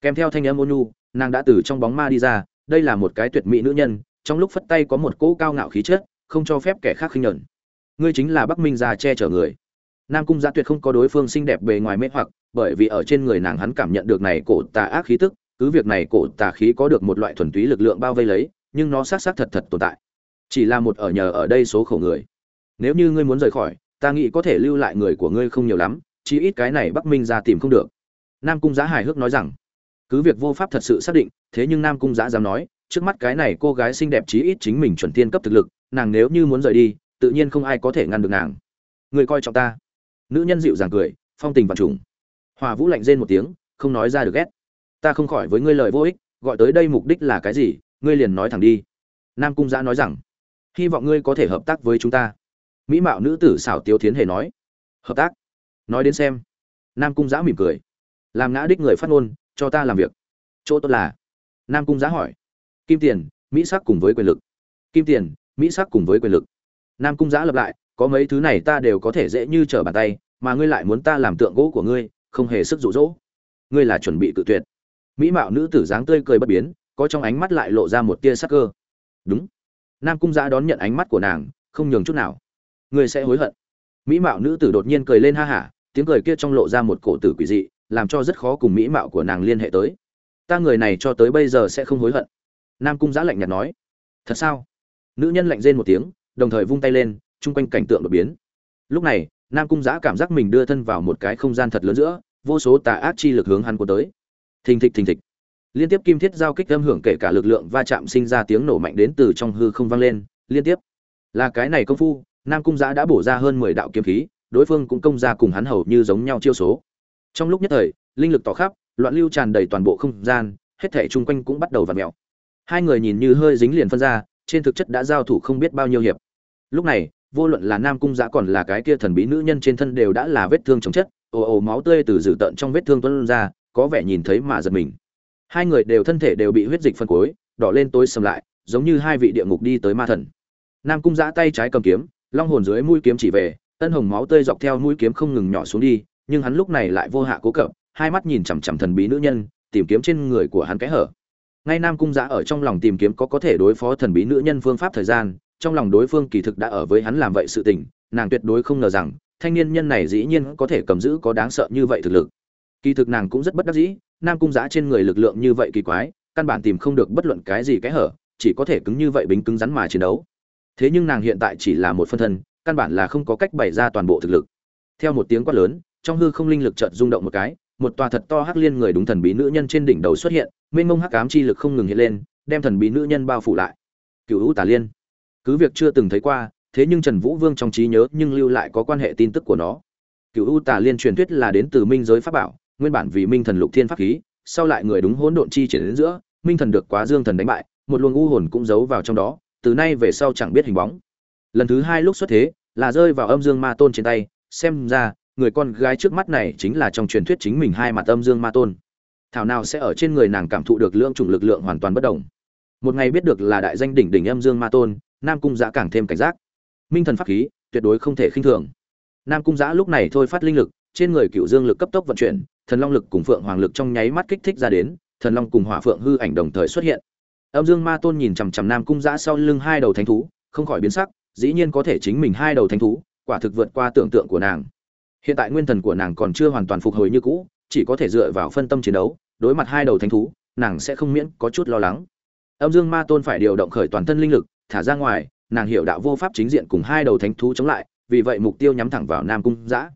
Kèm theo thanh âm ôn nhu, nàng đã từ trong bóng ma đi ra, đây là một cái tuyệt mỹ nữ nhân, trong lúc phất tay có một cỗ cao ngạo khí chất, không cho phép kẻ khác khinh nhẫn. Ngươi chính là bắc minh già che chở người. Nam cung giã tuyệt không có đối phương xinh đẹp bề ngoài mê hoặc, bởi vì ở trên người nàng hắn cảm nhận được này cổ tà ác khí tức cứ việc này cổ tà khí có được một loại thuần túy lực lượng bao vây lấy, nhưng nó xác xác thật thật tồn tại. Chỉ là một ở nhờ ở đây số khổ người. Nếu như ngươi muốn rời khỏi, ta nghĩ có thể lưu lại người của ngươi không nhiều lắm chỉ ít cái này bắc minh ra tìm không được. Nam cung giá hài hước nói rằng, cứ việc vô pháp thật sự xác định, thế nhưng nam cung giá dám nói, trước mắt cái này cô gái xinh đẹp chí ít chính mình chuẩn tiên cấp thực lực, nàng nếu như muốn rời đi, tự nhiên không ai có thể ngăn được nàng. Người coi trọng ta. Nữ nhân dịu dàng cười, phong tình vạn trùng. Hòa vũ lạnh rên một tiếng, không nói ra được ghét ta không khỏi với ngươi lời vô ích, gọi tới đây mục đích là cái gì, ngươi liền nói thẳng đi. Nam cung giã nói rằng, hy vọng ngươi có thể hợp tác với chúng ta. Mỹ mạo nữ tử xảo tiếu thiến hề nói, hợp tác? Nói đến xem. Nam cung giã mỉm cười, làm ngã đích người phát ngôn, cho ta làm việc. Chỗ tốt là, nam cung giã hỏi, kim tiền, mỹ sắc cùng với quyền lực. Kim tiền, mỹ sắc cùng với quyền lực. Nam cung giã lập lại, có mấy thứ này ta đều có thể dễ như trở bàn tay, mà ngươi lại muốn ta làm tượng gỗ của ngươi, không hề sức rụ rỗ ngươi là chuẩn bị tự tuyệt mỹ mạo nữ tử dáng tươi cười bất biến, có trong ánh mắt lại lộ ra một tia sắc cơ. Đúng. Nam cung giã đón nhận ánh mắt của nàng, không nhường chút nào. Người sẽ hối hận. Mỹ mạo nữ tử đột nhiên cười lên ha hả, tiếng cười kia trong lộ ra một cổ tử quỷ dị, làm cho rất khó cùng mỹ mạo của nàng liên hệ tới. Ta người này cho tới bây giờ sẽ không hối hận. Nam cung giã lạnh nhạt nói. Thật sao? Nữ nhân lạnh rên một tiếng, đồng thời vung tay lên, chung quanh cảnh tượng đột biến. Lúc này, nam cung giã cảm giác mình đưa thân vào một cái không gian thật lớn giữa, vô số tà ác chi lực hướng hắn của tới thình thịch thình thịch. Liên tiếp kim thiết giao kích âm hưởng kể cả lực lượng va chạm sinh ra tiếng nổ mạnh đến từ trong hư không vang lên. Liên tiếp. Là cái này công phu, nam cung giã đã bổ ra hơn mười đạo kiếm khí, đối phương cũng công ra cùng hắn hầu như giống nhau chiêu số. Trong lúc nhất thời, linh lực tỏ khắp, loạn lưu tràn đầy toàn bộ không gian, hết thể chung quanh cũng bắt đầu vặn mèo. Hai người nhìn như hơi dính liền phân ra, trên thực chất đã giao thủ không biết bao nhiêu hiệp. Lúc này, vô luận là nam cung giã còn là cái kia thần bí nữ nhân trên thân đều đã là vết thương chồng chất, ồ ồ máu tươi từ dử tợn trong vết thương tuân ra có vẻ nhìn thấy mà giật mình. Hai người đều thân thể đều bị huyết dịch phân cối, đỏ lên tối sầm lại, giống như hai vị địa ngục đi tới ma thần. Nam cung giã tay trái cầm kiếm, long hồn dưới mũi kiếm chỉ về, ân hồng máu tươi dọc theo mũi kiếm không ngừng nhỏ xuống đi, nhưng hắn lúc này lại vô hạ cố cập, hai mắt nhìn chằm chằm thần bí nữ nhân, tìm kiếm trên người của hắn cái hở. Ngay nam cung giã ở trong lòng tìm kiếm có có thể đối phó thần bí nữ nhân phương pháp thời gian, trong lòng đối phương kỳ thực đã ở với hắn làm vậy sự tình, nàng tuyệt đối không ngờ rằng, thanh niên nhân này dĩ nhiên có thể cầm giữ có đáng sợ như vậy thực lực kỳ thực nàng cũng rất bất đắc dĩ, nam cung giã trên người lực lượng như vậy kỳ quái, căn bản tìm không được bất luận cái gì cái hở, chỉ có thể cứng như vậy bính cứng rắn mà chiến đấu. Thế nhưng nàng hiện tại chỉ là một phân thân, căn bản là không có cách bày ra toàn bộ thực lực. Theo một tiếng quát lớn, trong hư không linh lực chợt rung động một cái, một tòa thật to hắc liên người đúng thần bí nữ nhân trên đỉnh đầu xuất hiện, mênh mông hắc ám chi lực không ngừng hiện lên, đem thần bí nữ nhân bao phủ lại. Cựu hữu Tả liên. Cứ việc chưa từng thấy qua, thế nhưng trần vũ vương trong trí nhớ nhưng lưu lại có quan hệ tin tức của nó. Cựu u Tả liên truyền thuyết là đến từ minh giới pháp bảo nguyên bản vì minh thần lục thiên pháp khí, sau lại người đúng hỗn độn chi triển đến giữa, minh thần được quá dương thần đánh bại, một luồng u hồn cũng giấu vào trong đó, từ nay về sau chẳng biết hình bóng. Lần thứ hai lúc xuất thế, là rơi vào âm dương ma tôn trên tay, xem ra, người con gái trước mắt này chính là trong truyền thuyết chính mình hai mặt âm dương ma tôn. Thảo nào sẽ ở trên người nàng cảm thụ được lượng chủng lực lượng hoàn toàn bất đồng một ngày biết được là đại danh đỉnh đỉnh âm dương ma tôn, nam cung giã càng thêm cảnh giác. Minh thần pháp khí, tuyệt đối không thể khinh thường. Nam cung giã lúc này thôi phát linh lực, trên người cựu dương lực cấp tốc vận chuyển thần long lực cùng phượng hoàng lực trong nháy mắt kích thích ra đến, thần long cùng hỏa phượng hư ảnh đồng thời xuất hiện. Âm dương ma tôn nhìn chằm chằm nam cung giã sau lưng hai đầu thánh thú, không khỏi biến sắc, dĩ nhiên có thể chính mình hai đầu thánh thú, quả thực vượt qua tưởng tượng của nàng. Hiện tại nguyên thần của nàng còn chưa hoàn toàn phục hồi như cũ, chỉ có thể dựa vào phân tâm chiến đấu, đối mặt hai đầu thánh thú, nàng sẽ không miễn có chút lo lắng. Âm dương ma tôn phải điều động khởi toàn thân linh lực, thả ra ngoài, nàng hiểu đạo vô pháp chính diện cùng hai đầu thánh thú chống lại, vì vậy mục tiêu nhắm thẳng vào nam cung giã.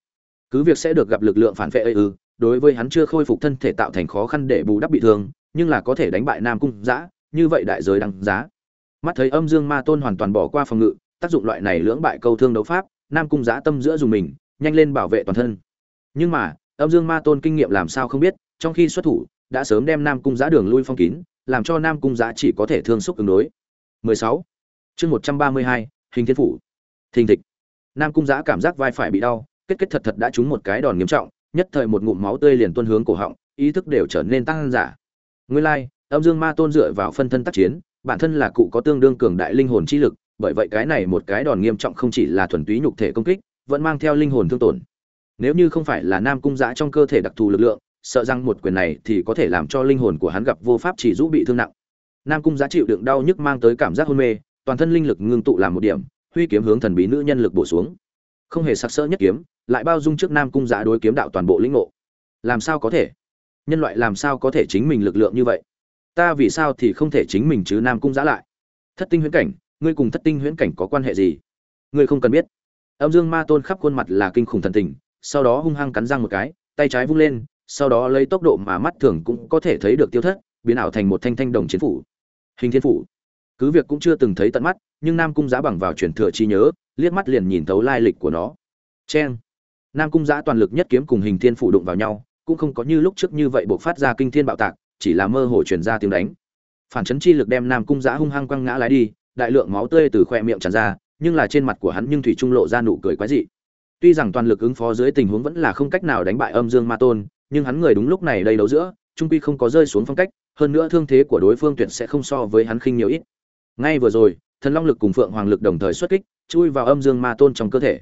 Cứ việc sẽ được gặp lực lượng phản vệ ây ư đối với hắn chưa khôi phục thân thể tạo thành khó khăn để bù đắp bị thương, nhưng là có thể đánh bại nam cung giã như vậy đại giới đăng giá. Mắt thấy âm dương ma tôn hoàn toàn bỏ qua phòng ngự, tác dụng loại này lưỡng bại câu thương đấu pháp, nam cung giã tâm giữa dùng mình, nhanh lên bảo vệ toàn thân. Nhưng mà, âm dương ma tôn kinh nghiệm làm sao không biết, trong khi xuất thủ, đã sớm đem nam cung giã đường lui phong kín, làm cho nam cung giã chỉ có thể thương xúc ứng đối. 16 chương một trăm ba mươi hai, hình thiên phủ. Thình thịch. Nam cung giã cảm giác vai phải bị đau, kết kết thật thật đã trúng một cái đòn nghiêm trọng nhất thời một ngụm máu tươi liền tuôn hướng cổ họng, ý thức đều trở nên tăng giả. Nguyên lai, âm dương ma tôn dựa vào phân thân tác chiến, bản thân là cụ có tương đương cường đại linh hồn chi lực, bởi vậy cái này một cái đòn nghiêm trọng không chỉ là thuần túy nhục thể công kích, vẫn mang theo linh hồn thương tổn. Nếu như không phải là nam cung giã trong cơ thể đặc thù lực lượng, sợ rằng một quyền này thì có thể làm cho linh hồn của hắn gặp vô pháp chỉ rũ bị thương nặng. Nam cung giá chịu đựng đau nhức mang tới cảm giác hôn mê, toàn thân linh lực ngưng tụ làm một điểm, huy kiếm hướng thần bí nữ nhân lực bổ xuống không hề sặc sỡ nhất kiếm, lại bao dung trước nam cung giả đối kiếm đạo toàn bộ lĩnh ngộ. Làm sao có thể? Nhân loại làm sao có thể chính mình lực lượng như vậy? Ta vì sao thì không thể chính mình chứ nam cung giả lại? Thất tinh huyễn cảnh, ngươi cùng thất tinh huyễn cảnh có quan hệ gì? Ngươi không cần biết. Âm dương ma tôn khắp khuôn mặt là kinh khủng thần tình, sau đó hung hăng cắn răng một cái, tay trái vung lên, sau đó lấy tốc độ mà mắt thường cũng có thể thấy được tiêu thất, biến ảo thành một thanh thanh đồng chiến phủ. Hình thiên phủ cứ việc cũng chưa từng thấy tận mắt, nhưng nam cung Giá bằng vào truyền thừa chi nhớ, liếc mắt liền nhìn thấu lai lịch của nó. Cheng. Nam cung Giá toàn lực nhất kiếm cùng hình thiên phủ đụng vào nhau, cũng không có như lúc trước như vậy buộc phát ra kinh thiên bạo tạc, chỉ là mơ hồ truyền ra tiếng đánh. Phản chấn chi lực đem nam cung Giá hung hăng quăng ngã lái đi, đại lượng máu tươi từ khoe miệng tràn ra, nhưng là trên mặt của hắn nhưng thủy trung lộ ra nụ cười quái dị. Tuy rằng toàn lực ứng phó dưới tình huống vẫn là không cách nào đánh bại âm dương ma tôn, nhưng hắn người đúng lúc này đây đấu giữa, trung quy không có rơi xuống phong cách, hơn nữa thương thế của đối phương tuyệt sẽ không so với hắn khinh nhiều ít ngay vừa rồi, thần long lực cùng phượng hoàng lực đồng thời xuất kích, chui vào âm dương ma tôn trong cơ thể.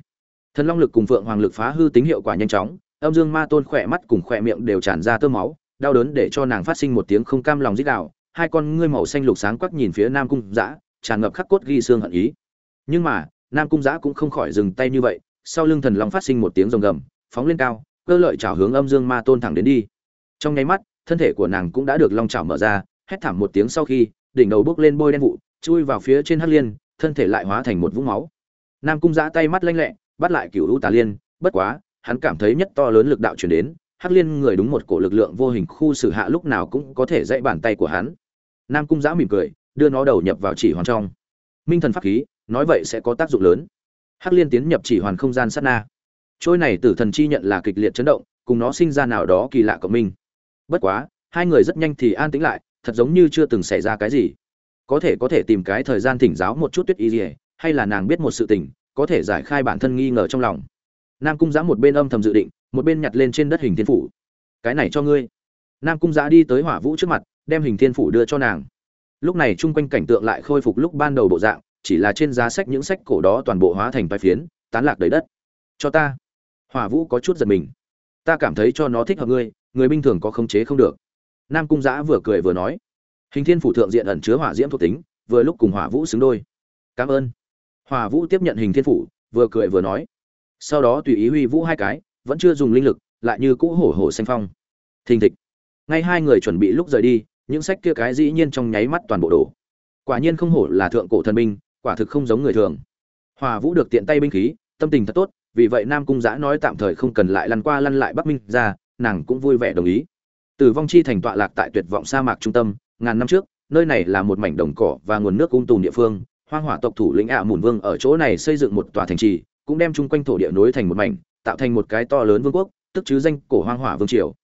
Thần long lực cùng phượng hoàng lực phá hư tính hiệu quả nhanh chóng, âm dương ma tôn khỏe mắt cùng khỏe miệng đều tràn ra tơ máu, đau đớn để cho nàng phát sinh một tiếng không cam lòng dít đạo hai con ngươi màu xanh lục sáng quắc nhìn phía nam cung giã tràn ngập khắc cốt ghi xương hận ý. Nhưng mà, nam cung giã cũng không khỏi dừng tay như vậy, sau lưng thần long phát sinh một tiếng rồng gầm, phóng lên cao, cơ lợi chảo hướng âm dương ma tôn thẳng đến đi. Trong nháy mắt, thân thể của nàng cũng đã được long chảo mở ra, hét thảm một tiếng sau khi, đỉnh đầu bước lên bôi đen vụ chui vào phía trên hắc liên, thân thể lại hóa thành một vũng máu. Nam cung giã tay mắt lanh lẹ, bắt lại cựu u tà liên, bất quá, hắn cảm thấy nhất to lớn lực đạo chuyển đến, hắc liên người đúng một cổ lực lượng vô hình khu xử hạ lúc nào cũng có thể dãy bàn tay của hắn. Nam cung giã mỉm cười, đưa nó đầu nhập vào chỉ hoàn trong. Minh thần pháp khí, nói vậy sẽ có tác dụng lớn. Hắc liên tiến nhập chỉ hoàn không gian sát na. Trôi này tử thần chi nhận là kịch liệt chấn động, cùng nó sinh ra nào đó kỳ lạ cộng minh. Bất quá, hai người rất nhanh thì an tĩnh lại, thật giống như chưa từng xảy ra cái gì có thể có thể tìm cái thời gian thỉnh giáo một chút tuyết y dỉa hay là nàng biết một sự tình, có thể giải khai bản thân nghi ngờ trong lòng. Nam cung giã một bên âm thầm dự định, một bên nhặt lên trên đất hình thiên phủ. Cái này cho ngươi. Nam cung giã đi tới hỏa vũ trước mặt, đem hình thiên phủ đưa cho nàng. Lúc này chung quanh cảnh tượng lại khôi phục lúc ban đầu bộ dạng, chỉ là trên giá sách những sách cổ đó toàn bộ hóa thành vai phiến, tán lạc đầy đất. Cho ta. Hỏa vũ có chút giật mình. Ta cảm thấy cho nó thích hợp ngươi, người bình thường có khống chế không được. Nam cung giã vừa cười vừa nói hình thiên phủ thượng diện ẩn chứa hỏa diễm thuộc tính, vừa lúc cùng hỏa vũ xứng đôi. Cảm ơn. Hỏa vũ tiếp nhận hình thiên phủ, vừa cười vừa nói. Sau đó tùy ý huy vũ hai cái, vẫn chưa dùng linh lực, lại như cũ hổ hổ xanh phong. Thình thịch. Ngay hai người chuẩn bị lúc rời đi, những sách kia cái dĩ nhiên trong nháy mắt toàn bộ đổ. Quả nhiên không hổ là thượng cổ thần binh, quả thực không giống người thường. Hòa vũ được tiện tay binh khí, tâm tình thật tốt, vì vậy nam cung giã nói tạm thời không cần lại lăn qua lăn lại bắc minh ra, nàng cũng vui vẻ đồng ý. Tử vong chi thành tọa lạc tại tuyệt vọng sa mạc trung tâm ngàn năm trước, nơi này là một mảnh đồng cỏ và nguồn nước um ung tùn địa phương. Hoang hỏa tộc thủ lĩnh ạ mùn vương ở chỗ này xây dựng một tòa thành trì, cũng đem chung quanh thổ địa nối thành một mảnh, tạo thành một cái to lớn vương quốc, tức chứ danh cổ hoang hỏa vương triều.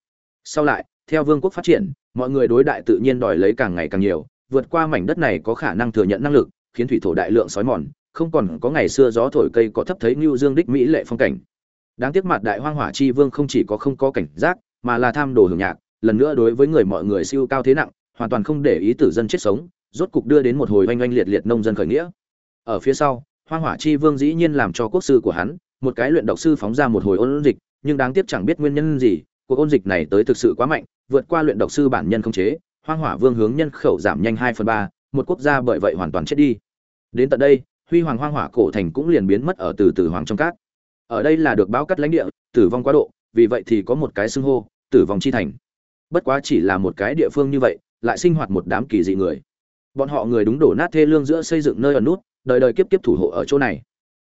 Sau lại, theo vương quốc phát triển, mọi người đối đại tự nhiên đòi lấy càng ngày càng nhiều, vượt qua mảnh đất này có khả năng thừa nhận năng lực, khiến thủy thổ đại lượng sói mòn, không còn có ngày xưa gió thổi cây có thấp thấy như dương đích mỹ lệ phong cảnh. Đáng tiếc mặt đại hoang hỏa chi vương không chỉ có không có cảnh giác, mà là tham đồ hưởng nhạc, lần nữa đối với người mọi người siêu cao thế nặng hoàn toàn không để ý tử dân chết sống, rốt cục đưa đến một hồi oanh oanh liệt liệt nông dân khởi nghĩa. Ở phía sau, hoang hỏa chi vương dĩ nhiên làm cho quốc sư của hắn, một cái luyện độc sư phóng ra một hồi ôn dịch, nhưng đáng tiếc chẳng biết nguyên nhân gì, cuộc ôn dịch này tới thực sự quá mạnh, vượt qua luyện độc sư bản nhân không chế, hoang hỏa vương hướng nhân khẩu giảm nhanh hai phần ba, một quốc gia bởi vậy hoàn toàn chết đi. Đến tận đây, huy hoàng hoang hỏa cổ thành cũng liền biến mất ở từ từ hoàng trong cát. Ở đây là được báo cắt lãnh địa, tử vong quá độ, vì vậy thì có một cái xưng hô, tử vong chi thành. Bất quá chỉ là một cái địa phương như vậy lại sinh hoạt một đám kỳ dị người. Bọn họ người đúng đổ nát thê lương giữa xây dựng nơi ở nút, đời đời kiếp kiếp thủ hộ ở chỗ này.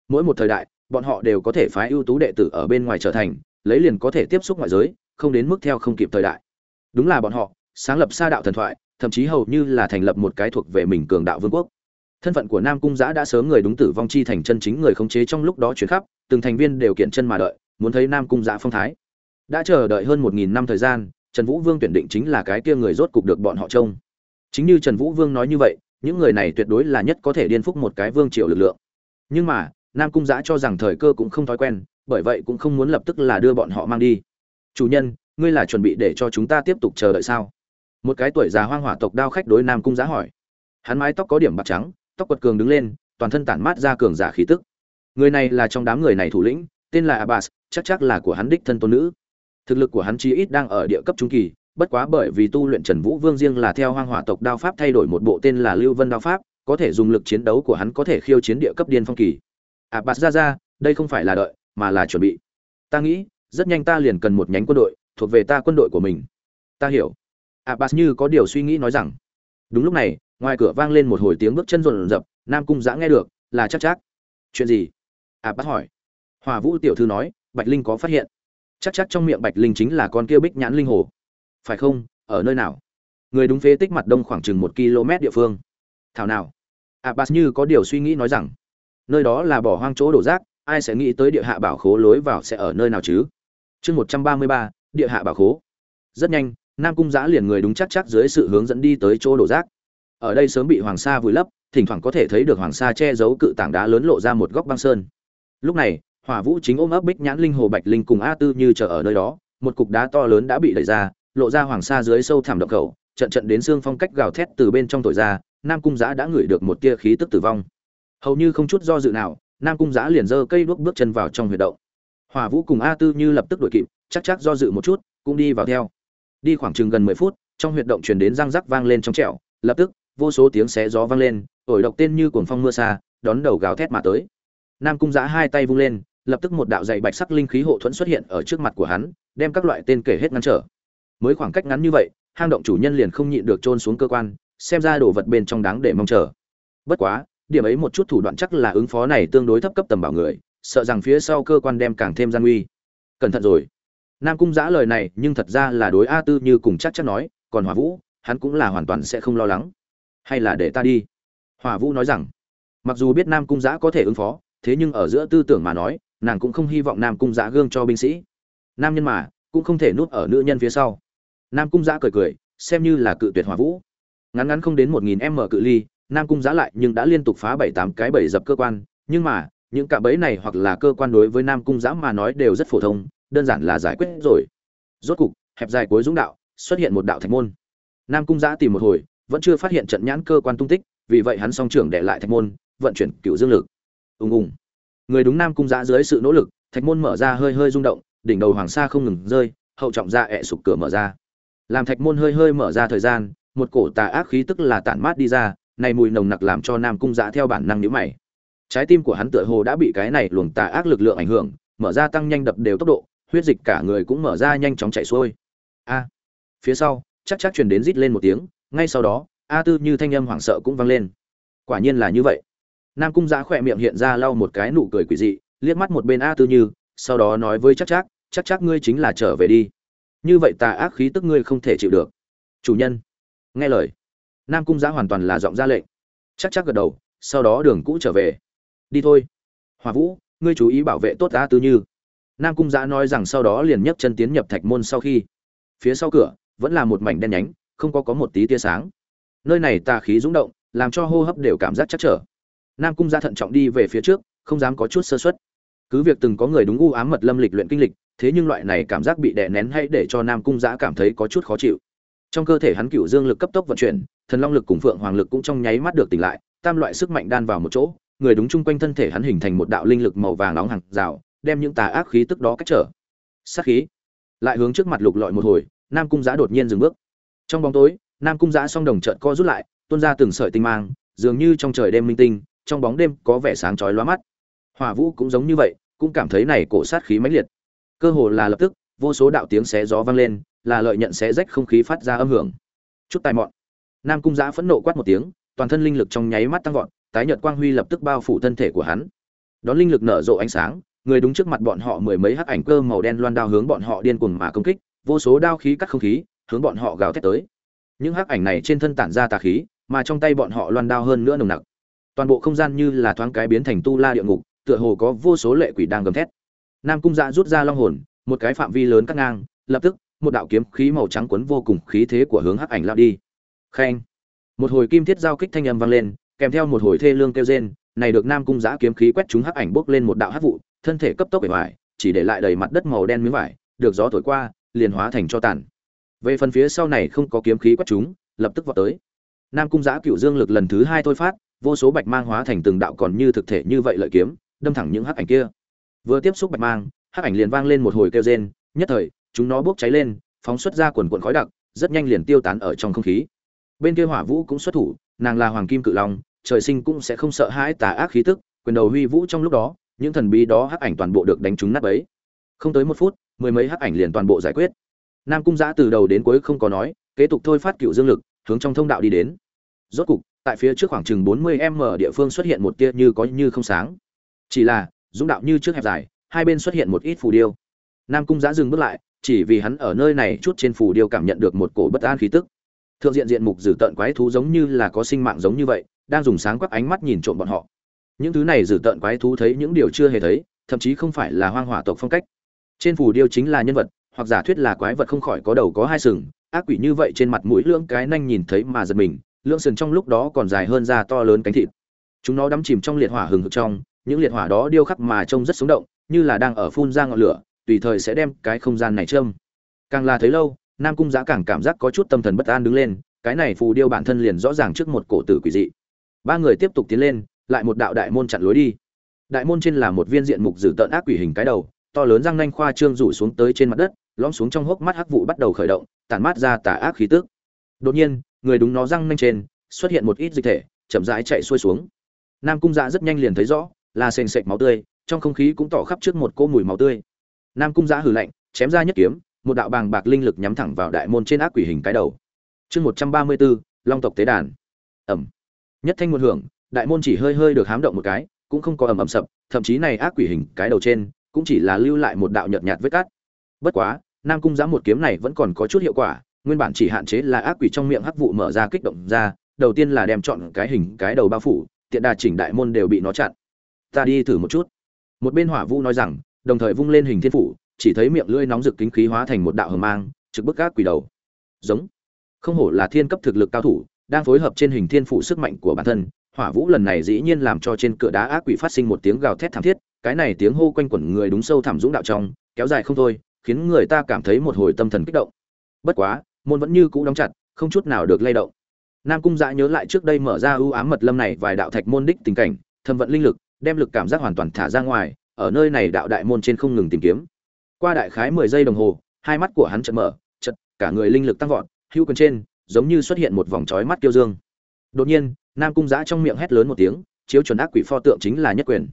Mỗi một thời đại, bọn họ đều có thể phái ưu tú đệ tử ở bên ngoài trở thành, lấy liền có thể tiếp xúc ngoại giới, không đến mức theo không kịp thời đại. Đúng là bọn họ, sáng lập sa đạo thần thoại, thậm chí hầu như là thành lập một cái thuộc về mình cường đạo vương quốc. Thân phận của nam cung giã đã sớm người đúng tử vong chi thành chân chính người khống chế trong lúc đó chuyển khắp, từng thành viên đều kiện chân mà đợi, muốn thấy nam cung giã phong thái. Đã chờ đợi hơn một nghìn năm thời gian trần vũ vương tuyển định chính là cái kia người rốt cục được bọn họ trông. Chính như trần vũ vương nói như vậy, những người này tuyệt đối là nhất có thể điên phúc một cái vương triều lực lượng. Nhưng mà, nam cung giã cho rằng thời cơ cũng không thói quen, bởi vậy cũng không muốn lập tức là đưa bọn họ mang đi. Chủ nhân, ngươi là chuẩn bị để cho chúng ta tiếp tục chờ đợi sao? Một cái tuổi già hoang hỏa tộc đao khách đối nam cung giã hỏi. Hắn mái tóc có điểm bạc trắng, tóc quật cường đứng lên, toàn thân tản mát ra cường giả khí tức. Người này là trong đám người này thủ lĩnh, tên là abbas, chắc chắc là của hắn đích thân tôn nữ thực lực của hắn chí ít đang ở địa cấp trung kỳ, bất quá bởi vì tu luyện trần vũ vương riêng là theo hoang hỏa tộc đao pháp thay đổi một bộ tên là lưu vân đao pháp, có thể dùng lực chiến đấu của hắn có thể khiêu chiến địa cấp điên phong kỳ. À, Abbas ra ra, đây không phải là đợi, mà là chuẩn bị. Ta nghĩ, rất nhanh ta liền cần một nhánh quân đội, thuộc về ta quân đội của mình. Ta hiểu. À, Abbas như có điều suy nghĩ nói rằng, đúng lúc này, ngoài cửa vang lên một hồi tiếng bước chân rộn rập, nam cung giã nghe được, là chắc chắc. Chuyện gì? À, Abbas hỏi. Hòa vũ tiểu thư nói, bạch linh có phát hiện chắc chắc trong miệng bạch linh chính là con kia bích nhãn linh hồ. Phải không? Ở nơi nào? Người đúng phế tích mặt đông khoảng chừng một km địa phương. Thảo nào? Abbas như có điều suy nghĩ nói rằng, nơi đó là bỏ hoang chỗ đổ rác, ai sẽ nghĩ tới địa hạ bảo khố lối vào sẽ ở nơi nào chứ? Chương một trăm ba mươi ba, địa hạ bảo khố. Rất nhanh, nam cung giã liền người đúng chắc chắc dưới sự hướng dẫn đi tới chỗ đổ rác. Ở đây sớm bị hoàng sa vùi lấp, thỉnh thoảng có thể thấy được hoàng sa che giấu cự tảng đá lớn lộ ra một góc băng sơn. Lúc này hỏa vũ chính ôm ấp bích nhãn linh, hồ bạch linh cùng a tư như chờ ở nơi đó. Một cục đá to lớn đã bị đẩy ra, lộ ra hoàng sa dưới sâu thẳm động khẩu, trận trận đến xương phong cách gào thét từ bên trong thổi ra, nam cung giã đã ngửi được một tia khí tức tử vong. Hầu như không chút do dự nào, nam cung giã liền giơ cây đuốc bước chân vào trong huyệt động. Hỏa vũ cùng a tư như lập tức đuổi kịp, chắc chắc do dự một chút, cũng đi vào theo. Đi khoảng chừng gần mười phút, trong huyệt động truyền đến răng rắc vang lên trong trẻo, lập tức, vô số tiếng xé gió vang lên, ổi độc tên như cuồng phong mưa xa, đón đầu gào thét mà tới. Nam cung giã hai tay vung lên lập tức một đạo dày bạch sắc linh khí hộ thuẫn xuất hiện ở trước mặt của hắn, đem các loại tên kể hết ngăn trở. Mới khoảng cách ngắn như vậy, hang động chủ nhân liền không nhịn được trôn xuống cơ quan, xem ra đồ vật bên trong đáng để mong chờ. Bất quá, điểm ấy một chút thủ đoạn chắc là ứng phó này tương đối thấp cấp tầm bảo người, sợ rằng phía sau cơ quan đem càng thêm gian nguy. Cẩn thận rồi. Nam cung giã lời này nhưng thật ra là đối a tư như cùng chắc chắn nói, còn hỏa vũ, hắn cũng là hoàn toàn sẽ không lo lắng. Hay là để ta đi? Hỏa vũ nói rằng, mặc dù biết nam cung giã có thể ứng phó, thế nhưng ở giữa tư tưởng mà nói nàng cũng không hy vọng nam cung giã gương cho binh sĩ. Nam nhân mà, cũng không thể nuốt ở nữ nhân phía sau. Nam cung giã cười cười, xem như là cự tuyệt hỏa vũ. Ngắn ngắn không đến một nghìn m cự ly, nam cung giã lại nhưng đã liên tục phá bảy tám cái bẫy dập cơ quan. Nhưng mà, những cạm bẫy này hoặc là cơ quan đối với nam cung giã mà nói đều rất phổ thông, đơn giản là giải quyết rồi. Rốt cục, hẹp dài cuối dũng đạo, xuất hiện một đạo thạch môn. Nam cung giã tìm một hồi, vẫn chưa phát hiện trận nhãn cơ quan tung tích, vì vậy hắn song trưởng để lại thạch môn, vận chuyển cựu dương lực. Ùng ùng người đúng nam cung giã dưới sự nỗ lực, thạch môn mở ra hơi hơi rung động, đỉnh đầu hoàng sa không ngừng rơi, hậu trọng ra ẹ sụp cửa mở ra. Làm thạch môn hơi hơi mở ra thời gian, một cổ tà ác khí tức là tản mát đi ra, này mùi nồng nặc làm cho nam cung giã theo bản năng nhíu mày. Trái tim của hắn tựa hồ đã bị cái này luồng tà ác lực lượng ảnh hưởng, mở ra tăng nhanh đập đều tốc độ, huyết dịch cả người cũng mở ra nhanh chóng chạy xuôi. A! Phía sau, chắc chắc truyền đến rít lên một tiếng, ngay sau đó, a tư như thanh âm hoảng sợ cũng vang lên. Quả nhiên là như vậy nam cung giã khỏe miệng hiện ra lau một cái nụ cười quỷ dị, liếc mắt một bên a tư như, sau đó nói với chắc chắc chắc chắc ngươi chính là trở về đi. Như vậy tà ác khí tức ngươi không thể chịu được. Chủ nhân. Nghe lời, nam cung giã hoàn toàn là giọng ra lệnh. Chắc chắc gật đầu, sau đó đường cũ trở về. Đi thôi. Hòa vũ, ngươi chú ý bảo vệ tốt a tư như. Nam cung giã nói rằng sau đó liền nhấc chân tiến nhập thạch môn sau khi. Phía sau cửa, vẫn là một mảnh đen nhánh, không có có một tí tia sáng. Nơi này tà khí rúng động, làm cho hô hấp đều cảm giác chắc trở nam cung gia thận trọng đi về phía trước, không dám có chút sơ xuất cứ việc từng có người đúng u ám mật lâm lịch luyện kinh lịch, thế nhưng loại này cảm giác bị đè nén hay để cho nam cung giã cảm thấy có chút khó chịu. Trong cơ thể hắn cựu dương lực cấp tốc vận chuyển, thần long lực cùng phượng hoàng lực cũng trong nháy mắt được tỉnh lại, tam loại sức mạnh đan vào một chỗ, người đúng chung quanh thân thể hắn hình thành một đạo linh lực màu vàng nóng hàng rào, đem những tà ác khí tức đó cách trở. Sát khí. Lại hướng trước mặt lục lọi một hồi, nam cung giã đột nhiên dừng bước. Trong bóng tối, nam cung giã song đồng trợn co rút lại, tuôn ra từng sợi tinh mang, dường như trong trời đêm minh tinh trong bóng đêm có vẻ sáng chói lóa mắt. Hỏa vũ cũng giống như vậy, cũng cảm thấy này cổ sát khí mãnh liệt. Cơ hồ là lập tức, vô số đạo tiếng xé gió vang lên, là lợi nhận xé rách không khí phát ra âm hưởng. Chút tài mọn. Nam cung giã phẫn nộ quát một tiếng, toàn thân linh lực trong nháy mắt tăng vọt, tái nhợt quang huy lập tức bao phủ thân thể của hắn. Đón linh lực nở rộ ánh sáng, người đúng trước mặt bọn họ mười mấy hắc ảnh cơ màu đen loan đao hướng bọn họ điên cuồng mà công kích, vô số đao khí cắt không khí, hướng bọn họ gào thét tới. Những hắc ảnh này trên thân tản ra tà khí, mà trong tay bọn họ loan đao hơn nữa nồng nặc toàn bộ không gian như là thoáng cái biến thành tu la địa ngục, tựa hồ có vô số lệ quỷ đang gầm thét. Nam cung dạ rút ra long hồn, một cái phạm vi lớn cắt ngang, lập tức, một đạo kiếm khí màu trắng quấn vô cùng khí thế của hướng hắc ảnh lao đi. Khen. Một hồi kim thiết giao kích thanh âm vang lên, kèm theo một hồi thê lương kêu rên, này được nam cung giã kiếm khí quét chúng hắc ảnh bốc lên một đạo hắc vụ, thân thể cấp tốc bể vải chỉ để lại đầy mặt đất màu đen miếng vải, được gió thổi qua, liền hóa thành cho tàn. Về phần phía sau này không có kiếm khí quét chúng lập tức vọt tới. Nam cung giã cựu dương lực lần thứ hai thôi phát vô số bạch mang hóa thành từng đạo còn như thực thể như vậy lợi kiếm, đâm thẳng những hắc ảnh kia. Vừa tiếp xúc bạch mang, hắc ảnh liền vang lên một hồi kêu rên, nhất thời, chúng nó bốc cháy lên, phóng xuất ra quần quần khói đặc, rất nhanh liền tiêu tán ở trong không khí. Bên kia hỏa vũ cũng xuất thủ, nàng là hoàng kim cự long, trời sinh cũng sẽ không sợ hãi tà ác khí tức, quyền đầu huy vũ trong lúc đó, những thần bí đó hắc ảnh toàn bộ được đánh trúng nát bấy. Không tới một phút, mười mấy hắc ảnh liền toàn bộ giải quyết. Nam cung giã từ đầu đến cuối không có nói, kế tục thôi phát cựu dương lực, hướng trong thông đạo đi đến. Rốt cục tại phía trước khoảng chừng bốn mươi m địa phương xuất hiện một tia như có như không sáng. Chỉ là, dũng đạo như trước hẹp dài, hai bên xuất hiện một ít phù điêu. Nam cung Giá dừng bước lại, chỉ vì hắn ở nơi này chút trên phù điêu cảm nhận được một cổ bất an khí tức. Thượng diện diện mục dử tợn quái thú giống như là có sinh mạng giống như vậy, đang dùng sáng quắc ánh mắt nhìn trộm bọn họ. Những thứ này dử tợn quái thú thấy những điều chưa hề thấy, thậm chí không phải là hoang hỏa tộc phong cách. Trên phù điêu chính là nhân vật, hoặc giả thuyết là quái vật không khỏi có đầu có hai sừng, ác quỷ như vậy trên mặt mũi lưỡng cái nhanh nhìn thấy mà giật mình lưỡng sừng trong lúc đó còn dài hơn da to lớn cánh thịt. Chúng nó đắm chìm trong liệt hỏa hừng hực trong, những liệt hỏa đó điêu khắc mà trông rất sống động, như là đang ở phun ra ngọn lửa, tùy thời sẽ đem cái không gian này châm. Càng là thấy lâu, nam cung giã càng cảm giác có chút tâm thần bất an đứng lên, cái này phù điêu bản thân liền rõ ràng trước một cổ tử quỷ dị. Ba người tiếp tục tiến lên, lại một đạo đại môn chặn lối đi. Đại môn trên là một viên diện mục dữ tợn ác quỷ hình cái đầu, to lớn răng nanh khoa trương rủ xuống tới trên mặt đất, lõm xuống trong hốc mắt hắc vụ bắt đầu khởi động, tản mát ra tà ác khí tức. Đột nhiên người đúng nó răng nanh trên, xuất hiện một ít dịch thể, chậm rãi chạy xuôi xuống. Nam cung dạ rất nhanh liền thấy rõ, là sền sệt máu tươi, trong không khí cũng tỏ khắp trước một cỗ mùi máu tươi. Nam cung dạ hừ lạnh, chém ra nhất kiếm, một đạo bàng bạc linh lực nhắm thẳng vào đại môn trên ác quỷ hình cái đầu. Chương một trăm ba mươi bốn, long tộc tế đàn. Ẩm. Nhất thanh một hưởng, đại môn chỉ hơi hơi được hám động một cái, cũng không có ầm ầm sập, thậm chí này ác quỷ hình cái đầu trên, cũng chỉ là lưu lại một đạo nhợt nhạt vết cắt. Bất quá, nam cung giá một kiếm này vẫn còn có chút hiệu quả nguyên bản chỉ hạn chế là ác quỷ trong miệng hắc vụ mở ra kích động ra, đầu tiên là đem chọn cái hình, cái đầu bao phủ, tiện đà chỉnh đại môn đều bị nó chặn. Ta đi thử một chút. Một bên hỏa vũ nói rằng, đồng thời vung lên hình thiên phủ, chỉ thấy miệng lưỡi nóng rực kính khí hóa thành một đạo hờ mang, trực bức ác quỷ đầu. Giống. Không hổ là thiên cấp thực lực cao thủ, đang phối hợp trên hình thiên phủ sức mạnh của bản thân, hỏa vũ lần này dĩ nhiên làm cho trên cửa đá ác quỷ phát sinh một tiếng gào thét thảm thiết, cái này tiếng hô quanh quẩn người đúng sâu thẳm dũng đạo trong, kéo dài không thôi, khiến người ta cảm thấy một hồi tâm thần kích động. Bất quá môn vẫn như cũ đóng chặt, không chút nào được lay động. Nam cung dạ nhớ lại trước đây mở ra ưu ám mật lâm này vài đạo thạch môn đích tình cảnh, thâm vận linh lực, đem lực cảm giác hoàn toàn thả ra ngoài, ở nơi này đạo đại môn trên không ngừng tìm kiếm. Qua đại khái mười giây đồng hồ, hai mắt của hắn chợt mở, chợt, cả người linh lực tăng vọt, hữu quần trên, giống như xuất hiện một vòng chói mắt kiêu dương. Đột nhiên, nam cung giã trong miệng hét lớn một tiếng, chiếu chuẩn ác quỷ pho tượng chính là nhất quyền.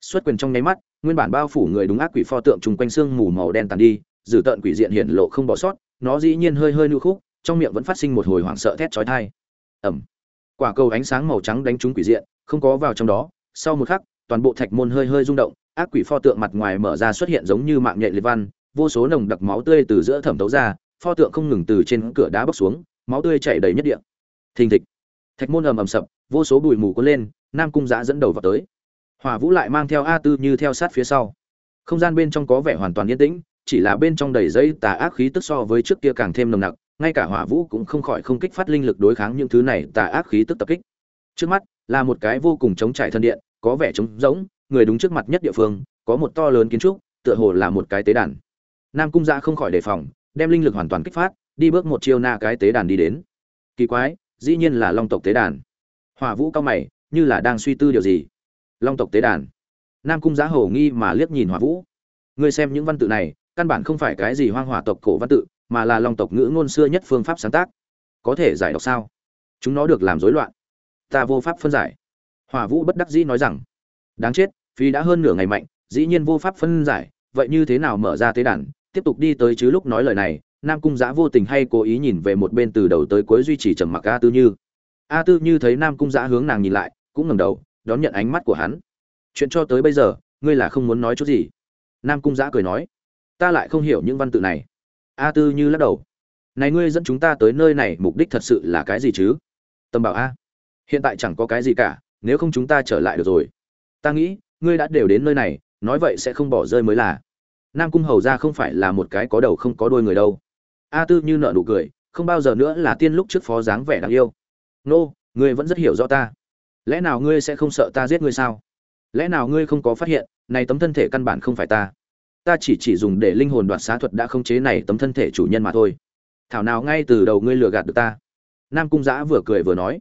Xuất quyền trong nháy mắt, nguyên bản bao phủ người đúng ác quỷ pho tượng trùng quanh xương mù màu đen tàn đi dử tợn quỷ diện hiện lộ không bỏ sót nó dĩ nhiên hơi hơi nụ khúc, trong miệng vẫn phát sinh một hồi hoảng sợ thét chói tai. Ẩm. Quả cầu ánh sáng màu trắng đánh trúng quỷ diện, không có vào trong đó. Sau một khắc, toàn bộ thạch môn hơi hơi rung động, ác quỷ pho tượng mặt ngoài mở ra xuất hiện giống như mạng nhện liệt văn, vô số nồng đặc máu tươi từ giữa thẩm tấu ra, pho tượng không ngừng từ trên cửa đá bốc xuống, máu tươi chảy đầy nhất địa. Thình thịch. Thạch môn ầm ầm sập, vô số bụi mù cuốn lên, nam cung giã dẫn đầu vào tới. Hỏa vũ lại mang theo a tư như theo sát phía sau. Không gian bên trong có vẻ hoàn toàn yên tĩnh chỉ là bên trong đầy dây tà ác khí tức so với trước kia càng thêm nồng nặc, ngay cả hỏa vũ cũng không khỏi không kích phát linh lực đối kháng những thứ này tà ác khí tức tập kích. Trước mắt, là một cái vô cùng chống trải thân điện, có vẻ trống rỗng, người đúng trước mặt nhất địa phương, có một to lớn kiến trúc, tựa hồ là một cái tế đàn. Nam cung dạ không khỏi đề phòng, đem linh lực hoàn toàn kích phát, đi bước một chiêu na cái tế đàn đi đến. Kỳ quái, dĩ nhiên là long tộc tế đàn. Hỏa vũ cao mày, như là đang suy tư điều gì? Long tộc tế đàn. Nam cung giá hầu nghi mà liếc nhìn hỏa vũ. Ngươi xem những văn tự này căn bản không phải cái gì hoang hỏa tộc cổ văn tự, mà là long tộc ngữ ngôn xưa nhất phương pháp sáng tác. Có thể giải đọc sao? Chúng nó được làm rối loạn. Ta vô pháp phân giải. Hỏa vũ bất đắc dĩ nói rằng, đáng chết, phí đã hơn nửa ngày mạnh, dĩ nhiên vô pháp phân giải, vậy như thế nào mở ra tế đàn? Tiếp tục đi tới chứ lúc nói lời này, nam cung giã vô tình hay cố ý nhìn về một bên từ đầu tới cuối duy trì trầm mặc a tư như. A tư như thấy nam cung giã hướng nàng nhìn lại, cũng ngẩng đầu, đón nhận ánh mắt của hắn. Chuyện cho tới bây giờ, ngươi là không muốn nói chút gì? Nam cung giã cười nói ta lại không hiểu những văn tự này. A tư như lắc đầu. Này ngươi dẫn chúng ta tới nơi này mục đích thật sự là cái gì chứ? Tâm bảo a. Hiện tại chẳng có cái gì cả nếu không chúng ta trở lại được rồi. Ta nghĩ ngươi đã đều đến nơi này nói vậy sẽ không bỏ rơi mới là. Nam cung hầu ra không phải là một cái có đầu không có đôi người đâu. A tư như nợ nụ cười không bao giờ nữa là tiên lúc trước phó dáng vẻ đáng yêu. Nô、no, ngươi vẫn rất hiểu rõ ta. Lẽ nào ngươi sẽ không sợ ta giết ngươi sao? Lẽ nào ngươi không có phát hiện này tấm thân thể căn bản không phải ta? Ta chỉ chỉ dùng để linh hồn đoạt xá thuật đã không chế này tấm thân thể chủ nhân mà thôi. Thảo nào ngay từ đầu ngươi lừa gạt được ta? Nam cung giã vừa cười vừa nói.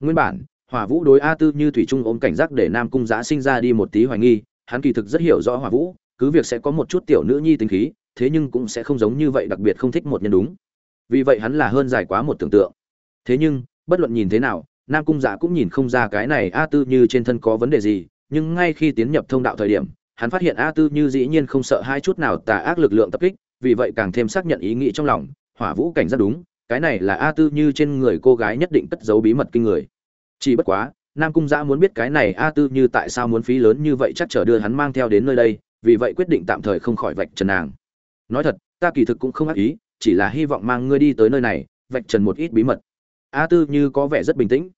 Nguyên bản, hỏa vũ đối a tư như thủy trung ôm cảnh giác để nam cung giã sinh ra đi một tí hoài nghi, hắn kỳ thực rất hiểu rõ hỏa vũ, cứ việc sẽ có một chút tiểu nữ nhi tính khí, thế nhưng cũng sẽ không giống như vậy đặc biệt không thích một nhân đúng. Vì vậy hắn là hơn dài quá một tưởng tượng. Thế nhưng, bất luận nhìn thế nào, nam cung Giá cũng nhìn không ra cái này a tư như trên thân có vấn đề gì, nhưng ngay khi tiến nhập thông đạo thời điểm hắn phát hiện a tư như dĩ nhiên không sợ hai chút nào tà ác lực lượng tập kích, vì vậy càng thêm xác nhận ý nghĩ trong lòng, hỏa vũ cảnh rất đúng, cái này là a tư như trên người cô gái nhất định cất giấu bí mật kinh người. Chỉ bất quá, nam cung giã muốn biết cái này a tư như tại sao muốn phí lớn như vậy chắc chở đưa hắn mang theo đến nơi đây, vì vậy quyết định tạm thời không khỏi vạch trần nàng. Nói thật, ta kỳ thực cũng không ác ý, chỉ là hy vọng mang ngươi đi tới nơi này, vạch trần một ít bí mật. A tư như có vẻ rất bình tĩnh.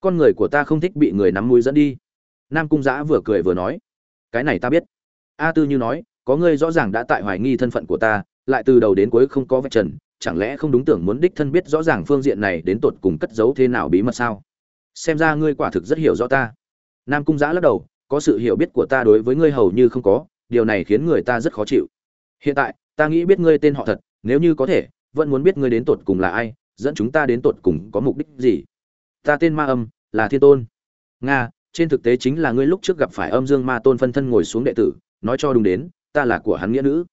Con người của ta không thích bị người nắm mũi dẫn đi. Nam cung giã vừa cười vừa nói cái này ta biết. A tư như nói, có ngươi rõ ràng đã tại hoài nghi thân phận của ta, lại từ đầu đến cuối không có vạch trần, chẳng lẽ không đúng tưởng muốn đích thân biết rõ ràng phương diện này đến tột cùng cất giấu thế nào bí mật sao? Xem ra ngươi quả thực rất hiểu rõ ta. Nam cung giã lắc đầu, có sự hiểu biết của ta đối với ngươi hầu như không có, điều này khiến người ta rất khó chịu. Hiện tại, ta nghĩ biết ngươi tên họ thật, nếu như có thể, vẫn muốn biết ngươi đến tột cùng là ai, dẫn chúng ta đến tột cùng có mục đích gì? Ta tên ma âm, là thiên tôn. Nga trên thực tế chính là ngươi lúc trước gặp phải âm dương ma tôn phân thân ngồi xuống đệ tử, nói cho đúng đến, ta là của hắn nghĩa nữ.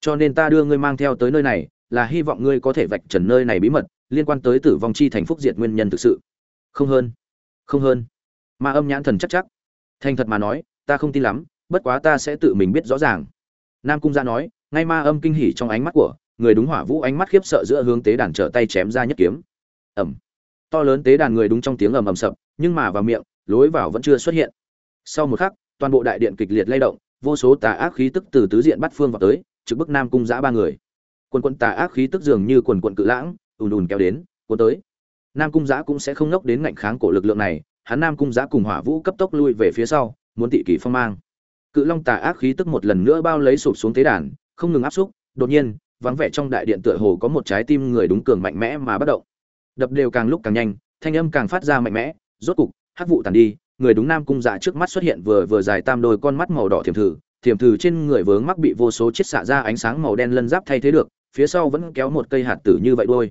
Cho nên ta đưa ngươi mang theo tới nơi này, là hy vọng ngươi có thể vạch trần nơi này bí mật, liên quan tới tử vong chi thành phúc diệt nguyên nhân thực sự. Không hơn. Không hơn. Ma âm nhãn thần chắc chắc. Thành thật mà nói, ta không tin lắm, bất quá ta sẽ tự mình biết rõ ràng. Nam cung gia nói, ngay ma âm kinh hỉ trong ánh mắt của, người đúng hỏa vũ ánh mắt khiếp sợ giữa hướng tế đàn trở tay chém ra nhất kiếm. Ẩm. To lớn tế đàn người đúng trong tiếng ầm ầm sập, nhưng mà vào miệng lối vào vẫn chưa xuất hiện. Sau một khắc, toàn bộ đại điện kịch liệt lay động, vô số tà ác khí tức từ tứ diện bắt phương vào tới, trực bức nam cung giã ba người. Quần quần tà ác khí tức dường như quần quần cự lãng, ùn ùn kéo đến, cuốn tới. Nam cung giã cũng sẽ không nốc đến ngạnh kháng cổ lực lượng này, hắn nam cung giã cùng hỏa vũ cấp tốc lui về phía sau, muốn tị kỳ phong mang. Cự long tà ác khí tức một lần nữa bao lấy sụp xuống tế đàn, không ngừng áp xúc, đột nhiên, vắng vẻ trong đại điện tựa hồ có một trái tim người đúng cường mạnh mẽ mà bất động. Đập đều càng lúc càng nhanh, thanh âm càng phát ra mạnh mẽ, rốt cục hắc vụ tàn đi người đúng nam cung dạ trước mắt xuất hiện vừa vừa dài tam đôi con mắt màu đỏ thiềm thử thiềm thử trên người vướng mắc bị vô số chiết xạ ra ánh sáng màu đen lân giáp thay thế được phía sau vẫn kéo một cây hạt tử như vậy đôi.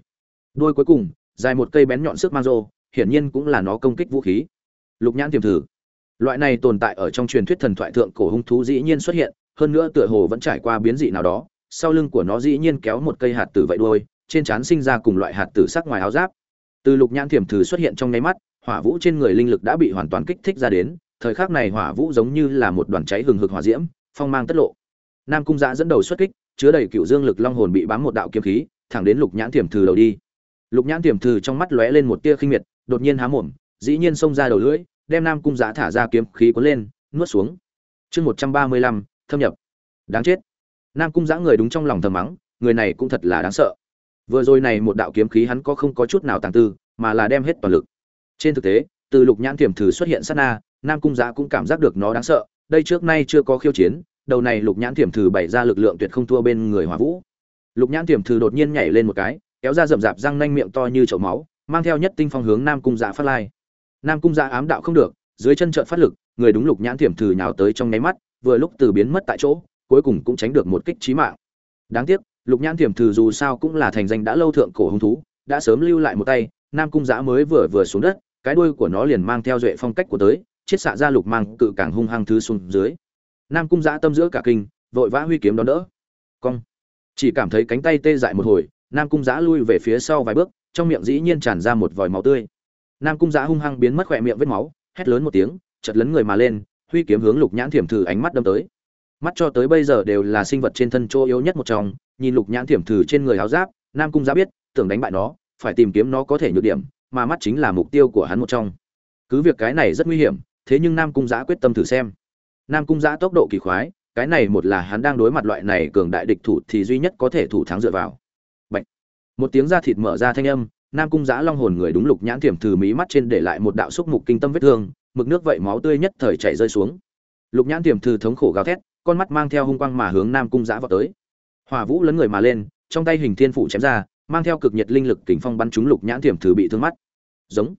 Đôi cuối cùng dài một cây bén nhọn sức mang rô hiển nhiên cũng là nó công kích vũ khí. Lục nhãn thiềm thử. Loại này tồn tại ở trong truyền thuyết thần thoại thượng cổ hung thú dĩ nhiên xuất hiện hơn nữa tựa hồ vẫn trải qua biến dị nào đó sau lưng của nó dĩ nhiên kéo một cây hạt tử vậy đuôi, trên trán sinh ra cùng loại hạt tử sắc ngoài áo giáp. Từ lục nhãn thiểm thử xuất hiện trong nháy mắt, hỏa vũ trên người linh lực đã bị hoàn toàn kích thích ra đến, thời khắc này hỏa vũ giống như là một đoàn cháy hừng hực hỏa diễm, phong mang tất lộ. Nam cung giã dẫn đầu xuất kích, chứa đầy cựu dương lực long hồn bị bám một đạo kiếm khí, thẳng đến lục nhãn thiểm thử đầu đi. Lục nhãn thiểm thử trong mắt lóe lên một tia khinh miệt, đột nhiên há mồm, dĩ nhiên xông ra đầu lưỡi, đem Nam cung giã thả ra kiếm khí cuốn lên, nuốt xuống. Chương 135, thâm nhập. Đáng chết nam cung giã người đúng trong lòng thầm mắng người này cũng thật là đáng sợ vừa rồi này một đạo kiếm khí hắn có không có chút nào tàng tư mà là đem hết toàn lực trên thực tế từ lục nhãn thiểm thử xuất hiện sát na nam cung giã cũng cảm giác được nó đáng sợ. Đây trước nay chưa có khiêu chiến đầu này lục nhãn thiểm thử bày ra lực lượng tuyệt không thua bên người hỏa vũ. Lục nhãn thiểm thử đột nhiên nhảy lên một cái kéo ra rậm rạp răng nanh miệng to như chậu máu mang theo nhất tinh phong hướng nam cung giã phát lai. Nam cung giã ám đạo không được dưới chân trợn phát lực người đúng lục nhãn thiểm thử nhào tới trong nháy mắt vừa lúc từ biến mất tại chỗ cuối cùng cũng tránh được một kích chí mạng. Đáng tiếc, Lục Nhãn thiểm Thử dù sao cũng là thành danh đã lâu thượng cổ hung thú, đã sớm lưu lại một tay, Nam Cung Giã mới vừa vừa xuống đất, cái đuôi của nó liền mang theo duệ phong cách của tới, chiết xạ ra lục mang cự càng hung hăng thứ xuống dưới. Nam Cung Giã tâm giữa cả kinh, vội vã huy kiếm đón đỡ. Cong. Chỉ cảm thấy cánh tay tê dại một hồi, Nam Cung Giã lui về phía sau vài bước, trong miệng dĩ nhiên tràn ra một vòi máu tươi. Nam Cung Giã hung hăng biến mất khỏe miệng vết máu, hét lớn một tiếng, chật lấn người mà lên, huy kiếm hướng Lục Nhãn Thiểm Thử ánh mắt đâm tới mắt cho tới bây giờ đều là sinh vật trên thân chỗ yếu nhất một trong nhìn lục nhãn thiểm thử trên người háo giáp nam cung giã biết tưởng đánh bại nó phải tìm kiếm nó có thể nhược điểm mà mắt chính là mục tiêu của hắn một trong. Cứ việc cái này rất nguy hiểm, thế nhưng nam cung giã quyết tâm thử xem. Nam cung giã tốc độ kỳ khoái, cái này một là hắn đang đối mặt loại này cường đại địch thủ thì duy nhất có thể thủ thắng dựa vào. Bạch. một tiếng da thịt mở ra thanh âm, nam cung giã long hồn người đúng lục nhãn thiểm thử mí mắt trên để lại một đạo xúc mục kinh tâm vết thương, mực nước vậy máu tươi nhất thời chảy rơi xuống. Lục nhãn thiểm thử thống khổ gào thét, con mắt mang theo hung quang mà hướng nam cung giã vào tới. Hỏa vũ lấn người mà lên, trong tay hình thiên phủ chém ra mang theo cực nhiệt linh lực kình phong bắn trúng lục nhãn thiểm thử bị thương mắt. Giống.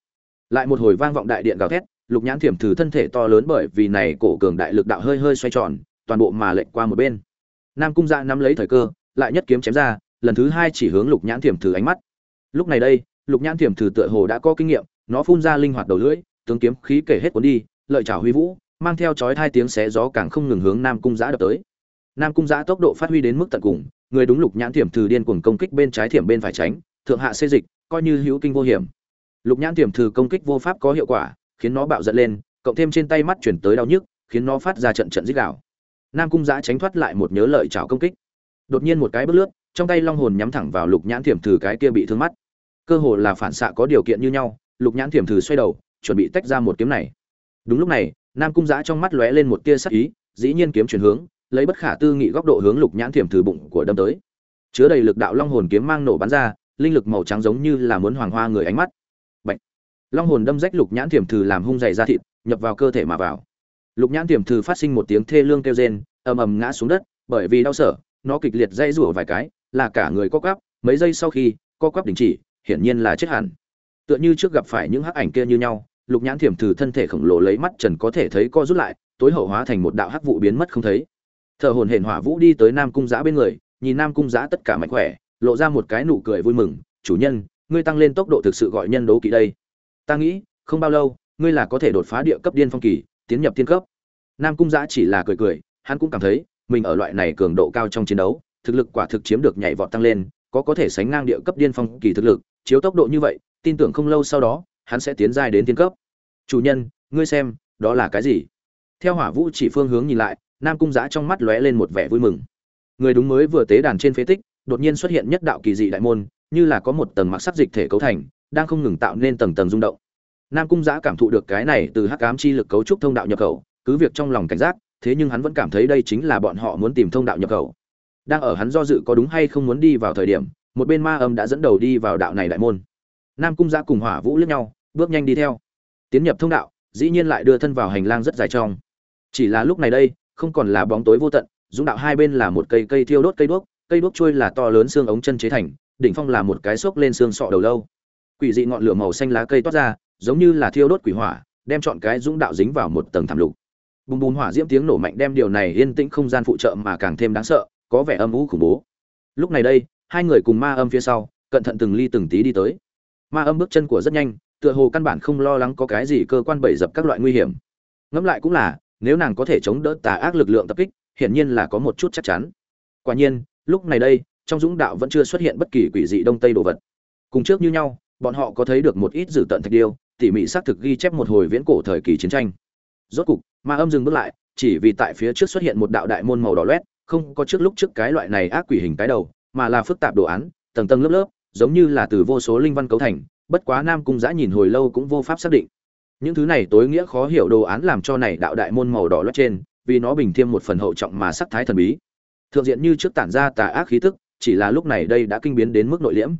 Lại một hồi vang vọng đại điện gào thét, lục nhãn thiểm thử thân thể to lớn bởi vì này cổ cường đại lực đạo hơi hơi xoay tròn, toàn bộ mà lệnh qua một bên. Nam cung dạ nắm lấy thời cơ, lại nhất kiếm chém ra, lần thứ hai chỉ hướng lục nhãn thiểm thử ánh mắt. Lúc này đây, lục nhãn thiểm thử tựa hồ đã có kinh nghiệm, nó phun ra linh hoạt đầu lưỡi, tướng kiếm khí kể hết cuốn đi, lợi chảo huy vũ, mang theo chói hai tiếng xé gió càng không ngừng hướng Nam Cung Giã đập tới. Nam Cung Giã tốc độ phát huy đến mức tận cùng, người đúng lục nhãn thiểm thử điên cuồng công kích bên trái thiểm bên phải tránh, thượng hạ xê dịch, coi như hữu kinh vô hiểm. Lục nhãn thiểm thử công kích vô pháp có hiệu quả, khiến nó bạo giận lên, cộng thêm trên tay mắt chuyển tới đau nhức, khiến nó phát ra trận trận dích gào. Nam Cung Giã tránh thoát lại một nhớ lợi chảo công kích. Đột nhiên một cái bước lướt, trong tay long hồn nhắm thẳng vào lục nhãn thiểm thử cái kia bị thương mắt. Cơ hồ là phản xạ có điều kiện như nhau, lục nhãn thiểm thử xoay đầu, chuẩn bị tách ra một kiếm này. Đúng lúc này, nam cung giã trong mắt lóe lên một tia sắc ý dĩ nhiên kiếm chuyển hướng lấy bất khả tư nghị góc độ hướng lục nhãn thiểm thử bụng của đâm tới. Chứa đầy lực đạo long hồn kiếm mang nổ bắn ra, linh lực màu trắng giống như là muốn hoàng hoa người ánh mắt. Bạch. long hồn đâm rách lục nhãn thiểm thử làm hung dày ra thịt, nhập vào cơ thể mà vào. Lục nhãn thiểm thử phát sinh một tiếng thê lương kêu rên, ầm ầm ngã xuống đất, bởi vì đau sở nó kịch liệt dây rủa vài cái, là cả người co quắp, mấy giây sau khi, co quắp đình chỉ, hiển nhiên là chết hẳn. Tựa như trước gặp phải những hắc ảnh kia như nhau, lục nhãn thiểm thử thân thể khổng lồ lấy mắt trần có thể thấy co rút lại, tối hậu hóa thành một đạo hắc vụ biến mất không thấy thở hồn hển hỏa vũ đi tới nam cung giã bên người, nhìn nam cung giã tất cả mạnh khỏe, lộ ra một cái nụ cười vui mừng, chủ nhân, ngươi tăng lên tốc độ thực sự gọi nhân đấu kỵ đây. Ta nghĩ, không bao lâu, ngươi là có thể đột phá địa cấp điên phong kỳ, tiến nhập thiên cấp. Nam cung giã chỉ là cười cười, hắn cũng cảm thấy, mình ở loại này cường độ cao trong chiến đấu, thực lực quả thực chiếm được nhảy vọt tăng lên, có có thể sánh ngang địa cấp điên phong kỳ thực lực, chiếu tốc độ như vậy, tin tưởng không lâu sau đó, hắn sẽ tiến dài đến thiên cấp. Chủ nhân, ngươi xem, đó là cái gì? Theo hỏa vũ chỉ phương hướng nhìn lại nam cung giã trong mắt lóe lên một vẻ vui mừng. Người đúng mới vừa tế đàn trên phế tích, đột nhiên xuất hiện nhất đạo kỳ dị đại môn, như là có một tầng mặc sắc dịch thể cấu thành, đang không ngừng tạo nên tầng tầng rung động. Nam cung giã cảm thụ được cái này từ hắc ám chi lực cấu trúc thông đạo nhập khẩu, cứ việc trong lòng cảnh giác, thế nhưng hắn vẫn cảm thấy đây chính là bọn họ muốn tìm thông đạo nhập khẩu. Đang ở hắn do dự có đúng hay không muốn đi vào thời điểm, một bên ma âm đã dẫn đầu đi vào đạo này đại môn. Nam cung giã cùng hỏa vũ lướt nhau, bước nhanh đi theo. Tiến nhập thông đạo, dĩ nhiên lại đưa thân vào hành lang rất dài trong. Chỉ là lúc này đây không còn là bóng tối vô tận, dũng đạo hai bên là một cây cây thiêu đốt cây đuốc cây đuốc trôi là to lớn xương ống chân chế thành, đỉnh phong là một cái xốc lên xương sọ đầu lâu. Quỷ dị ngọn lửa màu xanh lá cây toát ra, giống như là thiêu đốt quỷ hỏa, đem chọn cái dũng đạo dính vào một tầng thảm lục. Bùm bùm hỏa diễm tiếng nổ mạnh đem điều này yên tĩnh không gian phụ trợ mà càng thêm đáng sợ, có vẻ âm u khủng bố. Lúc này đây, hai người cùng ma âm phía sau, cẩn thận từng ly từng tí đi tới. Ma âm bước chân của rất nhanh, tựa hồ căn bản không lo lắng có cái gì cơ quan bẩy dập các loại nguy hiểm. Ngẫm lại cũng là nếu nàng có thể chống đỡ tà ác lực lượng tập kích, hiển nhiên là có một chút chắc chắn. Quả nhiên, lúc này đây, trong dũng đạo vẫn chưa xuất hiện bất kỳ quỷ dị đông tây đồ vật. Cùng trước như nhau, bọn họ có thấy được một ít dử tận thạch điêu, tỉ mỉ xác thực ghi chép một hồi viễn cổ thời kỳ chiến tranh. Rốt cục, ma âm dừng bước lại, chỉ vì tại phía trước xuất hiện một đạo đại môn màu đỏ loét, không có trước lúc trước cái loại này ác quỷ hình cái đầu, mà là phức tạp đồ án, tầng tầng lớp lớp, giống như là từ vô số linh văn cấu thành, bất quá nam cung giã nhìn hồi lâu cũng vô pháp xác định những thứ này tối nghĩa khó hiểu đồ án làm cho này đạo đại môn màu đỏ lót trên, vì nó bình thêm một phần hậu trọng mà sắc thái thần bí. Thượng diện như trước tản ra tà ác khí tức, chỉ là lúc này đây đã kinh biến đến mức nội liễm.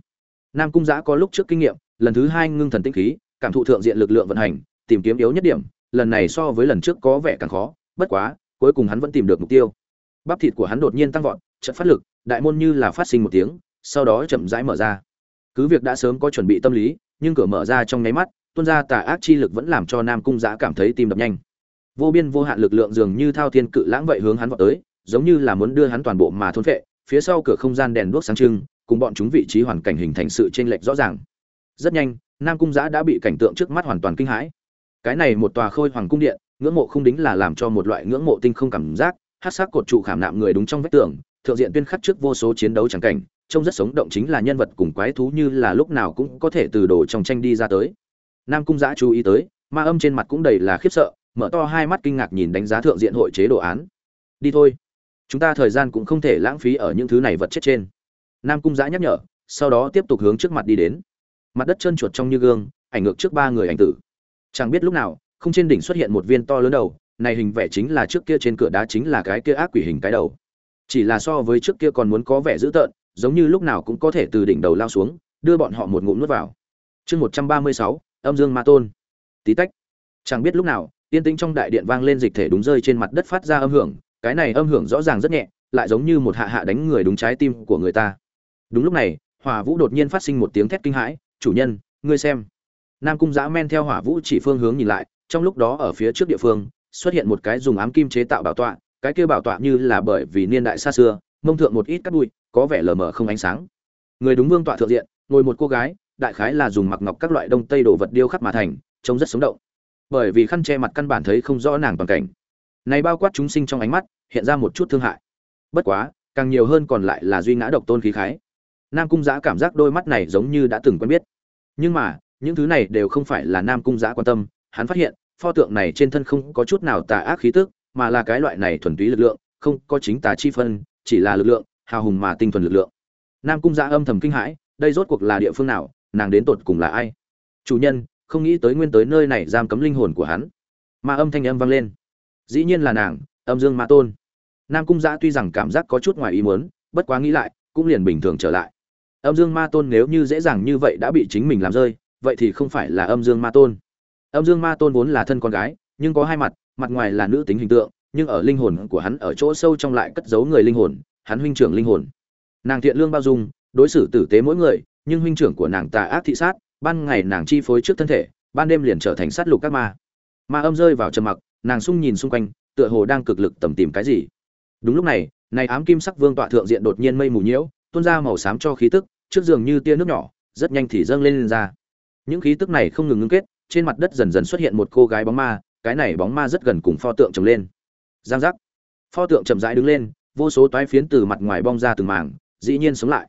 Nam cung giã có lúc trước kinh nghiệm, lần thứ hai ngưng thần tinh khí, cảm thụ thượng diện lực lượng vận hành, tìm kiếm yếu nhất điểm, lần này so với lần trước có vẻ càng khó, bất quá, cuối cùng hắn vẫn tìm được mục tiêu. Bắp thịt của hắn đột nhiên tăng vọt trận phát lực, đại môn như là phát sinh một tiếng, sau đó chậm rãi mở ra. Cứ việc đã sớm có chuẩn bị tâm lý, nhưng cửa mở ra trong nháy mắt tuôn ra tà ác chi lực vẫn làm cho nam cung giã cảm thấy tim đập nhanh. Vô biên vô hạn lực lượng dường như thao thiên cự lãng vậy hướng hắn vọt tới, giống như là muốn đưa hắn toàn bộ mà thôn phệ, phía sau cửa không gian đèn đuốc sáng trưng, cùng bọn chúng vị trí hoàn cảnh hình thành sự chênh lệch rõ ràng. Rất nhanh, nam cung giã đã bị cảnh tượng trước mắt hoàn toàn kinh hãi. Cái này một tòa khôi hoàng cung điện, ngưỡng mộ không đính là làm cho một loại ngưỡng mộ tinh không cảm giác hát sắc cột trụ khảm nạm người đúng trong vách tường, thượng diện tuyên khắc trước vô số chiến đấu trắng cảnh, trông rất sống động chính là nhân vật cùng quái thú như là lúc nào cũng có thể từ đồ trong tranh đi ra tới nam cung giã chú ý tới, ma âm trên mặt cũng đầy là khiếp sợ, mở to hai mắt kinh ngạc nhìn đánh giá thượng diện hội chế đồ án. Đi thôi. Chúng ta thời gian cũng không thể lãng phí ở những thứ này vật chết trên. Nam cung giã nhắc nhở, sau đó tiếp tục hướng trước mặt đi đến. Mặt đất trơn chuột trong như gương, ảnh ngược trước ba người ảnh tử. Chẳng biết lúc nào, không trên đỉnh xuất hiện một viên to lớn đầu, này hình vẽ chính là trước kia trên cửa đá chính là cái kia ác quỷ hình cái đầu. Chỉ là so với trước kia còn muốn có vẻ dữ tợn, giống như lúc nào cũng có thể từ đỉnh đầu lao xuống, đưa bọn họ một ngụm nuốt vào. Chương một trăm ba mươi sáu âm dương ma tôn. Tí tách. Chẳng biết lúc nào yên tĩnh trong đại điện vang lên dịch thể đúng rơi trên mặt đất phát ra âm hưởng, cái này âm hưởng rõ ràng rất nhẹ, lại giống như một hạ hạ đánh người đúng trái tim của người ta. Đúng lúc này, hỏa vũ đột nhiên phát sinh một tiếng thét kinh hãi, chủ nhân, ngươi xem. Nam cung giã men theo hỏa vũ chỉ phương hướng nhìn lại, trong lúc đó ở phía trước địa phương, xuất hiện một cái dùng ám kim chế tạo bảo tọa, cái kia bảo tọa như là bởi vì niên đại xa xưa, mông thượng một ít cắt bụi, có vẻ lờ mờ không ánh sáng. Người đúng vương tọa thượng diện, ngồi một cô gái đại khái là dùng mặc ngọc các loại đông tây đồ vật điêu khắc mà thành, trông rất sống động. Bởi vì khăn che mặt căn bản thấy không rõ nàng toàn cảnh. Này bao quát chúng sinh trong ánh mắt, hiện ra một chút thương hại. Bất quá, càng nhiều hơn còn lại là duy ngã độc tôn khí khái. Nam cung giã cảm giác đôi mắt này giống như đã từng quen biết. Nhưng mà, những thứ này đều không phải là nam cung giã quan tâm, hắn phát hiện, pho tượng này trên thân không có chút nào tà ác khí tức, mà là cái loại này thuần túy lực lượng, không có chính tà chi phân, chỉ là lực lượng, hào hùng mà tinh thuần lực lượng. Nam cung giã âm thầm kinh hãi, đây rốt cuộc là địa phương nào nàng đến tột cùng là ai? Chủ nhân, không nghĩ tới nguyên tới nơi này giam cấm linh hồn của hắn. Mà âm thanh âm vang lên. Dĩ nhiên là nàng, âm dương ma tôn. Nam cung giã tuy rằng cảm giác có chút ngoài ý muốn, bất quá nghĩ lại, cũng liền bình thường trở lại. Âm dương ma tôn nếu như dễ dàng như vậy đã bị chính mình làm rơi, vậy thì không phải là âm dương ma tôn. Âm dương ma tôn vốn là thân con gái, nhưng có hai mặt mặt ngoài là nữ tính hình tượng, nhưng ở linh hồn của hắn ở chỗ sâu trong lại cất giấu người linh hồn, hắn huynh trưởng linh hồn. Nàng thiện lương bao dung, đối xử tử tế mỗi người nhưng huynh trưởng của nàng tà ác thị sát ban ngày nàng chi phối trước thân thể ban đêm liền trở thành sát lục các ma. Ma âm rơi vào trầm mặc nàng sung nhìn xung quanh tựa hồ đang cực lực tầm tìm cái gì. Đúng lúc này này ám kim sắc vương tọa thượng diện đột nhiên mây mù nhiễu tuôn ra màu xám cho khí tức trước giường như tia nước nhỏ rất nhanh thì dâng lên, lên ra. Những khí tức này không ngừng ngưng kết trên mặt đất dần dần xuất hiện một cô gái bóng ma cái này bóng ma rất gần cùng pho tượng trồng lên. Giang giác. Pho tượng chậm rãi đứng lên vô số toái phiến từ mặt ngoài bong ra từng mảng dĩ nhiên sống lại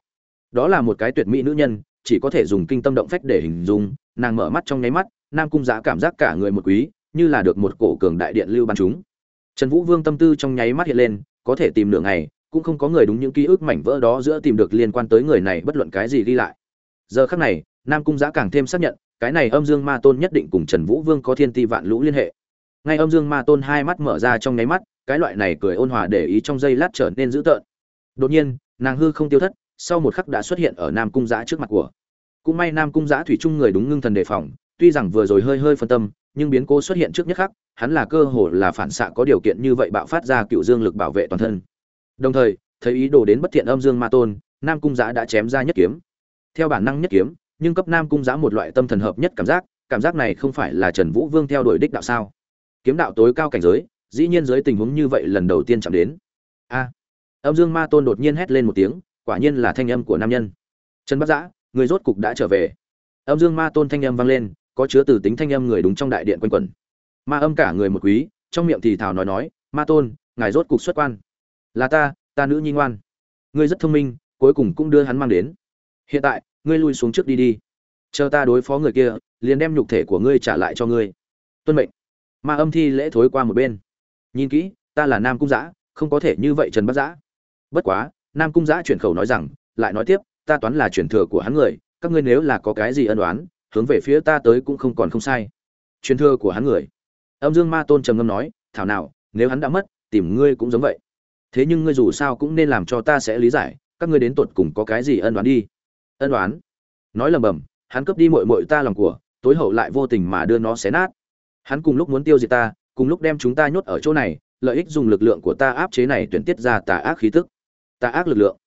đó là một cái tuyệt mỹ nữ nhân, chỉ có thể dùng kinh tâm động phách để hình dung, nàng mở mắt trong nháy mắt, nam cung giã cảm giác cả người một quý, như là được một cổ cường đại điện lưu ban chúng. Trần vũ vương tâm tư trong nháy mắt hiện lên, có thể tìm nửa ngày, cũng không có người đúng những ký ức mảnh vỡ đó giữa tìm được liên quan tới người này bất luận cái gì ghi lại. Giờ khắc này, nam cung giã càng thêm xác nhận, cái này âm dương ma tôn nhất định cùng trần vũ vương có thiên ti vạn lũ liên hệ. Ngay âm dương ma tôn hai mắt mở ra trong nháy mắt, cái loại này cười ôn hòa để ý trong giây lát trở nên dữ tợn. Đột nhiên, nàng hư không tiêu thất sau một khắc đã xuất hiện ở nam cung giã trước mặt của. Cũng may nam cung giã thủy chung người đúng ngưng thần đề phòng, tuy rằng vừa rồi hơi hơi phân tâm, nhưng biến cố xuất hiện trước nhất khắc, hắn là cơ hồ là phản xạ có điều kiện như vậy bạo phát ra cựu dương lực bảo vệ toàn thân. Đồng thời, thấy ý đồ đến bất thiện âm dương ma tôn, nam cung giã đã chém ra nhất kiếm. Theo bản năng nhất kiếm, nhưng cấp nam cung giã một loại tâm thần hợp nhất cảm giác cảm giác này không phải là trần vũ vương theo đuổi đích đạo sao? Kiếm đạo tối cao cảnh giới, dĩ nhiên dưới tình huống như vậy lần đầu tiên chạm đến. A! Âm dương ma tôn đột nhiên hét lên một tiếng quả nhiên là thanh âm của nam nhân. Trần bắc giã, người rốt cục đã trở về. Âm dương ma tôn thanh âm vang lên, có chứa từ tính thanh âm người đúng trong đại điện quanh quẩn. Ma âm cả người một quý, trong miệng thì thào nói nói, ma tôn, ngài rốt cục xuất quan. Là ta ta nữ nhi ngoan. Ngươi rất thông minh, cuối cùng cũng đưa hắn mang đến. Hiện tại, ngươi lui xuống trước đi đi. Chờ ta đối phó người kia, liền đem nhục thể của ngươi trả lại cho ngươi. Tuân mệnh. Ma âm thi lễ thối qua một bên. Nhìn kỹ, ta là nam cung giã, không có thể như vậy trần bắc giã. Bất quá nam cung giã chuyển khẩu nói rằng, lại nói tiếp, ta toán là chuyển thừa của hắn người, các ngươi nếu là có cái gì ân đoán hướng về phía ta tới cũng không còn không sai. Truyền thừa của hắn người. Âm dương ma tôn trầm ngâm nói, thảo nào, nếu hắn đã mất, tìm ngươi cũng giống vậy. Thế nhưng ngươi dù sao cũng nên làm cho ta sẽ lý giải, các ngươi đến tột cùng có cái gì ân đoán đi. Ân đoán nói lầm bầm, hắn cướp đi mội mội ta lòng của, tối hậu lại vô tình mà đưa nó xé nát. Hắn cùng lúc muốn tiêu diệt ta, cùng lúc đem chúng ta nhốt ở chỗ này, lợi ích dùng lực lượng của ta áp chế này tuyển tiết ra tà ác khí tức tà ác lực lượng.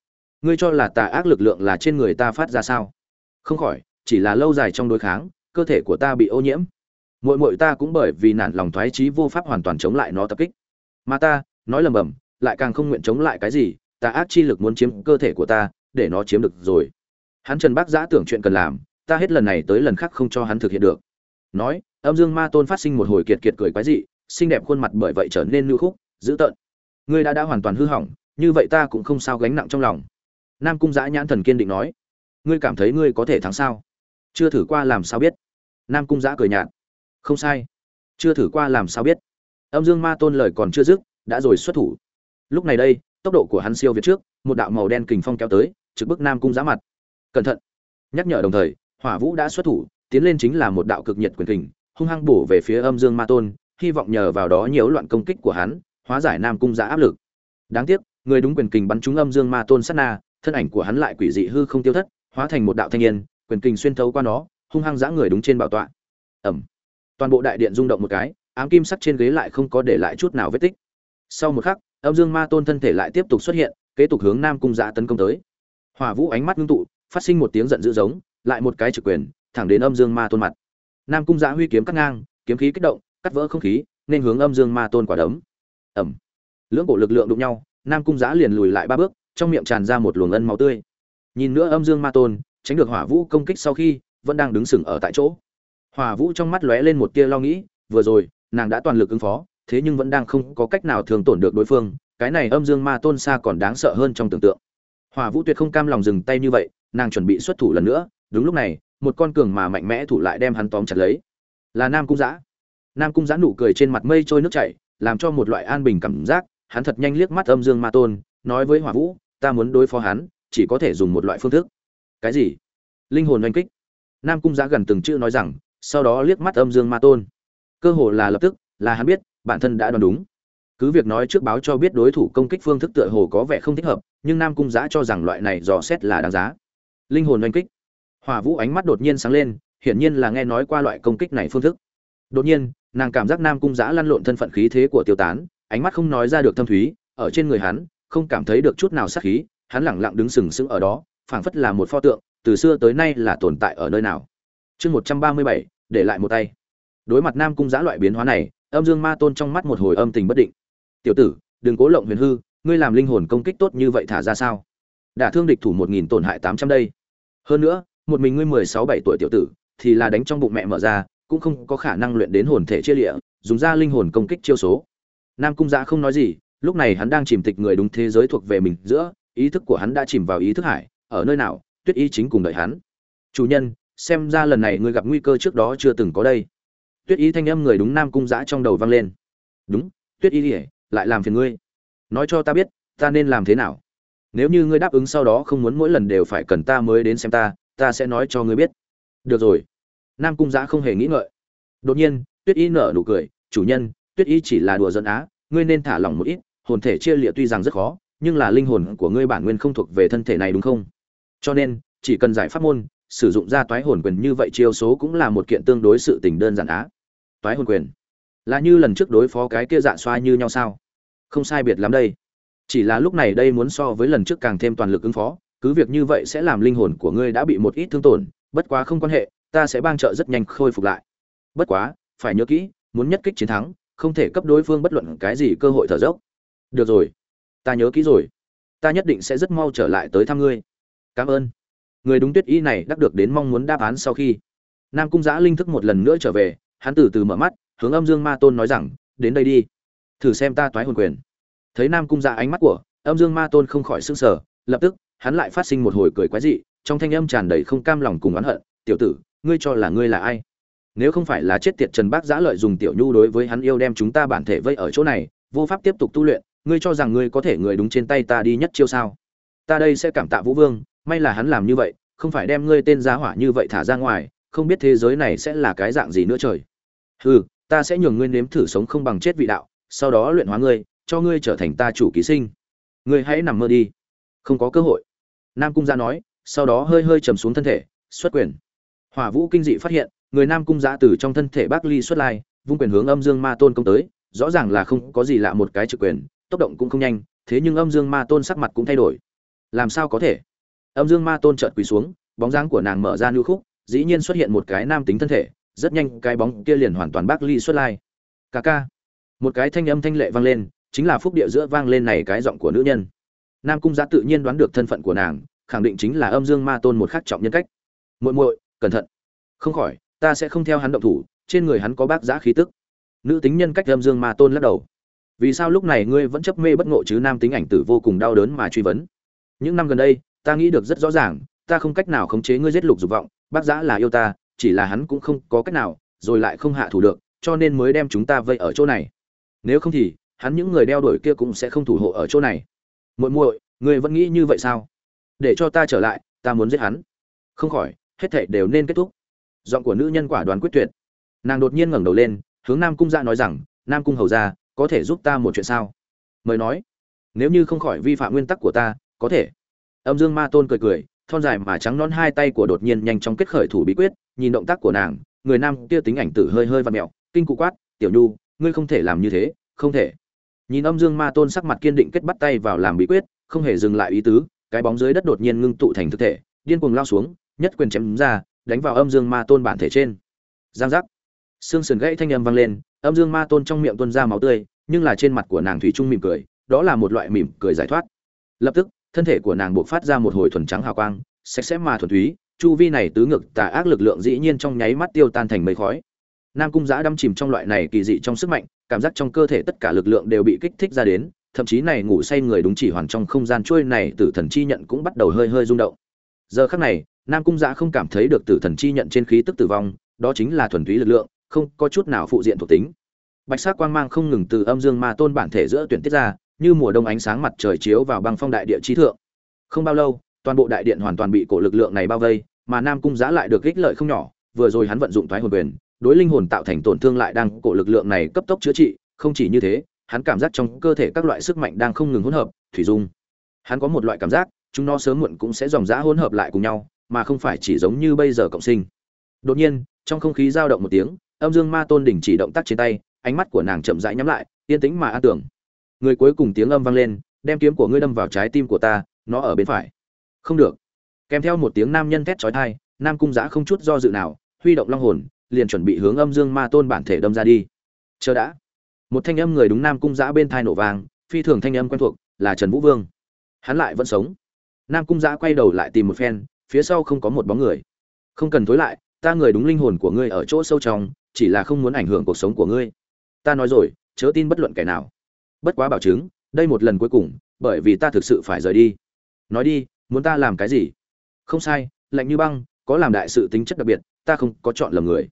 Ngươi cho là tà ác lực lượng là trên người ta phát ra sao? Không khỏi, chỉ là lâu dài trong đối kháng, cơ thể của ta bị ô nhiễm. Mội mội ta cũng bởi vì nản lòng thoái trí vô pháp hoàn toàn chống lại nó tập kích. Mà ta, nói lầm bầm, lại càng không nguyện chống lại cái gì, tà ác chi lực muốn chiếm cơ thể của ta, để nó chiếm được rồi. Hắn trần bác giã tưởng chuyện cần làm, ta hết lần này tới lần khác không cho hắn thực hiện được. Nói, âm dương ma tôn phát sinh một hồi kiệt kiệt cười quái dị, xinh đẹp khuôn mặt bởi vậy trở nên lưu khúc, dữ tợn. Ngươi đã đã hoàn toàn hư hỏng như vậy ta cũng không sao gánh nặng trong lòng. Nam cung giã nhãn thần kiên định nói, ngươi cảm thấy ngươi có thể thắng sao? Chưa thử qua làm sao biết? Nam cung giã cười nhạt, không sai. Chưa thử qua làm sao biết? Âm dương ma tôn lời còn chưa dứt, đã rồi xuất thủ. Lúc này đây, tốc độ của hắn siêu việt trước, một đạo màu đen kình phong kéo tới, trực bức nam cung giã mặt. Cẩn thận! Nhắc nhở đồng thời, hỏa vũ đã xuất thủ, tiến lên chính là một đạo cực nhiệt quyền kình, hung hăng bổ về phía âm dương ma tôn, hy vọng nhờ vào đó nhiều loạn công kích của hắn, hóa giải nam cung giã áp lực. Đáng tiếc người đúng quyền kình bắn trúng âm dương ma tôn sát na, thân ảnh của hắn lại quỷ dị hư không tiêu thất, hóa thành một đạo thanh niên, quyền kình xuyên thấu qua nó, hung hăng giã người đúng trên bảo tọa. Ẩm toàn bộ đại điện rung động một cái, ám kim sắc trên ghế lại không có để lại chút nào vết tích. Sau một khắc, âm dương ma tôn thân thể lại tiếp tục xuất hiện, kế tục hướng nam cung giã tấn công tới. Hỏa vũ ánh mắt ngưng tụ, phát sinh một tiếng giận dữ giống, lại một cái trực quyền, thẳng đến âm dương ma tôn mặt. Nam cung giã huy kiếm cắt ngang, kiếm khí kích động, cắt vỡ không khí, nên hướng âm dương ma tôn quả đấm. Ẩm lưỡng cổ lực lượng đụng nhau nam cung giã liền lùi lại ba bước, trong miệng tràn ra một luồng ân máu tươi. Nhìn nữa âm dương ma tôn, tránh được hỏa vũ công kích sau khi, vẫn đang đứng sừng ở tại chỗ. Hỏa vũ trong mắt lóe lên một tia lo nghĩ, vừa rồi, nàng đã toàn lực ứng phó, thế nhưng vẫn đang không có cách nào thường tổn được đối phương, cái này âm dương ma tôn xa còn đáng sợ hơn trong tưởng tượng. Hỏa vũ tuyệt không cam lòng dừng tay như vậy, nàng chuẩn bị xuất thủ lần nữa, đúng lúc này, một con cường mà mạnh mẽ thủ lại đem hắn tóm chặt lấy. Là nam cung giã. Nam cung giã nụ cười trên mặt mây trôi nước chảy, làm cho một loại an bình cảm giác hắn thật nhanh liếc mắt âm dương ma tôn, nói với hỏa vũ, ta muốn đối phó hắn, chỉ có thể dùng một loại phương thức. Cái gì? Linh hồn oanh kích. Nam cung giá gần từng chữ nói rằng, sau đó liếc mắt âm dương ma tôn. Cơ hồ là lập tức, là hắn biết, bản thân đã đoán đúng. Cứ việc nói trước báo cho biết đối thủ công kích phương thức tựa hồ có vẻ không thích hợp, nhưng nam cung giá cho rằng loại này dò xét là đáng giá. Linh hồn oanh kích. Hỏa vũ ánh mắt đột nhiên sáng lên, hiển nhiên là nghe nói qua loại công kích này phương thức. Đột nhiên, nàng cảm giác nam cung giã lăn lộn thân phận khí thế của tiêu tán ánh mắt không nói ra được thâm thúy ở trên người hắn không cảm thấy được chút nào sát khí hắn lẳng lặng đứng sừng sững ở đó phảng phất là một pho tượng từ xưa tới nay là tồn tại ở nơi nào. Chương một trăm ba mươi bảy để lại một tay. Đối mặt nam cung Giá loại biến hóa này âm dương ma tôn trong mắt một hồi âm tình bất định. Tiểu tử đừng cố lộng huyền hư ngươi làm linh hồn công kích tốt như vậy thả ra sao? Đả thương địch thủ một nghìn tổn hại tám trăm đây. Hơn nữa một mình ngươi mười sáu bảy tuổi tiểu tử thì là đánh trong bụng mẹ mở ra cũng không có khả năng luyện đến hồn thể chia liệt, dùng ra linh hồn công kích chiêu số nam cung giã không nói gì, lúc này hắn đang chìm tịch người đúng thế giới thuộc về mình giữa, ý thức của hắn đã chìm vào ý thức hải, ở nơi nào, tuyết y chính cùng đợi hắn. Chủ nhân, xem ra lần này ngươi gặp nguy cơ trước đó chưa từng có đây. Tuyết y thanh âm người đúng nam cung giã trong đầu vang lên. Đúng, tuyết y ỉa lại làm phiền ngươi. Nói cho ta biết, ta nên làm thế nào? Nếu như ngươi đáp ứng sau đó không muốn mỗi lần đều phải cần ta mới đến xem ta ta sẽ nói cho ngươi biết. Được rồi. Nam cung giã không hề nghĩ ngợi. Đột nhiên, tuyết y nở nụ cười, chủ nhân tuyết y chỉ là đùa dân á, ngươi nên thả lỏng một ít, hồn thể chia lịa tuy rằng rất khó, nhưng là linh hồn của ngươi bản nguyên không thuộc về thân thể này đúng không? Cho nên, chỉ cần giải pháp môn, sử dụng ra toái hồn quyền như vậy chiêu số cũng là một kiện tương đối sự tình đơn giản á. Toái hồn quyền. Là như lần trước đối phó cái kia dạ xoa như nhau sao? Không sai biệt lắm đây. Chỉ là lúc này đây muốn so với lần trước càng thêm toàn lực ứng phó, cứ việc như vậy sẽ làm linh hồn của ngươi đã bị một ít thương tổn, bất quá không quan hệ, ta sẽ bang trợ rất nhanh khôi phục lại. Bất quá, phải nhớ kỹ, muốn nhất kích chiến thắng không thể cấp đối phương bất luận cái gì cơ hội thở dốc. Được rồi. Ta nhớ kỹ rồi. Ta nhất định sẽ rất mau trở lại tới thăm ngươi. Cảm ơn. Người đúng tuyết y này đắc được đến mong muốn đáp án sau khi, nam cung giã linh thức một lần nữa trở về, hắn từ từ mở mắt, hướng âm dương ma tôn nói rằng, đến đây đi. Thử xem ta toái hồn quyền. Thấy nam cung giã ánh mắt của âm dương ma tôn không khỏi s ư n g sở lập tức, hắn lại phát sinh một hồi cười quái dị, trong thanh âm tràn đầy không cam lòng cùng oán hận, tiểu tử, ngươi cho là ngươi là ai? Nếu không phải là chết tiệt trần bác giã lợi dùng tiểu nhu đối với hắn yêu đem chúng ta bản thể vây ở chỗ này, vô pháp tiếp tục tu luyện, ngươi cho rằng ngươi có thể người đúng trên tay ta đi nhất chiêu sao? Ta đây sẽ cảm tạ vũ vương, may là hắn làm như vậy, không phải đem ngươi tên giá hỏa như vậy thả ra ngoài, không biết thế giới này sẽ là cái dạng gì nữa trời. Hừ, ta sẽ nhường ngươi nếm thử sống không bằng chết vị đạo, sau đó luyện hóa ngươi, cho ngươi trở thành ta chủ ký sinh. Ngươi hãy nằm mơ đi. Không có cơ hội. Nam cung gia nói, sau đó hơi hơi trầm xuống thân thể, xuất quyền. Hỏa vũ kinh dị phát hiện người nam cung giã từ trong thân thể bác ly xuất lai, vung quyền hướng âm dương ma tôn công tới, rõ ràng là không có gì lạ một cái trực quyền, tốc động cũng không nhanh, thế nhưng âm dương ma tôn sắc mặt cũng thay đổi. Làm sao có thể? Âm dương ma tôn chợt quỳ xuống, bóng dáng của nàng mở ra lưu khúc, dĩ nhiên xuất hiện một cái nam tính thân thể, rất nhanh cái bóng kia liền hoàn toàn bác ly xuất lai. Ca ca. Một cái thanh âm thanh lệ vang lên, chính là phúc địa giữa vang lên này cái giọng của nữ nhân. Nam cung giá tự nhiên đoán được thân phận của nàng, khẳng định chính là âm dương ma tôn một khắc trọng nhân cách. Muội muội, cẩn thận. Không khỏi ta sẽ không theo hắn động thủ, trên người hắn có bác giã khí tức. Nữ tính nhân cách âm dương ma tôn lắc đầu. Vì sao lúc này ngươi vẫn chấp mê bất ngộ chứ nam tính ảnh tử vô cùng đau đớn mà truy vấn? Những năm gần đây, ta nghĩ được rất rõ ràng, ta không cách nào khống chế ngươi giết lục dục vọng, bác giã là yêu ta, chỉ là hắn cũng không có cách nào, rồi lại không hạ thủ được, cho nên mới đem chúng ta vây ở chỗ này. Nếu không thì, hắn những người đeo đuổi kia cũng sẽ không thủ hộ ở chỗ này. Muội muội, ngươi vẫn nghĩ như vậy sao? Để cho ta trở lại, ta muốn giết hắn. Không khỏi, hết thảy đều nên kết thúc giọng của nữ nhân quả đoán quyết tuyệt. Nàng đột nhiên ngẩng đầu lên, hướng nam cung ra dạ nói rằng, nam cung hầu ra có thể giúp ta một chuyện sao? Mời nói, nếu như không khỏi vi phạm nguyên tắc của ta, có thể. Âm dương ma tôn cười cười, thon dài mà trắng non hai tay của đột nhiên nhanh chóng kết khởi thủ bí quyết, nhìn động tác của nàng, người nam kia tính ảnh tử hơi hơi và mẹo, kinh cụ quát, tiểu nhu, ngươi không thể làm như thế, không thể. Nhìn âm dương ma tôn sắc mặt kiên định kết bắt tay vào làm bí quyết, không hề dừng lại ý tứ, cái bóng dưới đất đột nhiên ngưng tụ thành thực thể, điên cuồng lao xuống, nhất quyền chém ra đánh vào âm dương ma tôn bản thể trên. Giang giác. Xương sườn gãy thanh âm vang lên, âm dương ma tôn trong miệng tuôn ra máu tươi, nhưng là trên mặt của nàng thủy trung mỉm cười, đó là một loại mỉm cười giải thoát. Lập tức, thân thể của nàng buộc phát ra một hồi thuần trắng hào quang, sạch sẽ mà thuần túy, chu vi này tứ ngực tà ác lực lượng dĩ nhiên trong nháy mắt tiêu tan thành mây khói. Nam cung giã đâm chìm trong loại này kỳ dị trong sức mạnh, cảm giác trong cơ thể tất cả lực lượng đều bị kích thích ra đến, thậm chí này ngủ say người đúng chỉ hoàn trong không gian trôi này tử thần chi nhận cũng bắt đầu hơi hơi rung động. Giờ khắc này nam cung giã không cảm thấy được tử thần chi nhận trên khí tức tử vong, đó chính là thuần túy lực lượng, không có chút nào phụ diện thuộc tính. Bạch sắc quang mang không ngừng từ âm dương ma tôn bản thể giữa tuyển tiết ra, như mùa đông ánh sáng mặt trời chiếu vào băng phong đại địa trí thượng. Không bao lâu, toàn bộ đại điện hoàn toàn bị cổ lực lượng này bao vây, mà nam cung giã lại được ích lợi không nhỏ, vừa rồi hắn vận dụng thoái hồn quyền, đối linh hồn tạo thành tổn thương lại đang cổ lực lượng này cấp tốc chữa trị, không chỉ như thế, hắn cảm giác trong cơ thể các loại sức mạnh đang không ngừng hỗn hợp, thủy dung. Hắn có một loại cảm giác, chúng nó sớm muộn cũng sẽ dòng dã hỗn hợp lại cùng nhau mà không phải chỉ giống như bây giờ cộng sinh. Đột nhiên, trong không khí dao động một tiếng, âm dương ma tôn đình chỉ động tác trên tay, ánh mắt của nàng chậm rãi nhắm lại, yên tĩnh mà an tưởng người cuối cùng tiếng âm vang lên, đem kiếm của ngươi đâm vào trái tim của ta, nó ở bên phải. Không được. Kèm theo một tiếng nam nhân thét chói tai, nam cung giã không chút do dự nào, huy động long hồn, liền chuẩn bị hướng âm dương ma tôn bản thể đâm ra đi. Chờ đã. Một thanh âm người đúng nam cung giã bên thai nổ vàng phi thường thanh âm quen thuộc, là trần vũ vương. Hắn lại vẫn sống. Nam cung giã quay đầu lại tìm một phen phía sau không có một bóng người. Không cần thối lại, ta người đúng linh hồn của ngươi ở chỗ sâu trong, chỉ là không muốn ảnh hưởng cuộc sống của ngươi. Ta nói rồi, chớ tin bất luận kẻ nào. Bất quá bảo chứng, đây một lần cuối cùng, bởi vì ta thực sự phải rời đi. Nói đi, muốn ta làm cái gì? Không sai, lạnh như băng, có làm đại sự tính chất đặc biệt, ta không có chọn lầm người.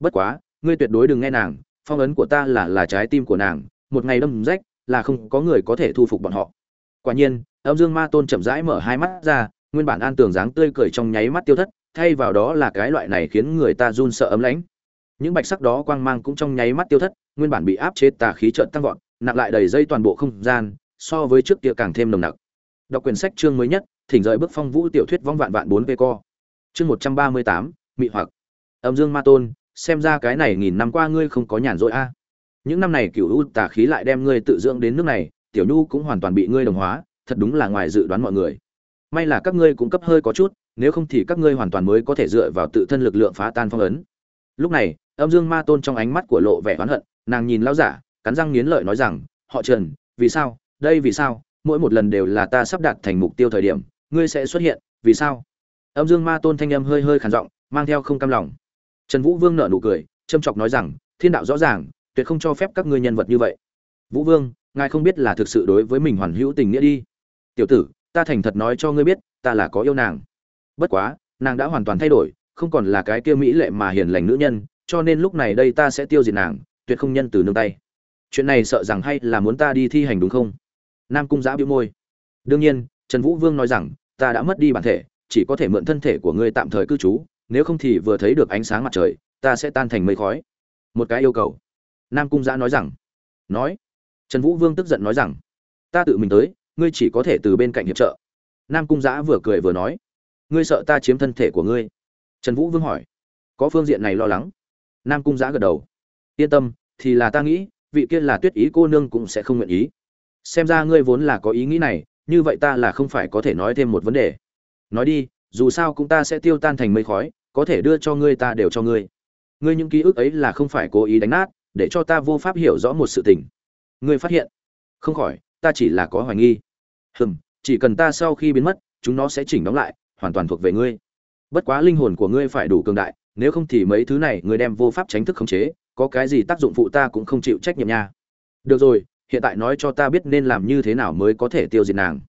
Bất quá, ngươi tuyệt đối đừng nghe nàng, phong ấn của ta là là trái tim của nàng, một ngày đâm rách, là không có người có thể thu phục bọn họ. Quả nhiên, âm dương ma tôn chậm rãi mở hai mắt ra nguyên bản an tường dáng tươi cười trong nháy mắt tiêu thất, thay vào đó là cái loại này khiến người ta run sợ ấm lãnh. Những bạch sắc đó quang mang cũng trong nháy mắt tiêu thất, nguyên bản bị áp chế tà khí trợn tăng vọt, nặng lại đầy dây toàn bộ không gian, so với trước kia càng thêm nồng nặc. Đọc quyển sách chương mới nhất, thỉnh rời bước phong vũ tiểu thuyết vong vạn vạn bốn co. Chương một trăm ba mươi tám, mị hoặc. Âm dương ma tôn, xem ra cái này nghìn năm qua ngươi không có nhàn rỗi a. Những năm này cựu u tà khí lại đem ngươi tự dưỡng đến nước này, tiểu nhu cũng hoàn toàn bị ngươi đồng hóa, thật đúng là ngoài dự đoán mọi người may là các ngươi cũng cấp hơi có chút, nếu không thì các ngươi hoàn toàn mới có thể dựa vào tự thân lực lượng phá tan phong ấn. Lúc này, âm dương ma tôn trong ánh mắt của lộ vẻ oán hận, nàng nhìn lão giả, cắn răng nghiến lợi nói rằng, họ trần, vì sao? Đây vì sao? Mỗi một lần đều là ta sắp đạt thành mục tiêu thời điểm, ngươi sẽ xuất hiện, vì sao? Âm dương ma tôn thanh âm hơi hơi khản giọng, mang theo không cam lòng. Trần vũ vương nở nụ cười, châm chọc nói rằng, thiên đạo rõ ràng, tuyệt không cho phép các ngươi nhân vật như vậy. Vũ vương, ngài không biết là thực sự đối với mình hoàn hữu tình nghĩa đi. Tiểu tử ta thành thật nói cho ngươi biết, ta là có yêu nàng. Bất quá, nàng đã hoàn toàn thay đổi, không còn là cái kia mỹ lệ mà hiền lành nữ nhân, cho nên lúc này đây ta sẽ tiêu diệt nàng, tuyệt không nhân từ nương tay. Chuyện này sợ rằng hay là muốn ta đi thi hành đúng không? Nam cung giã bĩu môi. Đương nhiên, trần vũ vương nói rằng, ta đã mất đi bản thể, chỉ có thể mượn thân thể của ngươi tạm thời cư trú, nếu không thì vừa thấy được ánh sáng mặt trời, ta sẽ tan thành mây khói. Một cái yêu cầu. Nam cung giã nói rằng. Nói. Trần vũ vương tức giận nói rằng, ta tự mình tới ngươi chỉ có thể từ bên cạnh hiệp trợ. Nam cung giã vừa cười vừa nói, ngươi sợ ta chiếm thân thể của ngươi? Trần vũ vương hỏi, có phương diện này lo lắng? Nam cung giã gật đầu, yên tâm, thì là ta nghĩ, vị kia là tuyết ý cô nương cũng sẽ không nguyện ý. Xem ra ngươi vốn là có ý nghĩ này, như vậy ta là không phải có thể nói thêm một vấn đề. Nói đi, dù sao cũng ta sẽ tiêu tan thành mây khói, có thể đưa cho ngươi ta đều cho ngươi. Ngươi những ký ức ấy là không phải cố ý đánh nát, để cho ta vô pháp hiểu rõ một sự tình. Ngươi phát hiện? Không khỏi ta chỉ là có hoài nghi. Hừm, chỉ cần ta sau khi biến mất, chúng nó sẽ chỉnh đóng lại, hoàn toàn thuộc về ngươi. Bất quá linh hồn của ngươi phải đủ cường đại, nếu không thì mấy thứ này ngươi đem vô pháp tránh thức khống chế, có cái gì tác dụng phụ ta cũng không chịu trách nhiệm nha. Được rồi, hiện tại nói cho ta biết nên làm như thế nào mới có thể tiêu diệt nàng.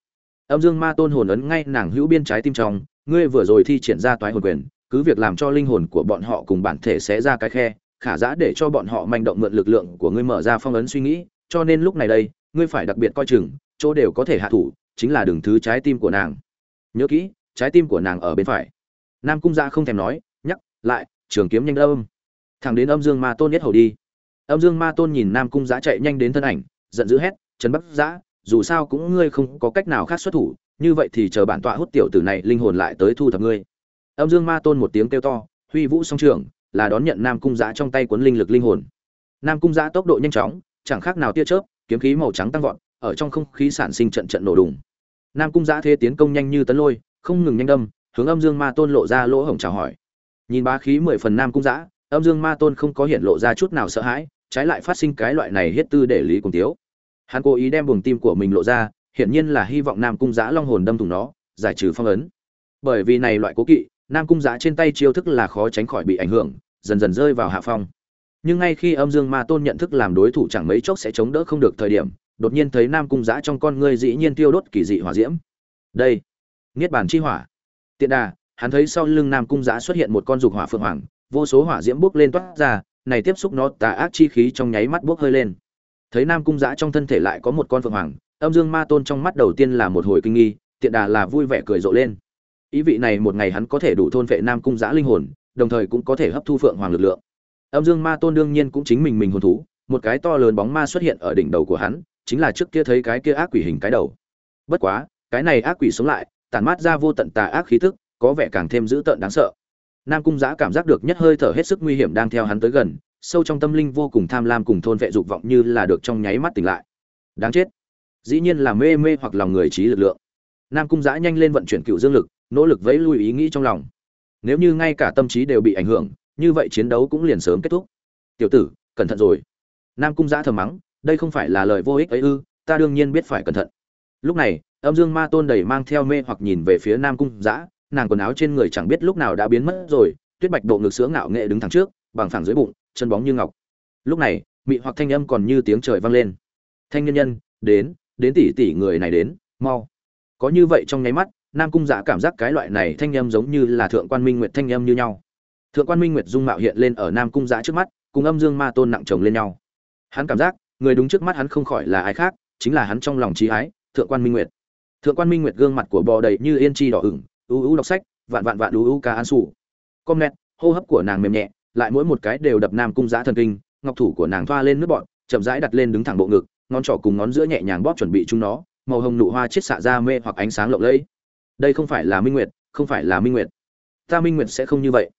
Âm dương ma tôn hồn ấn ngay nàng hữu biên trái tim trong, ngươi vừa rồi thi triển ra toái hồn quyền, cứ việc làm cho linh hồn của bọn họ cùng bản thể sẽ ra cái khe, khả dã để cho bọn họ manh động mượn lực lượng của ngươi mở ra phong ấn suy nghĩ, cho nên lúc này đây ngươi phải đặc biệt coi chừng, chỗ đều có thể hạ thủ, chính là đường thứ trái tim của nàng. Nhớ kỹ, trái tim của nàng ở bên phải. Nam cung gia không thèm nói, nhắc lại, trường kiếm nhanh âm. Thẳng đến âm dương ma tôn nhất hầu đi. Âm dương ma tôn nhìn nam cung giã chạy nhanh đến thân ảnh, giận dữ hét trấn bắc giã, dù sao cũng ngươi không có cách nào khác xuất thủ, như vậy thì chờ bản tọa hút tiểu tử này linh hồn lại tới thu thập ngươi. Âm dương ma tôn một tiếng kêu to, huy vũ song trường, là đón nhận nam cung giã trong tay cuốn linh lực linh hồn. Nam cung giã tốc độ nhanh chóng, chẳng khác nào tia chớp kiếm khí màu trắng tăng vọt, ở trong không khí sản sinh trận trận nổ đùng. Nam cung giã thế tiến công nhanh như tấn lôi, không ngừng nhanh đâm, hướng âm dương ma tôn lộ ra lỗ hổng chào hỏi. Nhìn bá khí mười phần nam cung giã, âm dương ma tôn không có hiện lộ ra chút nào sợ hãi, trái lại phát sinh cái loại này hết tư để lý cùng thiếu. hắn cố ý đem buồng tim của mình lộ ra, hiển nhiên là hy vọng nam cung giã long hồn đâm thủng nó, giải trừ phong ấn. Bởi vì này loại cố kỵ, nam cung giã trên tay chiêu thức là khó tránh khỏi bị ảnh hưởng, dần dần rơi vào hạ phong nhưng ngay khi âm dương ma tôn nhận thức làm đối thủ chẳng mấy chốc sẽ chống đỡ không được thời điểm, đột nhiên thấy nam cung giã trong con ngươi dĩ nhiên tiêu đốt kỳ dị hỏa diễm. Đây, niết bàn chi hỏa. Tiện đà, hắn thấy sau lưng nam cung giã xuất hiện một con dục hỏa phượng hoàng, vô số hỏa diễm bốc lên toát ra, này tiếp xúc nó tà ác chi khí trong nháy mắt bốc hơi lên. Thấy nam cung giã trong thân thể lại có một con phượng hoàng, âm dương ma tôn trong mắt đầu tiên là một hồi kinh nghi, tiện đà là vui vẻ cười rộ lên. Ý vị này một ngày hắn có thể đủ thôn vệ nam cung giã linh hồn, đồng thời cũng có thể hấp thu phượng hoàng lực lượng âm dương ma tôn đương nhiên cũng chính mình mình hồn thú, một cái to lớn bóng ma xuất hiện ở đỉnh đầu của hắn, chính là trước kia thấy cái kia ác quỷ hình cái đầu. Bất quá, cái này ác quỷ sống lại, tản mát ra vô tận tà ác khí tức, có vẻ càng thêm dữ tợn đáng sợ. Nam cung giã cảm giác được nhất hơi thở hết sức nguy hiểm đang theo hắn tới gần, sâu trong tâm linh vô cùng tham lam cùng thôn vệ dục vọng như là được trong nháy mắt tỉnh lại. Đáng chết. Dĩ nhiên là mê mê hoặc lòng người trí lực lượng. Nam cung giã nhanh lên vận chuyển cựu dương lực, nỗ lực vẫy lui ý nghĩ trong lòng. Nếu như ngay cả tâm trí đều bị ảnh hưởng như vậy chiến đấu cũng liền sớm kết thúc. Tiểu tử, cẩn thận rồi. Nam cung giã thầm mắng, đây không phải là lời vô ích ấy ư, ta đương nhiên biết phải cẩn thận. Lúc này, âm dương ma tôn đầy mang theo mê hoặc nhìn về phía nam cung giã, nàng quần áo trên người chẳng biết lúc nào đã biến mất rồi, tuyết bạch độ ngực sữa ngạo nghệ đứng thẳng trước, bằng phẳng dưới bụng, chân bóng như ngọc. Lúc này, mị hoặc thanh âm còn như tiếng trời vang lên. Thanh nhân nhân, đến đến tỷ tỷ người này đến, mau. Có như vậy trong nháy mắt, nam cung giã cảm giác cái loại này thanh âm giống như là thượng quan minh nguyệt thanh âm như nhau thượng quan minh nguyệt dung mạo hiện lên ở nam cung giã trước mắt, cùng âm dương ma tôn nặng chồng lên nhau. Hắn cảm giác, người đúng trước mắt hắn không khỏi là ai khác, chính là hắn trong lòng trí ái, thượng quan minh nguyệt. Thượng quan minh nguyệt gương mặt của bò đầy như yên chi đỏ ửng ưu ưu đọc sách, vạn vạn vạn ưu ưu ca an sủ. Com net hô hấp của nàng mềm nhẹ, lại mỗi một cái đều đập nam cung giã thần kinh, ngọc thủ của nàng thoa lên nước bọn chậm rãi đặt lên đứng thẳng bộ ngực, ngón trỏ cùng ngón giữa nhẹ nhàng bóp chuẩn bị chúng nó, màu hồng nụ hoa chiết xạ ra mê hoặc ánh sáng lộng lẫy. Đây không phải là minh nguyệt, không phải là minh nguyệt. Ta minh nguyệt sẽ không như vậy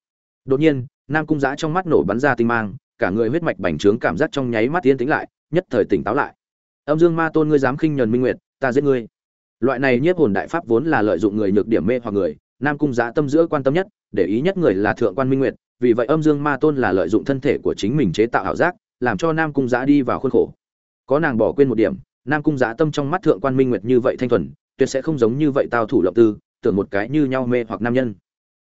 đột nhiên, nam cung giã trong mắt nổ bắn ra tinh mang, cả người huyết mạch bành trướng cảm giác trong nháy mắt tiến tính lại, nhất thời tỉnh táo lại. Âm dương ma tôn, ngươi dám khinh nhờn minh nguyệt, ta giết ngươi. Loại này nhiếp hồn đại pháp vốn là lợi dụng người nhược điểm mê hoặc người, nam cung giã tâm giữa quan tâm nhất, để ý nhất người là thượng quan minh nguyệt, vì vậy âm dương ma tôn là lợi dụng thân thể của chính mình chế tạo ảo giác, làm cho nam cung giã đi vào khuôn khổ. Có nàng bỏ quên một điểm, nam cung giã tâm trong mắt thượng quan minh nguyệt như vậy thanh thuần, tuyệt sẽ không giống như vậy tao thủ lộng tư, tưởng một cái như nhau mê hoặc nam nhân.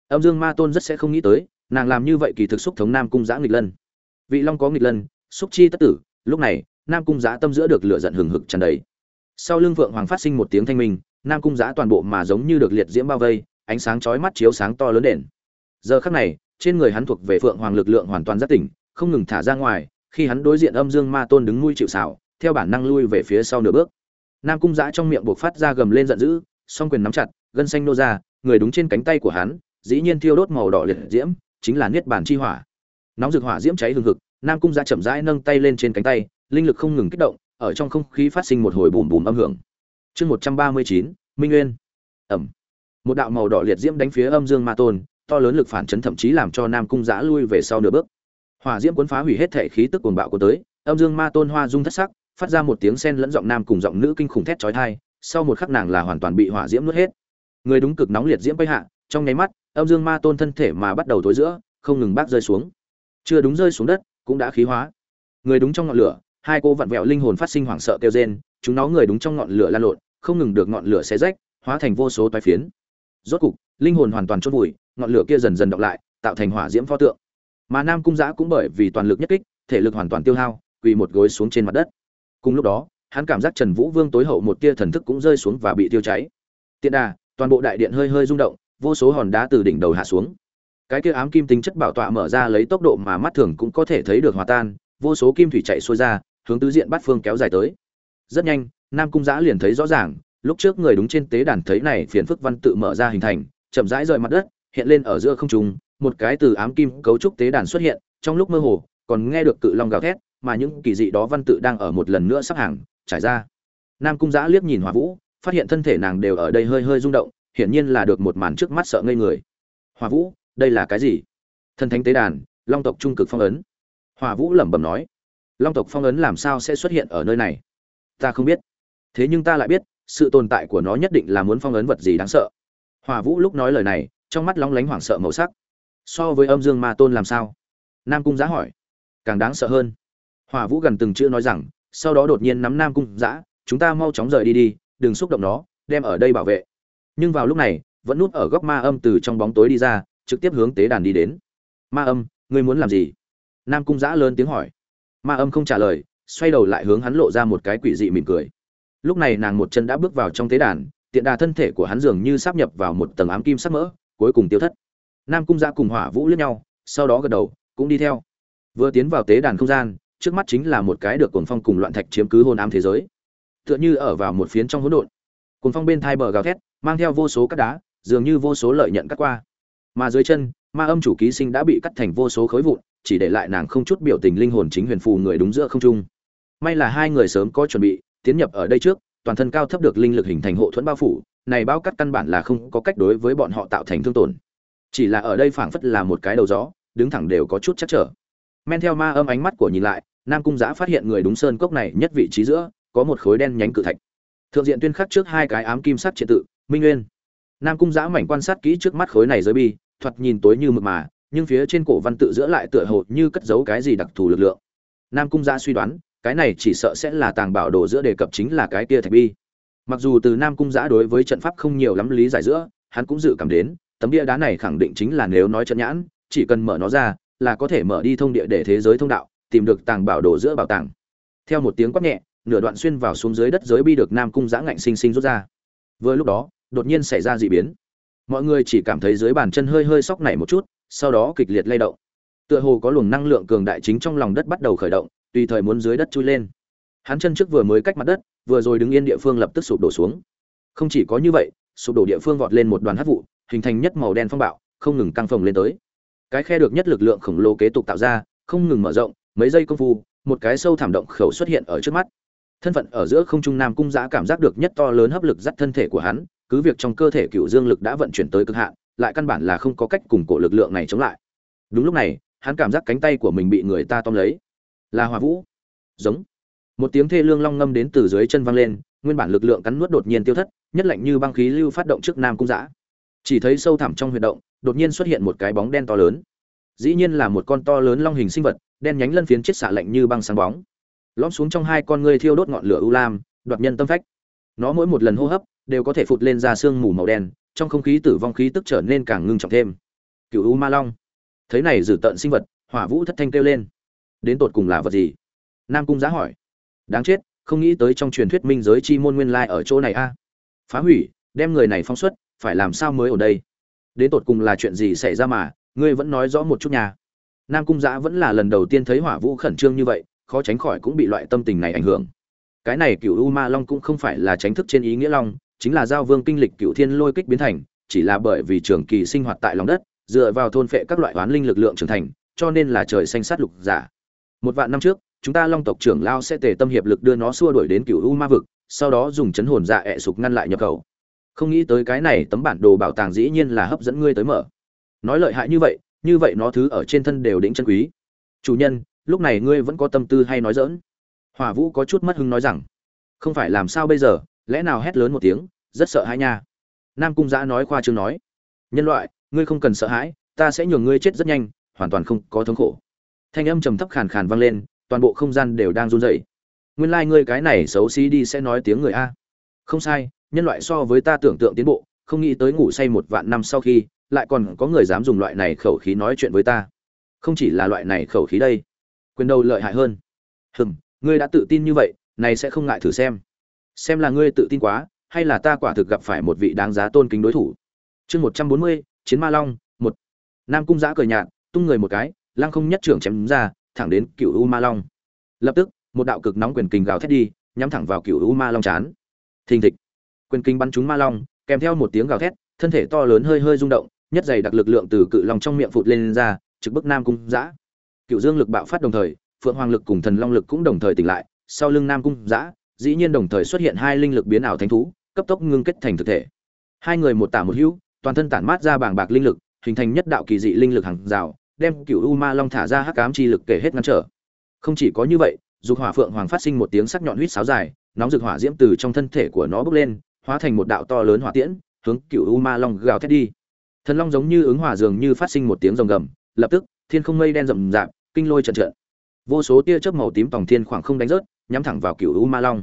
Âm dương ma tôn rất sẽ không nghĩ tới nàng làm như vậy kỳ thực xúc thống nam cung giã nghịch lân vị long có nghịch lân xúc chi tất tử lúc này nam cung giã tâm giữa được lửa giận hừng hực tràn đầy sau lưng vượng hoàng phát sinh một tiếng thanh minh nam cung giã toàn bộ mà giống như được liệt diễm bao vây ánh sáng chói mắt chiếu sáng to lớn đền giờ khắc này trên người hắn thuộc về phượng hoàng lực lượng hoàn toàn rất tỉnh không ngừng thả ra ngoài khi hắn đối diện âm dương ma tôn đứng nuôi chịu xảo theo bản năng lui về phía sau nửa bước nam cung giã trong miệng buộc phát ra gầm lên giận dữ song quyền nắm chặt gân xanh nô ra người đúng trên cánh tay của hắn dĩ nhiên thiêu đốt màu đỏ liệt diễm chính là niết bàn chi hỏa. Nóng rực hỏa diễm cháy hừng hực, nam cung giã chậm rãi nâng tay lên trên cánh tay, linh lực không ngừng kích động, ở trong không khí phát sinh một hồi bùm bùm âm hưởng. Chương một trăm ba mươi chín, minh nguyên. Ẩm. Một đạo màu đỏ liệt diễm đánh phía âm dương ma tôn, to lớn lực phản chấn thậm chí làm cho nam cung giã lui về sau nửa bước. Hỏa diễm cuốn phá hủy hết thể khí tức cuồng bạo của tới, âm dương ma tôn hoa dung thất sắc, phát ra một tiếng sen lẫn giọng nam cùng giọng nữ kinh khủng thét chói tai, sau một khắc nàng là hoàn toàn bị hỏa diễm nuốt hết. Người đúng cực nóng liệt diễm bay hạ, trong nháy mắt âm dương ma tôn thân thể mà bắt đầu tối giữa, không ngừng bác rơi xuống. Chưa đúng rơi xuống đất, cũng đã khí hóa. Người đúng trong ngọn lửa, hai cô vặn vẹo linh hồn phát sinh hoảng sợ kêu rên, chúng nó người đúng trong ngọn lửa lan lộn, không ngừng được ngọn lửa xé rách, hóa thành vô số toái phiến. Rốt cục, linh hồn hoàn toàn chôn vùi, ngọn lửa kia dần dần đọc lại, tạo thành hỏa diễm pho tượng. Mà nam cung giã cũng bởi vì toàn lực nhất kích, thể lực hoàn toàn tiêu hao, quỳ một gối xuống trên mặt đất. Cùng lúc đó, hắn cảm giác trần vũ vương tối hậu một tia thần thức cũng rơi xuống và bị tiêu cháy. Tiện đà, toàn bộ đại điện hơi hơi rung động vô số hòn đá từ đỉnh đầu hạ xuống. Cái kia ám kim tính chất bảo tọa mở ra lấy tốc độ mà mắt thường cũng có thể thấy được hòa tan, vô số kim thủy chạy xuôi ra, hướng tứ diện bát phương kéo dài tới. Rất nhanh, nam cung giã liền thấy rõ ràng, lúc trước người đúng trên tế đàn thấy này phiền phức văn tự mở ra hình thành, chậm rãi rời mặt đất, hiện lên ở giữa không trung, một cái từ ám kim cấu trúc tế đàn xuất hiện, trong lúc mơ hồ, còn nghe được cự long gào thét, mà những kỳ dị đó văn tự đang ở một lần nữa sắp hàng, trải ra. Nam cung giã liếc nhìn hỏa vũ, phát hiện thân thể nàng đều ở đây hơi hơi rung động hiển nhiên là được một màn trước mắt sợ ngây người. Hỏa vũ, đây là cái gì? Thần thánh tế đàn, long tộc trung cực phong ấn. Hỏa vũ lẩm bẩm nói, long tộc phong ấn làm sao sẽ xuất hiện ở nơi này? Ta không biết. Thế nhưng ta lại biết, sự tồn tại của nó nhất định là muốn phong ấn vật gì đáng sợ. Hỏa vũ lúc nói lời này, trong mắt lóng lánh hoảng sợ màu sắc. So với âm dương ma tôn làm sao? Nam cung giá hỏi. Càng đáng sợ hơn. Hỏa vũ gần từng chữ nói rằng, sau đó đột nhiên nắm nam cung giã, chúng ta mau chóng rời đi đi, đừng xúc động nó, đem ở đây bảo vệ nhưng vào lúc này, vẫn núp ở góc ma âm từ trong bóng tối đi ra, trực tiếp hướng tế đàn đi đến. Ma âm, ngươi muốn làm gì? Nam cung giã lớn tiếng hỏi. Ma âm không trả lời, xoay đầu lại hướng hắn lộ ra một cái quỷ dị mỉm cười. Lúc này nàng một chân đã bước vào trong tế đàn, tiện đà thân thể của hắn dường như sáp nhập vào một tầng ám kim sắc mỡ, cuối cùng tiêu thất. Nam cung giã cùng hỏa vũ lướt nhau, sau đó gật đầu, cũng đi theo. Vừa tiến vào tế đàn không gian, trước mắt chính là một cái được cồn phong cùng loạn thạch chiếm cứ hôn ám thế giới. Tựa như ở vào một phiến trong hỗn độn. Cồn phong bên thai bờ gào thét mang theo vô số cắt đá, dường như vô số lợi nhận cắt qua. Mà dưới chân, ma âm chủ ký sinh đã bị cắt thành vô số khối vụn, chỉ để lại nàng không chút biểu tình linh hồn chính huyền phù người đúng giữa không trung. May là hai người sớm có chuẩn bị, tiến nhập ở đây trước, toàn thân cao thấp được linh lực hình thành hộ thuẫn bao phủ, này bao cắt căn bản là không có cách đối với bọn họ tạo thành thương tổn. Chỉ là ở đây phảng phất là một cái đầu gió, đứng thẳng đều có chút chắc trở. Men theo ma âm ánh mắt của nhìn lại, nam cung giã phát hiện người đúng sơn cốc này nhất vị trí giữa, có một khối đen nhánh cự thạch. Thượng diện tuyên khắc trước hai cái ám kim sắc triệt tự minh nguyên. Nam cung giã mảnh quan sát kỹ trước mắt khối này giới bi, thoạt nhìn tối như mực mà, nhưng phía trên cổ văn tự giữa lại tựa hồ như cất giấu cái gì đặc thù lực lượng. Nam cung giã suy đoán, cái này chỉ sợ sẽ là tàng bảo đồ giữa đề cập chính là cái kia thạch bi. Mặc dù từ nam cung giã đối với trận pháp không nhiều lắm lý giải giữa, hắn cũng dự cảm đến, tấm bia đá này khẳng định chính là nếu nói trận nhãn, chỉ cần mở nó ra, là có thể mở đi thông địa để thế giới thông đạo, tìm được tàng bảo đồ giữa bảo tàng. Theo một tiếng quát nhẹ, nửa đoạn xuyên vào xuống dưới đất giới bi được nam cung giã ngạnh sinh sinh rút ra vừa lúc đó, đột nhiên xảy ra dị biến. Mọi người chỉ cảm thấy dưới bàn chân hơi hơi sóc nảy một chút, sau đó kịch liệt lay động. Tựa hồ có luồng năng lượng cường đại chính trong lòng đất bắt đầu khởi động, tùy thời muốn dưới đất chui lên. Hắn chân trước vừa mới cách mặt đất, vừa rồi đứng yên địa phương lập tức sụp đổ xuống. Không chỉ có như vậy, sụp đổ địa phương vọt lên một đoàn hát vụ, hình thành nhất màu đen phong bạo, không ngừng căng phồng lên tới. Cái khe được nhất lực lượng khổng lồ kế tục tạo ra, không ngừng mở rộng, mấy giây công phu, một cái sâu thảm động khẩu xuất hiện ở trước mắt thân phận ở giữa không trung nam cung giã cảm giác được nhất to lớn hấp lực dắt thân thể của hắn, cứ việc trong cơ thể cựu dương lực đã vận chuyển tới cực hạn, lại căn bản là không có cách cùng cổ lực lượng này chống lại. Đúng lúc này, hắn cảm giác cánh tay của mình bị người ta tóm lấy. Là hòa vũ. Giống. Một tiếng thê lương long ngâm đến từ dưới chân văng lên, nguyên bản lực lượng cắn nuốt đột nhiên tiêu thất, nhất lạnh như băng khí lưu phát động trước nam cung giã. Chỉ thấy sâu thẳm trong huyệt động, đột nhiên xuất hiện một cái bóng đen to lớn. Dĩ nhiên là một con to lớn long hình sinh vật, đen nhánh lân phiến chết xạ lạnh như băng sáng bóng lõm xuống trong hai con ngươi thiêu đốt ngọn lửa u lam, đoạt nhân tâm phách. Nó mỗi một lần hô hấp đều có thể phụt lên ra sương mù màu đen, trong không khí tử vong khí tức trở nên càng ngưng trọng thêm. Cựu u ma long. Thấy này dử tận sinh vật, hỏa vũ thất thanh kêu lên. Đến tột cùng là vật gì? Nam cung giá hỏi. Đáng chết, không nghĩ tới trong truyền thuyết minh giới chi môn nguyên lai ở chỗ này a. Phá hủy, đem người này phóng xuất, phải làm sao mới ở đây? Đến tột cùng là chuyện gì xảy ra mà, ngươi vẫn nói rõ một chút nhà nam cung giã vẫn là lần đầu tiên thấy hỏa vũ khẩn trương như vậy khó tránh khỏi cũng bị loại tâm tình này ảnh hưởng. Cái này cựu u ma long cũng không phải là tránh thức trên ý nghĩa long, chính là giao vương kinh lịch cựu thiên lôi kích biến thành, chỉ là bởi vì trường kỳ sinh hoạt tại lòng đất, dựa vào thôn phệ các loại oán linh lực lượng trưởng thành, cho nên là trời xanh sát lục giả. Một vạn năm trước, chúng ta long tộc trưởng lao sẽ tề tâm hiệp lực đưa nó xua đuổi đến cựu u ma vực, sau đó dùng chấn hồn dạ ẹ sục ngăn lại nhập khẩu. Không nghĩ tới cái này tấm bản đồ bảo tàng dĩ nhiên là hấp dẫn ngươi tới mở. Nói lợi hại như vậy như vậy nó thứ ở trên thân đều đỉnh chân quý. Chủ nhân lúc này ngươi vẫn có tâm tư hay nói dỡn hỏa vũ có chút mất hứng nói rằng, không phải làm sao bây giờ, lẽ nào hét lớn một tiếng, rất sợ hãi nha. Nam cung giã nói khoa trương nói, nhân loại, ngươi không cần sợ hãi, ta sẽ nhường ngươi chết rất nhanh, hoàn toàn không có thống khổ. Thanh âm trầm thấp khàn khàn vang lên, toàn bộ không gian đều đang run rẩy. Nguyên lai、like、ngươi cái này xấu xí đi sẽ nói tiếng người a. Không sai, nhân loại so với ta tưởng tượng tiến bộ, không nghĩ tới ngủ say một vạn năm sau khi, lại còn có người dám dùng loại này khẩu khí nói chuyện với ta. Không chỉ là loại này khẩu khí đây quyền đầu lợi hại hơn. Hừm ngươi đã tự tin như vậy này sẽ không ngại thử xem. Xem là ngươi tự tin quá hay là ta quả thực gặp phải một vị đáng giá tôn kính đối thủ. Chương một trăm bốn mươi chiến ma long một. Nam cung giã cười nhạt tung người một cái lăng không nhất trưởng chém ra thẳng đến cựu u ma long. Lập tức một đạo cực nóng quyền kình gào thét đi nhắm thẳng vào cựu u ma long chán. Thình thịch. Quyền kình bắn trúng ma long kèm theo một tiếng gào thét thân thể to lớn hơi hơi rung động nhất dày đặc lực lượng từ cự long trong miệng phụt lên, lên ra trực bức nam cung giã cựu dương lực bạo phát đồng thời, phượng hoàng lực cùng thần long lực cũng đồng thời tỉnh lại, sau lưng nam cung giã, dĩ nhiên đồng thời xuất hiện hai linh lực biến ảo thánh thú, cấp tốc ngưng kết thành thực thể. Hai người một tả một hữu, toàn thân tản mát ra bảng bạc linh lực, hình thành nhất đạo kỳ dị linh lực hàng rào, đem cựu u ma long thả ra hắc ám chi lực kể hết ngăn trở. Không chỉ có như vậy, dục hỏa phượng hoàng phát sinh một tiếng sắc nhọn huýt sáo dài, nóng rực hỏa diễm từ trong thân thể của nó bốc lên, hóa thành một đạo to lớn hỏa tiễn, hướng cựu u ma long gào thét đi. Thần long giống như ứng hỏa dường như phát sinh một tiếng rồng gầm, lập tức thiên không mây đen rậm rạp, kinh lôi trận trận. Vô số tia chớp màu tím tòng thiên khoảng không đánh rớt, nhắm thẳng vào cựu u ma long.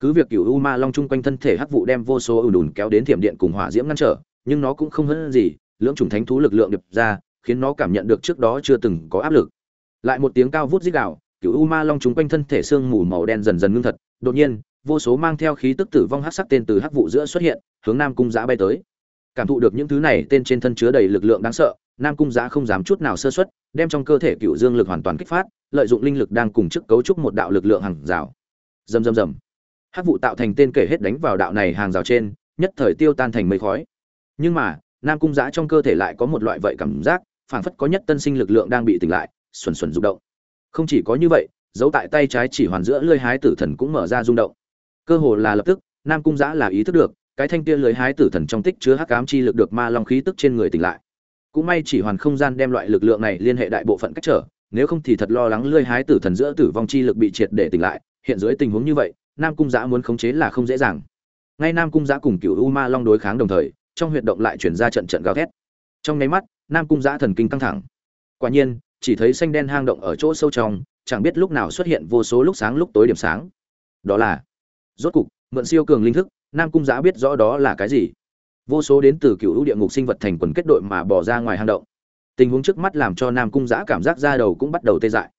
Cứ việc cựu u ma long chung quanh thân thể hắc vụ đem vô số ùn đùn kéo đến thiểm điện cùng hỏa diễm ngăn trở, nhưng nó cũng không hơn gì, lưỡng trùng thánh thú lực lượng đập ra, khiến nó cảm nhận được trước đó chưa từng có áp lực. Lại một tiếng cao vút rít gào cựu u ma long chung quanh thân thể xương mù màu đen dần dần ngưng thật. Đột nhiên, vô số mang theo khí tức tử vong hắc sắc tên từ hắc vụ giữa xuất hiện, hướng nam cung giã bay tới cảm thụ được những thứ này tên trên thân chứa đầy lực lượng đáng sợ, nam cung giã không dám chút nào sơ xuất đem trong cơ thể cựu dương lực hoàn toàn kích phát, lợi dụng linh lực đang cùng chức cấu trúc một đạo lực lượng hàng rào. Rầm rầm rầm. Hắc vụ tạo thành tên kể hết đánh vào đạo này hàng rào trên, nhất thời tiêu tan thành mây khói. Nhưng mà, nam cung giã trong cơ thể lại có một loại vậy cảm giác, phảng phất có nhất tân sinh lực lượng đang bị tỉnh lại, xuẩn xuẩn rung động. Không chỉ có như vậy, dấu tại tay trái chỉ hoàn giữa lơi hái tử thần cũng mở ra rung động. Cơ hồ là lập tức, nam cung giã là ý thức được cái thanh kia lưỡi hái tử thần trong tích chứa hắc ám chi lực được ma long khí tức trên người tỉnh lại. Cũng may chỉ hoàn không gian đem loại lực lượng này liên hệ đại bộ phận cách trở, nếu không thì thật lo lắng lưỡi hái tử thần giữa tử vong chi lực bị triệt để tỉnh lại, hiện dưới tình huống như vậy, nam cung giã muốn khống chế là không dễ dàng. Ngay nam cung giã cùng cựu u ma long đối kháng đồng thời, trong huyệt động lại chuyển ra trận trận gào thét. Trong nháy mắt, nam cung giã thần kinh căng thẳng. Quả nhiên, chỉ thấy xanh đen hang động ở chỗ sâu trong, chẳng biết lúc nào xuất hiện vô số lúc sáng lúc tối điểm sáng. Đó là, rốt cục, mượn siêu cường linh thức nam cung giã biết rõ đó là cái gì. Vô số đến từ cựu ưu địa ngục sinh vật thành quần kết đội mà bỏ ra ngoài hang động. Tình huống trước mắt làm cho nam cung giã cảm giác da đầu cũng bắt đầu tê dại.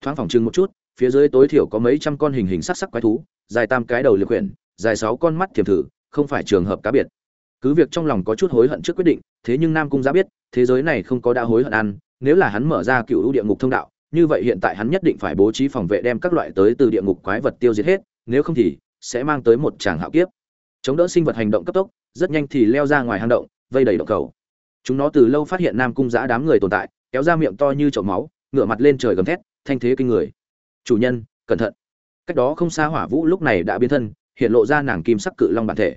Thoáng phòng trưng một chút, phía dưới tối thiểu có mấy trăm con hình hình sắc sắc quái thú, dài tam cái đầu liệt quyển, dài sáu con mắt thiềm thử, không phải trường hợp cá biệt. Cứ việc trong lòng có chút hối hận trước quyết định, thế nhưng nam cung giã biết, thế giới này không có đã hối hận ăn, nếu là hắn mở ra cựu địa ngục thông đạo, như vậy hiện tại hắn nhất định phải bố trí phòng vệ đem các loại tới từ địa ngục quái vật tiêu diệt hết, nếu không thì sẽ mang tới một tràng hạo kiếp chống đỡ sinh vật hành động cấp tốc, rất nhanh thì leo ra ngoài hang động, vây đầy động cầu. Chúng nó từ lâu phát hiện nam cung giã đám người tồn tại, kéo ra miệng to như chậu máu, ngửa mặt lên trời gầm thét, thanh thế kinh người. Chủ nhân, cẩn thận. Cách đó không xa hỏa vũ lúc này đã biến thân, hiện lộ ra nàng kim sắc cự long bản thể.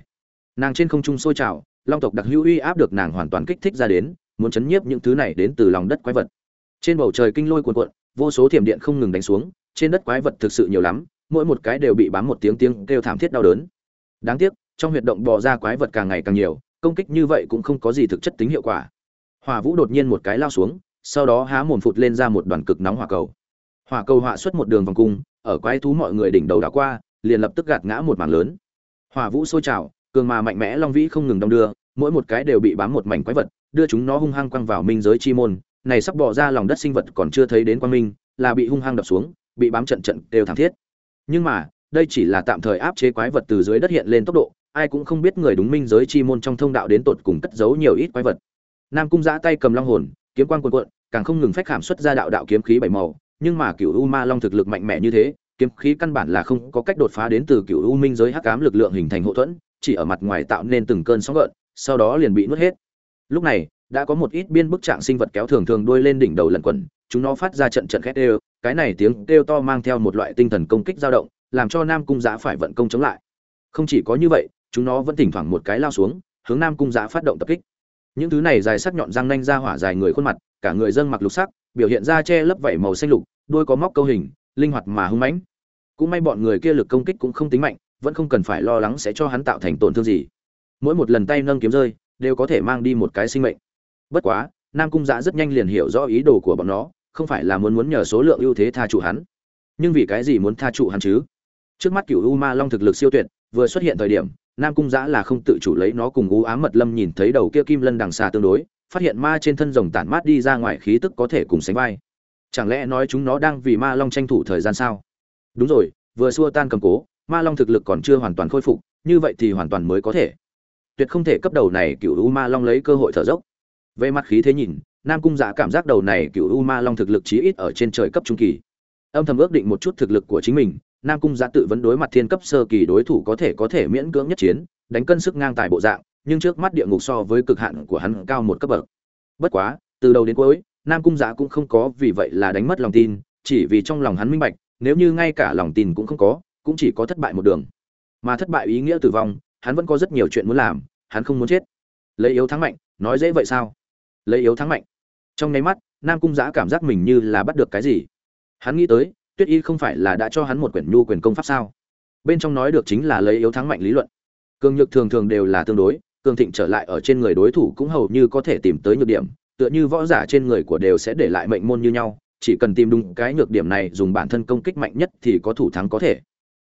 Nàng trên không trung sôi trào, long tộc đặc hữu uy áp được nàng hoàn toàn kích thích ra đến, muốn chấn nhiếp những thứ này đến từ lòng đất quái vật. Trên bầu trời kinh lôi cuồn cuộn, vô số thiểm điện không ngừng đánh xuống, trên đất quái vật thực sự nhiều lắm, mỗi một cái đều bị bám một tiếng tiếng kêu thảm thiết đau đớn. Đáng tiếc trong huyệt động bò ra quái vật càng ngày càng nhiều, công kích như vậy cũng không có gì thực chất tính hiệu quả. Hỏa vũ đột nhiên một cái lao xuống, sau đó há mồm phụt lên ra một đoàn cực nóng hỏa cầu. Hỏa cầu họa xuất một đường vòng cung, ở quái thú mọi người đỉnh đầu đã qua, liền lập tức gạt ngã một mảng lớn. Hỏa vũ sôi trào, cường mà mạnh mẽ long vĩ không ngừng đong đưa, mỗi một cái đều bị bám một mảnh quái vật, đưa chúng nó hung hăng quăng vào minh giới chi môn. Này sắp bỏ ra lòng đất sinh vật còn chưa thấy đến quang minh, là bị hung hăng đập xuống, bị bám trận trận đều thảm thiết. Nhưng mà, đây chỉ là tạm thời áp chế quái vật từ dưới đất hiện lên tốc độ ai cũng không biết người đúng minh giới chi môn trong thông đạo đến tột cùng cất giấu nhiều ít quái vật. Nam cung giã tay cầm long hồn, kiếm quang cuồn cuộn, càng không ngừng phách khảm xuất ra đạo đạo kiếm khí bảy màu. Nhưng mà cựu u ma long thực lực mạnh mẽ như thế, kiếm khí căn bản là không có cách đột phá đến từ cựu u minh giới hắc ám lực lượng hình thành hậu thuẫn, chỉ ở mặt ngoài tạo nên từng cơn sóng gợn, sau đó liền bị nuốt hết. Lúc này, đã có một ít biên bức trạng sinh vật kéo thường thường đuôi lên đỉnh đầu lẩn quẩn, chúng nó phát ra trận trận khét đều, cái này tiếng kêu to mang theo một loại tinh thần công kích dao động, làm cho nam cung giã phải vận công chống lại. Không chỉ có như vậy chúng nó vẫn thỉnh thoảng một cái lao xuống, hướng nam cung giã phát động tập kích. Những thứ này dài sắc nhọn răng nanh ra hỏa dài người khuôn mặt, cả người dân mặc lục sắc, biểu hiện ra che lấp vảy màu xanh lục, đôi có móc câu hình, linh hoạt mà hung mãnh. Cũng may bọn người kia lực công kích cũng không tính mạnh, vẫn không cần phải lo lắng sẽ cho hắn tạo thành tổn thương gì. Mỗi một lần tay nâng kiếm rơi, đều có thể mang đi một cái sinh mệnh. Bất quá, nam cung giã rất nhanh liền hiểu rõ ý đồ của bọn nó, không phải là muốn muốn nhờ số lượng ưu thế tha trụ hắn. Nhưng vì cái gì muốn tha trụ hắn chứ? Trước mắt cựu u ma long thực lực siêu tuyệt, vừa xuất hiện thời điểm nam cung giã là không tự chủ lấy nó cùng u ám mật lâm nhìn thấy đầu kia kim lân đằng xa tương đối, phát hiện ma trên thân rồng tản mát đi ra ngoài khí tức có thể cùng sánh vai. Chẳng lẽ nói chúng nó đang vì ma long tranh thủ thời gian sao? Đúng rồi, vừa xua tan cầm cố, ma long thực lực còn chưa hoàn toàn khôi phục, như vậy thì hoàn toàn mới có thể. Tuyệt không thể cấp đầu này cựu u ma long lấy cơ hội thở dốc. Về mặt khí thế nhìn, nam cung giã cảm giác đầu này cựu u ma long thực lực chí ít ở trên trời cấp trung kỳ. Âm thầm ước định một chút thực lực của chính mình nam cung giả tự vấn đối mặt thiên cấp sơ kỳ đối thủ có thể có thể miễn cưỡng nhất chiến, đánh cân sức ngang tài bộ dạng, nhưng trước mắt địa ngục so với cực hạn của hắn cao một cấp bậc. Bất quá, từ đầu đến cuối, nam cung giả cũng không có vì vậy là đánh mất lòng tin, chỉ vì trong lòng hắn minh bạch, nếu như ngay cả lòng tin cũng không có, cũng chỉ có thất bại một đường. Mà thất bại ý nghĩa tử vong, hắn vẫn có rất nhiều chuyện muốn làm, hắn không muốn chết. Lấy yếu thắng mạnh, nói dễ vậy sao? Lấy yếu thắng mạnh. Trong nháy mắt, nam cung giã cảm giác mình như là bắt được cái gì. Hắn nghĩ tới tuyết y không phải là đã cho hắn một quyển nhu quyền công pháp sao? Bên trong nói được chính là lấy yếu thắng mạnh lý luận. Cường nhược thường thường đều là tương đối, cường thịnh trở lại ở trên người đối thủ cũng hầu như có thể tìm tới nhược điểm, tựa như võ giả trên người của đều sẽ để lại mệnh môn như nhau, chỉ cần tìm đúng cái nhược điểm này dùng bản thân công kích mạnh nhất thì có thủ thắng có thể.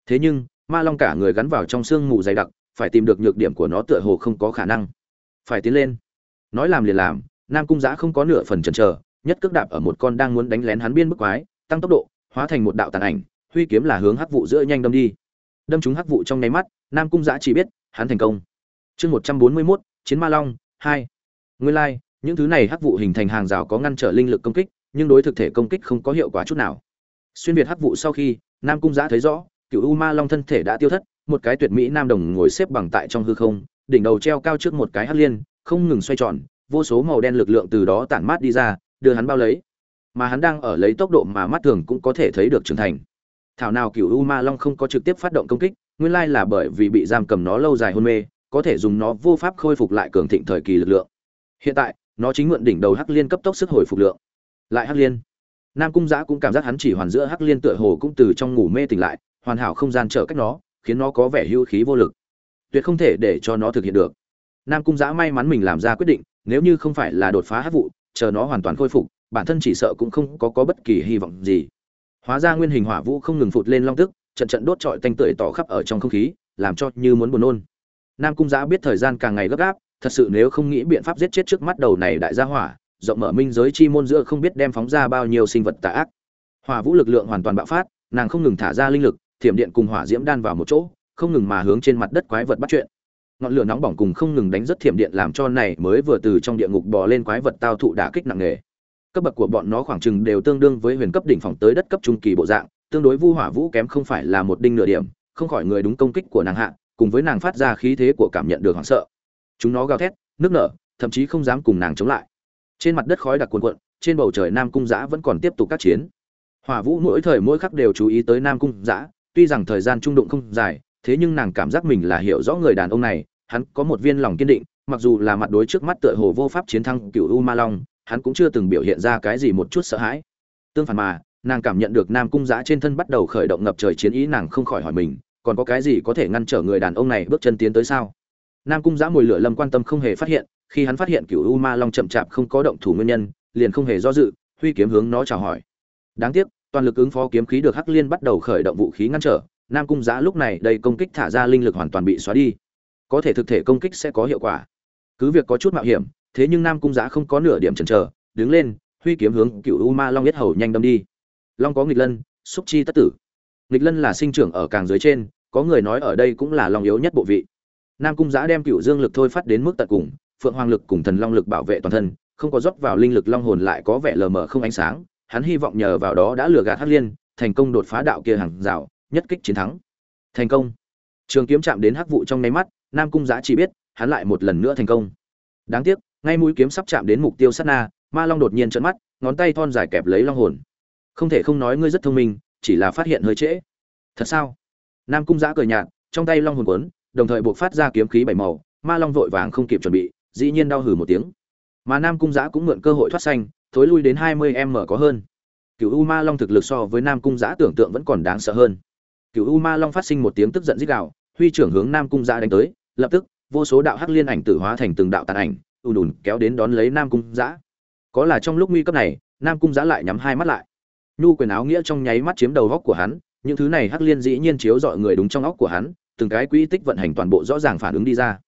Thế nhưng, ma long cả người gắn vào trong xương mù dày đặc, phải tìm được nhược điểm của nó tựa hồ không có khả năng. Phải tiến lên. Nói làm liền làm, nam cung giã không có nửa phần chần chờ, nhất cước đạp ở một con đang muốn đánh lén hắn biên bức quái, tăng tốc độ hóa thành một đạo tàn ảnh huy kiếm là hướng hắc vụ giữa nhanh đâm đi. Đâm trúng hắc vụ trong nháy mắt nam cung giã chỉ biết hắn thành công. Chương một trăm bốn mươi mốt chiến ma long hai. Nguyên lai、like, những thứ này hắc vụ hình thành hàng rào có ngăn trở linh lực công kích nhưng đối thực thể công kích không có hiệu quả chút nào. Xuyên việt hắc vụ sau khi nam cung giã thấy rõ cựu u ma long thân thể đã tiêu thất một cái tuyệt mỹ nam đồng ngồi xếp bằng tại trong hư không đỉnh đầu treo cao trước một cái hắc liên không ngừng xoay tròn vô số màu đen lực lượng từ đó tản mát đi ra đưa hắn bao lấy mà hắn đang ở lấy tốc độ mà mắt thường cũng có thể thấy được trưởng thành. Thảo nào cựu u ma long không có trực tiếp phát động công kích, nguyên lai là bởi vì bị giam cầm nó lâu dài hôn mê, có thể dùng nó vô pháp khôi phục lại cường thịnh thời kỳ lực lượng. Hiện tại, nó chính mượn đỉnh đầu hắc liên cấp tốc sức hồi phục lượng. Lại hắc liên. Nam cung giã cũng cảm giác hắn chỉ hoàn giữa hắc liên tựa hồ cũng từ trong ngủ mê tỉnh lại, hoàn hảo không gian trở cách nó, khiến nó có vẻ hưu khí vô lực. Tuyệt không thể để cho nó thực hiện được. Nam cung giã may mắn mình làm ra quyết định, nếu như không phải là đột phá hắc vụ, chờ nó hoàn toàn khôi phục bản thân chỉ sợ cũng không có, có bất kỳ hy vọng gì. Hóa ra nguyên hình hỏa vũ không ngừng phụt lên long tức trận trận đốt trọi tanh tưởi tỏ khắp ở trong không khí làm cho như muốn buồn nôn. Nam cung giã biết thời gian càng ngày gấp gáp thật sự nếu không nghĩ biện pháp giết chết trước mắt đầu này đại gia hỏa rộng mở minh giới chi môn giữa không biết đem phóng ra bao nhiêu sinh vật tà ác. Hỏa vũ lực lượng hoàn toàn bạo phát nàng không ngừng thả ra linh lực thiểm điện cùng hỏa diễm đan vào một chỗ không ngừng mà hướng trên mặt đất quái vật bắt chuyện. Ngọn lửa nóng bỏng cùng không ngừng đánh rất thiểm điện làm cho này mới vừa từ trong địa ngục bò lên quái vật tao thụ đả kích nặng nề cấp bậc của bọn nó khoảng chừng đều tương đương với huyền cấp đỉnh phòng tới đất cấp trung kỳ bộ dạng, tương đối vu hỏa vũ kém không phải là một đinh nửa điểm, không khỏi người đúng công kích của nàng hạ, cùng với nàng phát ra khí thế của cảm nhận được hoảng sợ. Chúng nó gào thét, nước nở, thậm chí không dám cùng nàng chống lại. Trên mặt đất khói đặc cuồn cuộn, trên bầu trời nam cung giã vẫn còn tiếp tục các chiến. Hỏa vũ mỗi thời mỗi khắc đều chú ý tới nam cung giã tuy rằng thời gian trung đụng không dài, thế nhưng nàng cảm giác mình là hiểu rõ người đàn ông này, hắn có một viên lòng kiên định, mặc dù là mặt đối trước mắt tựa hồ vô pháp chiến thắng cựu u ma long hắn cũng chưa từng biểu hiện ra cái gì một chút sợ hãi. Tương phản mà, nàng cảm nhận được nam cung giã trên thân bắt đầu khởi động ngập trời chiến ý, nàng không khỏi hỏi mình, còn có cái gì có thể ngăn trở người đàn ông này bước chân tiến tới sao? Nam cung giã mùi lửa lâm quan tâm không hề phát hiện, khi hắn phát hiện cựu u ma long chậm chạp không có động thủ nguyên nhân, liền không hề do dự, huy kiếm hướng nó chào hỏi. Đáng tiếc, toàn lực ứng phó kiếm khí được hắc liên bắt đầu khởi động vũ khí ngăn trở, nam cung giã lúc này đầy công kích thả ra linh lực hoàn toàn bị xóa đi. Có thể thực thể công kích sẽ có hiệu quả. Cứ việc có chút mạo hiểm thế nhưng nam cung giã không có nửa điểm chần chờ, đứng lên, huy kiếm hướng cựu u ma long nhất hầu nhanh đâm đi. Long có nghịch lân, xúc chi tất tử. Nghịch lân là sinh trưởng ở càng dưới trên, có người nói ở đây cũng là long yếu nhất bộ vị. Nam cung giã đem cựu dương lực thôi phát đến mức tận cùng, phượng hoàng lực cùng thần long lực bảo vệ toàn thân, không có rót vào linh lực long hồn lại có vẻ lờ mờ không ánh sáng, hắn hy vọng nhờ vào đó đã lừa gạt hắc liên, thành công đột phá đạo kia hàng rào, nhất kích chiến thắng. Thành công. Trường kiếm chạm đến hắc vụ trong nháy mắt, nam cung giã chỉ biết, hắn lại một lần nữa thành công. Đáng tiếc ngay mũi kiếm sắp chạm đến mục tiêu sát na, ma long đột nhiên trợn mắt, ngón tay thon dài kẹp lấy long hồn. Không thể không nói ngươi rất thông minh, chỉ là phát hiện hơi trễ. Thật sao? Nam cung giã cười nhạt, trong tay long hồn quấn, đồng thời buộc phát ra kiếm khí bảy màu, ma long vội vàng không kịp chuẩn bị, dĩ nhiên đau hử một tiếng. Mà nam cung giã cũng mượn cơ hội thoát xanh, thối lui đến hai mươi m có hơn. Cựu u ma long thực lực so với nam cung giã tưởng tượng vẫn còn đáng sợ hơn. Cựu u ma long phát sinh một tiếng tức giận dích đạo huy trưởng hướng nam cung giã đánh tới, lập tức, vô số đạo hắc liên ảnh tử hóa thành từng đạo tàn ảnh ùn ùn kéo đến đón lấy nam cung giã. Có là trong lúc nguy cấp này, nam cung giã lại nhắm hai mắt lại. Nhu quyền áo nghĩa trong nháy mắt chiếm đầu góc của hắn, những thứ này hắc liên dĩ nhiên chiếu dọi người đúng trong óc của hắn, từng cái quỹ tích vận hành toàn bộ rõ ràng phản ứng đi ra.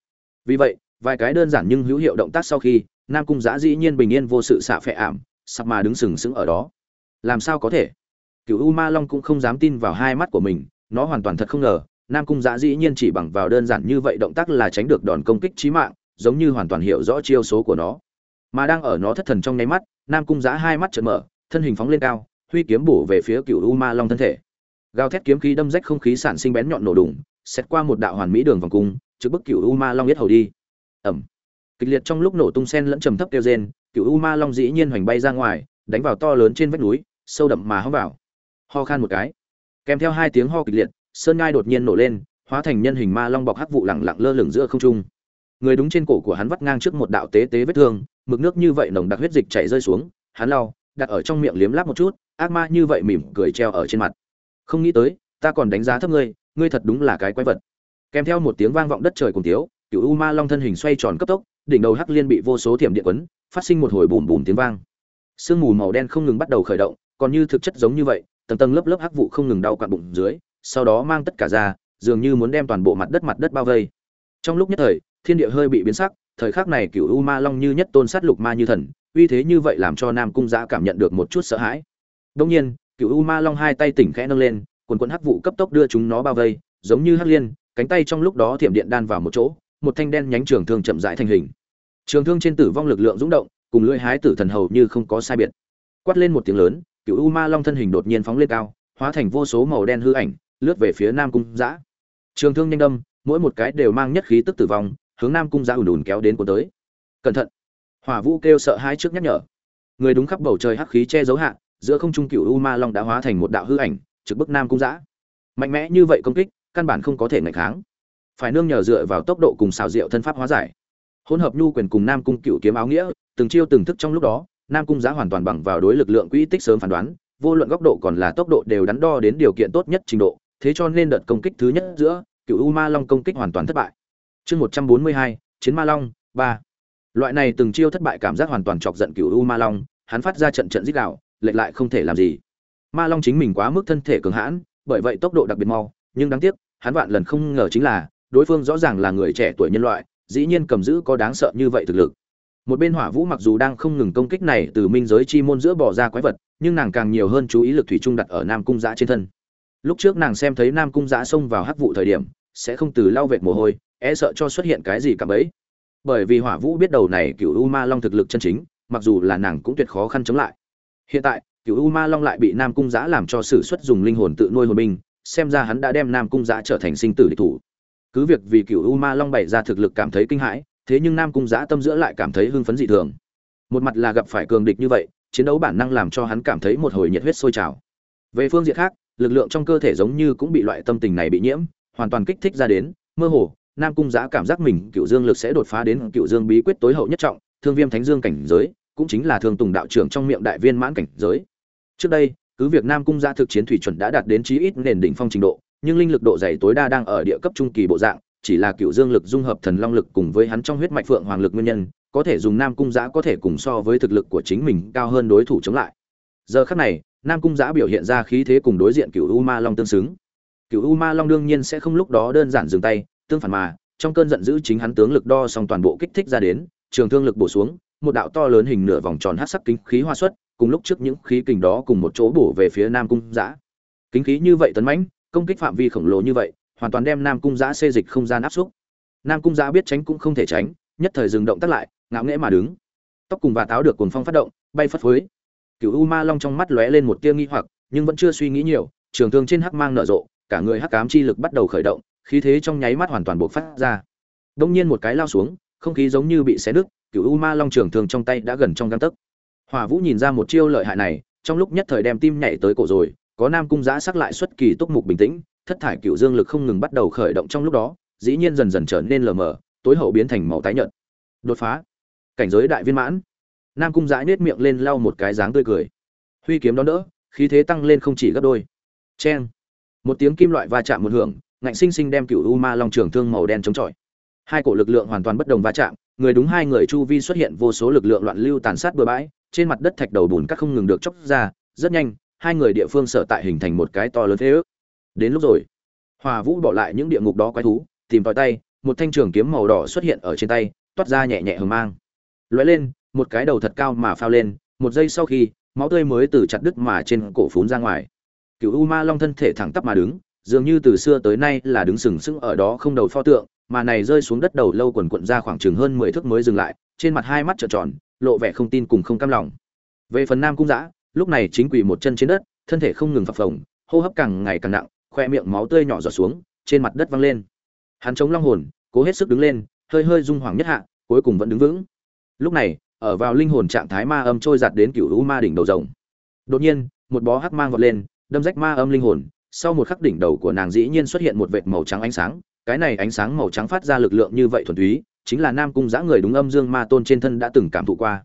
Vì vậy, vài cái đơn giản nhưng hữu hiệu động tác sau khi, nam cung giã dĩ nhiên bình yên vô sự xạ phệ ảm sắp mà đứng sừng sững ở đó. Làm sao có thể? Cựu u ma long cũng không dám tin vào hai mắt của mình, nó hoàn toàn thật không ngờ, nam cung giã dĩ nhiên chỉ bằng vào đơn giản như vậy động tác là tránh được đòn công kích trí mạng giống như hoàn toàn hiểu rõ chiêu số của nó. Mà đang ở nó thất thần trong nháy mắt, nam cung giã hai mắt chợt mở, thân hình phóng lên cao, huy kiếm bổ về phía cựu u ma long thân thể. Gào thét kiếm khí đâm rách không khí sản sinh bén nhọn nổ đùng xét qua một đạo hoàn mỹ đường vòng cung trước bức cựu u ma long biết hầu đi. Ẩm kịch liệt trong lúc nổ tung sen lẫn trầm thấp kêu rên, cựu u ma long dĩ nhiên hoành bay ra ngoài, đánh vào to lớn trên vách núi, sâu đậm mà hóng vào. Ho khan một cái. Kèm theo hai tiếng ho kịch liệt, sơn ngai đột nhiên nổ lên, hóa thành nhân hình ma long bọc hắc vụ lẳng lặng lơ lửng giữa không trung người đúng trên cổ của hắn vắt ngang trước một đạo tế tế vết thương, mực nước như vậy nồng đặc huyết dịch chảy rơi xuống, hắn lau, đặt ở trong miệng liếm láp một chút, ác ma như vậy mỉm cười treo ở trên mặt. Không nghĩ tới, ta còn đánh giá thấp ngươi ngươi thật đúng là cái quái vật. Kèm theo một tiếng vang vọng đất trời cùng tiếu cựu u ma long thân hình xoay tròn cấp tốc, đỉnh đầu hắc liên bị vô số thiểm điện quấn, phát sinh một hồi bùm bùm tiếng vang. Sương mù màu đen không ngừng bắt đầu khởi động, còn như thực chất giống như vậy, tầng tầng lớp lớp hắc vụ không ngừng đau quặn bụng dưới, sau đó mang tất cả ra, dường như muốn đem toàn bộ mặt đất mặt đất bao vây. Trong lúc nhất thời thiên địa hơi bị biến sắc, thời khắc này cựu u ma long như nhất tôn sát lục ma như thần, uy thế như vậy làm cho nam cung giã cảm nhận được một chút sợ hãi. Đông nhiên cựu u ma long hai tay tỉnh khẽ nâng lên, quần quần hắc vụ cấp tốc đưa chúng nó bao vây, giống như hắc liên, cánh tay trong lúc đó thiểm điện đan vào một chỗ, một thanh đen nhánh trường thương chậm rãi thành hình. Trường thương trên tử vong lực lượng dũng động, cùng lưỡi hái tử thần hầu như không có sai biệt. Quát lên một tiếng lớn cựu u ma long thân hình đột nhiên phóng lên cao, hóa thành vô số màu đen hư ảnh, lướt về phía nam cung giã. Trường thương nhanh đâm, mỗi một cái đều mang nhất khí tức tử vong hướng nam cung giã ùn ùn kéo đến cuốn tới. Cẩn thận. Hỏa vũ kêu sợ hai trước nhắc nhở. Người đúng khắp bầu trời hắc khí che giấu hạ, giữa không trung cựu u ma long đã hóa thành một đạo hư ảnh, trực bức nam cung giã. Mạnh mẽ như vậy công kích, căn bản không có thể ngạch kháng. Phải nương nhờ dựa vào tốc độ cùng xào rượu thân pháp hóa giải. Hỗn hợp nhu quyền cùng nam cung cựu kiếm áo nghĩa, từng chiêu từng thức trong lúc đó, nam cung giã hoàn toàn bằng vào đối lực lượng quỹ tích sớm phán đoán, vô luận góc độ còn là tốc độ đều đắn đo đến điều kiện tốt nhất trình độ, thế cho nên đợt công kích thứ nhất giữa cựu u ma long công kích hoàn toàn thất bại chương một trăm bốn mươi hai, chiến ma long, ba. Loại này từng chiêu thất bại cảm giác hoàn toàn chọc giận cựu u ma long, hắn phát ra trận trận giết đạo lệch lại không thể làm gì. Ma long chính mình quá mức thân thể cường hãn, bởi vậy tốc độ đặc biệt mau, nhưng đáng tiếc, hắn vạn lần không ngờ chính là, đối phương rõ ràng là người trẻ tuổi nhân loại, dĩ nhiên cầm giữ có đáng sợ như vậy thực lực. Một bên hỏa vũ mặc dù đang không ngừng công kích này từ minh giới chi môn giữa bỏ ra quái vật, nhưng nàng càng nhiều hơn chú ý lực thủy trung đặt ở nam cung giã trên thân. Lúc trước nàng xem thấy nam cung giã xông vào hắc vụ thời điểm, sẽ không từ lau vệt mồ hôi e sợ cho xuất hiện cái gì cả bấy. Bởi vì hỏa vũ biết đầu này cựu u ma long thực lực chân chính, mặc dù là nàng cũng tuyệt khó khăn chống lại. Hiện tại cựu u ma long lại bị nam cung Giá làm cho sử xuất dùng linh hồn tự nuôi hồn binh, xem ra hắn đã đem nam cung Giá trở thành sinh tử địch thủ. Cứ việc vì cựu u ma long bày ra thực lực cảm thấy kinh hãi, thế nhưng nam cung Giá tâm giữa lại cảm thấy hưng phấn dị thường. Một mặt là gặp phải cường địch như vậy, chiến đấu bản năng làm cho hắn cảm thấy một hồi nhiệt huyết sôi trào. Về phương diện khác, lực lượng trong cơ thể giống như cũng bị loại tâm tình này bị nhiễm, hoàn toàn kích thích ra đến, mơ hồ nam cung giã cảm giác mình cựu dương lực sẽ đột phá đến cựu dương bí quyết tối hậu nhất trọng, thương viêm thánh dương cảnh giới, cũng chính là thương tùng đạo trưởng trong miệng đại viên mãn cảnh giới. Trước đây, cứ việc nam cung giã thực chiến thủy chuẩn đã đạt đến chí ít nền đỉnh phong trình độ, nhưng linh lực độ dày tối đa đang ở địa cấp trung kỳ bộ dạng, chỉ là cựu dương lực dung hợp thần long lực cùng với hắn trong huyết mạch phượng hoàng lực nguyên nhân, có thể dùng nam cung giã có thể cùng so với thực lực của chính mình cao hơn đối thủ chống lại. Giờ khắc này, nam cung giã biểu hiện ra khí thế cùng đối diện cựu u ma long tương xứng. Cựu u ma long đương nhiên sẽ không lúc đó đơn giản dừng tay tương phản mà, trong cơn giận dữ chính hắn tướng lực đo xong toàn bộ kích thích ra đến, trường thương lực bổ xuống, một đạo to lớn hình nửa vòng tròn hát sắc kính khí hoa xuất, cùng lúc trước những khí kình đó cùng một chỗ bổ về phía nam cung giã. Kính khí như vậy tấn mãnh, công kích phạm vi khổng lồ như vậy, hoàn toàn đem nam cung giã xê dịch không gian áp xúc. Nam cung giã biết tránh cũng không thể tránh, nhất thời dừng động tác lại, ngạo nghễ mà đứng. Tóc cùng và táo được cuồng phong phát động, bay phất phới. Cựu u ma long trong mắt lóe lên một tia nghi hoặc, nhưng vẫn chưa suy nghĩ nhiều, trường thương trên hắc mang nở rộ, cả người hắc cám chi lực bắt đầu khởi động khí thế trong nháy mắt hoàn toàn bộc phát ra. Đông nhiên một cái lao xuống không khí giống như bị xé nứt cựu u ma long trường thường trong tay đã gần trong gang tấc. Hỏa vũ nhìn ra một chiêu lợi hại này trong lúc nhất thời đem tim nhảy tới cổ rồi có nam cung Giá sắc lại xuất kỳ túc mục bình tĩnh thất thải cựu dương lực không ngừng bắt đầu khởi động trong lúc đó dĩ nhiên dần dần trở nên lờ mờ tối hậu biến thành màu tái nhợt. Đột phá. Cảnh giới đại viên mãn. Nam cung Giá nhếch miệng lên lau một cái dáng tươi cười. Huy kiếm đón đỡ khí thế tăng lên không chỉ gấp đôi. Chen, một tiếng kim loại va chạm một hưởng ngạnh sinh sinh đem cựu u ma long trường thương màu đen chống chọi. Hai cổ lực lượng hoàn toàn bất đồng va chạm, người đúng hai người chu vi xuất hiện vô số lực lượng loạn lưu tàn sát bừa bãi, trên mặt đất thạch đầu bùn các không ngừng được chóc ra, rất nhanh, hai người địa phương sở tại hình thành một cái to lớn thế ước. Đến lúc rồi, hòa vũ bỏ lại những địa ngục đó quái thú, tìm tòi tay, một thanh trường kiếm màu đỏ xuất hiện ở trên tay, toát ra nhẹ nhẹ hờ mang. Lóe lên, một cái đầu thật cao mà phao lên, một giây sau khi, máu tươi mới từ chặt đứt mà trên cổ phún ra ngoài. Cựu u ma long thân thể thẳng tắp mà đứng dường như từ xưa tới nay là đứng sừng sững ở đó không đầu pho tượng, mà này rơi xuống đất đầu lâu quần quận ra khoảng chừng hơn mười thước mới dừng lại, trên mặt hai mắt trợn tròn, lộ vẻ không tin cùng không cam lòng. Về phần nam cung giã lúc này chính quỳ một chân trên đất, thân thể không ngừng phập phồng, hô hấp càng ngày càng nặng, khoe miệng máu tươi nhỏ giọt xuống, trên mặt đất văng lên. Hắn chống long hồn, cố hết sức đứng lên, hơi hơi rung hoàng nhất hạ, cuối cùng vẫn đứng vững. Lúc này, ở vào linh hồn trạng thái ma âm trôi giạt đến cửu u ma đỉnh đầu rồng. Đột nhiên, một bó hắc mang vọt lên, đâm rách ma âm linh hồn sau một khắc đỉnh đầu của nàng dĩ nhiên xuất hiện một vệt màu trắng ánh sáng. Cái này ánh sáng màu trắng phát ra lực lượng như vậy thuần túy, chính là nam cung giã người đúng âm dương ma tôn trên thân đã từng cảm thụ qua.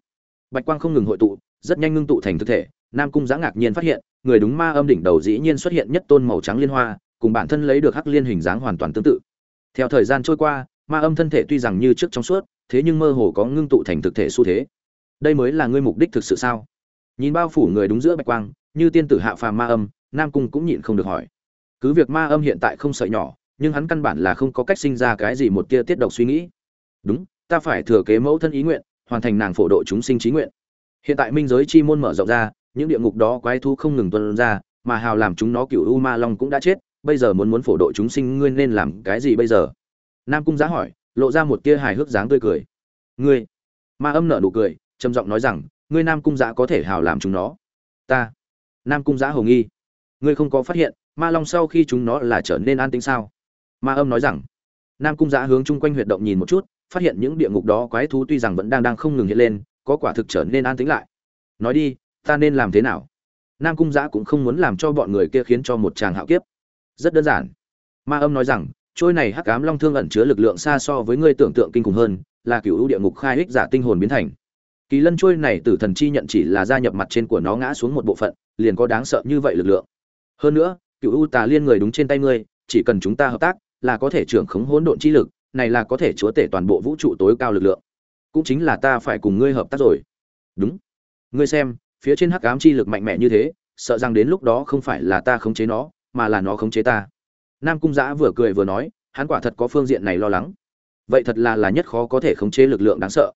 Bạch quang không ngừng hội tụ, rất nhanh ngưng tụ thành thực thể. Nam cung giã ngạc nhiên phát hiện, người đúng ma âm đỉnh đầu dĩ nhiên xuất hiện nhất tôn màu trắng liên hoa, cùng bản thân lấy được hắc liên hình dáng hoàn toàn tương tự. Theo thời gian trôi qua, ma âm thân thể tuy rằng như trước trong suốt, thế nhưng mơ hồ có ngưng tụ thành thực thể xu thế. Đây mới là ngươi mục đích thực sự sao? Nhìn bao phủ người đúng giữa bạch quang, như tiên tử hạ phàm ma âm nam cung cũng nhịn không được hỏi. Cứ việc ma âm hiện tại không sợi nhỏ, nhưng hắn căn bản là không có cách sinh ra cái gì một tia tiết độc suy nghĩ. Đúng, ta phải thừa kế mẫu thân ý nguyện, hoàn thành nàng phổ độ chúng sinh trí nguyện. Hiện tại minh giới chi môn mở rộng ra, những địa ngục đó quái thu không ngừng tuân ra, mà hào làm chúng nó cựu u ma long cũng đã chết, bây giờ muốn muốn phổ độ chúng sinh, ngươi nên làm cái gì bây giờ? Nam cung giá hỏi, lộ ra một tia hài hước dáng tươi cười. Ngươi, ma âm nở nụ cười, trầm giọng nói rằng, ngươi nam cung giá có thể hào làm chúng nó. Ta, nam cung giá hồng nghi ngươi không có phát hiện, ma long sau khi chúng nó là trở nên an tĩnh sao? Ma âm nói rằng, nam cung giã hướng chung quanh huyệt động nhìn một chút, phát hiện những địa ngục đó quái thú tuy rằng vẫn đang đang không ngừng hiện lên, có quả thực trở nên an tĩnh lại. Nói đi, ta nên làm thế nào? Nam cung giã cũng không muốn làm cho bọn người kia khiến cho một chàng hạo kiếp. Rất đơn giản. Ma âm nói rằng, trôi này hắc cám long thương ẩn chứa lực lượng xa so với ngươi tưởng tượng kinh khủng hơn, là cựu ưu địa ngục khai hích giả tinh hồn biến thành. Kỳ lân trôi này tử thần chi nhận chỉ là gia nhập mặt trên của nó ngã xuống một bộ phận, liền có đáng sợ như vậy lực lượng hơn nữa, cựu ưu tà liên người đúng trên tay ngươi, chỉ cần chúng ta hợp tác, là có thể trưởng khống hỗn độn chi lực, này là có thể chúa tể toàn bộ vũ trụ tối cao lực lượng. Cũng chính là ta phải cùng ngươi hợp tác rồi. Đúng. Ngươi xem, phía trên hắc ám chi lực mạnh mẽ như thế, sợ rằng đến lúc đó không phải là ta khống chế nó, mà là nó khống chế ta. Nam cung giã vừa cười vừa nói, hắn quả thật có phương diện này lo lắng. Vậy thật là là nhất khó có thể khống chế lực lượng đáng sợ.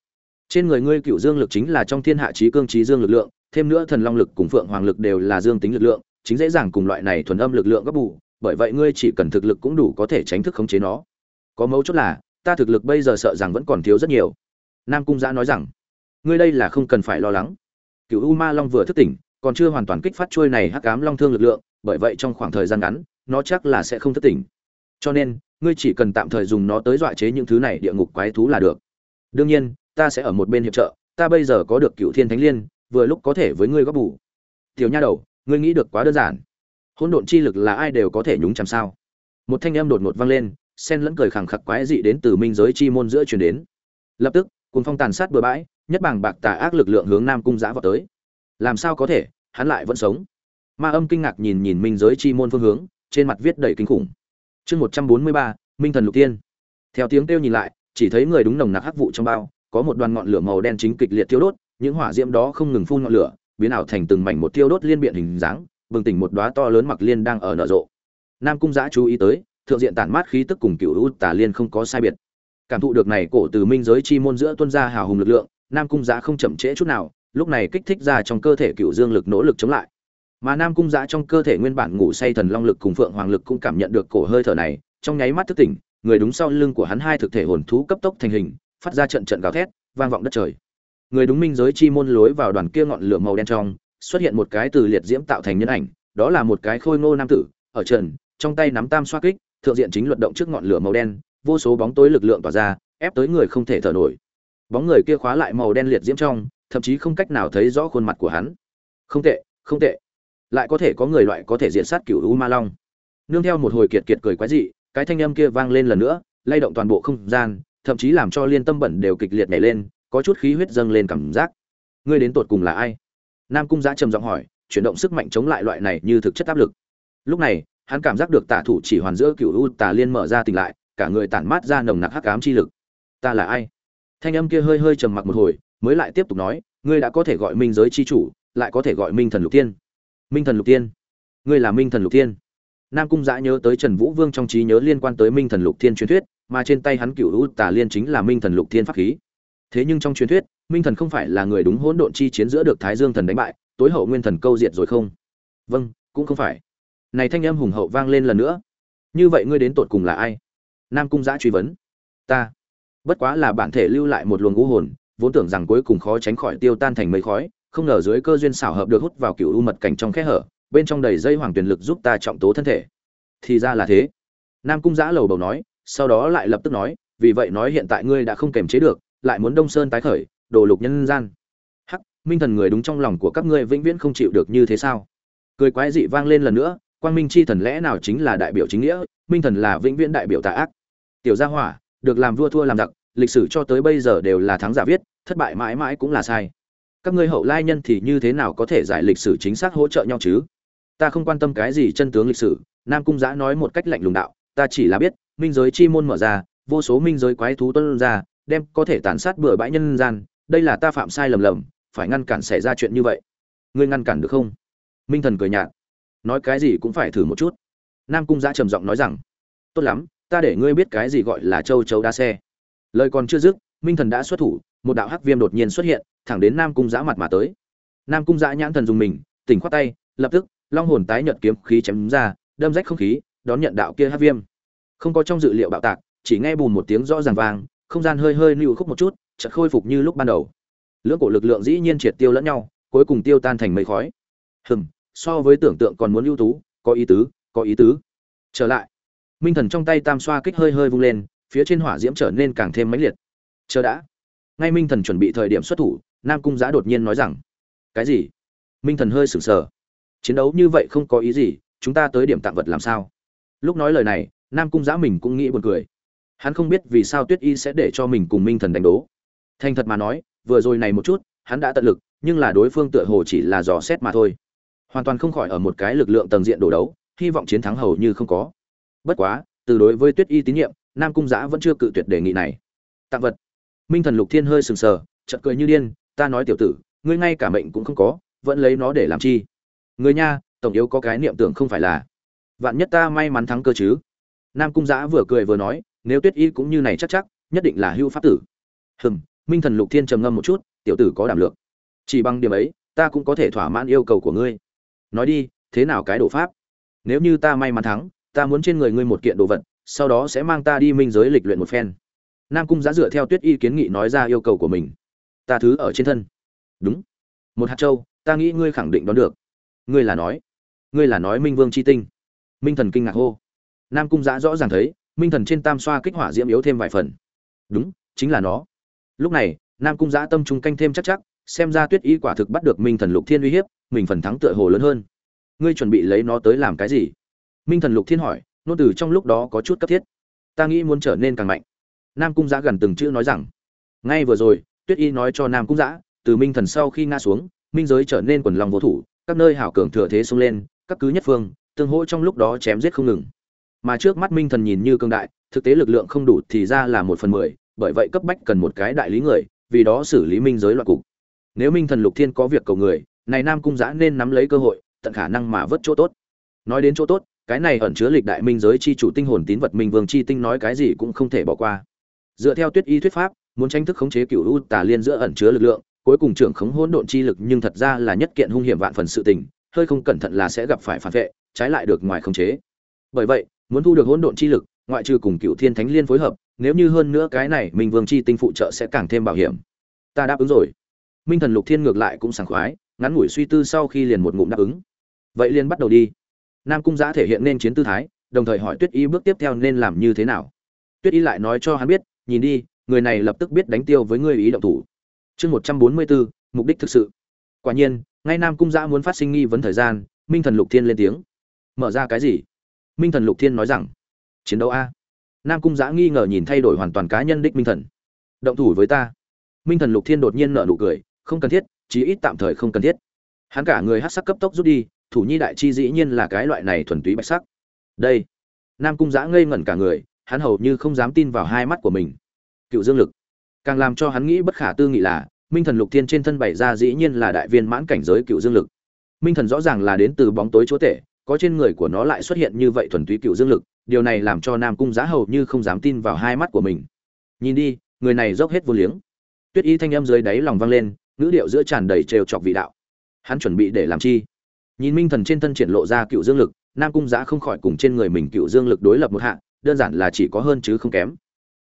Trên người ngươi cựu dương lực chính là trong thiên hạ trí cương trí dương lực lượng, thêm nữa thần long lực cùng phượng hoàng lực đều là dương tính lực lượng chính dễ dàng cùng loại này thuần âm lực lượng gấp bù, bởi vậy ngươi chỉ cần thực lực cũng đủ có thể tránh thức khống chế nó. Có mấu chốt là, ta thực lực bây giờ sợ rằng vẫn còn thiếu rất nhiều. Nam cung giã nói rằng, ngươi đây là không cần phải lo lắng. Cựu u ma long vừa thức tỉnh, còn chưa hoàn toàn kích phát trôi này hắc ám long thương lực lượng, bởi vậy trong khoảng thời gian ngắn, nó chắc là sẽ không thức tỉnh. Cho nên, ngươi chỉ cần tạm thời dùng nó tới dọa chế những thứ này địa ngục quái thú là được. Đương nhiên, ta sẽ ở một bên hiệp trợ, ta bây giờ có được cựu thiên thánh liên, vừa lúc có thể với ngươi góp bù. Tiểu nha đầu ngươi nghĩ được quá đơn giản. Hỗn độn chi lực là ai đều có thể nhúng chạm sao? Một thanh âm đột ngột vang lên, sen lẫn cười khẳng khặc quái dị đến từ minh giới chi môn giữa truyền đến. Lập tức cùng phong tàn sát bừa bãi, nhất bảng bạc tà ác lực lượng hướng nam cung giã vào tới. Làm sao có thể, hắn lại vẫn sống? Ma âm kinh ngạc nhìn nhìn minh giới chi môn phương hướng, trên mặt viết đầy kinh khủng. Chương một trăm bốn mươi ba, minh thần lục tiên theo tiếng kêu nhìn lại, chỉ thấy người đúng nồng nặc hắc vụ trong bao, có một đoàn ngọn lửa màu đen chính kịch liệt thiêu đốt, những hỏa diễm đó không ngừng phun ngọn lửa biến ảo thành từng mảnh một tiêu đốt liên biện hình dáng, bừng tỉnh một đóa to lớn mặc liên đang ở nở rộ. Nam cung giã chú ý tới, thượng diện tản mát khí tức cùng cựu u tà liên không có sai biệt. Cảm thụ được này cổ từ minh giới chi môn giữa tuân ra hào hùng lực lượng, nam cung giã không chậm trễ chút nào, lúc này kích thích ra trong cơ thể cựu dương lực nỗ lực chống lại. Mà nam cung giã trong cơ thể nguyên bản ngủ say thần long lực cùng phượng hoàng lực cũng cảm nhận được cổ hơi thở này, trong nháy mắt thức tỉnh, người đúng sau lưng của hắn hai thực thể hồn thú cấp tốc thành hình, phát ra trận trận gào thét, vang vọng đất trời người đúng minh giới chi môn lối vào đoàn kia ngọn lửa màu đen trong, xuất hiện một cái từ liệt diễm tạo thành nhân ảnh, đó là một cái khôi ngô nam tử, ở trần, trong tay nắm tam xoa kích, thượng diện chính luận động trước ngọn lửa màu đen, vô số bóng tối lực lượng tỏa ra, ép tới người không thể thở nổi. Bóng người kia khóa lại màu đen liệt diễm trong, thậm chí không cách nào thấy rõ khuôn mặt của hắn. Không tệ không tệ. Lại có thể có người loại có thể diện sát cửu u ma long. Nương theo một hồi kiệt kiệt cười quái dị, cái thanh âm kia vang lên lần nữa, lay động toàn bộ không gian, thậm chí làm cho liên tâm bẩn đều kịch liệt nhảy lên có chút khí huyết dâng lên cảm giác. Ngươi đến tột cùng là ai? Nam cung giã trầm giọng hỏi, chuyển động sức mạnh chống lại loại này như thực chất áp lực. Lúc này, hắn cảm giác được tả thủ chỉ hoàn giữa cựu u tà liên mở ra tỉnh lại, cả người tản mát ra nồng nặc hắc ám chi lực. Ta là ai? Thanh âm kia hơi hơi trầm mặc một hồi, mới lại tiếp tục nói, ngươi đã có thể gọi minh giới chi chủ, lại có thể gọi minh thần lục tiên. Minh thần lục tiên? Ngươi là minh thần lục tiên? Nam cung giã nhớ tới trần vũ vương trong trí nhớ liên quan tới minh thần lục thiên truyền thuyết, mà trên tay hắn cựu u tà liên chính là minh thần lục thiên pháp khí thế nhưng trong truyền thuyết, minh thần không phải là người đúng hỗn độn chi chiến giữa được thái dương thần đánh bại, tối hậu nguyên thần câu diệt rồi không? Vâng cũng không phải. Này thanh âm hùng hậu vang lên lần nữa. Như vậy ngươi đến tột cùng là ai? Nam cung giã truy vấn. Ta. Bất quá là bản thể lưu lại một luồng ngũ hồn, vốn tưởng rằng cuối cùng khó tránh khỏi tiêu tan thành mây khói, không ngờ dưới cơ duyên xảo hợp được hút vào cựu u mật cảnh trong kẽ hở, bên trong đầy dây hoàng tuyển lực giúp ta trọng tố thân thể. Thì ra là thế. Nam cung giã lầu bầu nói, sau đó lại lập tức nói, vì vậy nói hiện tại ngươi đã không kềm chế được lại muốn đông sơn tái khởi, đồ lục nhân gian. Hắc, minh thần người đúng trong lòng của các ngươi vĩnh viễn không chịu được như thế sao? Cười quái dị vang lên lần nữa, quang minh chi thần lẽ nào chính là đại biểu chính nghĩa, minh thần là vĩnh viễn đại biểu tà ác? Tiểu gia hỏa, được làm vua thua làm giặc, lịch sử cho tới bây giờ đều là thắng giả viết, thất bại mãi mãi cũng là sai. Các ngươi hậu lai nhân thì như thế nào có thể giải lịch sử chính xác hỗ trợ nhau chứ? Ta không quan tâm cái gì chân tướng lịch sử, nam cung giã nói một cách lạnh lùng đạo, ta chỉ là biết, minh giới chi môn mở ra, vô số minh giới quái thú tuân ra đem có thể tàn sát bừa bãi nhân gian, đây là ta phạm sai lầm lầm, phải ngăn cản xảy ra chuyện như vậy. Ngươi ngăn cản được không? Minh thần cười nhạt. Nói cái gì cũng phải thử một chút. Nam cung giã trầm giọng nói rằng, tốt lắm, ta để ngươi biết cái gì gọi là châu chấu đa xe. Lời còn chưa dứt, minh thần đã xuất thủ, một đạo hắc viêm đột nhiên xuất hiện, thẳng đến nam cung giã mặt mà tới. Nam cung giã nhãn thần dùng mình, tỉnh khoát tay, lập tức, long hồn tái nhợt kiếm khí chém ra, đâm rách không khí, đón nhận đạo kia hắc viêm. Không có trong dự liệu bạo tạc, chỉ nghe bùn một tiếng rõ ràng vang không gian hơi hơi nịu khúc một chút, chợt khôi phục như lúc ban đầu. Lưỡng cổ lực lượng dĩ nhiên triệt tiêu lẫn nhau, cuối cùng tiêu tan thành mây khói. Hừm, so với tưởng tượng còn muốn ưu tú, có ý tứ, có ý tứ. Trở lại, minh thần trong tay tam xoa kích hơi hơi vung lên, phía trên hỏa diễm trở nên càng thêm mãnh liệt. Chờ đã. Ngay minh thần chuẩn bị thời điểm xuất thủ, nam cung giã đột nhiên nói rằng, cái gì? Minh thần hơi sửng sờ. Chiến đấu như vậy không có ý gì, chúng ta tới điểm tạm vật làm sao? Lúc nói lời này, nam cung giã mình cũng nghĩ buồn cười hắn không biết vì sao tuyết y sẽ để cho mình cùng minh thần đánh đố. Thành thật mà nói, vừa rồi này một chút, hắn đã tận lực, nhưng là đối phương tựa hồ chỉ là dò xét mà thôi. Hoàn toàn không khỏi ở một cái lực lượng tầng diện đổ đấu, hy vọng chiến thắng hầu như không có. Bất quá, từ đối với tuyết y tín nhiệm, nam cung giã vẫn chưa cự tuyệt đề nghị này. Tặng vật. Minh thần lục thiên hơi sừng sờ chật cười như điên, ta nói tiểu tử, ngươi ngay cả mệnh cũng không có, vẫn lấy nó để làm chi? Người nha, tổng yếu có cái niệm tưởng không phải là. Vạn nhất ta may mắn thắng cơ chứ? Nam cung giã vừa cười vừa nói nếu tuyết y cũng như này chắc chắc, nhất định là hưu pháp tử. Hừm, minh thần lục thiên trầm ngâm một chút, tiểu tử có đảm lược chỉ bằng điểm ấy, ta cũng có thể thỏa mãn yêu cầu của ngươi. Nói đi, thế nào cái đổ pháp? Nếu như ta may mắn thắng, ta muốn trên người ngươi một kiện đồ vật, sau đó sẽ mang ta đi minh giới lịch luyện một phen. Nam cung Giá dựa theo tuyết y kiến nghị nói ra yêu cầu của mình. Ta thứ ở trên thân. Đúng. Một hạt châu, ta nghĩ ngươi khẳng định đón được. Ngươi là nói. Ngươi là nói minh vương c h i tinh. Minh thần kinh ngạc hô. Nam cung giã rõ ràng thấy minh thần trên tam xoa kích hỏa diễm yếu thêm vài phần. Đúng, chính là nó. Lúc này, nam cung giã tâm trung canh thêm chắc chắc, xem ra tuyết y quả thực bắt được minh thần lục thiên uy hiếp, mình phần thắng tựa hồ lớn hơn. Ngươi chuẩn bị lấy nó tới làm cái gì? Minh thần lục thiên hỏi nôn từ trong lúc đó có chút cấp thiết. Ta nghĩ muốn trở nên càng mạnh. Nam cung giã gần từng chữ nói rằng. Ngay vừa rồi, tuyết y nói cho nam cung giã, từ minh thần sau khi ngã xuống, minh giới trở nên quần lòng vô thủ, các nơi hảo cường thừa thế xông lên, các cứ nhất phương, tương hỗ trong lúc đó chém giết không ngừng mà trước mắt minh thần nhìn như cương đại, thực tế lực lượng không đủ thì ra là một phần mười, bởi vậy cấp bách cần một cái đại lý người, vì đó xử lý minh giới loạn cục. Nếu minh thần lục thiên có việc cầu người, này nam cung giã nên nắm lấy cơ hội, tận khả năng mà vớt chỗ tốt. Nói đến chỗ tốt, cái này ẩn chứa lịch đại minh giới chi chủ tinh hồn tín vật minh vương chi tinh nói cái gì cũng không thể bỏ qua. Dựa theo tuyết y thuyết pháp, muốn tranh thức khống chế cựu u tà liên giữa ẩn chứa lực lượng, cuối cùng trưởng khống hỗn độn chi lực nhưng thật ra là nhất kiện hung hiểm vạn phần sự tình, hơi không cẩn thận là sẽ gặp phải phản vệ, trái lại được ngoài khống chế. Bởi vậy muốn thu được hỗn độn chi lực, ngoại trừ cùng cựu thiên thánh liên phối hợp, nếu như hơn nữa cái này minh vương chi tinh phụ trợ sẽ càng thêm bảo hiểm. Ta đáp ứng rồi. Minh thần lục thiên ngược lại cũng sảng khoái, ngắn ngủi suy tư sau khi liền một ngụm đáp ứng. Vậy liền bắt đầu đi. Nam cung giã thể hiện nên chiến tư thái, đồng thời hỏi tuyết y bước tiếp theo nên làm như thế nào. Tuyết y lại nói cho hắn biết, nhìn đi, người này lập tức biết đánh tiêu với ngươi ý động thủ. Chương một trăm bốn mươi bốn mục đích thực sự. Quả nhiên, ngay nam cung giã muốn phát sinh nghi vấn thời gian, minh thần lục thiên lên tiếng. Mở ra cái gì? Minh thần lục thiên nói rằng, chiến đấu a. Nam cung giã nghi ngờ nhìn thay đổi hoàn toàn cá nhân đích minh thần. Động thủ với ta. Minh thần lục thiên đột nhiên nở nụ cười, không cần thiết, chí ít tạm thời không cần thiết. Hắn cả người hát sắc cấp tốc rút đi, thủ nhi đại chi dĩ nhiên là cái loại này thuần túy bạch sắc. Đây. Nam cung giã ngây ngẩn cả người, hắn hầu như không dám tin vào hai mắt của mình. Cựu dương lực. Càng làm cho hắn nghĩ bất khả tư nghị là, minh thần lục thiên trên thân bày ra dĩ nhiên là đại viên mãn cảnh giới cựu dương lực. Minh thần rõ ràng là đến từ bóng tối chúa tể có trên người của nó lại xuất hiện như vậy thuần túy cựu dương lực, điều này làm cho nam cung giá hầu như không dám tin vào hai mắt của mình. Nhìn đi, người này dốc hết vô liếng. Tuyết y thanh âm dưới đáy lòng vang lên, ngữ điệu giữa tràn đầy trêu chọc vị đạo. Hắn chuẩn bị để làm chi? Nhìn minh thần trên thân triển lộ ra cựu dương lực, nam cung giá không khỏi cùng trên người mình cựu dương lực đối lập một hạ, đơn giản là chỉ có hơn chứ không kém.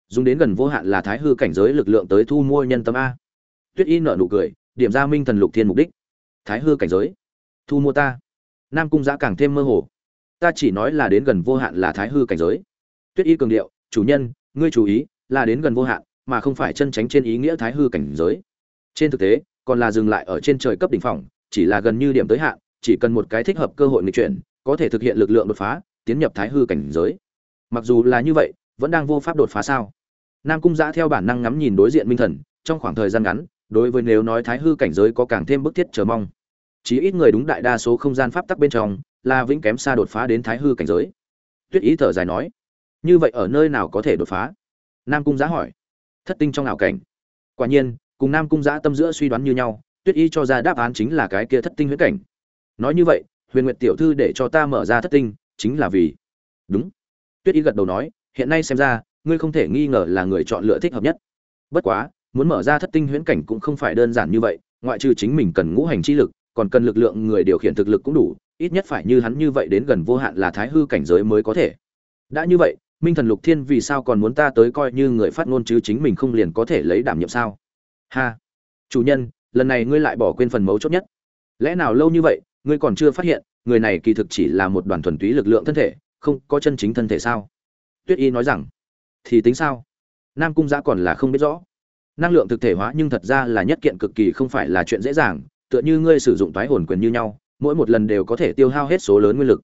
Dùng đến gần vô hạn là thái hư cảnh giới lực lượng tới thu mua nhân tâm a. Tuyết y nở nụ cười, điểm ra minh thần lục thiên mục đích. Thái hư cảnh giới. Thu mua ta nam cung giã càng thêm mơ hồ. Ta chỉ nói là đến gần vô hạn là thái hư cảnh giới. Tuyết y cường điệu, chủ nhân, ngươi chú ý, là đến gần vô hạn, mà không phải chân tránh trên ý nghĩa thái hư cảnh giới. Trên thực tế, còn là dừng lại ở trên trời cấp đỉnh phòng, chỉ là gần như điểm tới hạn, chỉ cần một cái thích hợp cơ hội nghịch chuyển, có thể thực hiện lực lượng đột phá, tiến nhập thái hư cảnh giới. Mặc dù là như vậy, vẫn đang vô pháp đột phá sao? Nam cung giã theo bản năng ngắm nhìn đối diện minh thần, trong khoảng thời gian ngắn, đối với nếu nói thái hư cảnh giới có càng thêm bức thiết chờ mong chí ít người đúng đại đa số không gian pháp tắc bên trong là vĩnh kém xa đột phá đến thái hư cảnh giới. Tuyết ý thở dài nói, như vậy ở nơi nào có thể đột phá? Nam cung giã hỏi. Thất tinh trong ảo cảnh. Quả nhiên, cùng nam cung giã tâm giữa suy đoán như nhau, tuyết y cho ra đáp án chính là cái kia thất tinh huyễn cảnh. Nói như vậy, huyền nguyệt tiểu thư để cho ta mở ra thất tinh, chính là vì đúng. Tuyết y gật đầu nói, hiện nay xem ra, ngươi không thể nghi ngờ là người chọn lựa thích hợp nhất. Bất quá, muốn mở ra thất tinh huyễn cảnh cũng không phải đơn giản như vậy, ngoại trừ chính mình cần ngũ hành chi lực còn cần lực lượng người điều khiển thực lực cũng đủ, ít nhất phải như hắn như vậy đến gần vô hạn là thái hư cảnh giới mới có thể. Đã như vậy, minh thần lục thiên vì sao còn muốn ta tới coi như người phát ngôn chứ chính mình không liền có thể lấy đảm nhiệm sao? Ha! Chủ nhân, lần này ngươi lại bỏ quên phần mấu chốt nhất. Lẽ nào lâu như vậy, ngươi còn chưa phát hiện, người này kỳ thực chỉ là một đoàn thuần túy lực lượng thân thể, không có chân chính thân thể sao? Tuyết y nói rằng, thì tính sao? Nam cung giã còn là không biết rõ. Năng lượng thực thể hóa nhưng thật ra là nhất kiện cực kỳ không phải là chuyện dễ dàng tựa như ngươi sử dụng toái hồn quyền như nhau, mỗi một lần đều có thể tiêu hao hết số lớn nguyên lực.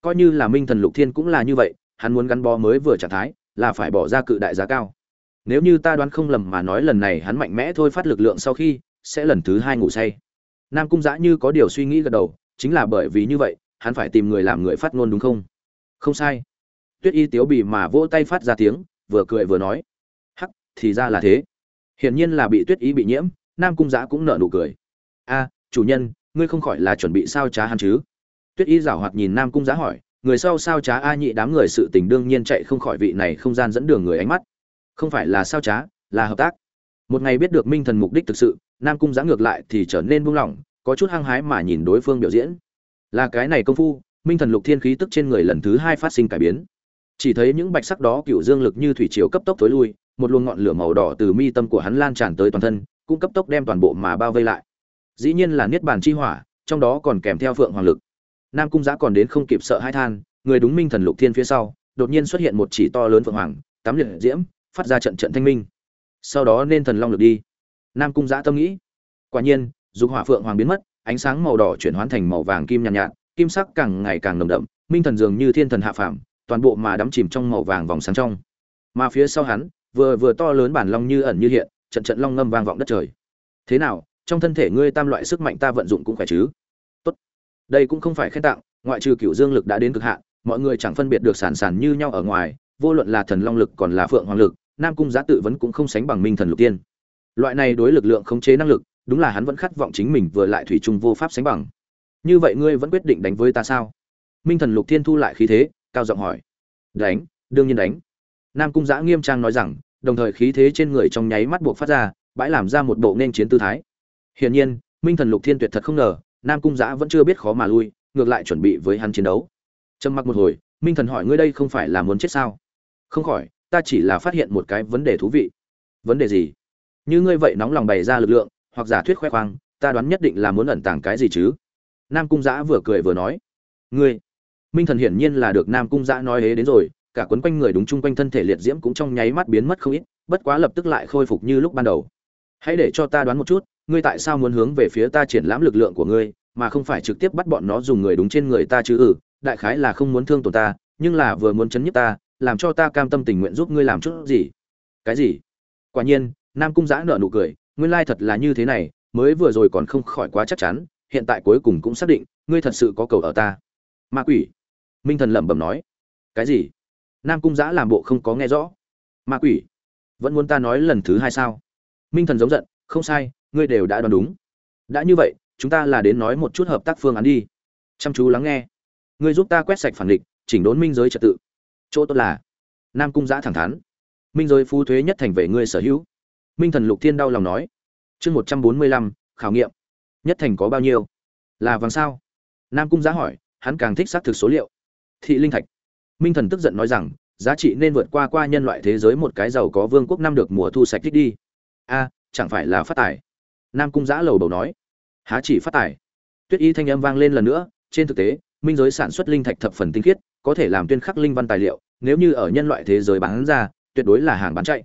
Coi như là minh thần lục thiên cũng là như vậy, hắn muốn gắn bó mới vừa trạng thái, là phải bỏ ra cự đại giá cao. Nếu như ta đoán không lầm mà nói lần này hắn mạnh mẽ thôi phát lực lượng sau khi, sẽ lần thứ hai ngủ say. Nam cung giã như có điều suy nghĩ gật đầu, chính là bởi vì như vậy, hắn phải tìm người làm người phát ngôn đúng không? Không sai. Tuyết y tiếu bì mà vỗ tay phát ra tiếng, vừa cười vừa nói. Hắc, thì ra là thế. Hiển nhiên là bị tuyết y bị nhiễm, nam cung giã cũng nở nụ cười a, chủ nhân, ngươi không khỏi là chuẩn bị sao trá hắn chứ? Tuyết y giảo hoạt nhìn nam cung giá hỏi, người sau sao trá a nhị đám người sự tình đương nhiên chạy không khỏi vị này không gian dẫn đường người ánh mắt. Không phải là sao trá, là hợp tác. Một ngày biết được minh thần mục đích thực sự, nam cung giá ngược lại thì trở nên buông lỏng, có chút hăng hái mà nhìn đối phương biểu diễn. Là cái này công phu, minh thần lục thiên khí tức trên người lần thứ hai phát sinh cải biến. Chỉ thấy những bạch sắc đó cựu dương lực như thủy chiều cấp tốc tối lui, một luồng ngọn lửa màu đỏ từ mi tâm của hắn lan tràn tới toàn thân, cũng cấp tốc đem toàn bộ mà bao vây lại dĩ nhiên là niết bàn chi hỏa trong đó còn kèm theo phượng hoàng lực. Nam cung giã còn đến không kịp sợ hai than người đúng minh thần lục thiên phía sau đột nhiên xuất hiện một chỉ to lớn phượng hoàng tám liệt diễm phát ra trận trận thanh minh. Sau đó nên thần long lực đi. Nam cung giã tâm nghĩ quả nhiên dục hỏa phượng hoàng biến mất ánh sáng màu đỏ chuyển hóa thành màu vàng kim nhàn nhạt, nhạt kim sắc càng ngày càng nồng đậm minh thần dường như thiên thần hạ phàm toàn bộ mà đắm chìm trong màu vàng vòng sáng trong. Mà phía sau hắn vừa vừa to lớn bản long như ẩn như hiện trận trận long ngâm vang vọng đất trời. Thế nào trong thân thể ngươi tam loại sức mạnh ta vận dụng cũng khỏe chứ? Tốt. Đây cũng không phải khen tặng, ngoại trừ cựu dương lực đã đến cực hạn, mọi người chẳng phân biệt được sản sản như nhau ở ngoài, vô luận là thần long lực còn là phượng hoàng lực, nam cung giá tự vấn cũng không sánh bằng minh thần lục tiên. Loại này đối lực lượng khống chế năng lực, đúng là hắn vẫn khát vọng chính mình vừa lại thủy chung vô pháp sánh bằng. Như vậy ngươi vẫn quyết định đánh với ta sao? Minh thần lục thiên thu lại khí thế, cao giọng hỏi. Đánh, đương nhiên đánh. Nam cung giã nghiêm trang nói rằng, đồng thời khí thế trên người trong nháy mắt buộc phát ra, bãi làm ra một bộ nên chiến tư thái hiển nhiên, minh thần lục thiên tuyệt thật không ngờ, nam cung giã vẫn chưa biết khó mà lui, ngược lại chuẩn bị với hắn chiến đấu. Trầm mặc một hồi, minh thần hỏi ngươi đây không phải là muốn chết sao? Không khỏi, ta chỉ là phát hiện một cái vấn đề thú vị. Vấn đề gì? Như ngươi vậy nóng lòng bày ra lực lượng, hoặc giả thuyết khoe khoang, ta đoán nhất định là muốn ẩn tàng cái gì chứ? Nam cung giã vừa cười vừa nói. Ngươi? Minh thần hiển nhiên là được nam cung giã nói hế đến rồi, cả quấn quanh người đúng chung quanh thân thể liệt diễm cũng trong nháy mắt biến mất không ít, bất quá lập tức lại khôi phục như lúc ban đầu. Hãy để cho ta đoán một chút ngươi tại sao muốn hướng về phía ta triển lãm lực lượng của ngươi, mà không phải trực tiếp bắt bọn nó dùng người đúng trên người ta chứ? Ừ đại khái là không muốn thương tổn ta, nhưng là vừa muốn chấn nhức ta, làm cho ta cam tâm tình nguyện giúp ngươi làm chút gì? Cái gì? Quả nhiên, nam cung giã nở nụ cười, nguyên lai thật là như thế này, mới vừa rồi còn không khỏi quá chắc chắn, hiện tại cuối cùng cũng xác định, ngươi thật sự có cầu ở ta. Ma quỷ. Minh thần lẩm bẩm nói. Cái gì? Nam cung giã làm bộ không có nghe rõ. Ma quỷ. Vẫn muốn ta nói lần thứ hai sao? Minh thần giống giận. Không sai ngươi đều đã đoán đúng. Đã như vậy, chúng ta là đến nói một chút hợp tác phương án đi. Chăm chú lắng nghe. Ngươi giúp ta quét sạch phản địch, chỉnh đốn minh giới trật tự. Chỗ tốt là, nam cung giã thẳng thắn. Minh giới phú thuế nhất thành về ngươi sở hữu. Minh thần lục thiên đau lòng nói. Chương một trăm bốn mươi lăm, khảo nghiệm. Nhất thành có bao nhiêu? Là vàng sao? Nam cung giá hỏi, hắn càng thích xác thực số liệu. Thị linh thạch. Minh thần tức giận nói rằng, giá trị nên vượt qua qua nhân loại thế giới một cái giàu có vương quốc năm được mùa thu sạch thích đi. A, chẳng phải là phát tài nam cung giã lầu bầu nói. Há chỉ phát tài. Tuyết y thanh âm vang lên lần nữa, trên thực tế, minh giới sản xuất linh thạch thập phần tinh khiết, có thể làm tuyên khắc linh văn tài liệu, nếu như ở nhân loại thế giới bán ra, tuyệt đối là hàng bán chạy.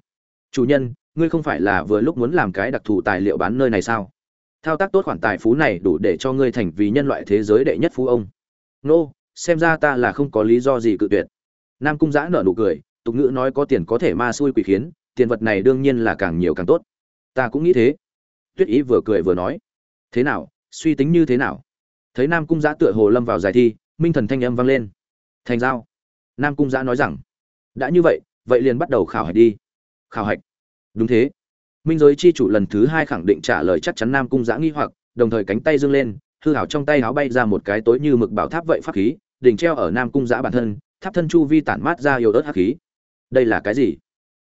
Chủ nhân, ngươi không phải là vừa lúc muốn làm cái đặc thù tài liệu bán nơi này sao? Thao tác tốt khoản tài phú này đủ để cho ngươi thành vì nhân loại thế giới đệ nhất phú ông. Nô, xem ra ta là không có lý do gì cự tuyệt. Nam cung giã nở nụ cười, tục ngữ nói có tiền có thể ma xui quỷ khiến, tiền vật này đương nhiên là càng nhiều càng tốt. Ta cũng nghĩ thế tuyết ý vừa cười vừa nói, thế nào, suy tính như thế nào? Thấy nam cung giã tựa hồ lâm vào giải thi, minh thần thanh âm vang lên. Thành giao. Nam cung giã nói rằng, đã như vậy vậy liền bắt đầu khảo hạch đi. Khảo hạch? Đúng thế. Minh giới chi chủ lần thứ hai khẳng định trả lời chắc chắn nam cung giã nghi hoặc, đồng thời cánh tay dâng lên, hư hảo trong tay áo bay ra một cái tối như mực bảo tháp vậy pháp khí, đỉnh treo ở nam cung giã bản thân, tháp thân chu vi tản mát ra yếu ớt hắc khí. Đây là cái gì?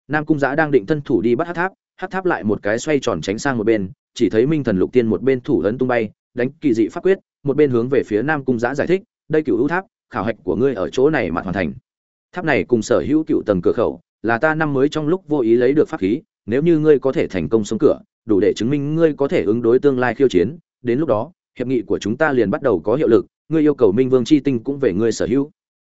Nam cung giã đang định thân thủ đi bắt hắc tháp hắc tháp lại một cái xoay tròn tránh sang một bên, chỉ thấy minh thần lục tiên một bên thủ ấn tung bay, đánh kỳ dị pháp quyết, một bên hướng về phía nam cung giã giải thích, đây cựu hữu tháp, khảo hạch của ngươi ở chỗ này mà hoàn thành. Tháp này cùng sở hữu cựu tầng cửa khẩu, là ta năm mới trong lúc vô ý lấy được pháp khí, nếu như ngươi có thể thành công sống cửa, đủ để chứng minh ngươi có thể ứng đối tương lai khiêu chiến, đến lúc đó, hiệp nghị của chúng ta liền bắt đầu có hiệu lực, ngươi yêu cầu minh vương chi tinh cũng về ngươi sở hữu.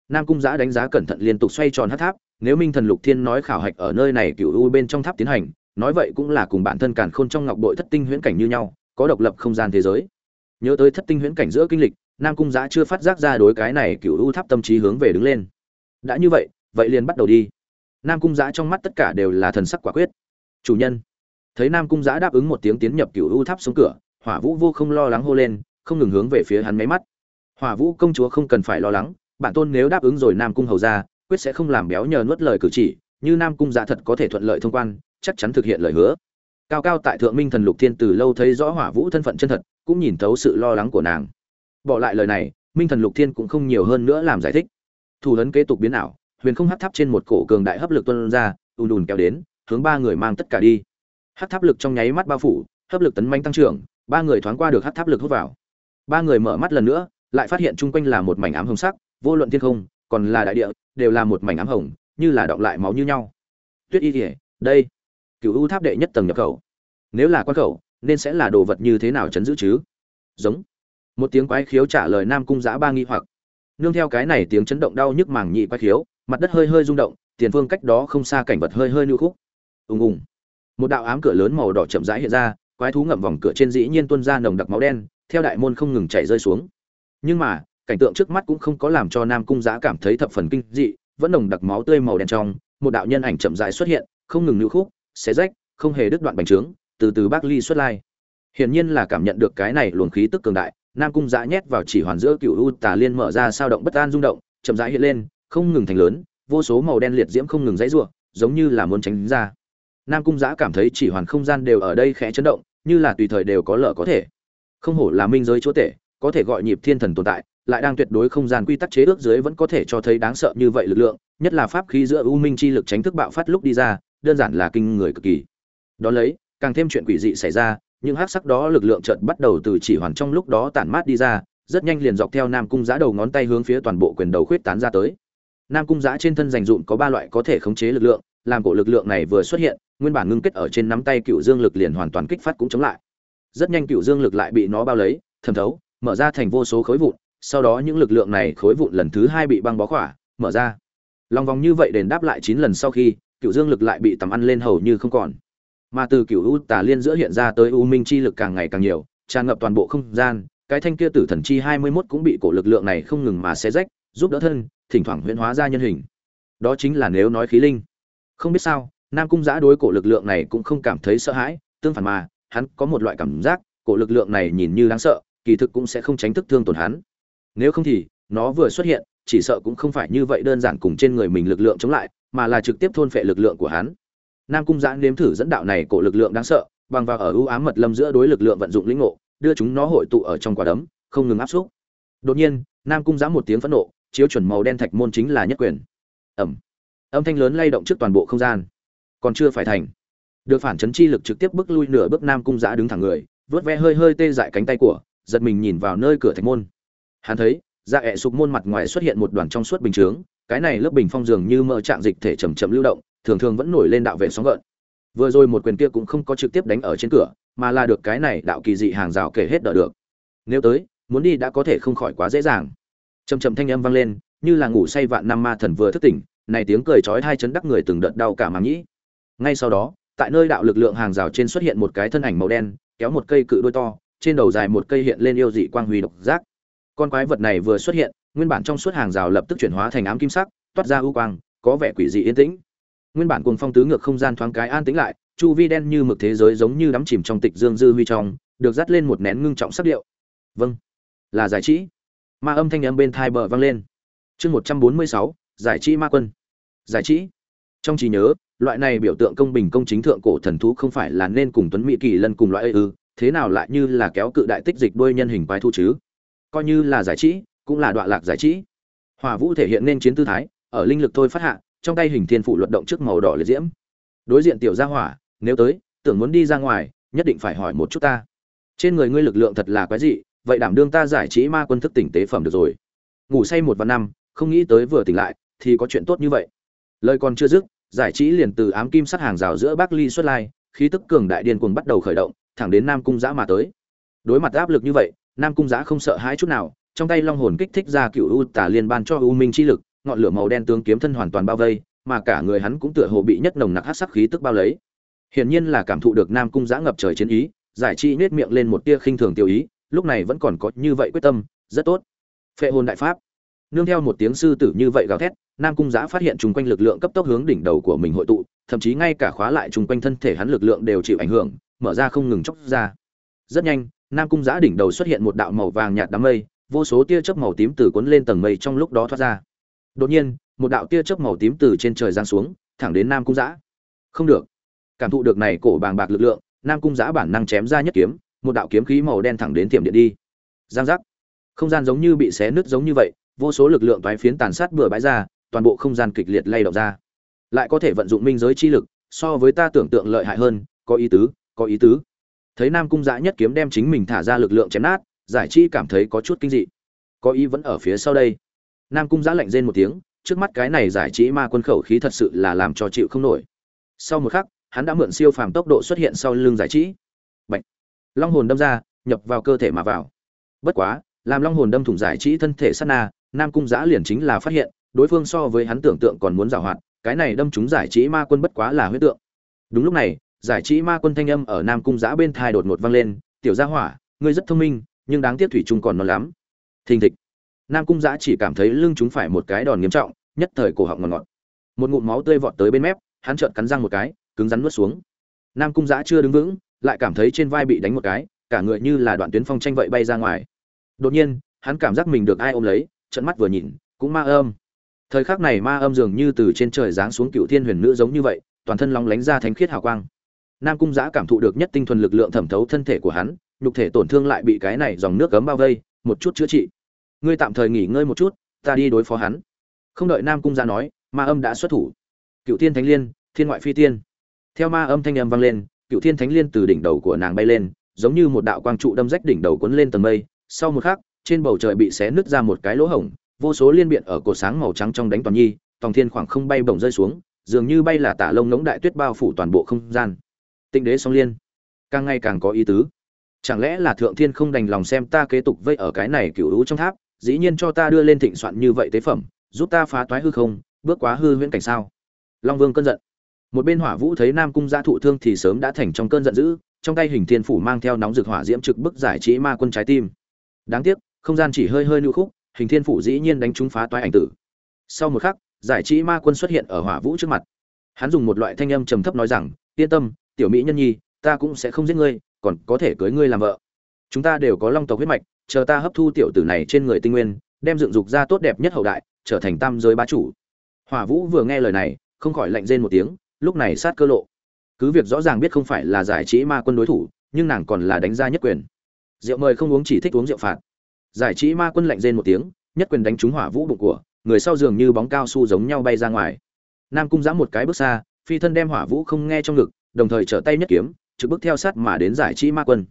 Nam cung giã đánh giá cẩn thận liên tục xoay tròn hát tháp, nếu minh thần lục thiên nói khảo hạch ở nơi này cựu u bên trong tháp tiến hành nói vậy cũng là cùng bản thân càn khôn trong ngọc bội thất tinh huyễn cảnh như nhau, có độc lập không gian thế giới. Nhớ tới thất tinh huyễn cảnh giữa kinh lịch, nam cung giã chưa phát giác ra đối cái này cựu u tháp tâm trí hướng về đứng lên. Đã như vậy vậy liền bắt đầu đi. Nam cung giã trong mắt tất cả đều là thần sắc quả quyết. Chủ nhân. Thấy nam cung giã đáp ứng một tiếng tiến nhập cựu u tháp xuống cửa, hỏa vũ vô không lo lắng hô lên, không ngừng hướng về phía hắn mấy mắt. Hỏa vũ công chúa không cần phải lo lắng, bản tôn nếu đáp ứng rồi nam cung hầu ra, quyết sẽ không làm béo nhờ nuốt lời cử chỉ, như nam cung giã thật có thể thuận lợi thông quan chắc chắn thực hiện lời hứa. Cao cao tại thượng minh thần lục thiên từ lâu thấy rõ hỏa vũ thân phận chân thật, cũng nhìn thấu sự lo lắng của nàng. Bỏ lại lời này, minh thần lục thiên cũng không nhiều hơn nữa làm giải thích. Thủ lấn kế tục biến ảo, huyền không hắt tháp trên một cổ cường đại hấp lực tuân ra, ùn ùn kéo đến, hướng ba người mang tất cả đi. Hát tháp lực trong nháy mắt bao phủ, hấp lực tấn manh tăng trưởng, ba người thoáng qua được hát tháp lực hút vào. Ba người mở mắt lần nữa, lại phát hiện chung quanh là một mảnh ám hồng sắc, vô luận thiên không, còn là đại địa, đều là một mảnh ám hồng, như là đọng lại máu như nhau. Tuyết y thể đây cựu u tháp đệ nhất tầng nhập khẩu. Nếu là quan khẩu, nên sẽ là đồ vật như thế nào chấn giữ chứ? Giống. Một tiếng quái khiếu trả lời nam cung giã ba nghi hoặc. Nương theo cái này tiếng chấn động đau nhức màng nhị quái khiếu, mặt đất hơi hơi rung động, tiền phương cách đó không xa cảnh vật hơi hơi lưu khúc. Ùng ùng. Một đạo ám cửa lớn màu đỏ chậm rãi hiện ra, quái thú ngậm vòng cửa trên dĩ nhiên tuôn ra nồng đặc máu đen, theo đại môn không ngừng chảy rơi xuống. Nhưng mà, cảnh tượng trước mắt cũng không có làm cho nam cung giã cảm thấy thập phần kinh dị, vẫn nồng đặc máu tươi màu đen trong, một đạo nhân ảnh chậm rãi xuất hiện, không ngừng lưu khúc xé rách, không hề đứt đoạn bành trướng, từ từ bác ly xuất lai. Hiển nhiên là cảm nhận được cái này luồng khí tức cường đại, nam cung giã nhét vào chỉ hoàn giữa cựu u tà liên mở ra sao động bất an rung động, chậm rãi hiện lên, không ngừng thành lớn, vô số màu đen liệt diễm không ngừng dãy rủa, giống như là muốn tránh ra. Nam cung giã cảm thấy chỉ hoàn không gian đều ở đây khẽ chấn động, như là tùy thời đều có lỡ có thể. Không hổ là minh giới chúa tể, có thể gọi nhịp thiên thần tồn tại, lại đang tuyệt đối không gian quy tắc chế ước dưới vẫn có thể cho thấy đáng sợ như vậy lực lượng, nhất là pháp khí giữa u minh chi lực tránh thức bạo phát lúc đi ra đơn giản là kinh người cực kỳ. Đó lấy, càng thêm chuyện quỷ dị xảy ra, những hắc sắc đó lực lượng chợt bắt đầu từ chỉ hoàn trong lúc đó tản mát đi ra, rất nhanh liền dọc theo nam cung giã đầu ngón tay hướng phía toàn bộ quyền đầu khuyết tán ra tới. Nam cung giã trên thân dành dụm có ba loại có thể khống chế lực lượng, làm cổ lực lượng này vừa xuất hiện, nguyên bản ngưng kết ở trên nắm tay cựu dương lực liền hoàn toàn kích phát cũng chống lại. Rất nhanh cựu dương lực lại bị nó bao lấy, thẩm thấu, mở ra thành vô số khối vụn, sau đó những lực lượng này khối vụn lần thứ hai bị băng bó khỏa, mở ra. Lòng vòng như vậy đền đáp lại chín lần sau khi cựu dương lực lại bị tầm ăn lên hầu như không còn. Mà từ cựu u tà liên giữa hiện ra tới u minh chi lực càng ngày càng nhiều, tràn ngập toàn bộ không gian, cái thanh kia tử thần chi hai mươi 21 cũng bị cổ lực lượng này không ngừng mà xé rách, giúp đỡ thân, thỉnh thoảng huyễn hóa ra nhân hình. Đó chính là nếu nói khí linh. Không biết sao, nam cung giã đối cổ lực lượng này cũng không cảm thấy sợ hãi, tương phản mà, hắn có một loại cảm giác, cổ lực lượng này nhìn như đáng sợ, kỳ thực cũng sẽ không tránh thức thương tổn hắn. Nếu không thì, nó vừa xuất hiện chỉ sợ cũng không phải như vậy đơn giản cùng trên người mình lực lượng chống lại, mà là trực tiếp thôn phệ lực lượng của hắn. Nam cung giã nếm thử dẫn đạo này cổ lực lượng đáng sợ, bằng vào ở ưu ám mật lâm giữa đối lực lượng vận dụng lĩnh ngộ, đưa chúng nó hội tụ ở trong quả đấm, không ngừng áp xúc. Đột nhiên, nam cung giã một tiếng phẫn nộ, chiếu chuẩn màu đen thạch môn chính là nhất quyền. Ầm. Âm thanh lớn lay động trước toàn bộ không gian. Còn chưa phải thành. Được phản chấn chi lực trực tiếp bước lui nửa bước, nam cung giã đứng thẳng người vớt ve hơi hơi tê dại cánh tay của, giật mình nhìn vào nơi cửa thạch môn. Hắn thấy dạ ẹ sụp môn mặt ngoài xuất hiện một đoàn trong suốt bình chướng, cái này lớp bình phong dường như mơ trạng dịch thể chầm chậm lưu động, thường thường vẫn nổi lên đạo vệ sóng gợn. Vừa rồi một quyền kia cũng không có trực tiếp đánh ở trên cửa, mà là được cái này đạo kỳ dị hàng rào kể hết đỡ được. Nếu tới, muốn đi đã có thể không khỏi quá dễ dàng. Chầm chậm thanh âm vang lên, như là ngủ say vạn năm ma thần vừa thức tỉnh, này tiếng cười chói hai chấn đắc người từng đợt đau cả màng nhĩ. Ngay sau đó, tại nơi đạo lực lượng hàng rào trên xuất hiện một cái thân ảnh màu đen, kéo một cây cự đôi to, trên đầu dài một cây hiện lên yêu dị quang huy độc giác con quái vật này vừa xuất hiện, nguyên bản trong suốt hàng rào lập tức chuyển hóa thành ám kim sắc, toát ra ưu quang, có vẻ quỷ dị yên tĩnh. Nguyên bản cùng phong tứ ngược không gian thoáng cái an tĩnh lại, chu vi đen như mực thế giới giống như đắm chìm trong tịch dương dư huy trong, được dắt lên một nén ngưng trọng sắc điệu. Vâng là giải trí. Ma âm thanh âm bên thai bờ vang lên. Chương một trăm bốn mươi sáu, giải trí ma quân. Giải trí. Trong trí nhớ, loại này biểu tượng công bình công chính thượng cổ thần thú không phải là nên cùng tuấn mỹ kỳ lân cùng loại ư, thế nào lại như là kéo cự đại tích dịch đôi nhân hình quái thu chứ? Coi như là giải trí, cũng là đoạn lạc giải trí. Hỏa vũ thể hiện nên chiến tư thái, ở linh lực thôi phát hạ, trong tay hình thiên phụ luật động trước màu đỏ liệt diễm. Đối diện tiểu gia hỏa, nếu tới, tưởng muốn đi ra ngoài, nhất định phải hỏi một chút ta. Trên người ngươi lực lượng thật là quái dị, vậy đảm đương ta giải trí ma quân thức tỉnh tế phẩm được rồi. Ngủ say một và năm, không nghĩ tới vừa tỉnh lại, thì có chuyện tốt như vậy. Lời còn chưa dứt, giải trí liền từ ám kim sắt hàng rào giữa bắc ly xuất lai, khí tức cường đại điên cuồng bắt đầu khởi động, thẳng đến nam cung giã mà tới. Đối mặt áp lực như vậy nam cung giã không sợ hãi chút nào, trong tay long hồn kích thích ra cựu u tả liên ban cho u minh chi lực, ngọn lửa màu đen tướng kiếm thân hoàn toàn bao vây, mà cả người hắn cũng tựa hồ bị nhất nồng nặc hát sắc khí tức bao lấy. Hiển nhiên là cảm thụ được nam cung giã ngập trời chiến ý, giải chi nết miệng lên một tia khinh thường tiêu ý, lúc này vẫn còn có như vậy quyết tâm, rất tốt. Phệ hồn đại pháp. Nương theo một tiếng sư tử như vậy gào thét, nam cung giã phát hiện chung quanh lực lượng cấp tốc hướng đỉnh đầu của mình hội tụ, thậm chí ngay cả khóa lại chung quanh thân thể hắn lực lượng đều chịu ảnh hưởng, mở ra không ngừng chóc ra. Rất nhanh nam cung giã đỉnh đầu xuất hiện một đạo màu vàng nhạt đám mây, vô số tia chớp màu tím từ cuốn lên tầng mây trong lúc đó thoát ra. Đột nhiên, một đạo tia chớp màu tím từ trên trời giáng xuống, thẳng đến nam cung giã. Không được. Cảm thụ được này cổ bàng bạc lực lượng, nam cung giã bản năng chém ra nhất kiếm, một đạo kiếm khí màu đen thẳng đến tiệm điện đi. Giang giác. Không gian giống như bị xé nứt giống như vậy, vô số lực lượng toái phiến tàn sát bừa bãi ra, toàn bộ không gian kịch liệt lay động ra. Lại có thể vận dụng minh giới chi lực, so với ta tưởng tượng lợi hại hơn, có ý tứ, có ý tứ thấy nam cung giã nhất kiếm đem chính mình thả ra lực lượng chém nát, giải chi cảm thấy có chút kinh dị. Có ý vẫn ở phía sau đây. Nam cung giã lạnh rên một tiếng, trước mắt cái này giải trí ma quân khẩu khí thật sự là làm cho chịu không nổi. Sau một khắc, hắn đã mượn siêu phàm tốc độ xuất hiện sau lưng giải trí. Bạch. long hồn đâm ra, nhập vào cơ thể mà vào. Bất quá, làm long hồn đâm thủng giải trí thân thể sát na, nam cung giã liền chính là phát hiện, đối phương so với hắn tưởng tượng còn muốn giảo hoạt, cái này đâm chúng giải trí ma quân bất quá là huyết tượng. Đúng lúc này giải trí ma quân thanh âm ở nam cung giã bên thai đột ngột vang lên, tiểu gia hỏa, ngươi rất thông minh, nhưng đáng tiếc thủy chung còn non lắm. Thình thịch, nam cung giã chỉ cảm thấy lưng chúng phải một cái đòn nghiêm trọng, nhất thời cổ họng ngọt ngọt. Một ngụm máu tươi vọt tới bên mép, hắn trợn cắn răng một cái, cứng rắn nuốt xuống. Nam cung giã chưa đứng vững, lại cảm thấy trên vai bị đánh một cái, cả người như là đoạn tuyến phong tranh vậy bay ra ngoài. Đột nhiên, hắn cảm giác mình được ai ôm lấy trận mắt vừa nhìn, cũng ma âm. Thời khắc này ma âm dường như từ trên trời giáng xuống cựu thiên huyền nữ giống như vậy, toàn thân long lánh ra thánh khiết hào quang nam cung giã cảm thụ được nhất tinh thuần lực lượng thẩm thấu thân thể của hắn, nhục thể tổn thương lại bị cái này dòng nước cấm bao vây, một chút chữa trị. Ngươi tạm thời nghỉ ngơi một chút, ta đi đối phó hắn. Không đợi nam cung giã nói, ma âm đã xuất thủ. Cựu thiên thánh liên, thiên ngoại phi tiên. Theo ma âm thanh âm vang lên, cựu thiên thánh liên từ đỉnh đầu của nàng bay lên, giống như một đạo quang trụ đâm rách đỉnh đầu cuốn lên tầng mây. Sau một khắc, trên bầu trời bị xé nứt ra một cái lỗ hổng, vô số liên biện ở cột sáng màu trắng trong đánh toàn nhi, tòng thiên khoảng không bay bổng rơi xuống, dường như bay là tả lông ngỗng đại tuyết bao phủ toàn bộ không gian. Tinh đế song liên. Càng ngày càng có ý tứ. Chẳng lẽ là thượng thiên không đành lòng xem ta kế tục vây ở cái này cựu lũ trong tháp, dĩ nhiên cho ta đưa lên thịnh soạn như vậy tế phẩm, giúp ta phá toái hư không, bước quá hư huyễn cảnh sao? Long vương cơn giận. Một bên hỏa vũ thấy nam cung gia thụ thương thì sớm đã thành trong cơn giận dữ, trong tay hình thiên phủ mang theo nóng rực hỏa diễm trực bức giải trí ma quân trái tim. Đáng tiếc, không gian chỉ hơi hơi nữ khúc, hình thiên phủ dĩ nhiên đánh trúng phá toái ảnh tử. Sau một khắc, giải trí ma quân xuất hiện ở hỏa vũ trước mặt. Hắn dùng một loại thanh âm trầm thấp nói rằng, yên tâm tiểu mỹ nhân nhi, ta cũng sẽ không giết ngươi, còn có thể cưới ngươi làm vợ. Chúng ta đều có long tộc huyết mạch, chờ ta hấp thu tiểu tử này trên người tinh nguyên, đem dựng dục ra tốt đẹp nhất hậu đại, trở thành tam giới bá chủ. Hỏa vũ vừa nghe lời này, không khỏi lạnh rên một tiếng, lúc này sát cơ lộ. Cứ việc rõ ràng biết không phải là giải trí ma quân đối thủ, nhưng nàng còn là đánh ra nhất quyền. Rượu mời không uống chỉ thích uống rượu phạt. Giải trí ma quân lạnh rên một tiếng, nhất quyền đánh trúng hỏa vũ bụng của, người sau dường như bóng cao su giống nhau bay ra ngoài. Nam cung giã một cái bước xa, phi thân đem hỏa vũ không nghe trong ngực đồng thời trở tay nhất kiếm, trực bước theo sát mà đến giải trí ma quân.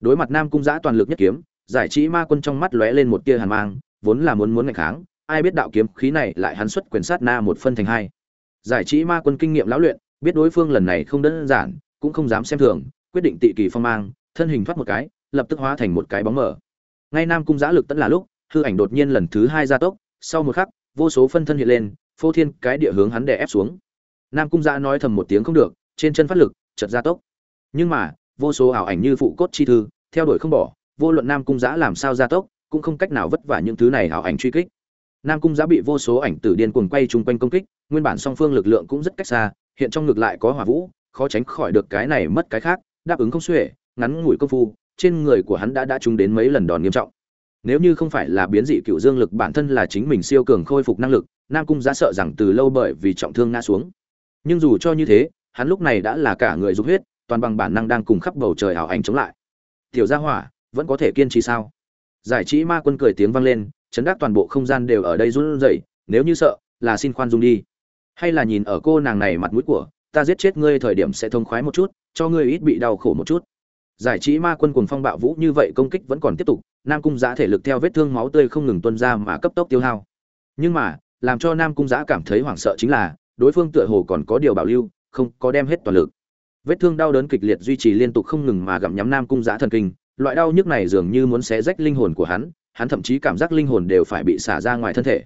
Đối mặt nam cung giã toàn lực nhất kiếm, giải trí ma quân trong mắt lóe lên một tia hàn mang, vốn là muốn muốn ngày kháng, ai biết đạo kiếm khí này lại hắn xuất quyền sát na một phân thành hai. Giải trí ma quân kinh nghiệm lão luyện, biết đối phương lần này không đơn giản, cũng không dám xem thường, quyết định tị kỳ phong mang, thân hình thoát một cái, lập tức hóa thành một cái bóng mở ngay nam cung giã lực tẫn là lúc, hư ảnh đột nhiên lần thứ hai gia tốc, sau một khắc, vô số phân thân hiện lên, phô thiên cái địa hướng hắn đè ép xuống. Nam cung giã nói thầm một tiếng không được trên chân phát lực chật ra tốc. Nhưng mà, vô số ảo ảnh như phụ cốt chi thư, theo đuổi không bỏ, vô luận nam cung giã làm sao ra tốc, cũng không cách nào vất vả những thứ này ảo ảnh truy kích. Nam cung giã bị vô số ảnh tử điên cuồng quay chung quanh công kích, nguyên bản song phương lực lượng cũng rất cách xa, hiện trong ngược lại có hỏa vũ, khó tránh khỏi được cái này mất cái khác, đáp ứng không xuể, ngắn ngủi công phu, trên người của hắn đã đã trúng đến mấy lần đòn nghiêm trọng. Nếu như không phải là biến dị cựu dương lực bản thân là chính mình siêu cường khôi phục năng lực, nam cung giá sợ rằng từ lâu bởi vì trọng thương ngã xuống. Nhưng dù cho như thế hắn lúc này đã là cả người dục huyết, toàn bằng bản năng đang cùng khắp bầu trời ảo ảnh chống lại. Tiểu gia hỏa, vẫn có thể kiên trì sao? Giải trí ma quân cười tiếng vang lên, chấn đắc toàn bộ không gian đều ở đây run rẩy, nếu như sợ, là xin khoan dung đi. Hay là nhìn ở cô nàng này mặt mũi của, ta giết chết ngươi thời điểm sẽ thông khoái một chút, cho ngươi ít bị đau khổ một chút. Giải trí ma quân cùng phong bạo vũ như vậy công kích vẫn còn tiếp tục, nam cung giã thể lực theo vết thương máu tươi không ngừng tuân ra mà cấp tốc tiêu hao. Nhưng mà, làm cho nam cung giã cảm thấy hoảng sợ chính là, đối phương tựa hồ còn có điều bảo lưu không có đem hết toàn lực. Vết thương đau đớn kịch liệt duy trì liên tục không ngừng mà gặm nhắm nam cung giã thần kinh, loại đau nhức này dường như muốn xé rách linh hồn của hắn hắn thậm chí cảm giác linh hồn đều phải bị xả ra ngoài thân thể.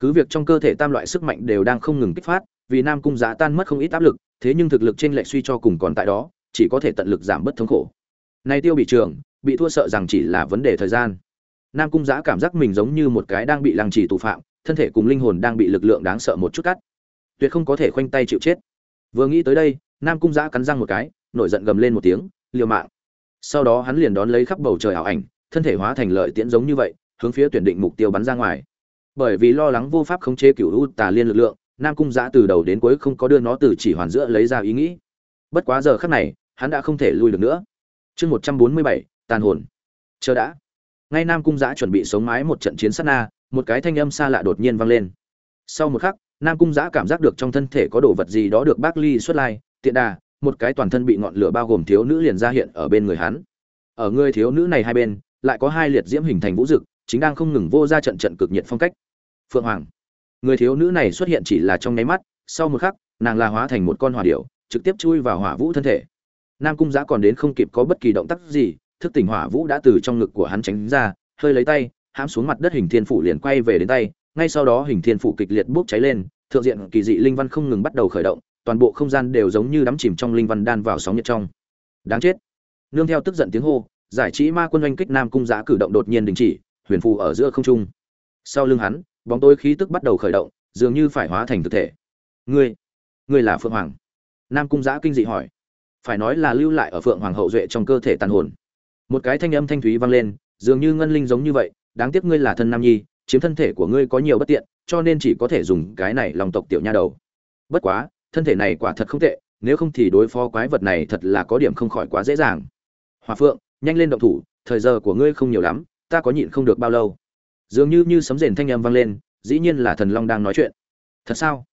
Cứ việc trong cơ thể tam loại sức mạnh đều đang không ngừng kích phát, vì nam cung giã tan mất không ít áp lực, thế nhưng thực lực trên lệ suy cho cùng còn tại đó, chỉ có thể tận lực giảm bớt thống khổ. Nay tiêu bị trường, bị thua sợ rằng chỉ là vấn đề thời gian. Nam cung giã cảm giác mình giống như một cái đang bị lăng trì tù phạm, thân thể cùng linh hồn đang bị lực lượng đáng sợ một chút cắt. Tuyệt không có thể khoanh tay chịu chết vừa nghĩ tới đây, nam cung giã cắn răng một cái, nổi giận gầm lên một tiếng, liều mạng. Sau đó hắn liền đón lấy khắp bầu trời ảo ảnh, thân thể hóa thành lợi tiễn giống như vậy, hướng phía tuyển định mục tiêu bắn ra ngoài. Bởi vì lo lắng vô pháp khống chế cửu u tà liên lực lượng, nam cung giã từ đầu đến cuối không có đưa nó từ chỉ hoàn giữa lấy ra ý nghĩ. Bất quá giờ khắc này, hắn đã không thể lui được nữa. Chương một trăm bốn mươi bảy, tàn hồn. Chờ đã. Ngay nam cung giã chuẩn bị sống mái một trận chiến sát na, một cái thanh âm xa lạ đột nhiên vang lên. Sau một khắc nam cung giã cảm giác được trong thân thể có đồ vật gì đó được bác ly xuất lai. Tiện đà, một cái toàn thân bị ngọn lửa bao gồm thiếu nữ liền ra hiện ở bên người hắn. Ở người thiếu nữ này hai bên, lại có hai liệt diễm hình thành vũ dực, chính đang không ngừng vô ra trận trận cực nhiệt phong cách. Phượng hoàng. Người thiếu nữ này xuất hiện chỉ là trong nháy mắt, sau một khắc, nàng là hóa thành một con hỏa điệu trực tiếp chui vào hỏa vũ thân thể. Nam cung giã còn đến không kịp có bất kỳ động tác gì, thức tỉnh hỏa vũ đã từ trong ngực của hắn tránh ra, hơi lấy tay, hãm xuống mặt đất hình thiên phủ liền quay về đến tay ngay sau đó hình thiên phủ kịch liệt bốc cháy lên, thượng diện kỳ dị linh văn không ngừng bắt đầu khởi động, toàn bộ không gian đều giống như đắm chìm trong linh văn đan vào sóng nhiệt trong. Đáng chết. Nương theo tức giận tiếng hô, giải trí ma quân oanh kích nam cung giã cử động đột nhiên đình chỉ, huyền phù ở giữa không trung. Sau lưng hắn, bóng tối khí tức bắt đầu khởi động, dường như phải hóa thành thực thể. Ngươi ngươi là phượng hoàng? Nam cung giã kinh dị hỏi. Phải nói là lưu lại ở phượng hoàng hậu duệ trong cơ thể tàn hồn. Một cái thanh âm thanh thúy vang lên, dường như ngân linh giống như vậy, đáng tiếc ngươi là thân nam nhi chiếm thân thể của ngươi có nhiều bất tiện, cho nên chỉ có thể dùng cái này lòng tộc tiểu nha đầu. Bất quá, thân thể này quả thật không tệ, nếu không thì đối phó quái vật này thật là có điểm không khỏi quá dễ dàng. Hòa phượng, nhanh lên động thủ, thời giờ của ngươi không nhiều lắm, ta có nhịn không được bao lâu. Dường như như sấm rền thanh âm vang lên, dĩ nhiên là thần long đang nói chuyện. Thật sao?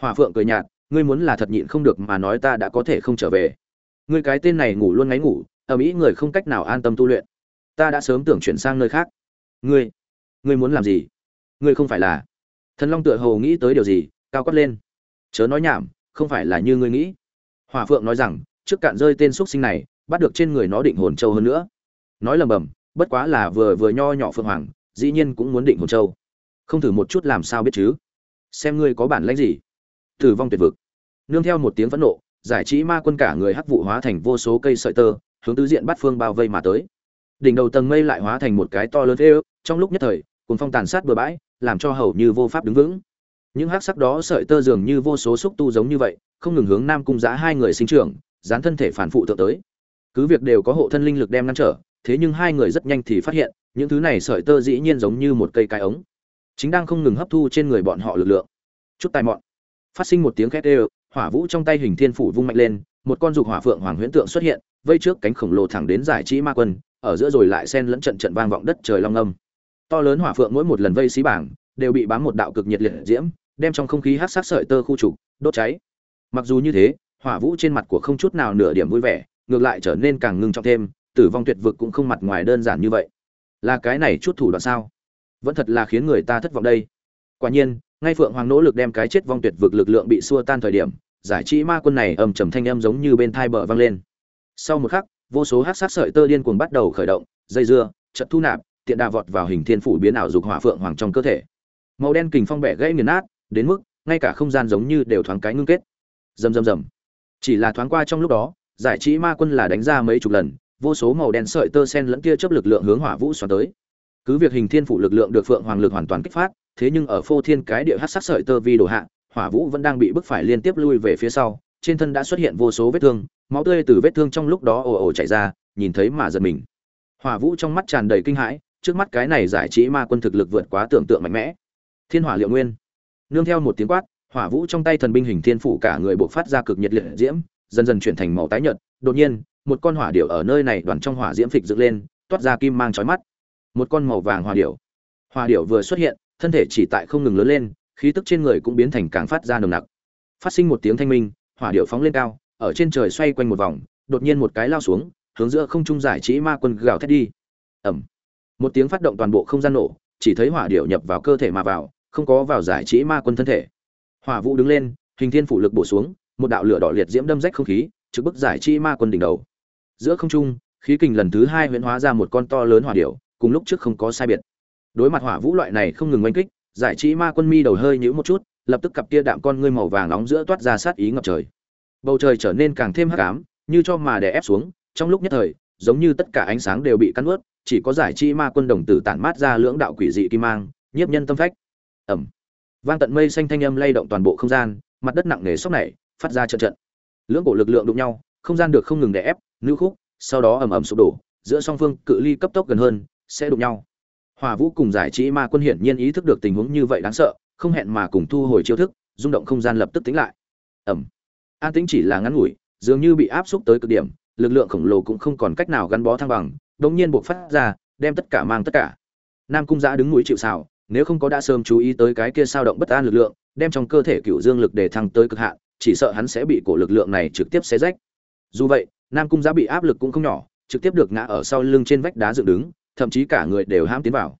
Hòa phượng cười nhạt, ngươi muốn là thật nhịn không được mà nói ta đã có thể không trở về. Ngươi cái tên này ngủ luôn ngáy ngủ, ở mỹ người không cách nào an tâm tu luyện. Ta đã sớm tưởng chuyển sang nơi khác. Ngươi ngươi muốn làm gì? Ngươi không phải là thần long tựa hồ nghĩ tới điều gì, cao quát lên. Chớ nói nhảm, không phải là như ngươi nghĩ. Hòa phượng nói rằng, trước cạn rơi tên x sinh này, bắt được trên người nó định hồn châu hơn nữa. Nói lầm bầm, bất quá là vừa vừa nho nhỏ phượng hoàng, dĩ nhiên cũng muốn định hồn châu. Không thử một chút làm sao biết chứ? Xem ngươi có bản lãnh gì. Tử vong tuyệt vực. Nương theo một tiếng phẫn nộ, giải trí ma quân cả người hắc vụ hóa thành vô số cây sợi tơ, hướng tứ diện bắt phương bao vây mà tới. Đỉnh đầu tầng mây lại hóa thành một cái to lớn thế trong lúc nhất thời Cuồng phong tàn sát bừa bãi, làm cho hầu như vô pháp đứng vững. Những hắc sắc đó sợi tơ dường như vô số xúc tu giống như vậy, không ngừng hướng nam cung giã hai người sinh trưởng, dán thân thể phản phụ thượng tới. Cứ việc đều có hộ thân linh lực đem ngăn trở, thế nhưng hai người rất nhanh thì phát hiện, những thứ này sợi tơ dĩ nhiên giống như một cây cái ống. Chính đang không ngừng hấp thu trên người bọn họ lực lượng. Chút tài mọn. Phát sinh một tiếng khét ê hỏa vũ trong tay hình thiên phủ vung mạnh lên, một con dục hỏa phượng hoàng huyễn tượng xuất hiện, vây trước cánh khổng lồ thẳng đến giải trí ma quân, ở giữa rồi lại xen lẫn trận trận vang vọng đất trời long âm to lớn hỏa phượng mỗi một lần vây xí bảng, đều bị bám một đạo cực nhiệt liệt diễm, đem trong không khí hát sát sợi tơ khu trục, đốt cháy. Mặc dù như thế, hỏa vũ trên mặt của không chút nào nửa điểm vui vẻ, ngược lại trở nên càng ngưng trọng thêm, tử vong tuyệt vực cũng không mặt ngoài đơn giản như vậy. Là cái này chút thủ đoạn sao? Vẫn thật là khiến người ta thất vọng đây. Quả nhiên, ngay phượng hoàng nỗ lực đem cái chết vong tuyệt vực lực lượng bị xua tan thời điểm, giải trí ma quân này ầm trầm thanh âm giống như bên thai bờ vang lên. Sau một khắc, vô số hát sát sợi tơ điên cuồng bắt đầu khởi động, dây dưa trận thu nạp tiện đà vọt vào hình thiên phủ biến ảo dục hỏa phượng hoàng trong cơ thể. Màu đen kình phong bẻ gãy nghiền nát, đến mức, ngay cả không gian giống như đều thoáng cái ngưng kết. Rầm rầm rầm. Chỉ là thoáng qua trong lúc đó, giải trí ma quân là đánh ra mấy chục lần, vô số màu đen sợi tơ sen lẫn kia chấp lực lượng hướng hỏa vũ xoắn tới. Cứ việc hình thiên phủ lực lượng được phượng hoàng lực hoàn toàn kích phát, thế nhưng ở phô thiên cái địa hát sắc sợi tơ vi đồ hạ, hỏa vũ vẫn đang bị bức phải liên tiếp lui về phía sau, trên thân đã xuất hiện vô số vết thương, máu tươi từ vết thương trong lúc đó ồ ồ chảy ra, nhìn thấy mà giật mình. Hỏa vũ trong mắt tràn đầy kinh hãi trước mắt cái này giải trí ma quân thực lực vượt quá tưởng tượng mạnh mẽ. Thiên hỏa liệu nguyên. Nương theo một tiếng quát, hỏa vũ trong tay thần binh hình thiên phủ cả người buộc phát ra cực nhiệt liệt diễm, dần dần chuyển thành màu tái nhợt. Đột nhiên, một con hỏa điểu ở nơi này đoàn trong hỏa diễm phịch dựng lên, toát ra kim mang chói mắt. Một con màu vàng hỏa điểu. Hỏa điểu vừa xuất hiện, thân thể chỉ tại không ngừng lớn lên, khí tức trên người cũng biến thành càng phát ra nồng nặc. Phát sinh một tiếng thanh minh, hỏa điểu phóng lên cao, ở trên trời xoay quanh một vòng, đột nhiên một cái lao xuống, hướng giữa không trung giải trí ma quân gào thét đi. Ẩm một tiếng phát động toàn bộ không gian nổ, chỉ thấy hỏa điểu nhập vào cơ thể mà vào, không có vào giải trí ma quân thân thể. Hỏa vũ đứng lên, hình thiên phủ lực bổ xuống, một đạo lửa đỏ liệt diễm đâm rách không khí, trực bức giải trí ma quân đỉnh đầu. Giữa không trung, khí kình lần thứ hai huyễn hóa ra một con to lớn hỏa điểu, cùng lúc trước không có sai biệt. Đối mặt hỏa vũ loại này không ngừng oanh kích, giải trí ma quân mi đầu hơi nhũ một chút, lập tức cặp tia đạm con ngươi màu vàng nóng giữa toát ra sát ý ngập trời. Bầu trời trở nên càng thêm hắc ám, như cho mà đè ép xuống, trong lúc nhất thời giống như tất cả ánh sáng đều bị cắn nuốt chỉ có giải chi ma quân đồng tử tản mát ra lưỡng đạo quỷ dị kim mang nhiếp nhân tâm phách. Ầm, vang tận mây xanh thanh âm lay động toàn bộ không gian mặt đất nặng nề sốc này phát ra trận trận. Lưỡng cổ lực lượng đụng nhau không gian được không ngừng đè ép nữ khúc sau đó ầm ầm sụp đổ giữa song phương cự ly cấp tốc gần hơn sẽ đụng nhau. Hòa vũ cùng giải trí ma quân hiển nhiên ý thức được tình huống như vậy đáng sợ không hẹn mà cùng thu hồi chiêu thức rung động không gian lập tức tính lại. Ầm, an tĩnh chỉ là ngắn ngủi dường như bị áp xúc tới cực điểm lực lượng khổng lồ cũng không còn cách nào gắn bó thăng bằng đống nhiên buộc phát ra, đem tất cả mang tất cả. Nam cung giã đứng mũi chịu xào nếu không có đã sớm chú ý tới cái kia sao động bất an lực lượng, đem trong cơ thể cựu dương lực để thăng tới cực hạn, chỉ sợ hắn sẽ bị cổ lực lượng này trực tiếp xé rách. Dù vậy, nam cung giã bị áp lực cũng không nhỏ, trực tiếp được ngã ở sau lưng trên vách đá dựng đứng, thậm chí cả người đều ham tiến vào.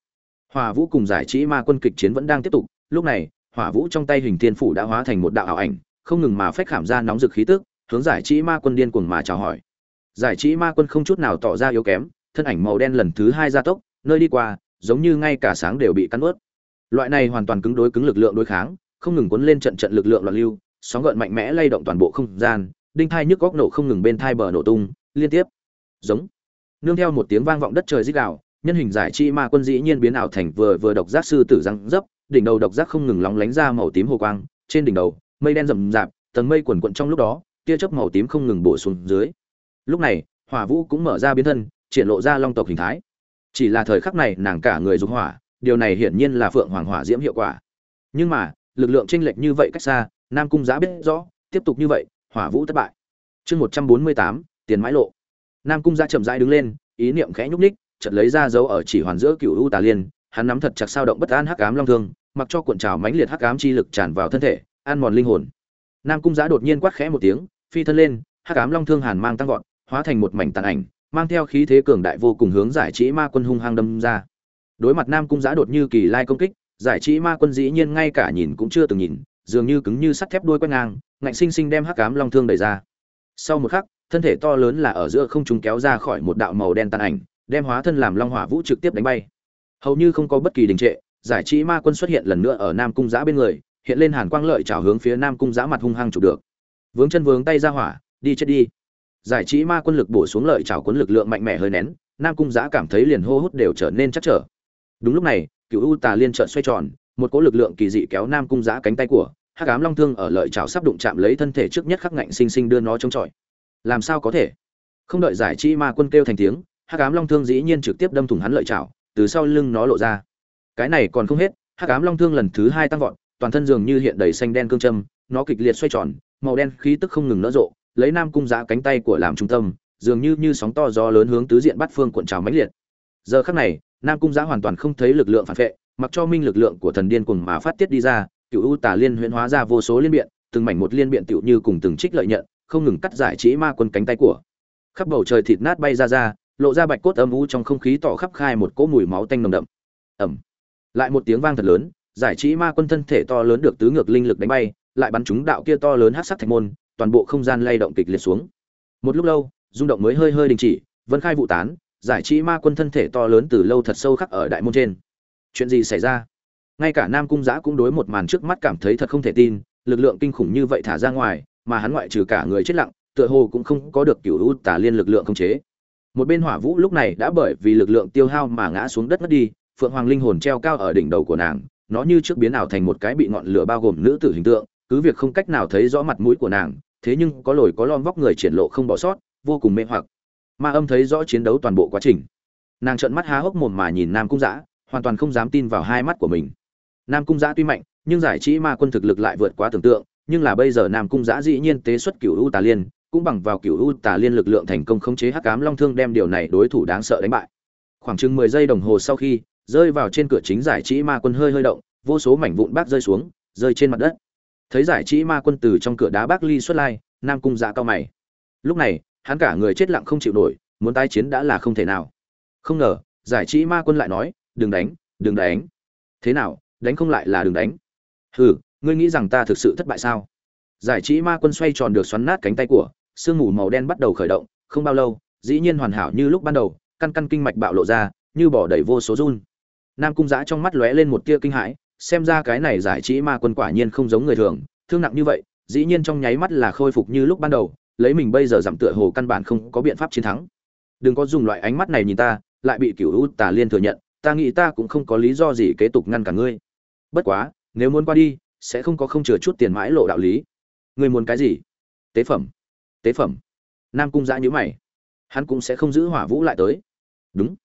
Hòa vũ cùng giải trí ma quân kịch chiến vẫn đang tiếp tục, lúc này, hỏa vũ trong tay hình thiên phủ đã hóa thành một đạo ảo ảnh, không ngừng mà phách khảm ra nóng rực khí tức, hướng giải trí ma quân điên cuồng mà chào hỏi giải trí ma quân không chút nào tỏ ra yếu kém, thân ảnh màu đen lần thứ hai gia tốc, nơi đi qua, giống như ngay cả sáng đều bị cắn ướt. Loại này hoàn toàn cứng đối cứng lực lượng đối kháng, không ngừng cuốn lên trận trận lực lượng loạn lưu, sóng gợn mạnh mẽ lay động toàn bộ không gian, đinh thai nhức góc nổ không ngừng bên thai bờ nổ tung, liên tiếp. Giống. Nương theo một tiếng vang vọng đất trời rít gào, nhân hình giải chi ma quân dĩ nhiên biến ảo thành vừa vừa độc giác sư tử răng dấp, đỉnh đầu độc giác không ngừng lóng lánh ra màu tím hồ quang, trên đỉnh đầu, mây đen rậm rạp, tầng mây quần quận trong lúc đó, tia chớp màu tím không ngừng bổ xuống dưới lúc này, hỏa vũ cũng mở ra biến thân, triển lộ ra long tộc hình thái. Chỉ là thời khắc này, nàng cả người dùng hỏa, điều này hiển nhiên là phượng hoàng hỏa diễm hiệu quả. Nhưng mà, lực lượng chênh lệch như vậy cách xa, nam cung giá biết rõ, tiếp tục như vậy, hỏa vũ thất bại. Chương một trăm bốn mươi tám, tiền mãi lộ. Nam cung giá chậm rãi đứng lên, ý niệm khẽ nhúc ních chợt lấy ra dấu ở chỉ hoàn giữa cựu u tà liên, hắn nắm thật chặt sao động bất an hắc ám long thương, mặc cho cuộn trào mãnh liệt hắc ám chi lực tràn vào thân thể ăn mòn linh hồn. Nam cung giá đột nhiên quát khẽ một tiếng, phi thân lên, hắc ám long thương hàn mang tăng vọt hóa thành một mảnh tàn ảnh, mang theo khí thế cường đại vô cùng hướng giải trí ma quân hung hăng đâm ra. Đối mặt nam cung giã đột như kỳ lai công kích, giải trí ma quân dĩ nhiên ngay cả nhìn cũng chưa từng nhìn, dường như cứng như sắt thép đuôi quét ngang, ngạnh sinh sinh đem hắc cám long thương đẩy ra. Sau một khắc, thân thể to lớn là ở giữa không trung kéo ra khỏi một đạo màu đen tàn ảnh, đem hóa thân làm long hỏa vũ trực tiếp đánh bay. Hầu như không có bất kỳ đình trệ, giải trí ma quân xuất hiện lần nữa ở nam cung giã bên người, hiện lên hàn quang lợi trào hướng phía nam cung giã mặt hung hăng chụp được. Vướng chân vướng tay ra hỏa, đi chết đi giải trí ma quân lực bổ xuống lợi trảo cuốn lực lượng mạnh mẽ hơi nén, nam cung giã cảm thấy liền hô hút đều trở nên chắc trở. Đúng lúc này, cựu u tà liên trợn xoay tròn, một cỗ lực lượng kỳ dị kéo nam cung giã cánh tay của, hắc ám long thương ở lợi trào sắp đụng chạm lấy thân thể trước nhất khắc ngạnh sinh sinh đưa nó chống chọi. Làm sao có thể? Không đợi giải trí ma quân kêu thành tiếng, hắc ám long thương dĩ nhiên trực tiếp đâm thủng hắn lợi trảo, từ sau lưng nó lộ ra. Cái này còn không hết, hắc ám long thương lần thứ hai tăng vọt, toàn thân dường như hiện đầy xanh đen cương châm, nó kịch liệt xoay tròn, màu đen khí tức không ngừng nở rộ lấy nam cung giã cánh tay của làm trung tâm, dường như như sóng to gió lớn hướng tứ diện bắt phương cuộn trào mãnh liệt. Giờ khắc này, nam cung giã hoàn toàn không thấy lực lượng phản vệ, mặc cho minh lực lượng của thần điên cùng mà phát tiết đi ra, cựu u tả liên huyễn hóa ra vô số liên biện, từng mảnh một liên biện tựu như cùng từng trích lợi nhận, không ngừng cắt giải trí ma quân cánh tay của. Khắp bầu trời thịt nát bay ra ra, lộ ra bạch cốt âm u trong không khí tỏ khắp khai một cỗ mùi máu tanh nồng đậm. Ẩm lại một tiếng vang thật lớn, giải trí ma quân thân thể to lớn được tứ ngược linh lực đánh bay, lại bắn chúng đạo kia to lớn hát sắc thạch môn toàn bộ không gian lay động kịch liệt xuống. Một lúc lâu, rung động mới hơi hơi đình chỉ, vân khai vụ tán, giải trí ma quân thân thể to lớn từ lâu thật sâu khắc ở đại môn trên. Chuyện gì xảy ra? Ngay cả nam cung giã cũng đối một màn trước mắt cảm thấy thật không thể tin, lực lượng kinh khủng như vậy thả ra ngoài, mà hắn ngoại trừ cả người chết lặng, tựa hồ cũng không có được cựu u tả liên lực lượng khống chế. Một bên hỏa vũ lúc này đã bởi vì lực lượng tiêu hao mà ngã xuống đất mất đi, phượng hoàng linh hồn treo cao ở đỉnh đầu của nàng, nó như trước biến ảo thành một cái bị ngọn lửa bao gồm nữ tử hình tượng, cứ việc không cách nào thấy rõ mặt mũi của nàng thế nhưng có lồi có lom vóc người triển lộ không bỏ sót, vô cùng mê hoặc. Ma âm thấy rõ chiến đấu toàn bộ quá trình. Nàng trợn mắt há hốc mồm mà nhìn nam cung giã hoàn toàn không dám tin vào hai mắt của mình. Nam cung giã tuy mạnh, nhưng giải trí ma quân thực lực lại vượt quá tưởng tượng, nhưng là bây giờ nam cung giã dĩ nhiên tế xuất cửu u tà liên, cũng bằng vào cửu u tà liên lực lượng thành công khống chế hắc cám long thương đem điều này đối thủ đáng sợ đánh bại. Khoảng chừng mười giây đồng hồ sau khi, rơi vào trên cửa chính giải trí ma quân hơi hơi động, vô số mảnh vụn bác rơi xuống, rơi trên mặt đất thấy giải trí ma quân từ trong cửa đá bác ly xuất lai, nam cung giã cao mày. Lúc này, hắn cả người chết lặng không chịu nổi, muốn tái chiến đã là không thể nào. Không ngờ, giải trí ma quân lại nói, đừng đánh đừng đánh. Thế nào, đánh không lại là đừng đánh. Hừ, ngươi nghĩ rằng ta thực sự thất bại sao? Giải trí ma quân xoay tròn được xoắn nát cánh tay của, sương mù màu đen bắt đầu khởi động, không bao lâu, dĩ nhiên hoàn hảo như lúc ban đầu, căn căn kinh mạch bạo lộ ra, như bỏ đầy vô số run. Nam cung giã trong mắt lóe lên một tia kinh hãi xem ra cái này giải trí ma quân quả nhiên không giống người thường, thương nặng như vậy, dĩ nhiên trong nháy mắt là khôi phục như lúc ban đầu, lấy mình bây giờ giảm tựa hồ căn bản không có biện pháp chiến thắng. Đừng có dùng loại ánh mắt này nhìn ta, lại bị cựu u tà liên thừa nhận, ta nghĩ ta cũng không có lý do gì kế tục ngăn cả ngươi. Bất quá, nếu muốn qua đi, sẽ không có không chừa chút tiền mãi lộ đạo lý. Ngươi muốn cái gì? Tế phẩm. Tế phẩm. Nam cung giã nhữ mày. Hắn cũng sẽ không giữ hỏa vũ lại tới. Đúng.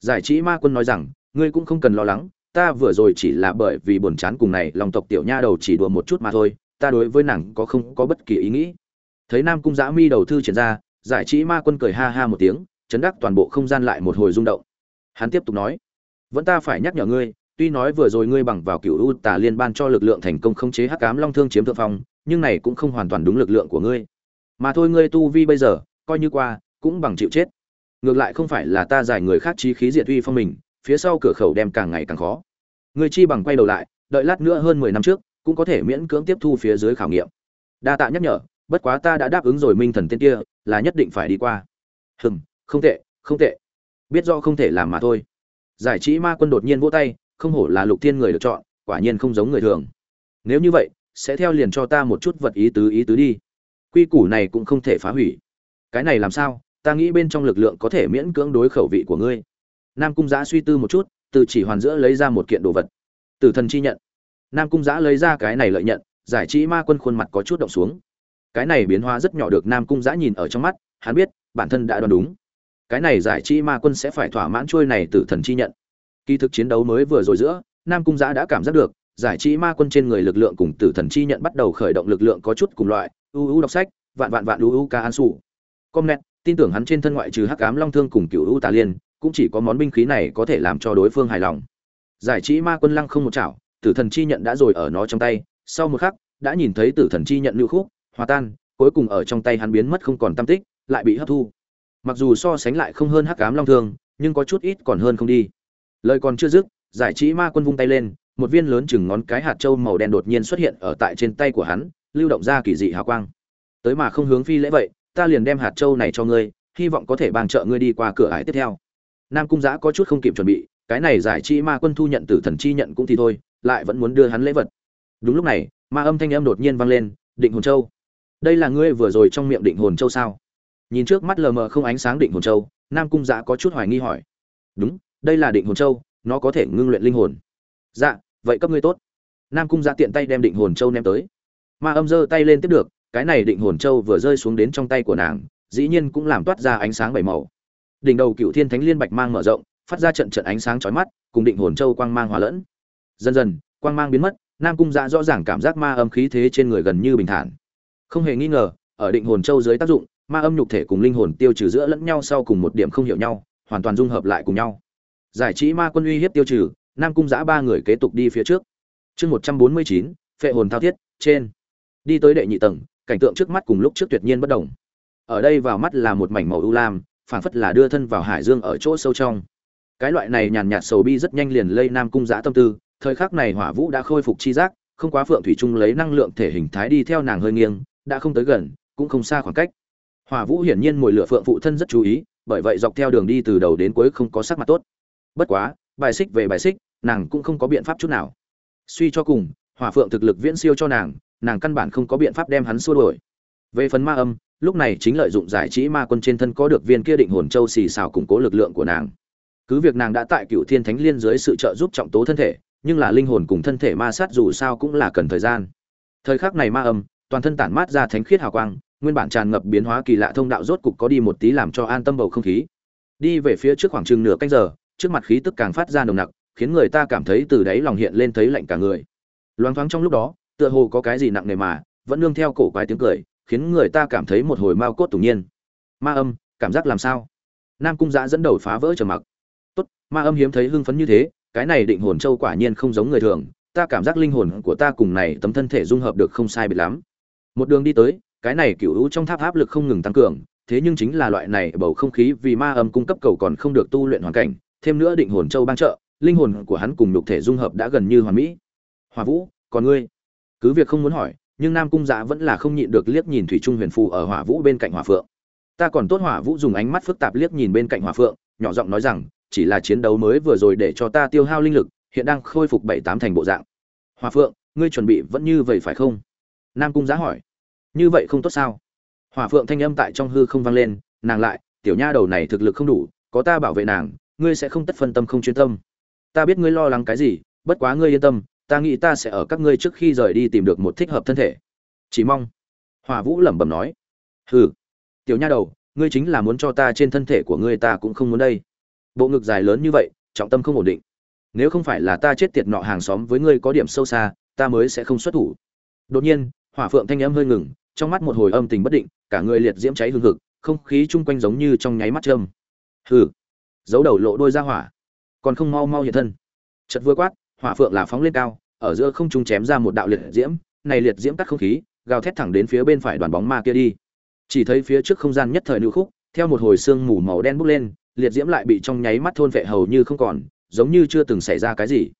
Giải trí ma quân nói rằng, ngươi cũng không cần lo lắng ta vừa rồi chỉ là bởi vì buồn chán cùng này lòng tộc tiểu nha đầu chỉ đùa một chút mà thôi, ta đối với nàng có không có bất kỳ ý nghĩ. Thấy nam cung giã mi đầu thư triển ra, giải trí ma quân cười ha ha một tiếng, chấn đắc toàn bộ không gian lại một hồi rung động. Hắn tiếp tục nói, vẫn ta phải nhắc nhở ngươi, tuy nói vừa rồi ngươi bằng vào cựu u tà liên ban cho lực lượng thành công khống chế hắc cám long thương chiếm thượng phong, nhưng này cũng không hoàn toàn đúng lực lượng của ngươi. Mà thôi ngươi tu vi bây giờ, coi như qua, cũng bằng chịu chết. Ngược lại không phải là ta giải người khác trí khí diệt uy phong mình, phía sau cửa khẩu đem càng ngày càng khó. Người chi bằng quay đầu lại, đợi lát nữa hơn mười năm trước, cũng có thể miễn cưỡng tiếp thu phía dưới khảo nghiệm. Đa tạ nhắc nhở, bất quá ta đã đáp ứng rồi minh thần tên kia, là nhất định phải đi qua. Hừm, không tệ không tệ. Biết do không thể làm mà thôi. Giải trí ma quân đột nhiên vỗ tay, không hổ là lục thiên người được chọn, quả nhiên không giống người thường. Nếu như vậy, sẽ theo liền cho ta một chút vật ý tứ ý tứ đi. Quy củ này cũng không thể phá hủy. Cái này làm sao? Ta nghĩ bên trong lực lượng có thể miễn cưỡng đối khẩu vị của ngươi. Nam cung giã suy tư một chút từ chỉ hoàn giữa lấy ra một kiện đồ vật. Tử thần chi nhận. Nam cung giã lấy ra cái này lợi nhận, giải trí ma quân khuôn mặt có chút động xuống. Cái này biến hóa rất nhỏ được nam cung giã nhìn ở trong mắt, hắn biết, bản thân đã đoán đúng. Cái này giải trí ma quân sẽ phải thỏa mãn trôi này tử thần chi nhận. Kỳ thực chiến đấu mới vừa rồi giữa, nam cung giã đã cảm giác được, giải trí ma quân trên người lực lượng cùng tử thần chi nhận bắt đầu khởi động lực lượng có chút cùng loại, u u đọc sách, vạn vạn vạn u u ca an su com net tin tưởng hắn trên thân ngoại trừ hắc ám long thương cùng cựu u tà liên cũng chỉ có món binh khí này có thể làm cho đối phương hài lòng. Giải trí ma quân lăng không một chảo, tử thần chi nhận đã rồi ở nó trong tay, sau một khắc, đã nhìn thấy tử thần chi nhận lưu khúc, hòa tan, cuối cùng ở trong tay hắn biến mất không còn tâm tích, lại bị hấp thu. Mặc dù so sánh lại không hơn hắc ám long thương, nhưng có chút ít còn hơn không đi. Lời còn chưa dứt, giải trí ma quân vung tay lên, một viên lớn chừng ngón cái hạt trâu màu đen đột nhiên xuất hiện ở tại trên tay của hắn, lưu động ra kỳ dị hào quang. Tới mà không hướng phi lễ vậy, ta liền đem hạt trâu này cho ngươi, hy vọng có thể bàn trợ ngươi đi qua cửa ải tiếp theo nam cung giã có chút không kịp chuẩn bị, cái này giải chi ma quân thu nhận tử thần chi nhận cũng thì thôi, lại vẫn muốn đưa hắn lễ vật. Đúng lúc này, ma âm thanh âm đột nhiên vang lên, định hồn châu, đây là ngươi vừa rồi trong miệng định hồn châu sao? Nhìn trước mắt lờ mờ không ánh sáng định hồn châu, nam cung giã có chút hoài nghi hỏi. Đúng, đây là định hồn châu, nó có thể ngưng luyện linh hồn. Dạ vậy cấp ngươi tốt. Nam cung giã tiện tay đem định hồn châu ném tới. Ma âm giơ tay lên tiếp được, cái này định hồn châu vừa rơi xuống đến trong tay của nàng, dĩ nhiên cũng làm toát ra ánh sáng bảy màu đỉnh đầu cựu thiên thánh liên bạch mang mở rộng, phát ra trận trận ánh sáng chói mắt, cùng định hồn châu quang mang hòa lẫn. Dần dần, quang mang biến mất, nam cung dạ rõ ràng cảm giác ma âm khí thế trên người gần như bình thản. Không hề nghi ngờ, ở định hồn châu dưới tác dụng, ma âm nhục thể cùng linh hồn tiêu trừ giữa lẫn nhau sau cùng một điểm không hiểu nhau, hoàn toàn dung hợp lại cùng nhau. Giải trí ma quân uy hiếp tiêu trừ, nam cung giã ba người kế tục đi phía trước. Chương một trăm bốn mươi chín, phệ hồn thao thiết, trên. Đi tới đệ nhị tầng, cảnh tượng trước mắt cùng lúc trước tuyệt nhiên bất đồng. Ở đây vào mắt là một mảnh màu ưu lam phảng phất là đưa thân vào hải dương ở chỗ sâu trong. Cái loại này nhàn nhạt sầu bi rất nhanh liền lây nam cung giã tâm tư, thời khắc này hỏa vũ đã khôi phục chi giác, không quá phượng thủy trung lấy năng lượng thể hình thái đi theo nàng hơi nghiêng, đã không tới gần, cũng không xa khoảng cách. Hỏa vũ hiển nhiên mùi lửa phượng phụ thân rất chú ý, bởi vậy dọc theo đường đi từ đầu đến cuối không có sắc mặt tốt. Bất quá, bài xích về bài xích, nàng cũng không có biện pháp chút nào. Suy cho cùng, hỏa phượng thực lực viễn siêu cho nàng nàng căn bản không có biện pháp đem hắn xua đuổi. Về phần ma âm lúc này chính lợi dụng giải trí ma quân trên thân có được viên kia định hồn châu xì xào củng cố lực lượng của nàng. Cứ việc nàng đã tại cựu thiên thánh liên dưới sự trợ giúp trọng tố thân thể, nhưng là linh hồn cùng thân thể ma sát dù sao cũng là cần thời gian. Thời khắc này ma âm, toàn thân tản mát ra thánh khiết hào quang, nguyên bản tràn ngập biến hóa kỳ lạ thông đạo rốt cục có đi một tí làm cho an tâm bầu không khí. Đi về phía trước khoảng chừng nửa canh giờ, trước mặt khí tức càng phát ra nồng nặc, khiến người ta cảm thấy từ đáy lòng hiện lên thấy lạnh cả người. Loáng thoáng trong lúc đó, tựa hồ có cái gì nặng nề mà, vẫn nương theo cổ quái tiếng cười khiến người ta cảm thấy một hồi mao cốt tủng nhiên. Ma âm, cảm giác làm sao? Nam cung giã dẫn đầu phá vỡ trầm mặc. Tốt, ma âm hiếm thấy hưng phấn như thế, cái này định hồn châu quả nhiên không giống người thường, ta cảm giác linh hồn của ta cùng này tấm thân thể dung hợp được không sai biệt lắm. Một đường đi tới, cái này cựu hữu trong tháp áp lực không ngừng tăng cường, thế nhưng chính là loại này bầu không khí vì ma âm cung cấp cầu còn không được tu luyện hoàn cảnh, thêm nữa định hồn châu ban trợ, linh hồn của hắn cùng nhục thể dung hợp đã gần như hoàn mỹ. Hòa vũ, còn ngươi? Cứ việc không muốn hỏi nhưng nam cung dạ vẫn là không nhịn được liếc nhìn thủy trung huyền phù ở hỏa vũ bên cạnh hỏa phượng. Ta còn tốt hỏa vũ dùng ánh mắt phức tạp liếc nhìn bên cạnh hỏa phượng, nhỏ giọng nói rằng, chỉ là chiến đấu mới vừa rồi để cho ta tiêu hao linh lực, hiện đang khôi phục bảy tám thành bộ dạng. Hỏa phượng, ngươi chuẩn bị vẫn như vậy phải không? Nam cung giá hỏi. Như vậy không tốt sao? Hỏa phượng thanh âm tại trong hư không vang lên, nàng lại, tiểu nha đầu này thực lực không đủ, có ta bảo vệ nàng, ngươi sẽ không tất phân tâm không chuyên tâm. Ta biết ngươi lo lắng cái gì, bất quá ngươi yên tâm ta nghĩ ta sẽ ở các ngươi trước khi rời đi tìm được một thích hợp thân thể. Chỉ mong. Hòa vũ lẩm bẩm nói. Hừ. Tiểu nha đầu, ngươi chính là muốn cho ta trên thân thể của ngươi ta cũng không muốn đây. Bộ ngực dài lớn như vậy, trọng tâm không ổn định. Nếu không phải là ta chết tiệt nọ hàng xóm với ngươi có điểm sâu xa, ta mới sẽ không xuất thủ. Đột nhiên, hỏa phượng thanh âm hơi ngừng, trong mắt một hồi âm tình bất định, cả người liệt diễm cháy hương hực, không khí chung quanh giống như trong nháy mắt châm. Hừ. Giấu đầu lộ đôi ra hỏa. Còn không mau mau hiện thân. Chật vừa quát hỏa phượng là phóng lên cao, ở giữa không trung chém ra một đạo liệt diễm, này liệt diễm cắt không khí, gào thét thẳng đến phía bên phải đoàn bóng ma kia đi. Chỉ thấy phía trước không gian nhất thời nữ khúc, theo một hồi sương mù màu đen bốc lên, liệt diễm lại bị trong nháy mắt thôn vệ hầu như không còn, giống như chưa từng xảy ra cái gì.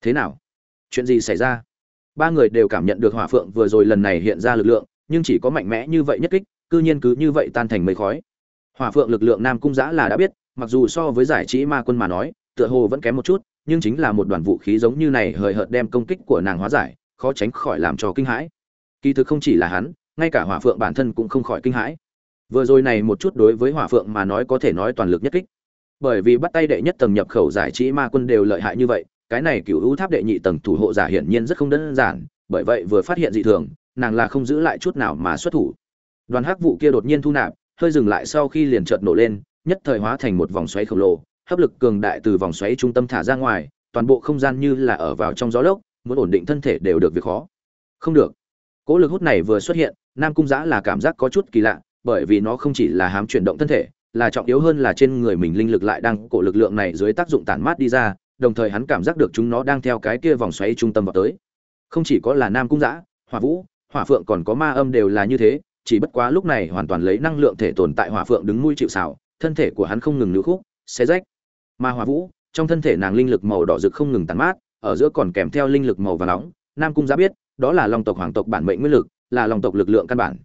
Thế nào? Chuyện gì xảy ra? Ba người đều cảm nhận được hỏa phượng vừa rồi lần này hiện ra lực lượng, nhưng chỉ có mạnh mẽ như vậy nhất kích, cư nhiên cứ như vậy tan thành mây khói. Hỏa phượng lực lượng nam cung giã là đã biết, mặc dù so với giải trí ma quân mà nói, tựa hồ vẫn kém một chút nhưng chính là một đoàn vũ khí giống như này hời hợt đem công kích của nàng hóa giải, khó tránh khỏi làm cho kinh hãi. Kỳ thực không chỉ là hắn, ngay cả hỏa phượng bản thân cũng không khỏi kinh hãi. Vừa rồi này một chút đối với hỏa phượng mà nói có thể nói toàn lực nhất kích. Bởi vì bắt tay đệ nhất tầng nhập khẩu giải trí ma quân đều lợi hại như vậy, cái này cựu ưu tháp đệ nhị tầng thủ hộ giả hiển nhiên rất không đơn giản, bởi vậy vừa phát hiện dị thường, nàng là không giữ lại chút nào mà xuất thủ. Đoàn hắc vụ kia đột nhiên thu nạp, hơi dừng lại sau khi liền chợt nổ lên, nhất thời hóa thành một vòng xoáy khổng lồ hấp lực cường đại từ vòng xoáy trung tâm thả ra ngoài toàn bộ không gian như là ở vào trong gió lốc muốn ổn định thân thể đều được việc khó. Không được. Cỗ lực hút này vừa xuất hiện nam cung giã là cảm giác có chút kỳ lạ bởi vì nó không chỉ là hám chuyển động thân thể là trọng yếu hơn là trên người mình linh lực lại đang cổ lực lượng này dưới tác dụng tản mát đi ra đồng thời hắn cảm giác được chúng nó đang theo cái kia vòng xoáy trung tâm vào tới. Không chỉ có là nam cung giã hỏa vũ hỏa phượng còn có ma âm đều là như thế chỉ bất quá lúc này hoàn toàn lấy năng lượng thể tồn tại hỏa phượng đứng mũi chịu sào, thân thể của hắn không ngừng nữ khúc xé rách mà hòa vũ, trong thân thể nàng linh lực màu đỏ rực không ngừng tàn mát, ở giữa còn kèm theo linh lực màu và nóng, nam cung giã biết, đó là long tộc hoàng tộc bản mệnh nguyên lực, là long tộc lực lượng căn bản.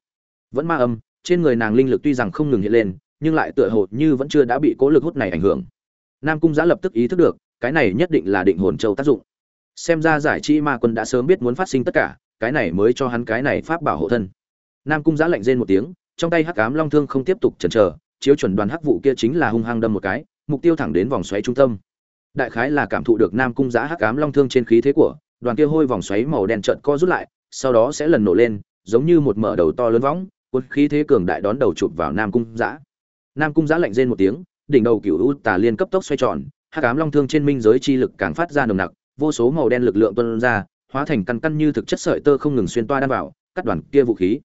Vẫn ma âm, trên người nàng linh lực tuy rằng không ngừng hiện lên, nhưng lại tựa hồ như vẫn chưa đã bị cố lực hút này ảnh hưởng. Nam cung giã lập tức ý thức được, cái này nhất định là định hồn châu tác dụng. Xem ra giải chi ma quân đã sớm biết muốn phát sinh tất cả, cái này mới cho hắn cái này pháp bảo hộ thân. Nam cung giã lạnh rên một tiếng, trong tay hắc ám long thương không tiếp tục chần chờ, chiếu chuẩn đoàn hắc vụ kia chính là hung hăng đâm một cái mục tiêu thẳng đến vòng xoáy trung tâm. Đại khái là cảm thụ được nam cung giã hắc ám long thương trên khí thế của, đoàn kia hôi vòng xoáy màu đen trợn co rút lại, sau đó sẽ lần nổ lên, giống như một mở đầu to lớn võng, cuốn khí thế cường đại đón đầu chụp vào nam cung giã. Nam cung giã lạnh rên một tiếng, đỉnh đầu cựu u tà liên cấp tốc xoay tròn, hắc ám long thương trên minh giới chi lực càng phát ra nồng nặc, vô số màu đen lực lượng tuôn ra, hóa thành căn căn như thực chất sợi tơ không ngừng xuyên toa đan vào, cắt đoàn kia vũ khí.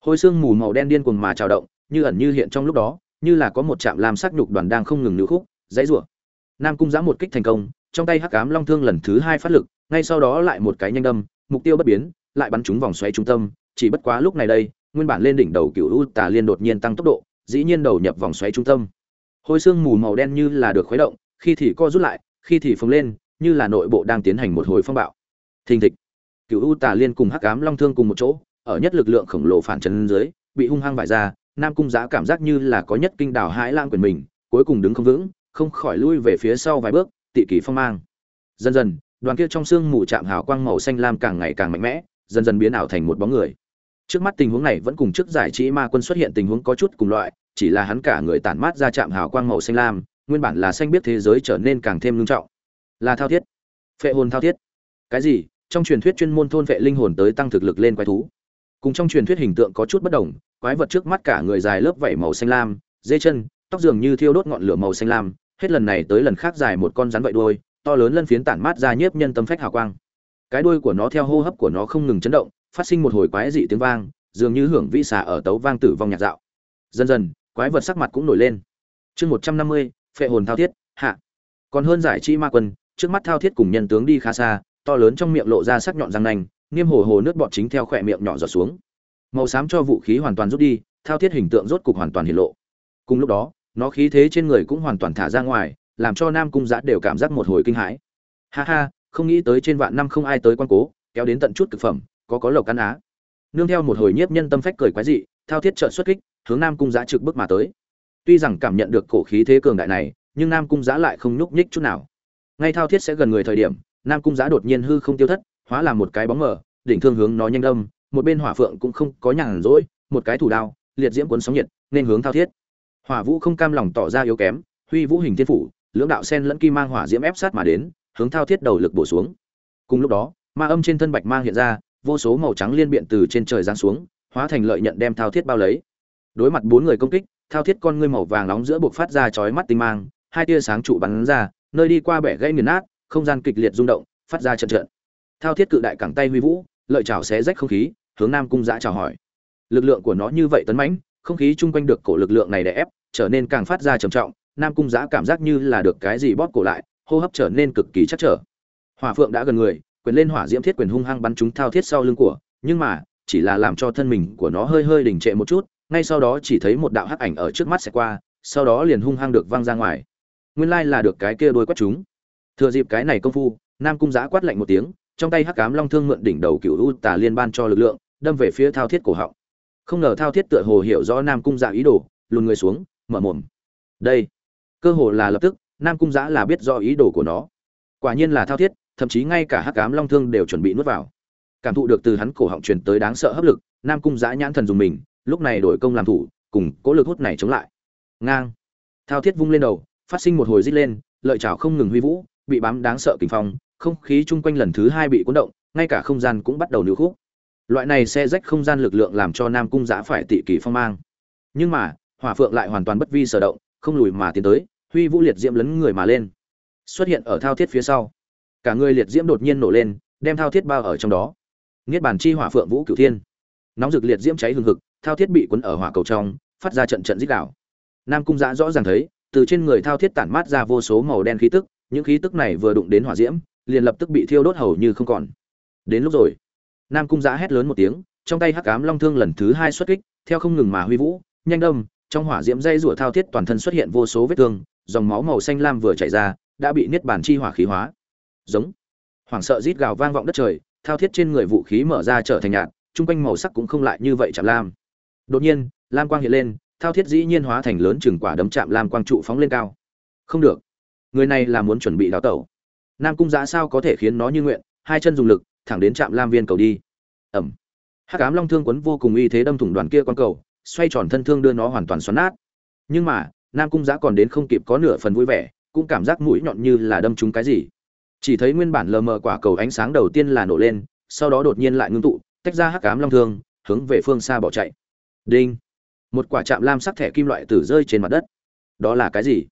Hôi xương mù màu đen điên cuồng mà trào động, như ẩn như hiện trong lúc đó như là có một chạm làm sắc nhục đoàn đang không ngừng nữ khúc, dãy rủa. Nam cung giã một kích thành công, trong tay hắc ám long thương lần thứ hai phát lực, ngay sau đó lại một cái nhanh đâm, mục tiêu bất biến, lại bắn trúng vòng xoáy trung tâm, chỉ bất quá lúc này đây, nguyên bản lên đỉnh đầu cựu u tà liên đột nhiên tăng tốc độ, dĩ nhiên đầu nhập vòng xoáy trung tâm. Hôi xương mù màu đen như là được khuấy động, khi thì co rút lại, khi thì phồng lên, như là nội bộ đang tiến hành một hồi phong bạo. Thình thịch. Cựu u tà liên cùng hắc ám long thương cùng một chỗ, ở nhất lực lượng khổng lồ phản chấn dưới, bị hung hăng vải ra nam cung giá cảm giác như là có nhất kinh đảo hãi lang quyền mình, cuối cùng đứng không vững, không khỏi lui về phía sau vài bước tị kỳ phong mang. Dần dần, đoàn kia trong xương mù chạm hào quang màu xanh lam càng ngày càng mạnh mẽ, dần dần biến ảo thành một bóng người. Trước mắt tình huống này vẫn cùng trước giải trí ma quân xuất hiện tình huống có chút cùng loại, chỉ là hắn cả người tản mát ra chạm hào quang màu xanh lam, nguyên bản là xanh biết thế giới trở nên càng thêm nghiêm trọng. Là thao thiết. Phệ hồn thao thiết. Cái gì? Trong truyền thuyết chuyên môn thôn vệ linh hồn tới tăng thực lực lên quái thú. Cùng trong truyền thuyết hình tượng có chút bất đồng quái vật trước mắt cả người dài lớp vảy màu xanh lam dây chân, tóc dường như thiêu đốt ngọn lửa màu xanh lam. Hết lần này tới lần khác dài một con rắn vậy đuôi, to lớn lân phiến tản mát ra nhiếp nhân tâm phách hào quang. Cái đuôi của nó theo hô hấp của nó không ngừng chấn động, phát sinh một hồi quái dị tiếng vang, dường như hưởng vĩ xà ở tấu vang tử vong nhạc dạo. Dần dần, quái vật sắc mặt cũng nổi lên. Chương một trăm năm mươi, phệ hồn thao thiết, hạ. Còn hơn giải chi ma quân, trước mắt thao thiết cùng nhân tướng đi khá xa, to lớn trong miệng lộ ra sắc nhọn răng nanh niêm hồ hồ nước bọt chính theo khỏe miệng nhỏ giọt xuống màu xám cho vũ khí hoàn toàn rút đi, thao thiết hình tượng rốt cục hoàn toàn hiện lộ. Cùng lúc đó, nó khí thế trên người cũng hoàn toàn thả ra ngoài, làm cho nam cung giã đều cảm giác một hồi kinh hãi. Ha ha, không nghĩ tới trên vạn năm không ai tới quan cố, kéo đến tận chút thực phẩm, có có lộc ăn á. Nương theo một hồi nhiếp nhân tâm phách cười quái dị, thao thiết trợ xuất kích, hướng nam cung giã trực bước mà tới. Tuy rằng cảm nhận được cổ khí thế cường đại này, nhưng nam cung giã lại không nhúc nhích chút nào. Ngay thao thiết sẽ gần người thời điểm, nam cung giã đột nhiên hư không tiêu thất, hóa làm một cái bóng mờ, đỉnh thương hướng nó nhanh đâm một bên hỏa phượng cũng không có nhàn rỗi, một cái thủ đao, liệt diễm cuốn sóng nhiệt, nên hướng thao thiết. Hỏa vũ không cam lòng tỏ ra yếu kém, huy vũ hình thiên phủ, lưỡng đạo sen lẫn kim mang hỏa diễm ép sát mà đến, hướng thao thiết đầu lực bổ xuống. Cùng lúc đó, ma âm trên thân bạch mang hiện ra, vô số màu trắng liên biện từ trên trời giáng xuống, hóa thành lợi nhận đem thao thiết bao lấy. Đối mặt bốn người công kích, thao thiết con ngươi màu vàng nóng giữa buộc phát ra chói mắt tinh mang, hai tia sáng trụ bắn ra, nơi đi qua bẻ gãy nghiền nát, không gian kịch liệt rung động, phát ra trận trận. Thao thiết cự đại cẳng tay huy vũ lợi chảo xé rách không khí, hướng nam cung giã chào hỏi. Lực lượng của nó như vậy tấn mãnh, không khí chung quanh được cổ lực lượng này đè ép, trở nên càng phát ra trầm trọng, nam cung giã cảm giác như là được cái gì bóp cổ lại, hô hấp trở nên cực kỳ chắc trở. Hỏa phượng đã gần người, quyền lên hỏa diễm thiết quyền hung hăng bắn chúng thao thiết sau lưng của, nhưng mà, chỉ là làm cho thân mình của nó hơi hơi đình trệ một chút, ngay sau đó chỉ thấy một đạo hắc ảnh ở trước mắt sẽ qua, sau đó liền hung hăng được văng ra ngoài. Nguyên lai là được cái kia đôi quét chúng. Thừa dịp cái này công phu, nam cung giã quát lạnh một tiếng trong tay hắc cám long thương mượn đỉnh đầu cựu u tà liên ban cho lực lượng, đâm về phía thao thiết cổ họng. Không ngờ thao thiết tựa hồ hiểu rõ nam cung dạ ý đồ, lùn người xuống, mở mồm. Đây, cơ hồ là lập tức, nam cung dã là biết do ý đồ của nó. Quả nhiên là thao thiết, thậm chí ngay cả hắc ám long thương đều chuẩn bị nuốt vào. Cảm thụ được từ hắn cổ họng truyền tới đáng sợ hấp lực, nam cung dã nhãn thần dùng mình, lúc này đổi công làm thủ, cùng cố lực hút này chống lại. Ngang. Thao thiết vung lên đầu, phát sinh một hồi rít lên, lợi chảo không ngừng huy vũ, bị bám đáng sợ kinh phong không khí chung quanh lần thứ hai bị cuốn động, ngay cả không gian cũng bắt đầu níu khúc. Loại này xe rách không gian lực lượng làm cho nam cung giã phải tị kỳ phong mang. Nhưng mà, hỏa phượng lại hoàn toàn bất vi sở động, không lùi mà tiến tới, huy vũ liệt diễm lấn người mà lên. Xuất hiện ở thao thiết phía sau. Cả người liệt diễm đột nhiên nổ lên, đem thao thiết bao ở trong đó. Niết bàn chi hỏa phượng vũ cửu thiên. Nóng rực liệt diễm cháy hừng hực, thao thiết bị cuốn ở hỏa cầu trong, phát ra trận trận dích đảo nam cung giã rõ ràng thấy, từ trên người thao thiết tản mát ra vô số màu đen khí tức, những khí tức này vừa đụng đến hỏa diễm liền lập tức bị thiêu đốt hầu như không còn. Đến lúc rồi, nam cung giã hét lớn một tiếng, trong tay hắc ám long thương lần thứ hai xuất kích, theo không ngừng mà huy vũ, nhanh đâm, trong hỏa diễm dây rủa thao thiết toàn thân xuất hiện vô số vết thương, dòng máu màu xanh lam vừa chảy ra, đã bị niết bàn chi hỏa khí hóa. Giống. Hoảng sợ rít gào vang vọng đất trời, thao thiết trên người vũ khí mở ra trở thành nhạt, chung quanh màu sắc cũng không lại như vậy chạm lam. Đột nhiên, lam quang hiện lên, thao thiết dĩ nhiên hóa thành lớn chừng quả đấm chạm lam quang trụ phóng lên cao. Không được. Người này là muốn chuẩn bị đào tẩu nam cung giã sao có thể khiến nó như nguyện, hai chân dùng lực, thẳng đến trạm lam viên cầu đi. Ẩm. Hắc ám long thương quấn vô cùng uy thế đâm thủng đoàn kia con cầu, xoay tròn thân thương đưa nó hoàn toàn xoắn nát. Nhưng mà, nam cung giã còn đến không kịp có nửa phần vui vẻ, cũng cảm giác mũi nhọn như là đâm trúng cái gì. Chỉ thấy nguyên bản lờ mờ quả cầu ánh sáng đầu tiên là nổ lên, sau đó đột nhiên lại ngưng tụ, tách ra hắc ám long thương, hướng về phương xa bỏ chạy. Đinh. Một quả chạm lam sắc thẻ kim loại tử rơi trên mặt đất. Đó là cái gì?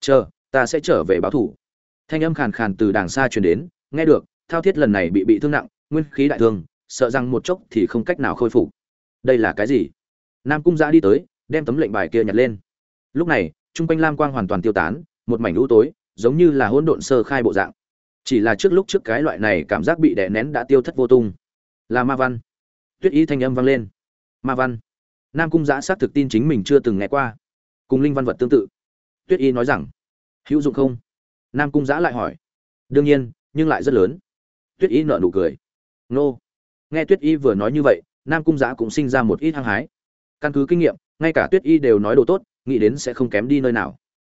Chờ, ta sẽ trở về báo thủ thanh âm khàn khàn từ đàng xa truyền đến, nghe được, thao thiết lần này bị bị thương nặng, nguyên khí đại thương, sợ rằng một chốc thì không cách nào khôi phục. Đây là cái gì? Nam cung giã đi tới, đem tấm lệnh bài kia nhặt lên. Lúc này trung quanh lam quang hoàn toàn tiêu tán, một mảnh lũ tối, giống như là hỗn độn sơ khai bộ dạng. Chỉ là trước lúc trước cái loại này cảm giác bị đè nén đã tiêu thất vô tung. Là ma văn. Tuyết ý thanh âm vang lên. Ma văn. Nam cung giã xác thực tin chính mình chưa từng nghe qua. Cùng linh văn vật tương tự. Tuyết y nói rằng, hữu dụng không? Nam cung giã lại hỏi. Đương nhiên, nhưng lại rất lớn. Tuyết y nợ nụ cười. Nô. Nghe tuyết y vừa nói như vậy, nam cung giã cũng sinh ra một ít hăng hái. Căn cứ kinh nghiệm, ngay cả tuyết y đều nói đồ tốt, nghĩ đến sẽ không kém đi nơi nào.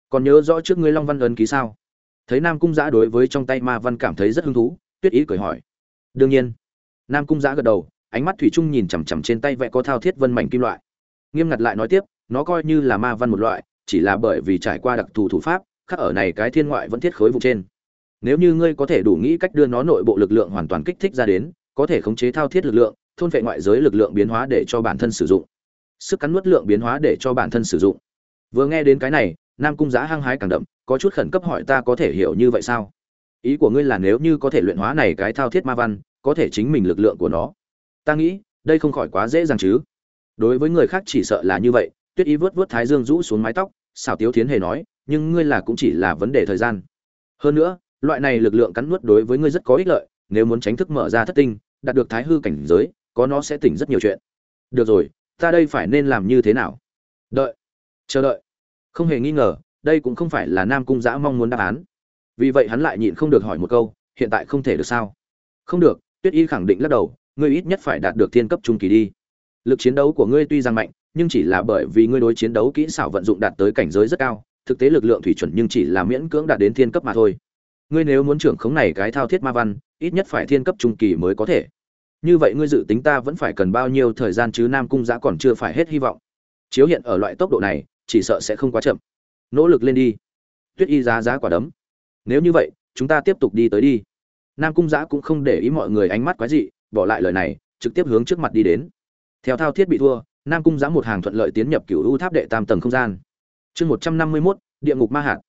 Còn nhớ rõ trước ngươi long văn ấn ký sao? Thấy nam cung giã đối với trong tay ma văn cảm thấy rất hứng thú, tuyết y cười hỏi. Đương nhiên. Nam cung giã gật đầu, ánh mắt thủy chung nhìn chằm chằm trên tay vẽ có thao thiết vân mảnh kim loại. Nghiêm ngặt lại nói tiếp, nó coi như là ma văn một loại, chỉ là bởi vì trải qua đặc thù thủ pháp khắc ở này cái thiên ngoại vẫn thiết khối vụ trên. Nếu như ngươi có thể đủ nghĩ cách đưa nó nội bộ lực lượng hoàn toàn kích thích ra đến, có thể khống chế thao thiết lực lượng, thôn vệ ngoại giới lực lượng biến hóa để cho bản thân sử dụng. Sức cắn nuốt lượng biến hóa để cho bản thân sử dụng. Vừa nghe đến cái này, nam cung giã hăng hái càng đậm, có chút khẩn cấp hỏi ta có thể hiểu như vậy sao? Ý của ngươi là nếu như có thể luyện hóa này cái thao thiết ma văn, có thể chính mình lực lượng của nó. Ta nghĩ, đây không khỏi quá dễ dàng chứ. Đối với người khác chỉ sợ là như vậy, tuyết ý vớt vớt thái dương rũ xuống mái tóc, xảo tiếu thiến hề nói nhưng ngươi là cũng chỉ là vấn đề thời gian. Hơn nữa, loại này lực lượng cắn nuốt đối với ngươi rất có ích lợi, nếu muốn tránh thức mở ra thất tinh, đạt được thái hư cảnh giới, có nó sẽ tỉnh rất nhiều chuyện. Được rồi, ta đây phải nên làm như thế nào? Đợi, chờ đợi. Không hề nghi ngờ, đây cũng không phải là nam cung giã mong muốn đáp án. Vì vậy hắn lại nhịn không được hỏi một câu, hiện tại không thể được sao? Không được, tuyết y khẳng định lắc đầu, ngươi ít nhất phải đạt được thiên cấp trung kỳ đi. Lực chiến đấu của ngươi tuy rằng mạnh, nhưng chỉ là bởi vì ngươi đối chiến đấu kỹ xảo vận dụng đạt tới cảnh giới rất cao thực tế lực lượng thủy chuẩn nhưng chỉ là miễn cưỡng đạt đến thiên cấp mà thôi. Ngươi nếu muốn trưởng khống này cái thao thiết ma văn, ít nhất phải thiên cấp trung kỳ mới có thể. Như vậy ngươi dự tính ta vẫn phải cần bao nhiêu thời gian chứ nam cung giã còn chưa phải hết hy vọng. Chiếu hiện ở loại tốc độ này, chỉ sợ sẽ không quá chậm. Nỗ lực lên đi. Tuyết y giá giá quả đấm. Nếu như vậy, chúng ta tiếp tục đi tới đi. Nam cung giã cũng không để ý mọi người ánh mắt quái dị, bỏ lại lời này, trực tiếp hướng trước mặt đi đến. Theo thao thiết bị thua, nam cung giã một hàng thuận lợi tiến nhập cựu u tháp đệ tam tầng không gian chương một trăm năm mươi mốt, địa ngục ma hạt.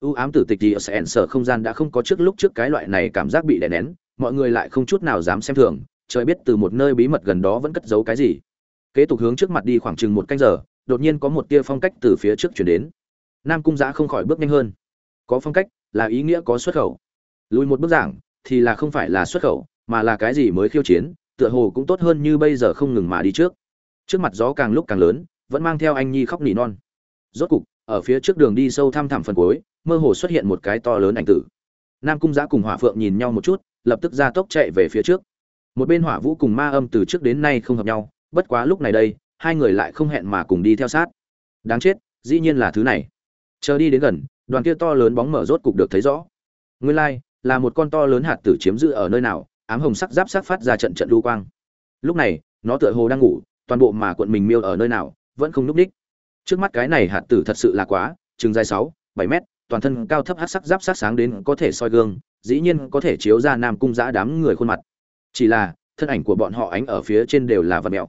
U ám tử tịch thì ở sẹn sở không gian đã không có trước lúc trước cái loại này cảm giác bị đè nén, mọi người lại không chút nào dám xem thường, trời biết từ một nơi bí mật gần đó vẫn cất giấu cái gì. Kế tục hướng trước mặt đi khoảng chừng một canh giờ, đột nhiên có một tia phong cách từ phía trước chuyển đến. Nam cung giã không khỏi bước nhanh hơn. Có phong cách là ý nghĩa có xuất khẩu. Lùi một bước giảng thì là không phải là xuất khẩu, mà là cái gì mới khiêu chiến, tựa hồ cũng tốt hơn như bây giờ không ngừng mà đi trước. Trước mặt gió càng lúc càng lớn, vẫn mang theo anh nhi khóc nỉ non. Rốt cục ở phía trước đường đi sâu thăm thẳm phần cuối, mơ hồ xuất hiện một cái to lớn ảnh tử. Nam cung giã cùng hỏa phượng nhìn nhau một chút, lập tức ra tốc chạy về phía trước. Một bên hỏa vũ cùng ma âm từ trước đến nay không hợp nhau, bất quá lúc này đây, hai người lại không hẹn mà cùng đi theo sát. Đáng chết, dĩ nhiên là thứ này. Chờ đi đến gần, đoàn kia to lớn bóng mở rốt cục được thấy rõ. Nguyên lai, là một con to lớn hạt tử chiếm giữ ở nơi nào, ám hồng sắc giáp sắc phát ra trận trận lưu quang. Lúc này, nó tựa hồ đang ngủ, toàn bộ mà cuộn mình miêu ở nơi nào, vẫn không núp đích trước mắt cái này hạt tử thật sự là quá, chừng dài sáu, bảy mét, toàn thân cao thấp hát sắc giáp sắc sáng đến có thể soi gương, dĩ nhiên có thể chiếu ra nam cung giã đám người khuôn mặt. Chỉ là, thân ảnh của bọn họ ánh ở phía trên đều là vật mẹo.